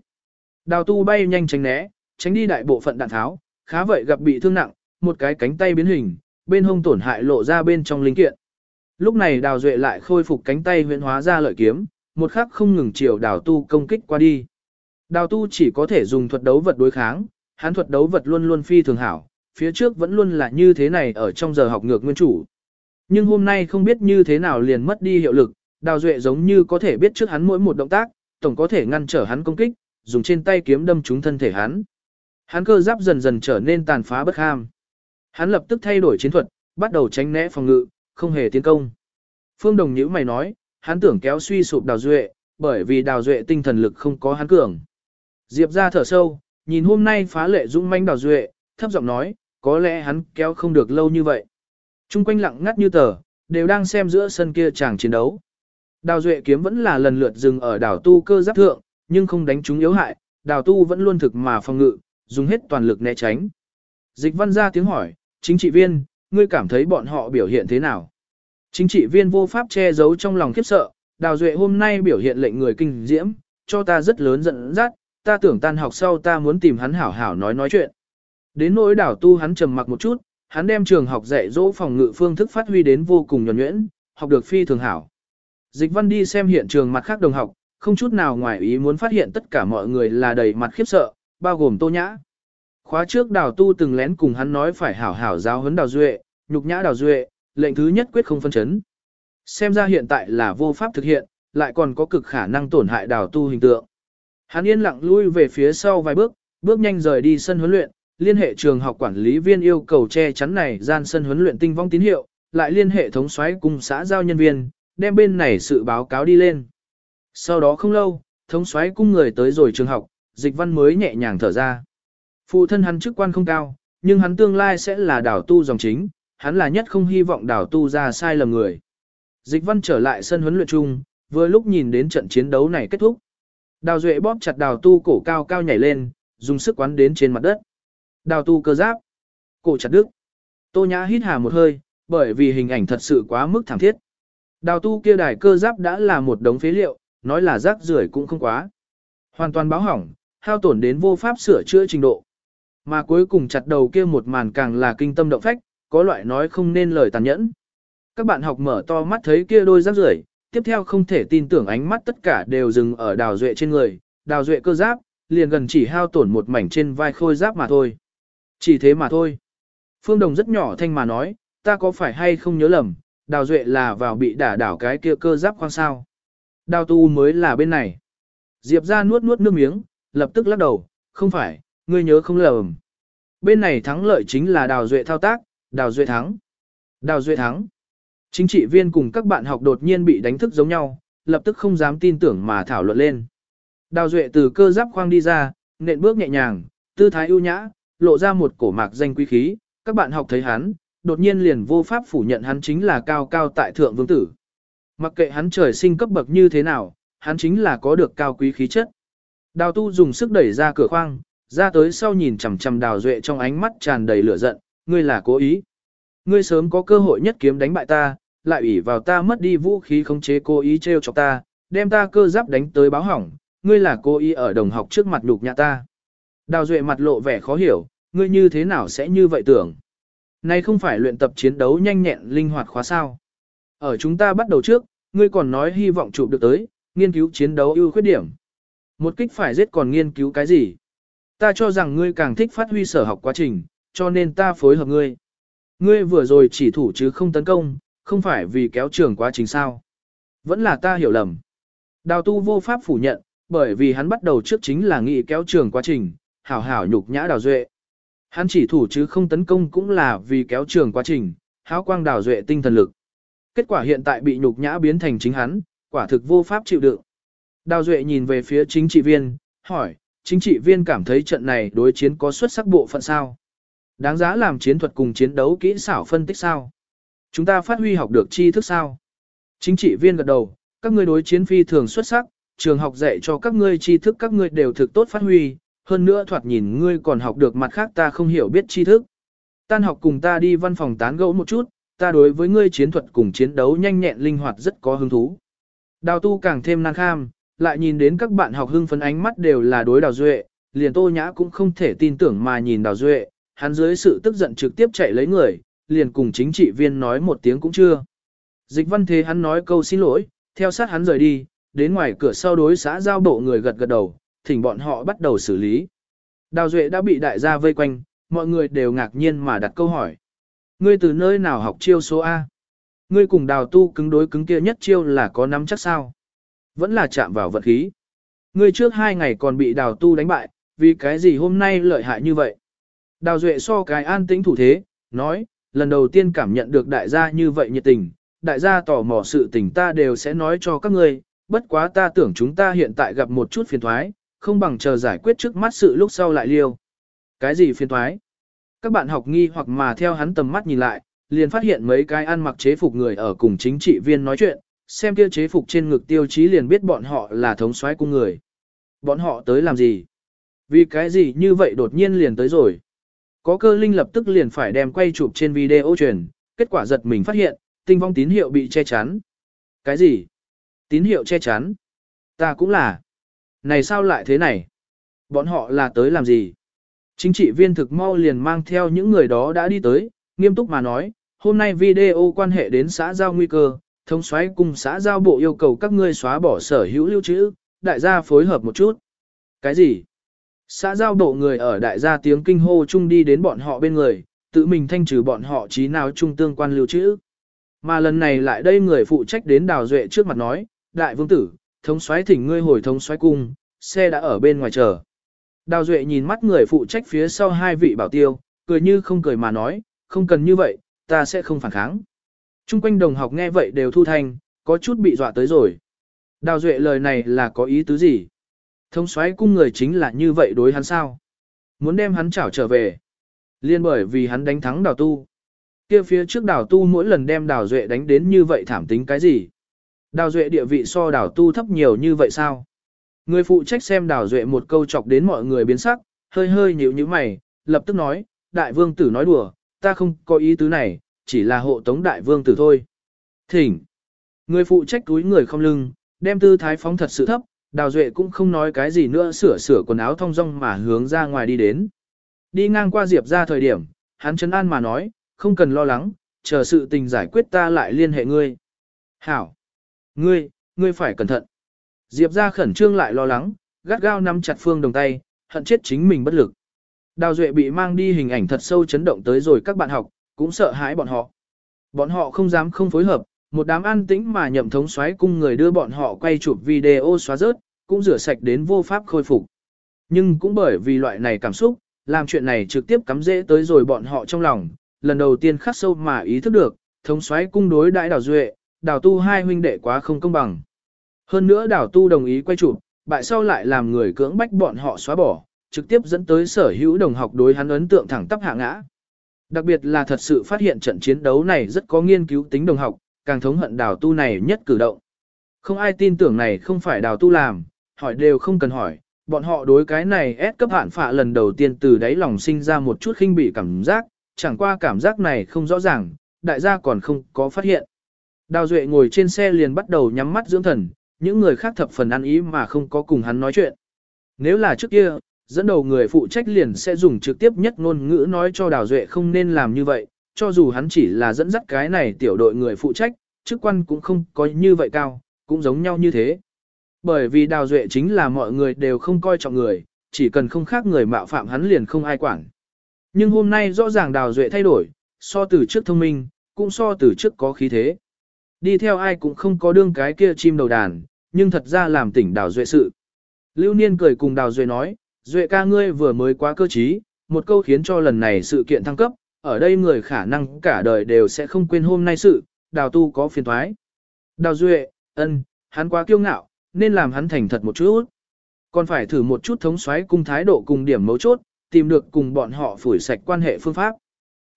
Đào tu bay nhanh tránh né, tránh đi đại bộ phận đạn tháo, khá vậy gặp bị thương nặng, một cái cánh tay biến hình, bên hông tổn hại lộ ra bên trong linh kiện. Lúc này đào duệ lại khôi phục cánh tay huyễn hóa ra lợi kiếm, một khắc không ngừng chiều đào tu công kích qua đi. Đào tu chỉ có thể dùng thuật đấu vật đối kháng, hắn thuật đấu vật luôn luôn phi thường hảo, phía trước vẫn luôn là như thế này ở trong giờ học ngược nguyên chủ. Nhưng hôm nay không biết như thế nào liền mất đi hiệu lực, đào duệ giống như có thể biết trước hắn mỗi một động tác, tổng có thể ngăn trở hắn công kích, dùng trên tay kiếm đâm trúng thân thể hắn. Hắn cơ giáp dần dần trở nên tàn phá bất ham. Hắn lập tức thay đổi chiến thuật, bắt đầu tránh né phòng ngự, không hề tiến công. Phương Đồng nhữ mày nói, hắn tưởng kéo suy sụp đào duệ, bởi vì đào duệ tinh thần lực không có hắn cường. Diệp ra thở sâu, nhìn hôm nay phá lệ dũng manh đào duệ, thấp giọng nói, có lẽ hắn kéo không được lâu như vậy. Trung quanh lặng ngắt như tờ, đều đang xem giữa sân kia chàng chiến đấu. Đào duệ kiếm vẫn là lần lượt dừng ở đảo tu cơ giáp thượng, nhưng không đánh chúng yếu hại, đào tu vẫn luôn thực mà phòng ngự, dùng hết toàn lực né tránh. Dịch văn ra tiếng hỏi, chính trị viên, ngươi cảm thấy bọn họ biểu hiện thế nào? Chính trị viên vô pháp che giấu trong lòng khiếp sợ, đào duệ hôm nay biểu hiện lệnh người kinh diễm, cho ta rất lớn giận dắt, ta tưởng tan học sau ta muốn tìm hắn hảo hảo nói nói chuyện. Đến nỗi đảo tu hắn trầm mặc một chút, hắn đem trường học dạy dỗ phòng ngự phương thức phát huy đến vô cùng nhuần nhuyễn, học được phi thường hảo. Dịch văn đi xem hiện trường mặt khác đồng học, không chút nào ngoài ý muốn phát hiện tất cả mọi người là đầy mặt khiếp sợ, bao gồm tô nhã. Khóa trước đào tu từng lén cùng hắn nói phải hảo hảo giáo huấn đào duệ, nhục nhã đào duệ, lệnh thứ nhất quyết không phân chấn. Xem ra hiện tại là vô pháp thực hiện, lại còn có cực khả năng tổn hại đào tu hình tượng. Hắn yên lặng lui về phía sau vài bước, bước nhanh rời đi sân huấn luyện, liên hệ trường học quản lý viên yêu cầu che chắn này gian sân huấn luyện tinh vong tín hiệu, lại liên hệ thống xoáy cùng xã giao nhân viên, đem bên này sự báo cáo đi lên. Sau đó không lâu, thống xoáy cung người tới rồi trường học, dịch văn mới nhẹ nhàng thở ra. Phụ thân hắn chức quan không cao, nhưng hắn tương lai sẽ là đảo tu dòng chính, hắn là nhất không hy vọng đảo tu ra sai lầm người. Dịch văn trở lại sân huấn luyện chung, vừa lúc nhìn đến trận chiến đấu này kết thúc. Đào Duệ bóp chặt đào tu cổ cao cao nhảy lên, dùng sức quán đến trên mặt đất. Đào tu cơ giáp. Cổ chặt đứt. Tô Nhã hít hà một hơi, bởi vì hình ảnh thật sự quá mức thảm thiết. Đào tu kia đài cơ giáp đã là một đống phế liệu, nói là rác rưởi cũng không quá. Hoàn toàn báo hỏng, hao tổn đến vô pháp sửa chữa trình độ. Mà cuối cùng chặt đầu kia một màn càng là kinh tâm động phách, có loại nói không nên lời tàn nhẫn. Các bạn học mở to mắt thấy kia đôi rác rưởi, tiếp theo không thể tin tưởng ánh mắt tất cả đều dừng ở đào duệ trên người, đào duệ cơ giáp, liền gần chỉ hao tổn một mảnh trên vai khôi giáp mà thôi. Chỉ thế mà thôi. Phương Đồng rất nhỏ thanh mà nói, ta có phải hay không nhớ lầm, đào duệ là vào bị đả đảo cái kia cơ giáp khoang sao. Đào tu mới là bên này. Diệp ra nuốt nuốt nước miếng, lập tức lắc đầu, không phải, ngươi nhớ không lầm. Bên này thắng lợi chính là đào duệ thao tác, đào duệ thắng. Đào duệ thắng. Chính trị viên cùng các bạn học đột nhiên bị đánh thức giống nhau, lập tức không dám tin tưởng mà thảo luận lên. Đào duệ từ cơ giáp khoang đi ra, nện bước nhẹ nhàng, tư thái ưu nhã, lộ ra một cổ mạc danh quý khí, các bạn học thấy hắn, đột nhiên liền vô pháp phủ nhận hắn chính là cao cao tại thượng vương tử. Mặc kệ hắn trời sinh cấp bậc như thế nào, hắn chính là có được cao quý khí chất. Đào tu dùng sức đẩy ra cửa khoang, ra tới sau nhìn chằm chằm đào duệ trong ánh mắt tràn đầy lửa giận, ngươi là cố ý. Ngươi sớm có cơ hội nhất kiếm đánh bại ta, lại ủy vào ta mất đi vũ khí khống chế cố ý trêu chọc ta, đem ta cơ giáp đánh tới báo hỏng, ngươi là cố ý ở đồng học trước mặt nhục nhã ta. Đào duệ mặt lộ vẻ khó hiểu, ngươi như thế nào sẽ như vậy tưởng. Này không phải luyện tập chiến đấu nhanh nhẹn linh hoạt khóa sao. Ở chúng ta bắt đầu trước, ngươi còn nói hy vọng chụp được tới, nghiên cứu chiến đấu ưu khuyết điểm. Một kích phải giết còn nghiên cứu cái gì? Ta cho rằng ngươi càng thích phát huy sở học quá trình, cho nên ta phối hợp ngươi. Ngươi vừa rồi chỉ thủ chứ không tấn công, không phải vì kéo trường quá trình sao. Vẫn là ta hiểu lầm. Đào tu vô pháp phủ nhận, bởi vì hắn bắt đầu trước chính là nghĩ kéo trường quá trình, hảo hảo nhục nhã đào duệ. Hắn chỉ thủ chứ không tấn công cũng là vì kéo trường quá trình, háo quang đào duệ tinh thần lực. Kết quả hiện tại bị nhục nhã biến thành chính hắn, quả thực vô pháp chịu đựng. Đào duệ nhìn về phía chính trị viên, hỏi, chính trị viên cảm thấy trận này đối chiến có xuất sắc bộ phận sao? Đáng giá làm chiến thuật cùng chiến đấu kỹ xảo phân tích sao? Chúng ta phát huy học được tri thức sao? Chính trị viên gật đầu, các ngươi đối chiến phi thường xuất sắc, trường học dạy cho các ngươi tri thức các ngươi đều thực tốt phát huy, hơn nữa thoạt nhìn ngươi còn học được mặt khác ta không hiểu biết tri thức. Tan học cùng ta đi văn phòng tán gẫu một chút, ta đối với ngươi chiến thuật cùng chiến đấu nhanh nhẹn linh hoạt rất có hứng thú. Đào tu càng thêm năng kham, lại nhìn đến các bạn học hưng phấn ánh mắt đều là đối đào duệ, liền tô nhã cũng không thể tin tưởng mà nhìn đào duệ, hắn dưới sự tức giận trực tiếp chạy lấy người, liền cùng chính trị viên nói một tiếng cũng chưa. Dịch văn thế hắn nói câu xin lỗi, theo sát hắn rời đi, đến ngoài cửa sau đối xã giao bộ người gật gật đầu, thỉnh bọn họ bắt đầu xử lý. Đào Duệ đã bị đại gia vây quanh, mọi người đều ngạc nhiên mà đặt câu hỏi. Ngươi từ nơi nào học chiêu số A? Ngươi cùng đào tu cứng đối cứng kia nhất chiêu là có nắm chắc sao? Vẫn là chạm vào vật khí. Ngươi trước hai ngày còn bị đào tu đánh bại, vì cái gì hôm nay lợi hại như vậy? Đào Duệ so cái an tĩnh thủ thế, nói, lần đầu tiên cảm nhận được đại gia như vậy nhiệt tình, đại gia tò mò sự tình ta đều sẽ nói cho các ngươi, bất quá ta tưởng chúng ta hiện tại gặp một chút phiền thoái, không bằng chờ giải quyết trước mắt sự lúc sau lại liêu. Cái gì phiền thoái? Các bạn học nghi hoặc mà theo hắn tầm mắt nhìn lại, liền phát hiện mấy cái ăn mặc chế phục người ở cùng chính trị viên nói chuyện, xem kia chế phục trên ngực tiêu chí liền biết bọn họ là thống soái cung người. Bọn họ tới làm gì? Vì cái gì như vậy đột nhiên liền tới rồi? Có cơ linh lập tức liền phải đem quay chụp trên video truyền, kết quả giật mình phát hiện, tinh vong tín hiệu bị che chắn. Cái gì? Tín hiệu che chắn? Ta cũng là. Này sao lại thế này? Bọn họ là tới làm gì? Chính trị viên thực mau liền mang theo những người đó đã đi tới, nghiêm túc mà nói, hôm nay video quan hệ đến xã giao nguy cơ, thống soái cùng xã giao bộ yêu cầu các ngươi xóa bỏ sở hữu lưu trữ, đại gia phối hợp một chút. Cái gì? Xã giao bộ người ở đại gia tiếng kinh hô chung đi đến bọn họ bên người, tự mình thanh trừ bọn họ trí nào chung tương quan lưu trữ. Mà lần này lại đây người phụ trách đến đào duệ trước mặt nói, đại vương tử, thống soái thỉnh ngươi hồi thống soái cung, xe đã ở bên ngoài chờ. Đào duệ nhìn mắt người phụ trách phía sau hai vị bảo tiêu, cười như không cười mà nói, không cần như vậy, ta sẽ không phản kháng. Trung quanh đồng học nghe vậy đều thu thanh, có chút bị dọa tới rồi. Đào duệ lời này là có ý tứ gì? Thống soái cung người chính là như vậy đối hắn sao? Muốn đem hắn chảo trở về. Liên bởi vì hắn đánh thắng đào tu. kia phía trước đào tu mỗi lần đem đào duệ đánh đến như vậy thảm tính cái gì? Đào duệ địa vị so đào tu thấp nhiều như vậy sao? Người phụ trách xem đào duệ một câu chọc đến mọi người biến sắc, hơi hơi nhíu như mày, lập tức nói, đại vương tử nói đùa, ta không có ý tứ này, chỉ là hộ tống đại vương tử thôi. Thỉnh. Người phụ trách túi người không lưng, đem tư thái phóng thật sự thấp, đào duệ cũng không nói cái gì nữa sửa sửa quần áo thong dong mà hướng ra ngoài đi đến. Đi ngang qua Diệp ra thời điểm, hắn chấn an mà nói, không cần lo lắng, chờ sự tình giải quyết ta lại liên hệ ngươi. Hảo! Ngươi, ngươi phải cẩn thận. Diệp ra khẩn trương lại lo lắng, gắt gao nắm chặt phương đồng tay, hận chết chính mình bất lực. Đào Duệ bị mang đi hình ảnh thật sâu chấn động tới rồi các bạn học, cũng sợ hãi bọn họ. Bọn họ không dám không phối hợp, một đám an tĩnh mà nhậm thống xoáy cung người đưa bọn họ quay chụp video xóa rớt, cũng rửa sạch đến vô pháp khôi phục. Nhưng cũng bởi vì loại này cảm xúc, làm chuyện này trực tiếp cắm dễ tới rồi bọn họ trong lòng, lần đầu tiên khắc sâu mà ý thức được, thống xoáy cung đối đãi đào duệ, đào tu hai huynh đệ quá không công bằng. Hơn nữa đào tu đồng ý quay chụp, bại sau lại làm người cưỡng bách bọn họ xóa bỏ, trực tiếp dẫn tới sở hữu đồng học đối hắn ấn tượng thẳng tắp hạ ngã. Đặc biệt là thật sự phát hiện trận chiến đấu này rất có nghiên cứu tính đồng học, càng thống hận đào tu này nhất cử động. Không ai tin tưởng này không phải đào tu làm, hỏi đều không cần hỏi, bọn họ đối cái này ép cấp hạn phạ lần đầu tiên từ đáy lòng sinh ra một chút khinh bị cảm giác, chẳng qua cảm giác này không rõ ràng, đại gia còn không có phát hiện. Đào Duệ ngồi trên xe liền bắt đầu nhắm mắt dưỡng thần, những người khác thập phần ăn ý mà không có cùng hắn nói chuyện. Nếu là trước kia, dẫn đầu người phụ trách liền sẽ dùng trực tiếp nhất ngôn ngữ nói cho Đào Duệ không nên làm như vậy, cho dù hắn chỉ là dẫn dắt cái này tiểu đội người phụ trách, chức quan cũng không có như vậy cao, cũng giống nhau như thế. Bởi vì đào duệ chính là mọi người đều không coi trọng người, chỉ cần không khác người mạo phạm hắn liền không ai quản. Nhưng hôm nay rõ ràng đào duệ thay đổi, so từ trước thông minh, cũng so từ trước có khí thế. Đi theo ai cũng không có đương cái kia chim đầu đàn, nhưng thật ra làm tỉnh đào duệ sự. Lưu Niên cười cùng đào duệ nói, duệ ca ngươi vừa mới quá cơ trí, một câu khiến cho lần này sự kiện thăng cấp, ở đây người khả năng cả đời đều sẽ không quên hôm nay sự, đào tu có phiền thoái. Đào duệ, ân, hắn quá kiêu ngạo, nên làm hắn thành thật một chút. Còn phải thử một chút thống xoáy cung thái độ cùng điểm mấu chốt, tìm được cùng bọn họ phủi sạch quan hệ phương pháp.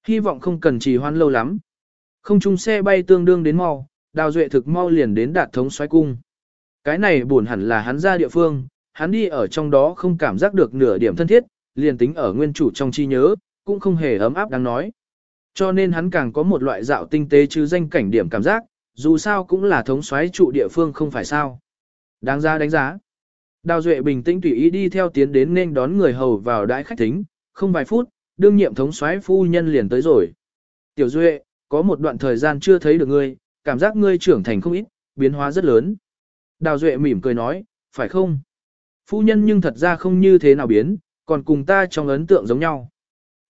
Hy vọng không cần trì hoãn lâu lắm. Không chung xe bay tương đương đến mau, đào duệ thực mau liền đến đạt thống xoáy cung. Cái này buồn hẳn là hắn ra địa phương, hắn đi ở trong đó không cảm giác được nửa điểm thân thiết, liền tính ở nguyên chủ trong chi nhớ, cũng không hề ấm áp đáng nói. Cho nên hắn càng có một loại dạo tinh tế chứ danh cảnh điểm cảm giác, dù sao cũng là thống soái trụ địa phương không phải sao. Đáng ra đánh giá. Đào Duệ bình tĩnh tùy ý đi theo tiến đến nên đón người hầu vào đãi khách thính, không vài phút, đương nhiệm thống soái phu nhân liền tới rồi. Tiểu Duệ, có một đoạn thời gian chưa thấy được ngươi, cảm giác ngươi trưởng thành không ít, biến hóa rất lớn. Đào Duệ mỉm cười nói, phải không? Phu nhân nhưng thật ra không như thế nào biến, còn cùng ta trong ấn tượng giống nhau.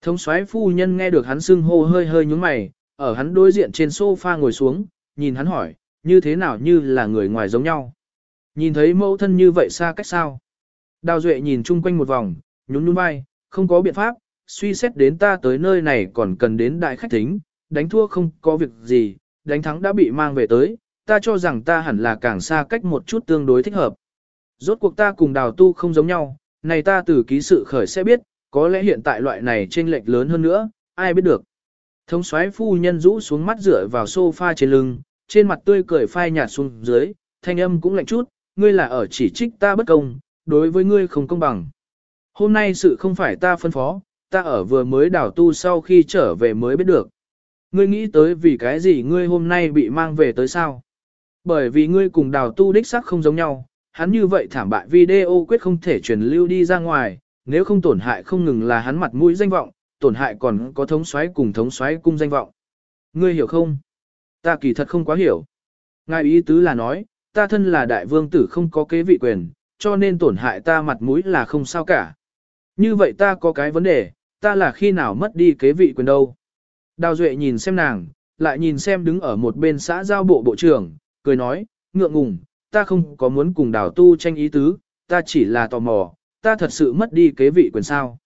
Thống soái phu nhân nghe được hắn xưng hô hơi hơi nhúng mày, ở hắn đối diện trên sofa ngồi xuống, nhìn hắn hỏi, như thế nào như là người ngoài giống nhau. Nhìn thấy mẫu thân như vậy xa cách sao? Đào Duệ nhìn chung quanh một vòng, nhún nhún vai, không có biện pháp, suy xét đến ta tới nơi này còn cần đến đại khách thính, đánh thua không có việc gì, đánh thắng đã bị mang về tới, ta cho rằng ta hẳn là càng xa cách một chút tương đối thích hợp. Rốt cuộc ta cùng đào tu không giống nhau, này ta từ ký sự khởi sẽ biết, có lẽ hiện tại loại này trên lệch lớn hơn nữa, ai biết được. Thống soái phu nhân rũ xuống mắt rửa vào sofa trên lưng, trên mặt tươi cười phai nhạt xuống dưới, thanh âm cũng lạnh chút, ngươi là ở chỉ trích ta bất công, đối với ngươi không công bằng. Hôm nay sự không phải ta phân phó, ta ở vừa mới đảo tu sau khi trở về mới biết được. Ngươi nghĩ tới vì cái gì ngươi hôm nay bị mang về tới sao? Bởi vì ngươi cùng đào tu đích sắc không giống nhau, hắn như vậy thảm bại video quyết không thể truyền lưu đi ra ngoài, nếu không tổn hại không ngừng là hắn mặt mũi danh vọng, tổn hại còn có thống soái cùng thống soái cung danh vọng. Ngươi hiểu không? Ta kỳ thật không quá hiểu. Ngài ý tứ là nói, ta thân là đại vương tử không có kế vị quyền, cho nên tổn hại ta mặt mũi là không sao cả. Như vậy ta có cái vấn đề, ta là khi nào mất đi kế vị quyền đâu. Đào Duệ nhìn xem nàng, lại nhìn xem đứng ở một bên xã giao bộ bộ trưởng, cười nói, ngượng ngùng, ta không có muốn cùng đào tu tranh ý tứ, ta chỉ là tò mò, ta thật sự mất đi kế vị quyền sao.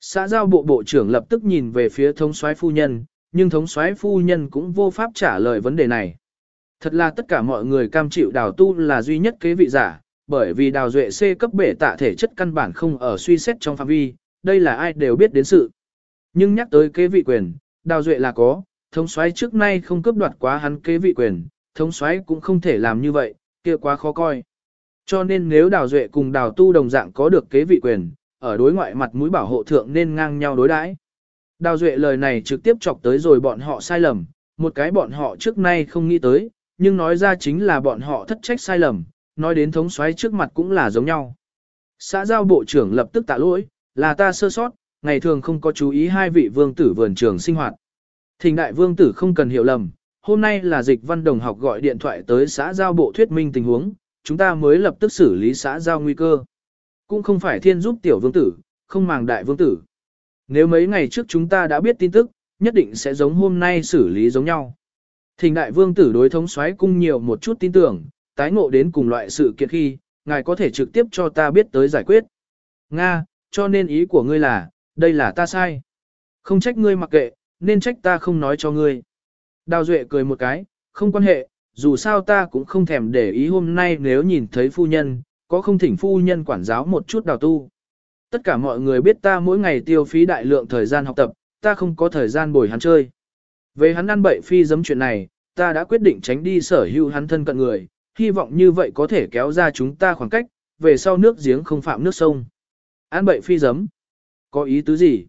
Xã giao bộ bộ trưởng lập tức nhìn về phía thống soái phu nhân, nhưng thống soái phu nhân cũng vô pháp trả lời vấn đề này. Thật là tất cả mọi người cam chịu đào tu là duy nhất kế vị giả, bởi vì đào duệ C cấp bể tạ thể chất căn bản không ở suy xét trong phạm vi, đây là ai đều biết đến sự. Nhưng nhắc tới kế vị quyền, đào duệ là có, thống soái trước nay không cướp đoạt quá hắn kế vị quyền, thống soái cũng không thể làm như vậy, kia quá khó coi. Cho nên nếu đào duệ cùng đào tu đồng dạng có được kế vị quyền, ở đối ngoại mặt mũi bảo hộ thượng nên ngang nhau đối đãi. Đào duệ lời này trực tiếp chọc tới rồi bọn họ sai lầm, một cái bọn họ trước nay không nghĩ tới, nhưng nói ra chính là bọn họ thất trách sai lầm, nói đến thống xoáy trước mặt cũng là giống nhau. Xã giao bộ trưởng lập tức tạ lỗi, là ta sơ sót, ngày thường không có chú ý hai vị vương tử vườn trường sinh hoạt. Thình đại vương tử không cần hiểu lầm, hôm nay là dịch văn đồng học gọi điện thoại tới xã giao bộ thuyết minh tình huống, chúng ta mới lập tức xử lý xã giao nguy cơ. Cũng không phải thiên giúp tiểu vương tử, không màng đại vương tử. Nếu mấy ngày trước chúng ta đã biết tin tức, nhất định sẽ giống hôm nay xử lý giống nhau. Thình đại vương tử đối thống xoáy cung nhiều một chút tin tưởng, tái ngộ đến cùng loại sự kiện khi, ngài có thể trực tiếp cho ta biết tới giải quyết. Nga, cho nên ý của ngươi là, đây là ta sai. Không trách ngươi mặc kệ, nên trách ta không nói cho ngươi. Đào Duệ cười một cái, không quan hệ, dù sao ta cũng không thèm để ý hôm nay nếu nhìn thấy phu nhân, có không thỉnh phu nhân quản giáo một chút đào tu. Tất cả mọi người biết ta mỗi ngày tiêu phí đại lượng thời gian học tập, ta không có thời gian bồi hắn chơi. Về hắn ăn bậy phi giấm chuyện này, ta đã quyết định tránh đi sở hữu hắn thân cận người, hy vọng như vậy có thể kéo ra chúng ta khoảng cách, về sau nước giếng không phạm nước sông. Ăn bậy phi giấm. Có ý tứ gì?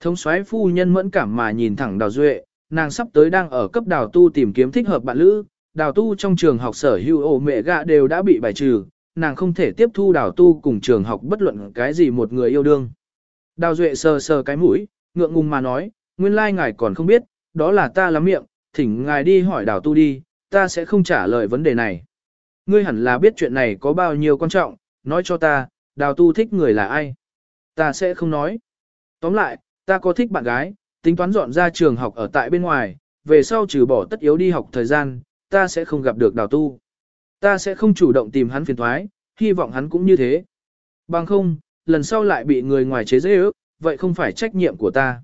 Thống soái phu nhân mẫn cảm mà nhìn thẳng đào duệ, nàng sắp tới đang ở cấp đào tu tìm kiếm thích hợp bạn lữ, đào tu trong trường học sở hữu ổ mẹ gạ đều đã bị bài trừ, nàng không thể tiếp thu đào tu cùng trường học bất luận cái gì một người yêu đương. Đào duệ sờ sờ cái mũi, ngượng ngùng mà nói, nguyên lai ngài còn không biết, đó là ta lắm miệng, thỉnh ngài đi hỏi đào tu đi, ta sẽ không trả lời vấn đề này. Ngươi hẳn là biết chuyện này có bao nhiêu quan trọng, nói cho ta, đào tu thích người là ai. Ta sẽ không nói. Tóm lại, ta có thích bạn gái, tính toán dọn ra trường học ở tại bên ngoài, về sau trừ bỏ tất yếu đi học thời gian, ta sẽ không gặp được đào tu. Ta sẽ không chủ động tìm hắn phiền thoái, hy vọng hắn cũng như thế. Bằng không, lần sau lại bị người ngoài chế dễ ước, vậy không phải trách nhiệm của ta.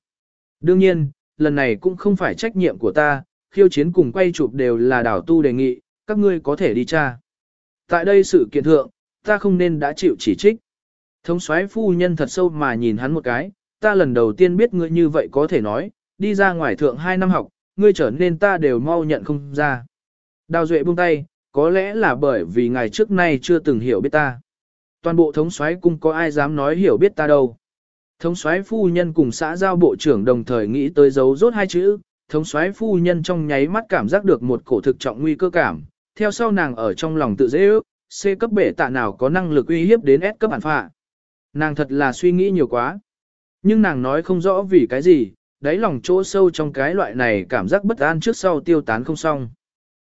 Đương nhiên, lần này cũng không phải trách nhiệm của ta, khiêu chiến cùng quay chụp đều là đảo tu đề nghị, các ngươi có thể đi tra. Tại đây sự kiện thượng, ta không nên đã chịu chỉ trích. Thống soái phu nhân thật sâu mà nhìn hắn một cái, ta lần đầu tiên biết ngươi như vậy có thể nói, đi ra ngoài thượng 2 năm học, ngươi trở nên ta đều mau nhận không ra. Đào Duệ buông tay, có lẽ là bởi vì ngày trước nay chưa từng hiểu biết ta. Toàn bộ thống soái cung có ai dám nói hiểu biết ta đâu. Thống soái phu nhân cùng xã giao bộ trưởng đồng thời nghĩ tới dấu rốt hai chữ, thống soái phu nhân trong nháy mắt cảm giác được một cổ thực trọng nguy cơ cảm, theo sau nàng ở trong lòng tự dễ ước, C cấp bệ tạ nào có năng lực uy hiếp đến S cấp bản phạ. Nàng thật là suy nghĩ nhiều quá. Nhưng nàng nói không rõ vì cái gì, đáy lòng chỗ sâu trong cái loại này cảm giác bất an trước sau tiêu tán không xong.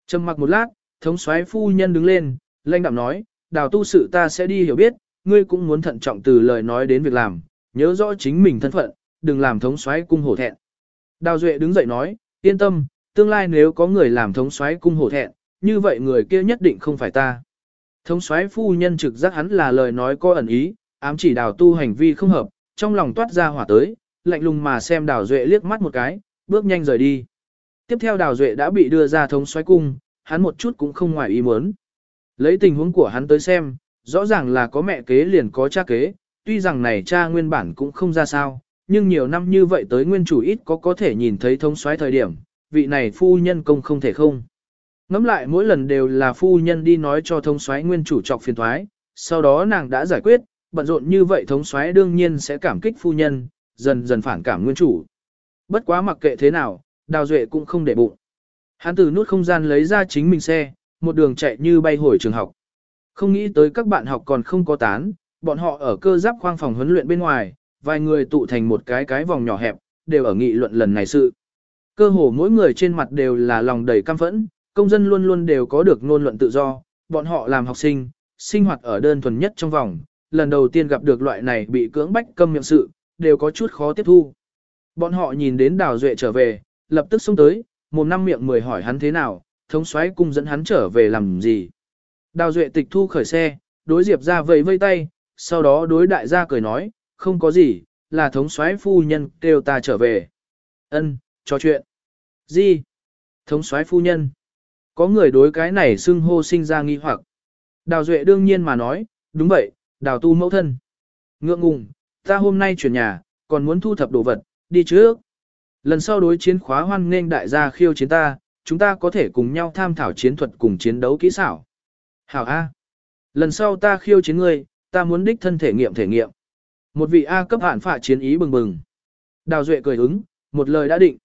Trầm mặc một lát, thống soái phu nhân đứng lên, lanh đạm nói, đào tu sự ta sẽ đi hiểu biết, ngươi cũng muốn thận trọng từ lời nói đến việc làm, nhớ rõ chính mình thân phận, đừng làm thống soái cung hổ thẹn. Đào Duệ đứng dậy nói, yên tâm, tương lai nếu có người làm thống soái cung hổ thẹn, như vậy người kia nhất định không phải ta. Thống soái phu nhân trực giác hắn là lời nói có ẩn ý, ám chỉ đào tu hành vi không hợp, trong lòng toát ra hỏa tới, lạnh lùng mà xem đào duệ liếc mắt một cái, bước nhanh rời đi. Tiếp theo đào duệ đã bị đưa ra thống xoáy cung, hắn một chút cũng không ngoài ý muốn. Lấy tình huống của hắn tới xem, rõ ràng là có mẹ kế liền có cha kế, tuy rằng này cha nguyên bản cũng không ra sao, nhưng nhiều năm như vậy tới nguyên chủ ít có có thể nhìn thấy thống xoáy thời điểm, vị này phu nhân công không thể không. Ngắm lại mỗi lần đều là phu nhân đi nói cho thống xoáy nguyên chủ trọc phiền thoái, sau đó nàng đã giải quyết, bận rộn như vậy thống xoáy đương nhiên sẽ cảm kích phu nhân, dần dần phản cảm nguyên chủ. Bất quá mặc kệ thế nào, Đào Duệ cũng không để bụng. Hắn từ nút không gian lấy ra chính mình xe, một đường chạy như bay hồi trường học. Không nghĩ tới các bạn học còn không có tán, bọn họ ở cơ giáp khoang phòng huấn luyện bên ngoài, vài người tụ thành một cái cái vòng nhỏ hẹp, đều ở nghị luận lần này sự. Cơ hồ mỗi người trên mặt đều là lòng đầy căm phẫn, công dân luôn luôn đều có được ngôn luận tự do, bọn họ làm học sinh, sinh hoạt ở đơn thuần nhất trong vòng, lần đầu tiên gặp được loại này bị cưỡng bách câm miệng sự, đều có chút khó tiếp thu. Bọn họ nhìn đến Đào Duệ trở về, lập tức xông tới, một năm miệng mười hỏi hắn thế nào, thống soái cung dẫn hắn trở về làm gì. Đào Duệ tịch thu khởi xe, đối Diệp ra vẫy vây tay, sau đó đối đại gia cười nói, không có gì, là thống soái phu nhân kêu ta trở về. Ân, trò chuyện. Gì? Thống soái phu nhân. Có người đối cái này xưng hô sinh ra nghi hoặc. Đào Duệ đương nhiên mà nói, đúng vậy, đào tu mẫu thân. Ngượng ngùng, ta hôm nay chuyển nhà, còn muốn thu thập đồ vật, đi trước. Lần sau đối chiến khóa hoan nghênh đại gia khiêu chiến ta, chúng ta có thể cùng nhau tham thảo chiến thuật cùng chiến đấu kỹ xảo. Hảo A. Lần sau ta khiêu chiến ngươi, ta muốn đích thân thể nghiệm thể nghiệm. Một vị A cấp hạn phạ chiến ý bừng bừng. Đào Duệ cười ứng, một lời đã định.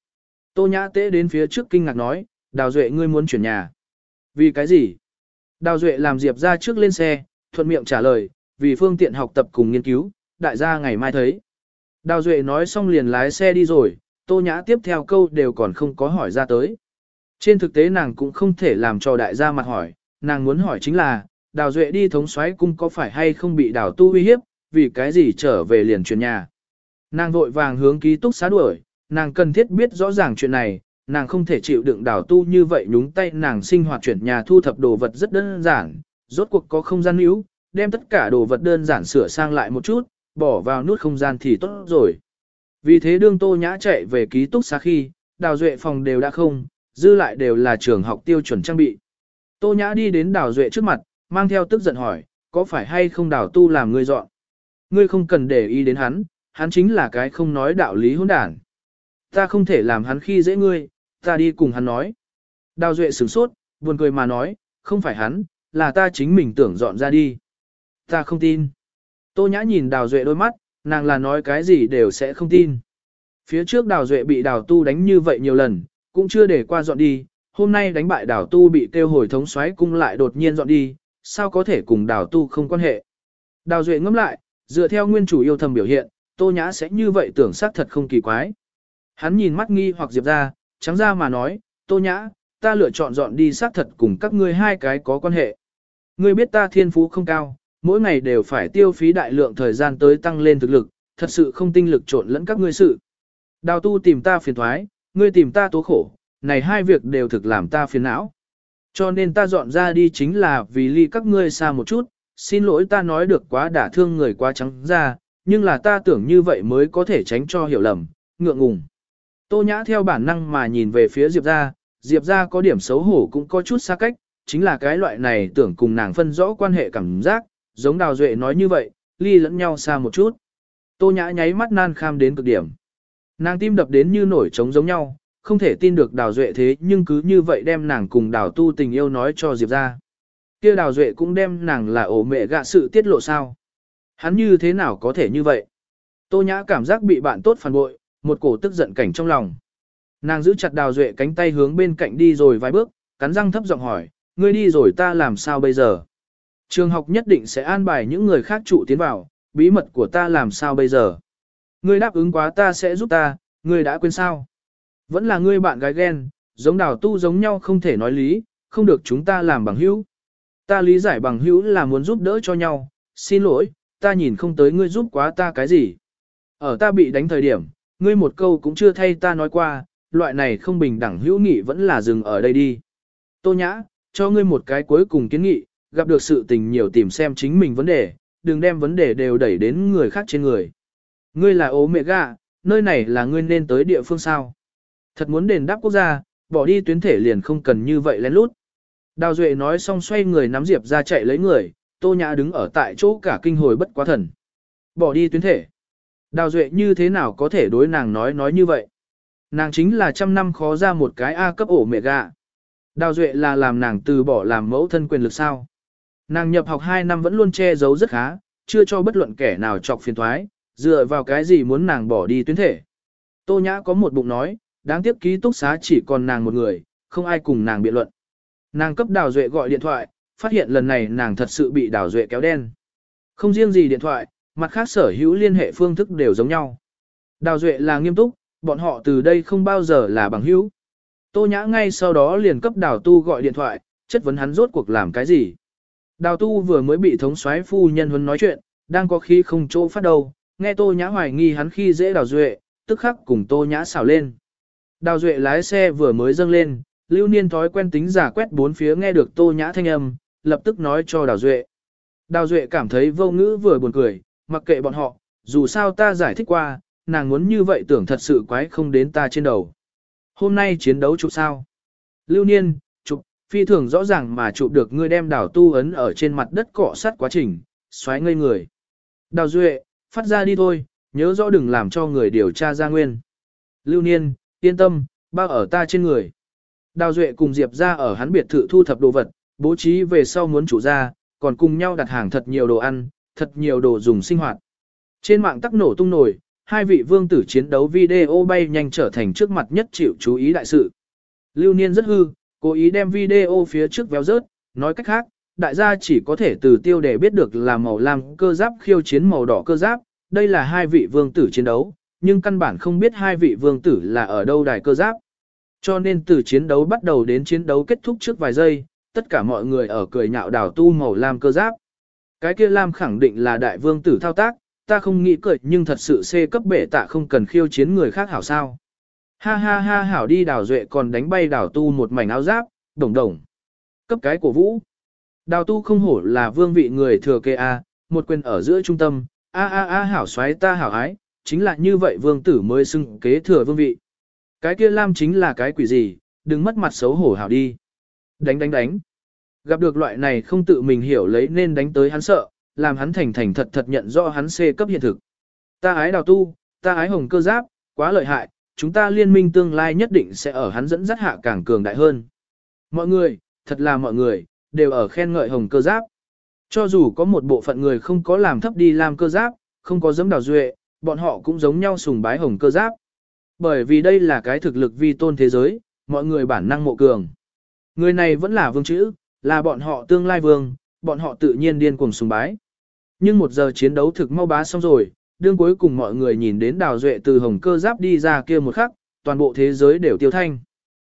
Tô Nhã Tế đến phía trước kinh ngạc nói, Đào Duệ ngươi muốn chuyển nhà. Vì cái gì? Đào Duệ làm Diệp ra trước lên xe, thuận miệng trả lời, vì phương tiện học tập cùng nghiên cứu, đại gia ngày mai thấy. Đào Duệ nói xong liền lái xe đi rồi, Tô Nhã tiếp theo câu đều còn không có hỏi ra tới. Trên thực tế nàng cũng không thể làm cho đại gia mặt hỏi, nàng muốn hỏi chính là, Đào Duệ đi thống soái cung có phải hay không bị đào tu uy hiếp, vì cái gì trở về liền chuyển nhà. Nàng vội vàng hướng ký túc xá đuổi, nàng cần thiết biết rõ ràng chuyện này, nàng không thể chịu đựng đào tu như vậy nhúng tay nàng sinh hoạt chuyển nhà thu thập đồ vật rất đơn giản, rốt cuộc có không gian yếu, đem tất cả đồ vật đơn giản sửa sang lại một chút, bỏ vào nút không gian thì tốt rồi. Vì thế đương Tô Nhã chạy về ký túc xá khi, đào duệ phòng đều đã không, dư lại đều là trường học tiêu chuẩn trang bị. Tô Nhã đi đến đào duệ trước mặt, mang theo tức giận hỏi, có phải hay không đào tu làm ngươi dọn? Ngươi không cần để ý đến hắn, hắn chính là cái không nói đạo lý hỗn đản. Ta không thể làm hắn khi dễ ngươi, ta đi cùng hắn nói. Đào duệ sửng sốt, buồn cười mà nói, không phải hắn, là ta chính mình tưởng dọn ra đi. Ta không tin. Tô Nhã nhìn Đào Duệ đôi mắt, nàng là nói cái gì đều sẽ không tin. Phía trước Đào Duệ bị Đào Tu đánh như vậy nhiều lần, cũng chưa để qua dọn đi, hôm nay đánh bại Đào Tu bị kêu hồi thống xoáy cung lại đột nhiên dọn đi, sao có thể cùng Đào Tu không quan hệ. Đào Duệ ngẫm lại, dựa theo nguyên chủ yêu thầm biểu hiện, Tô Nhã sẽ như vậy tưởng xác thật không kỳ quái. Hắn nhìn mắt nghi hoặc Diệp ra, trắng ra mà nói, Tô Nhã, ta lựa chọn dọn đi xác thật cùng các ngươi hai cái có quan hệ. Ngươi biết ta thiên phú không cao, mỗi ngày đều phải tiêu phí đại lượng thời gian tới tăng lên thực lực, thật sự không tinh lực trộn lẫn các ngươi sự. Đào tu tìm ta phiền thoái, ngươi tìm ta tố khổ, này hai việc đều thực làm ta phiền não. Cho nên ta dọn ra đi chính là vì ly các ngươi xa một chút, xin lỗi ta nói được quá đả thương người quá trắng ra, nhưng là ta tưởng như vậy mới có thể tránh cho hiểu lầm, ngượng ngùng. Tô Nhã theo bản năng mà nhìn về phía Diệp ra, Diệp ra có điểm xấu hổ cũng có chút xa cách, chính là cái loại này tưởng cùng nàng phân rõ quan hệ cảm giác, giống Đào Duệ nói như vậy, ly lẫn nhau xa một chút. Tô Nhã nháy mắt nan kham đến cực điểm. Nàng tim đập đến như nổi trống giống nhau, không thể tin được Đào Duệ thế nhưng cứ như vậy đem nàng cùng Đào Tu tình yêu nói cho Diệp ra. kia Đào Duệ cũng đem nàng là ổ mẹ gạ sự tiết lộ sao. Hắn như thế nào có thể như vậy? Tô Nhã cảm giác bị bạn tốt phản bội, một cổ tức giận cảnh trong lòng. Nàng giữ chặt Đào Duệ cánh tay hướng bên cạnh đi rồi vài bước, cắn răng thấp giọng hỏi, ngươi đi rồi ta làm sao bây giờ? Trường học nhất định sẽ an bài những người khác trụ tiến vào, bí mật của ta làm sao bây giờ? Ngươi đáp ứng quá ta sẽ giúp ta, ngươi đã quên sao? Vẫn là ngươi bạn gái ghen, giống đào tu giống nhau không thể nói lý, không được chúng ta làm bằng hữu. Ta lý giải bằng hữu là muốn giúp đỡ cho nhau, xin lỗi, ta nhìn không tới ngươi giúp quá ta cái gì. Ở ta bị đánh thời điểm, ngươi một câu cũng chưa thay ta nói qua, loại này không bình đẳng hữu nghị vẫn là dừng ở đây đi. Tô nhã, cho ngươi một cái cuối cùng kiến nghị, gặp được sự tình nhiều tìm xem chính mình vấn đề, đừng đem vấn đề đều đẩy đến người khác trên người. Ngươi là ố mẹ gạ, nơi này là ngươi nên tới địa phương sao. Thật muốn đền đáp quốc gia, bỏ đi tuyến thể liền không cần như vậy lén lút. Đào Duệ nói xong xoay người nắm Diệp ra chạy lấy người, Tô Nhã đứng ở tại chỗ cả kinh hồi bất quá thần. Bỏ đi tuyến thể. Đào Duệ như thế nào có thể đối nàng nói nói như vậy? Nàng chính là trăm năm khó ra một cái A cấp ổ mẹ gạ. Đào Duệ là làm nàng từ bỏ làm mẫu thân quyền lực sao. Nàng nhập học 2 năm vẫn luôn che giấu rất khá, chưa cho bất luận kẻ nào chọc phiền thoái, dựa vào cái gì muốn nàng bỏ đi tuyến thể. Tô Nhã có một bụng nói, đáng tiếc ký túc xá chỉ còn nàng một người, không ai cùng nàng biện luận. Nàng cấp Đào Duệ gọi điện thoại, phát hiện lần này nàng thật sự bị Đào Duệ kéo đen. Không riêng gì điện thoại, mặt khác sở hữu liên hệ phương thức đều giống nhau. Đào Duệ là nghiêm túc, bọn họ từ đây không bao giờ là bằng hữu. Tô Nhã ngay sau đó liền cấp Đào Tu gọi điện thoại, chất vấn hắn rốt cuộc làm cái gì. Đào Tu vừa mới bị thống soái phu nhân huấn nói chuyện, đang có khí không chỗ phát đầu, nghe Tô Nhã hoài nghi hắn khi dễ Đào Duệ, tức khắc cùng Tô Nhã xảo lên. Đào Duệ lái xe vừa mới dâng lên, lưu niên thói quen tính giả quét bốn phía nghe được Tô Nhã thanh âm, lập tức nói cho Đào Duệ. Đào Duệ cảm thấy vô ngữ vừa buồn cười, mặc kệ bọn họ, dù sao ta giải thích qua, nàng muốn như vậy tưởng thật sự quái không đến ta trên đầu. Hôm nay chiến đấu chụp sao? Lưu niên, phi thường rõ ràng mà chụp được ngươi đem đào tu ấn ở trên mặt đất cọ sát quá trình, xoáy ngây người. Đào Duệ, phát ra đi thôi, nhớ rõ đừng làm cho người điều tra ra nguyên. Lưu niên, yên tâm, bao ở ta trên người. Đào Duệ cùng Diệp ra ở hắn biệt thự thu thập đồ vật, bố trí về sau muốn chủ ra, còn cùng nhau đặt hàng thật nhiều đồ ăn, thật nhiều đồ dùng sinh hoạt. Trên mạng tắc nổ tung nổi, hai vị vương tử chiến đấu video bay nhanh trở thành trước mặt nhất chịu chú ý đại sự. Lưu Niên rất hư, cố ý đem video phía trước véo rớt, nói cách khác, đại gia chỉ có thể từ tiêu để biết được là màu lam cơ giáp khiêu chiến màu đỏ cơ giáp, đây là hai vị vương tử chiến đấu, nhưng căn bản không biết hai vị vương tử là ở đâu đài cơ giáp. Cho nên từ chiến đấu bắt đầu đến chiến đấu kết thúc trước vài giây, tất cả mọi người ở cười nhạo đảo tu màu lam cơ giáp. Cái kia lam khẳng định là đại vương tử thao tác, ta không nghĩ cười nhưng thật sự C cấp bệ tạ không cần khiêu chiến người khác hảo sao. Ha ha ha hảo đi đào duệ còn đánh bay đào tu một mảnh áo giáp, đồng đồng. Cấp cái của vũ. Đào tu không hổ là vương vị người thừa kê A, một quyền ở giữa trung tâm, a a a hảo xoáy ta hảo ái, chính là như vậy vương tử mới xưng kế thừa vương vị. Cái kia lam chính là cái quỷ gì, đừng mất mặt xấu hổ hảo đi. Đánh đánh đánh. Gặp được loại này không tự mình hiểu lấy nên đánh tới hắn sợ, làm hắn thành thành thật thật nhận rõ hắn C cấp hiện thực. Ta ái đào tu, ta ái hồng cơ giáp, quá lợi hại, chúng ta liên minh tương lai nhất định sẽ ở hắn dẫn dắt hạ càng cường đại hơn. Mọi người, thật là mọi người, đều ở khen ngợi hồng cơ giáp. Cho dù có một bộ phận người không có làm thấp đi làm cơ giáp, không có giống đào duệ, bọn họ cũng giống nhau sùng bái hồng cơ giáp. Bởi vì đây là cái thực lực vi tôn thế giới, mọi người bản năng mộ cường. Người này vẫn là vương chữ, là bọn họ tương lai vương, bọn họ tự nhiên điên cuồng sùng bái. Nhưng một giờ chiến đấu thực mau bá xong rồi, đương cuối cùng mọi người nhìn đến đào duệ từ hồng cơ giáp đi ra kia một khắc, toàn bộ thế giới đều tiêu thanh.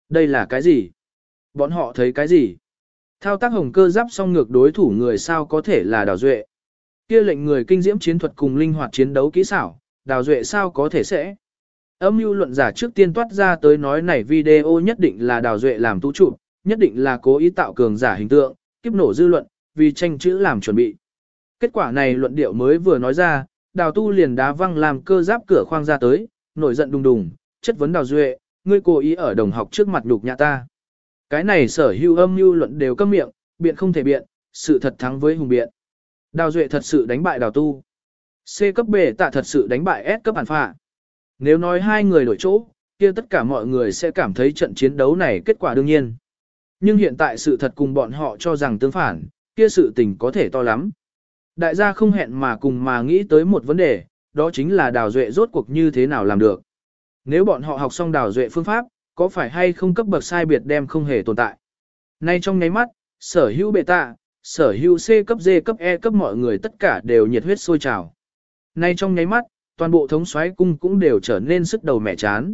Đây là cái gì? Bọn họ thấy cái gì? Thao tác hồng cơ giáp xong ngược đối thủ người sao có thể là đào duệ. Kia lệnh người kinh diễm chiến thuật cùng linh hoạt chiến đấu kỹ xảo, đào duệ sao có thể sẽ. Âm mưu luận giả trước tiên toát ra tới nói này video nhất định là đào duệ làm tú trụ, nhất định là cố ý tạo cường giả hình tượng, kiếp nổ dư luận, vì tranh chữ làm chuẩn bị. Kết quả này luận điệu mới vừa nói ra, đào tu liền đá văng làm cơ giáp cửa khoang ra tới, nổi giận đùng đùng, chất vấn đào duệ, ngươi cố ý ở đồng học trước mặt nhục nhã ta. Cái này sở hữu âm mưu luận đều câm miệng, biện không thể biện, sự thật thắng với hùng biện. Đào duệ thật sự đánh bại đào tu. C cấp bệ tạ thật sự đánh bại S cấp hàn phạ. Nếu nói hai người đổi chỗ, kia tất cả mọi người sẽ cảm thấy trận chiến đấu này kết quả đương nhiên. Nhưng hiện tại sự thật cùng bọn họ cho rằng tương phản, kia sự tình có thể to lắm. Đại gia không hẹn mà cùng mà nghĩ tới một vấn đề, đó chính là đào duệ rốt cuộc như thế nào làm được. Nếu bọn họ học xong đào duệ phương pháp, có phải hay không cấp bậc sai biệt đem không hề tồn tại. Nay trong nháy mắt, sở hữu bệ tạ, sở hữu C cấp D cấp E cấp mọi người tất cả đều nhiệt huyết sôi trào. Nay trong nháy mắt, toàn bộ thống soái cung cũng đều trở nên sức đầu mẻ chán.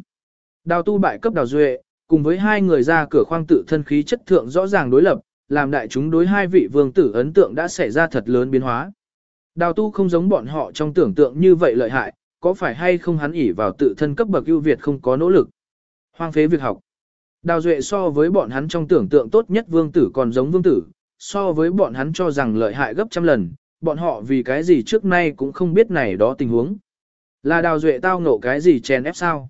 Đào tu bại cấp đào duệ, cùng với hai người ra cửa khoang tự thân khí chất thượng rõ ràng đối lập, làm đại chúng đối hai vị vương tử ấn tượng đã xảy ra thật lớn biến hóa. Đào tu không giống bọn họ trong tưởng tượng như vậy lợi hại, có phải hay không hắn ỉ vào tự thân cấp bậc ưu việt không có nỗ lực. Hoang phế việc học. Đào duệ so với bọn hắn trong tưởng tượng tốt nhất vương tử còn giống vương tử, so với bọn hắn cho rằng lợi hại gấp trăm lần, bọn họ vì cái gì trước nay cũng không biết này đó tình huống. Là đào duệ tao ngộ cái gì chèn ép sao?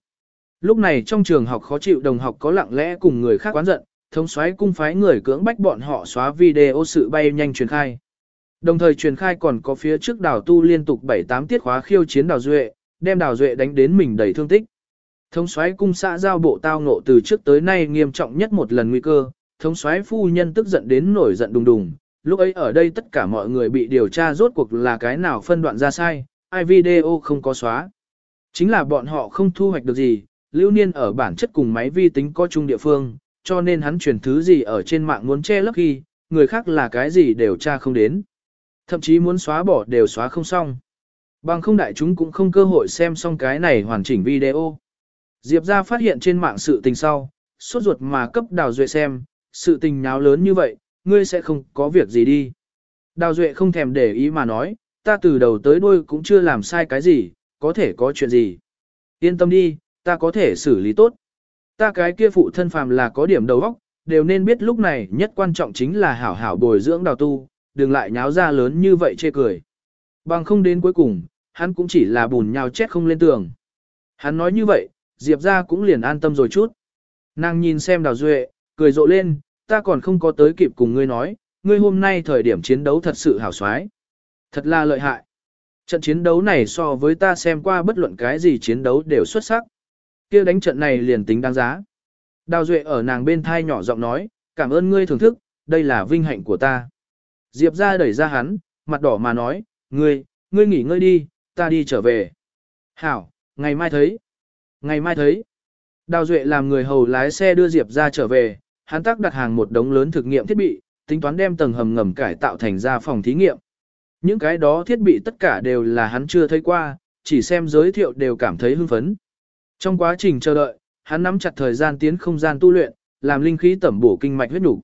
Lúc này trong trường học khó chịu đồng học có lặng lẽ cùng người khác quán giận, thống soái cung phái người cưỡng bách bọn họ xóa video sự bay nhanh truyền khai. Đồng thời truyền khai còn có phía trước đào tu liên tục 7-8 tiết khóa khiêu chiến đào duệ, đem đào duệ đánh đến mình đầy thương tích. Thống soái cung xã giao bộ tao ngộ từ trước tới nay nghiêm trọng nhất một lần nguy cơ, thống soái phu nhân tức giận đến nổi giận đùng đùng. Lúc ấy ở đây tất cả mọi người bị điều tra rốt cuộc là cái nào phân đoạn ra sai, ai video không có xóa. Chính là bọn họ không thu hoạch được gì, lưu niên ở bản chất cùng máy vi tính có chung địa phương, cho nên hắn truyền thứ gì ở trên mạng muốn che lấp khi, người khác là cái gì đều tra không đến. Thậm chí muốn xóa bỏ đều xóa không xong. Bằng không đại chúng cũng không cơ hội xem xong cái này hoàn chỉnh video. Diệp ra phát hiện trên mạng sự tình sau, sốt ruột mà cấp đào duệ xem, sự tình nháo lớn như vậy, ngươi sẽ không có việc gì đi. Đào duệ không thèm để ý mà nói, ta từ đầu tới đuôi cũng chưa làm sai cái gì, có thể có chuyện gì. Yên tâm đi, ta có thể xử lý tốt. Ta cái kia phụ thân phàm là có điểm đầu óc, đều nên biết lúc này nhất quan trọng chính là hảo hảo bồi dưỡng đào tu, đừng lại nháo ra lớn như vậy chê cười. Bằng không đến cuối cùng, hắn cũng chỉ là bùn nhào chết không lên tường. Hắn nói như vậy, Diệp ra cũng liền an tâm rồi chút. Nàng nhìn xem đào duệ, cười rộ lên, ta còn không có tới kịp cùng ngươi nói, ngươi hôm nay thời điểm chiến đấu thật sự hảo xoái. Thật là lợi hại. Trận chiến đấu này so với ta xem qua bất luận cái gì chiến đấu đều xuất sắc. kia đánh trận này liền tính đáng giá. Đào Duệ ở nàng bên thai nhỏ giọng nói, cảm ơn ngươi thưởng thức, đây là vinh hạnh của ta. Diệp ra đẩy ra hắn, mặt đỏ mà nói, ngươi, ngươi nghỉ ngơi đi, ta đi trở về. Hảo, ngày mai thấy. Ngày mai thấy. Đào Duệ làm người hầu lái xe đưa Diệp ra trở về, hắn tác đặt hàng một đống lớn thực nghiệm thiết bị, tính toán đem tầng hầm ngầm cải tạo thành ra phòng thí nghiệm. Những cái đó thiết bị tất cả đều là hắn chưa thấy qua, chỉ xem giới thiệu đều cảm thấy hưng phấn. Trong quá trình chờ đợi, hắn nắm chặt thời gian tiến không gian tu luyện, làm linh khí tẩm bổ kinh mạch huyết đủ.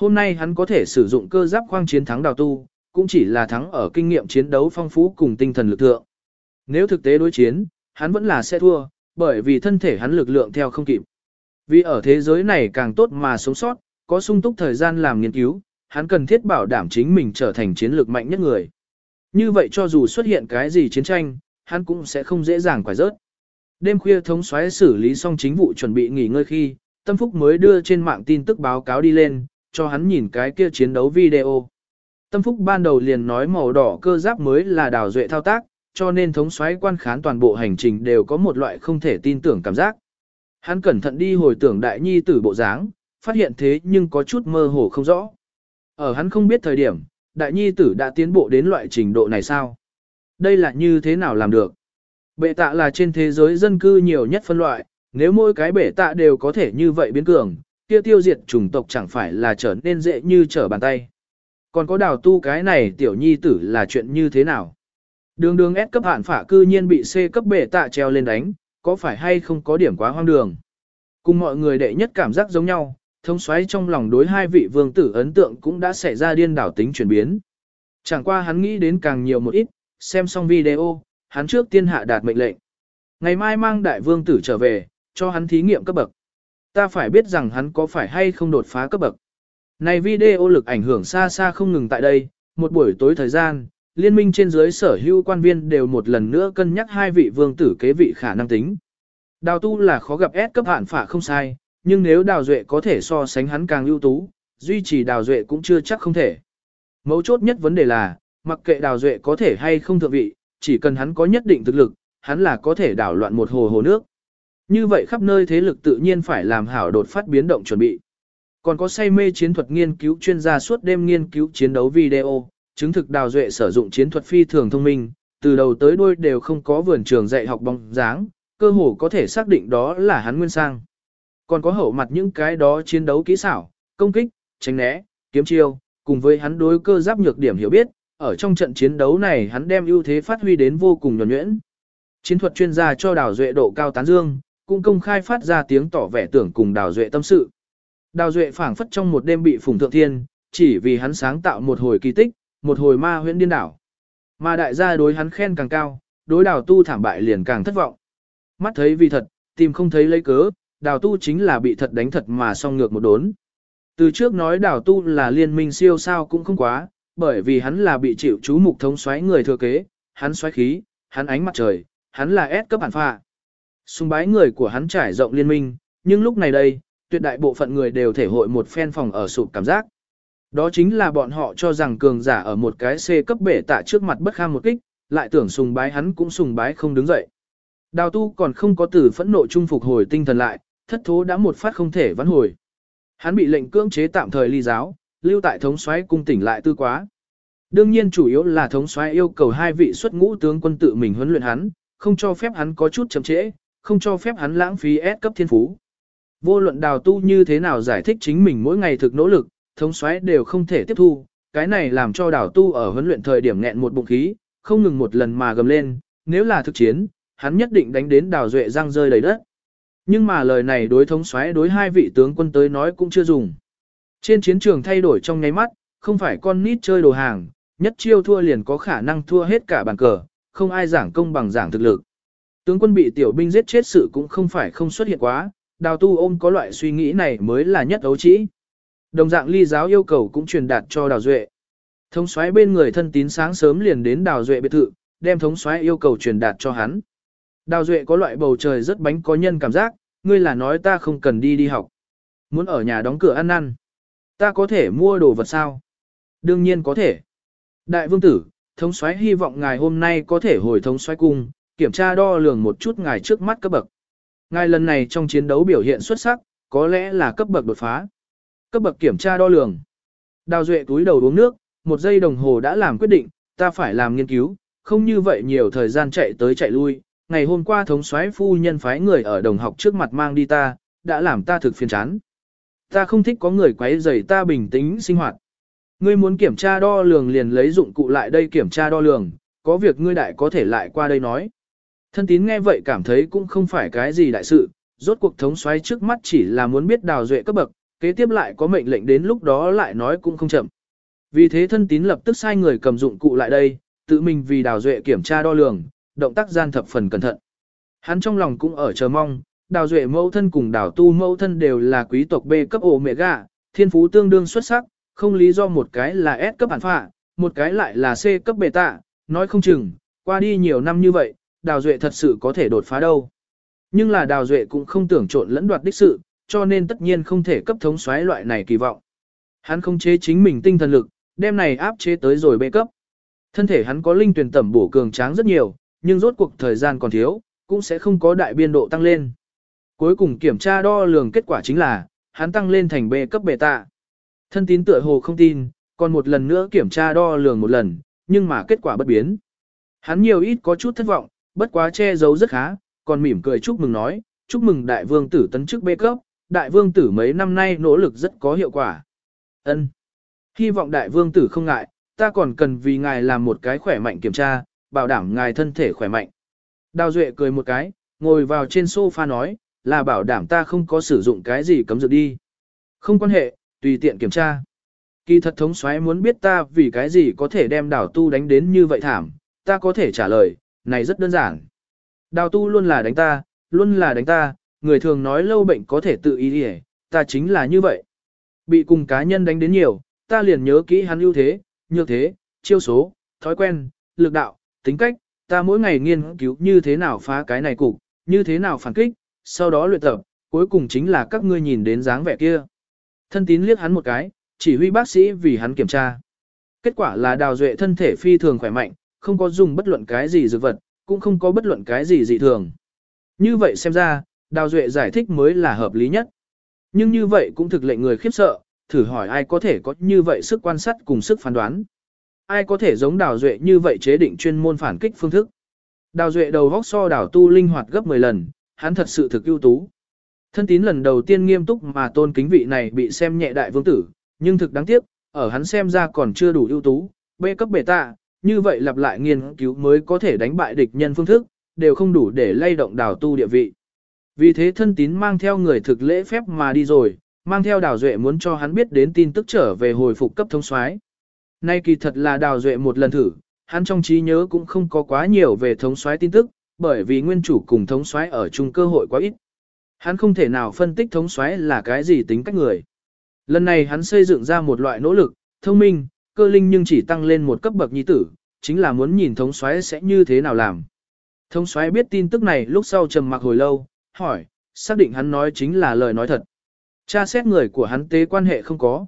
Hôm nay hắn có thể sử dụng cơ giáp khoang chiến thắng đào tu, cũng chỉ là thắng ở kinh nghiệm chiến đấu phong phú cùng tinh thần lực thượng. Nếu thực tế đối chiến, hắn vẫn là sẽ thua, bởi vì thân thể hắn lực lượng theo không kịp. Vì ở thế giới này càng tốt mà sống sót, có sung túc thời gian làm nghiên cứu, hắn cần thiết bảo đảm chính mình trở thành chiến lược mạnh nhất người. Như vậy cho dù xuất hiện cái gì chiến tranh, hắn cũng sẽ không dễ dàng quải rớt. Đêm khuya thống soái xử lý xong chính vụ chuẩn bị nghỉ ngơi khi, Tâm Phúc mới đưa trên mạng tin tức báo cáo đi lên, cho hắn nhìn cái kia chiến đấu video. Tâm Phúc ban đầu liền nói màu đỏ cơ giáp mới là đào duệ thao tác, cho nên thống soái quan khán toàn bộ hành trình đều có một loại không thể tin tưởng cảm giác. Hắn cẩn thận đi hồi tưởng đại nhi tử bộ dáng, phát hiện thế nhưng có chút mơ hồ không rõ. Ở hắn không biết thời điểm, đại nhi tử đã tiến bộ đến loại trình độ này sao? Đây là như thế nào làm được? Bệ tạ là trên thế giới dân cư nhiều nhất phân loại, nếu mỗi cái bệ tạ đều có thể như vậy biến cường, kia tiêu diệt chủng tộc chẳng phải là trở nên dễ như trở bàn tay. Còn có đào tu cái này tiểu nhi tử là chuyện như thế nào? Đường đường S cấp hạn phả cư nhiên bị C cấp bệ tạ treo lên đánh, có phải hay không có điểm quá hoang đường? Cùng mọi người đệ nhất cảm giác giống nhau, thống xoáy trong lòng đối hai vị vương tử ấn tượng cũng đã xảy ra điên đảo tính chuyển biến. Chẳng qua hắn nghĩ đến càng nhiều một ít, xem xong video, hắn trước tiên hạ đạt mệnh lệnh. Ngày mai mang đại vương tử trở về, cho hắn thí nghiệm cấp bậc. Ta phải biết rằng hắn có phải hay không đột phá cấp bậc. Này video lực ảnh hưởng xa xa không ngừng tại đây, một buổi tối thời gian, liên minh trên dưới sở hữu quan viên đều một lần nữa cân nhắc hai vị vương tử kế vị khả năng tính. Đào tu là khó gặp S cấp hạn phả không sai, nhưng nếu đào duệ có thể so sánh hắn càng ưu tú, duy trì đào duệ cũng chưa chắc không thể. Mấu chốt nhất vấn đề là, mặc kệ đào duệ có thể hay không thượng vị, chỉ cần hắn có nhất định thực lực, hắn là có thể đảo loạn một hồ hồ nước. Như vậy khắp nơi thế lực tự nhiên phải làm hảo đột phát biến động chuẩn bị. Còn có say mê chiến thuật nghiên cứu chuyên gia suốt đêm nghiên cứu chiến đấu video, chứng thực đào duệ sử dụng chiến thuật phi thường thông minh, từ đầu tới đuôi đều không có vườn trường dạy học bóng dáng, cơ hồ có thể xác định đó là hắn nguyên sang. Còn có hậu mặt những cái đó chiến đấu kỹ xảo, công kích, tránh né, kiếm chiêu, cùng với hắn đối cơ giáp nhược điểm hiểu biết, ở trong trận chiến đấu này hắn đem ưu thế phát huy đến vô cùng nhuần nhuyễn. Chiến thuật chuyên gia cho Đào Duệ độ cao tán dương, cũng công khai phát ra tiếng tỏ vẻ tưởng cùng Đào Duệ tâm sự. Đào Duệ phảng phất trong một đêm bị phùng thượng thiên, chỉ vì hắn sáng tạo một hồi kỳ tích, một hồi ma huyễn điên đảo. Mà đại gia đối hắn khen càng cao, đối đào tu thảm bại liền càng thất vọng. Mắt thấy vì thật, tìm không thấy lấy cớ, đào tu chính là bị thật đánh thật mà song ngược một đốn. Từ trước nói đào tu là liên minh siêu sao cũng không quá, bởi vì hắn là bị chịu chú mục thống xoáy người thừa kế, hắn xoáy khí, hắn ánh mặt trời, hắn là S cấp bản phạ. Sùng bái người của hắn trải rộng liên minh, nhưng lúc này đây, tuyệt đại bộ phận người đều thể hội một phen phòng ở sụp cảm giác. Đó chính là bọn họ cho rằng cường giả ở một cái C cấp bể tạ trước mặt bất kham một kích, lại tưởng sùng bái hắn cũng sùng bái không đứng dậy. Đào tu còn không có từ phẫn nộ trung phục hồi tinh thần lại, thất thố đã một phát không thể vãn hồi. Hắn bị lệnh cưỡng chế tạm thời ly giáo, lưu tại thống soái cung tỉnh lại tư quá. Đương nhiên chủ yếu là thống soái yêu cầu hai vị xuất ngũ tướng quân tự mình huấn luyện hắn, không cho phép hắn có chút chậm trễ, không cho phép hắn lãng phí S cấp thiên phú. Vô luận đào tu như thế nào giải thích chính mình mỗi ngày thực nỗ lực, thống xoáy đều không thể tiếp thu, cái này làm cho đào tu ở huấn luyện thời điểm nghẹn một bụng khí, không ngừng một lần mà gầm lên, nếu là thực chiến, hắn nhất định đánh đến đào duệ răng rơi đầy đất. Nhưng mà lời này đối thống xoáy đối hai vị tướng quân tới nói cũng chưa dùng. Trên chiến trường thay đổi trong nháy mắt, không phải con nít chơi đồ hàng, nhất chiêu thua liền có khả năng thua hết cả bàn cờ, không ai giảng công bằng giảng thực lực. Tướng quân bị tiểu binh giết chết sự cũng không phải không xuất hiện quá, đào tu ôm có loại suy nghĩ này mới là nhất ấu trĩ. Đồng dạng ly giáo yêu cầu cũng truyền đạt cho đào duệ. Thống soái bên người thân tín sáng sớm liền đến đào duệ biệt thự, đem thống soái yêu cầu truyền đạt cho hắn. Đào duệ có loại bầu trời rất bánh có nhân cảm giác, ngươi là nói ta không cần đi đi học. Muốn ở nhà đóng cửa ăn ăn. Ta có thể mua đồ vật sao? Đương nhiên có thể. Đại vương tử, thống soái hy vọng ngài hôm nay có thể hồi thống soái cung, kiểm tra đo lường một chút ngài trước mắt cấp bậc. Ngài lần này trong chiến đấu biểu hiện xuất sắc, có lẽ là cấp bậc đột phá. Cấp bậc kiểm tra đo lường. Đào Duệ túi đầu uống nước, một giây đồng hồ đã làm quyết định, ta phải làm nghiên cứu, không như vậy nhiều thời gian chạy tới chạy lui. Ngày hôm qua thống soái phu nhân phái người ở đồng học trước mặt mang đi ta, đã làm ta thực phiền chán. Ta không thích có người quấy rầy ta bình tĩnh sinh hoạt. Ngươi muốn kiểm tra đo lường liền lấy dụng cụ lại đây kiểm tra đo lường, có việc ngươi đại có thể lại qua đây nói. Thân tín nghe vậy cảm thấy cũng không phải cái gì đại sự, rốt cuộc thống soái trước mắt chỉ là muốn biết đào duệ cấp bậc, kế tiếp lại có mệnh lệnh đến lúc đó lại nói cũng không chậm. Vì thế thân tín lập tức sai người cầm dụng cụ lại đây, tự mình vì đào duệ kiểm tra đo lường, động tác gian thập phần cẩn thận. Hắn trong lòng cũng ở chờ mong, đào duệ mẫu thân cùng đào tu mẫu thân đều là quý tộc B cấp ổ mẹ gà, thiên phú tương đương xuất sắc, không lý do một cái là S cấp bản phạ, một cái lại là C cấp bệ tạ, nói không chừng, qua đi nhiều năm như vậy, đào duệ thật sự có thể đột phá đâu. Nhưng là đào duệ cũng không tưởng trộn lẫn đoạt đích sự, cho nên tất nhiên không thể cấp thống xoáy loại này kỳ vọng. Hắn không chế chính mình tinh thần lực, đem này áp chế tới rồi bê cấp. Thân thể hắn có linh tuyển tẩm bổ cường tráng rất nhiều, nhưng rốt cuộc thời gian còn thiếu, cũng sẽ không có đại biên độ tăng lên. Cuối cùng kiểm tra đo lường kết quả chính là, hắn tăng lên thành bê cấp bệ tạ. Thân tín tựa hồ không tin, còn một lần nữa kiểm tra đo lường một lần, nhưng mà kết quả bất biến. Hắn nhiều ít có chút thất vọng, bất quá che giấu rất khá, còn mỉm cười chúc mừng nói, chúc mừng đại vương tử tấn chức bê cấp, đại vương tử mấy năm nay nỗ lực rất có hiệu quả. Ân, Hy vọng đại vương tử không ngại, ta còn cần vì ngài làm một cái khỏe mạnh kiểm tra, bảo đảm ngài thân thể khỏe mạnh. Đào Duệ cười một cái, ngồi vào trên sofa nói, là bảo đảm ta không có sử dụng cái gì cấm dược đi. Không quan hệ, tùy tiện kiểm tra. Kỳ thật thống soái muốn biết ta vì cái gì có thể đem đảo tu đánh đến như vậy thảm, ta có thể trả lời, này rất đơn giản. Đào tu luôn là đánh ta, luôn là đánh ta, người thường nói lâu bệnh có thể tự ý đi ta chính là như vậy. Bị cùng cá nhân đánh đến nhiều, ta liền nhớ kỹ hắn ưu thế, nhược thế, chiêu số, thói quen, lực đạo, tính cách, ta mỗi ngày nghiên cứu như thế nào phá cái này cục, như thế nào phản kích, sau đó luyện tập, cuối cùng chính là các ngươi nhìn đến dáng vẻ kia. Thân tín liếc hắn một cái, chỉ huy bác sĩ vì hắn kiểm tra. Kết quả là đào duệ thân thể phi thường khỏe mạnh, không có dùng bất luận cái gì dược vật, cũng không có bất luận cái gì dị thường. Như vậy xem ra, đào duệ giải thích mới là hợp lý nhất. Nhưng như vậy cũng thực lệnh người khiếp sợ, thử hỏi ai có thể có như vậy sức quan sát cùng sức phán đoán. Ai có thể giống đào duệ như vậy chế định chuyên môn phản kích phương thức. Đào duệ đầu vóc so đào tu linh hoạt gấp 10 lần, hắn thật sự thực ưu tú. Thân tín lần đầu tiên nghiêm túc mà tôn kính vị này bị xem nhẹ đại vương tử, nhưng thực đáng tiếc, ở hắn xem ra còn chưa đủ ưu tú, bê cấp bể tạ, như vậy lặp lại nghiên cứu mới có thể đánh bại địch nhân phương thức, đều không đủ để lay động đào tu địa vị. Vì thế thân tín mang theo người thực lễ phép mà đi rồi, mang theo đào duệ muốn cho hắn biết đến tin tức trở về hồi phục cấp thống soái. Nay kỳ thật là đào duệ một lần thử, hắn trong trí nhớ cũng không có quá nhiều về thống soái tin tức, bởi vì nguyên chủ cùng thống soái ở chung cơ hội quá ít. Hắn không thể nào phân tích thống soái là cái gì tính cách người. Lần này hắn xây dựng ra một loại nỗ lực, thông minh, cơ linh nhưng chỉ tăng lên một cấp bậc nhi tử, chính là muốn nhìn thống soái sẽ như thế nào làm. Thống soái biết tin tức này lúc sau trầm mặc hồi lâu, hỏi, xác định hắn nói chính là lời nói thật. Cha xét người của hắn tế quan hệ không có.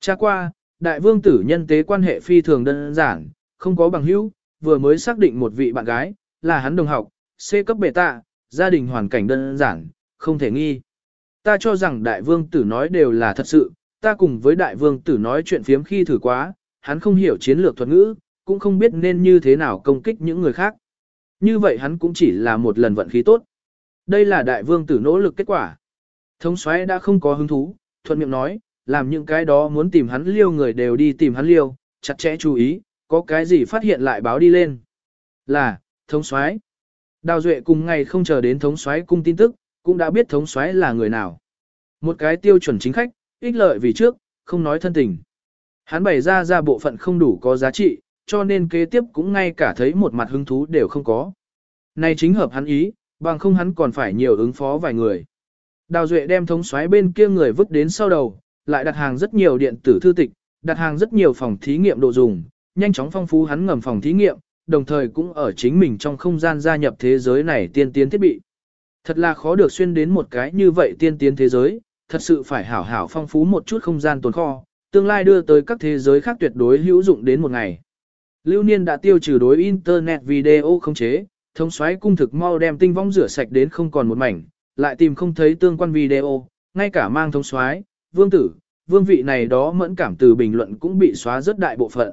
Cha qua, đại vương tử nhân tế quan hệ phi thường đơn giản, không có bằng hữu, vừa mới xác định một vị bạn gái, là hắn đồng học, C cấp bệ tạ, gia đình hoàn cảnh đơn giản, không thể nghi. Ta cho rằng đại vương tử nói đều là thật sự, ta cùng với đại vương tử nói chuyện phiếm khi thử quá, hắn không hiểu chiến lược thuật ngữ, cũng không biết nên như thế nào công kích những người khác. Như vậy hắn cũng chỉ là một lần vận khí tốt. Đây là đại vương tử nỗ lực kết quả. Thống soái đã không có hứng thú, thuận miệng nói, làm những cái đó muốn tìm hắn liêu người đều đi tìm hắn liêu, chặt chẽ chú ý, có cái gì phát hiện lại báo đi lên. Là, thống soái. Đào Duệ cùng ngày không chờ đến thống soái cung tin tức, cũng đã biết thống soái là người nào. Một cái tiêu chuẩn chính khách, ích lợi vì trước, không nói thân tình. Hắn bày ra ra bộ phận không đủ có giá trị, cho nên kế tiếp cũng ngay cả thấy một mặt hứng thú đều không có. Này chính hợp hắn ý, bằng không hắn còn phải nhiều ứng phó vài người. Đào Duệ đem thống xoáy bên kia người vứt đến sau đầu, lại đặt hàng rất nhiều điện tử thư tịch, đặt hàng rất nhiều phòng thí nghiệm đồ dùng, nhanh chóng phong phú hắn ngầm phòng thí nghiệm, đồng thời cũng ở chính mình trong không gian gia nhập thế giới này tiên tiến thiết bị. Thật là khó được xuyên đến một cái như vậy tiên tiến thế giới, thật sự phải hảo hảo phong phú một chút không gian tồn kho, tương lai đưa tới các thế giới khác tuyệt đối hữu dụng đến một ngày. Lưu Niên đã tiêu trừ đối Internet video không chế, thống xoáy cung thực mau đem tinh vong rửa sạch đến không còn một mảnh, lại tìm không thấy tương quan video, ngay cả mang thống xoáy, vương tử, vương vị này đó mẫn cảm từ bình luận cũng bị xóa rất đại bộ phận.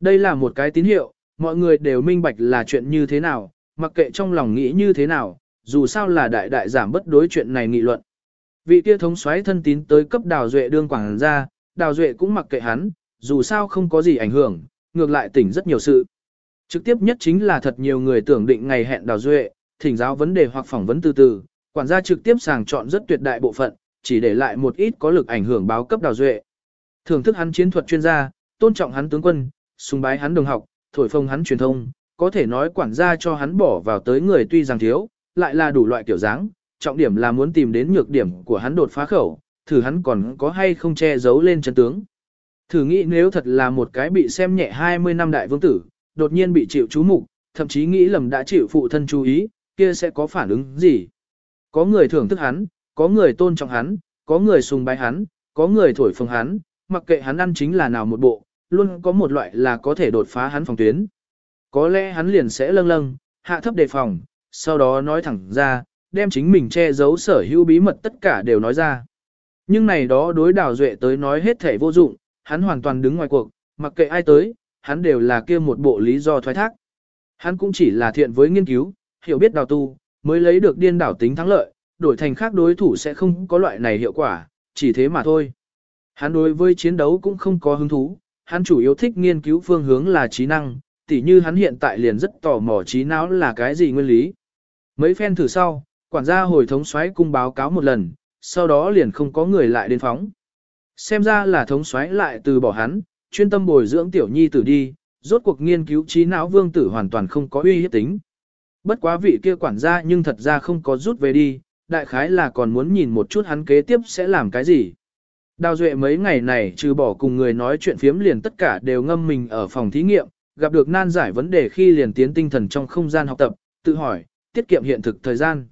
Đây là một cái tín hiệu, mọi người đều minh bạch là chuyện như thế nào, mặc kệ trong lòng nghĩ như thế nào, dù sao là đại đại giảm bất đối chuyện này nghị luận. Vị kia thống xoáy thân tín tới cấp đào duệ đương quảng ra, đào duệ cũng mặc kệ hắn, dù sao không có gì ảnh hưởng, ngược lại tỉnh rất nhiều sự. Trực tiếp nhất chính là thật nhiều người tưởng định ngày hẹn đào duệ, thỉnh giáo vấn đề hoặc phỏng vấn từ từ, quản gia trực tiếp sàng chọn rất tuyệt đại bộ phận, chỉ để lại một ít có lực ảnh hưởng báo cấp đào duệ. Thưởng thức hắn chiến thuật chuyên gia, tôn trọng hắn tướng quân, sùng bái hắn đồng học, thổi phồng hắn truyền thông, có thể nói quản gia cho hắn bỏ vào tới người tuy rằng thiếu, lại là đủ loại kiểu dáng, trọng điểm là muốn tìm đến nhược điểm của hắn đột phá khẩu, thử hắn còn có hay không che giấu lên chân tướng. Thử nghĩ nếu thật là một cái bị xem nhẹ 20 năm đại vương tử, đột nhiên bị chịu chú mục, thậm chí nghĩ lầm đã chịu phụ thân chú ý, kia sẽ có phản ứng gì? Có người thưởng thức hắn, có người tôn trọng hắn, có người sùng bái hắn, có người thổi phồng hắn, mặc kệ hắn ăn chính là nào một bộ, luôn có một loại là có thể đột phá hắn phòng tuyến. Có lẽ hắn liền sẽ lâng lâng, hạ thấp đề phòng, sau đó nói thẳng ra, đem chính mình che giấu sở hữu bí mật tất cả đều nói ra. Nhưng này đó đối đào duệ tới nói hết thể vô dụng, hắn hoàn toàn đứng ngoài cuộc, mặc kệ ai tới, hắn đều là kia một bộ lý do thoái thác. Hắn cũng chỉ là thiện với nghiên cứu, hiểu biết đào tu, mới lấy được điên đảo tính thắng lợi, đổi thành khác đối thủ sẽ không có loại này hiệu quả, chỉ thế mà thôi. Hắn đối với chiến đấu cũng không có hứng thú, hắn chủ yếu thích nghiên cứu phương hướng là trí năng, tỉ như hắn hiện tại liền rất tò mò trí não là cái gì nguyên lý. Mấy phen thử sau, quản gia hồi thống xoáy cung báo cáo một lần, sau đó liền không có người lại đến phóng. xem ra là thống soái lại từ bỏ hắn, chuyên tâm bồi dưỡng tiểu nhi tử đi, rốt cuộc nghiên cứu trí não vương tử hoàn toàn không có uy hiếp tính. Bất quá vị kia quản gia nhưng thật ra không có rút về đi, đại khái là còn muốn nhìn một chút hắn kế tiếp sẽ làm cái gì. Đào Duệ mấy ngày này trừ bỏ cùng người nói chuyện phiếm liền tất cả đều ngâm mình ở phòng thí nghiệm, gặp được nan giải vấn đề khi liền tiến tinh thần trong không gian học tập, tự hỏi, tiết kiệm hiện thực thời gian.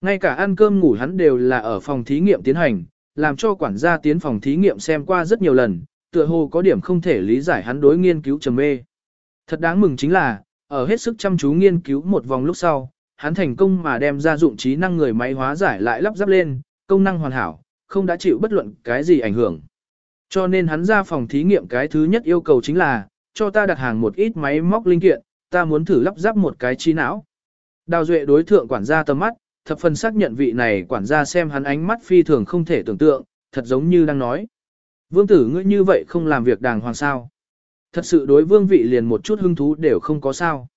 Ngay cả ăn cơm ngủ hắn đều là ở phòng thí nghiệm tiến hành, làm cho quản gia tiến phòng thí nghiệm xem qua rất nhiều lần, tựa hồ có điểm không thể lý giải hắn đối nghiên cứu trầm mê. Thật đáng mừng chính là, ở hết sức chăm chú nghiên cứu một vòng lúc sau, hắn thành công mà đem ra dụng trí năng người máy hóa giải lại lắp ráp lên, công năng hoàn hảo, không đã chịu bất luận cái gì ảnh hưởng. Cho nên hắn ra phòng thí nghiệm cái thứ nhất yêu cầu chính là, cho ta đặt hàng một ít máy móc linh kiện, ta muốn thử lắp ráp một cái trí não. Đào Duệ đối thượng quản gia tầm mắt, thập phần xác nhận vị này quản gia xem hắn ánh mắt phi thường không thể tưởng tượng, thật giống như đang nói. Vương tử ngươi như vậy không làm việc đàng hoàng sao. Thật sự đối vương vị liền một chút hứng thú đều không có sao.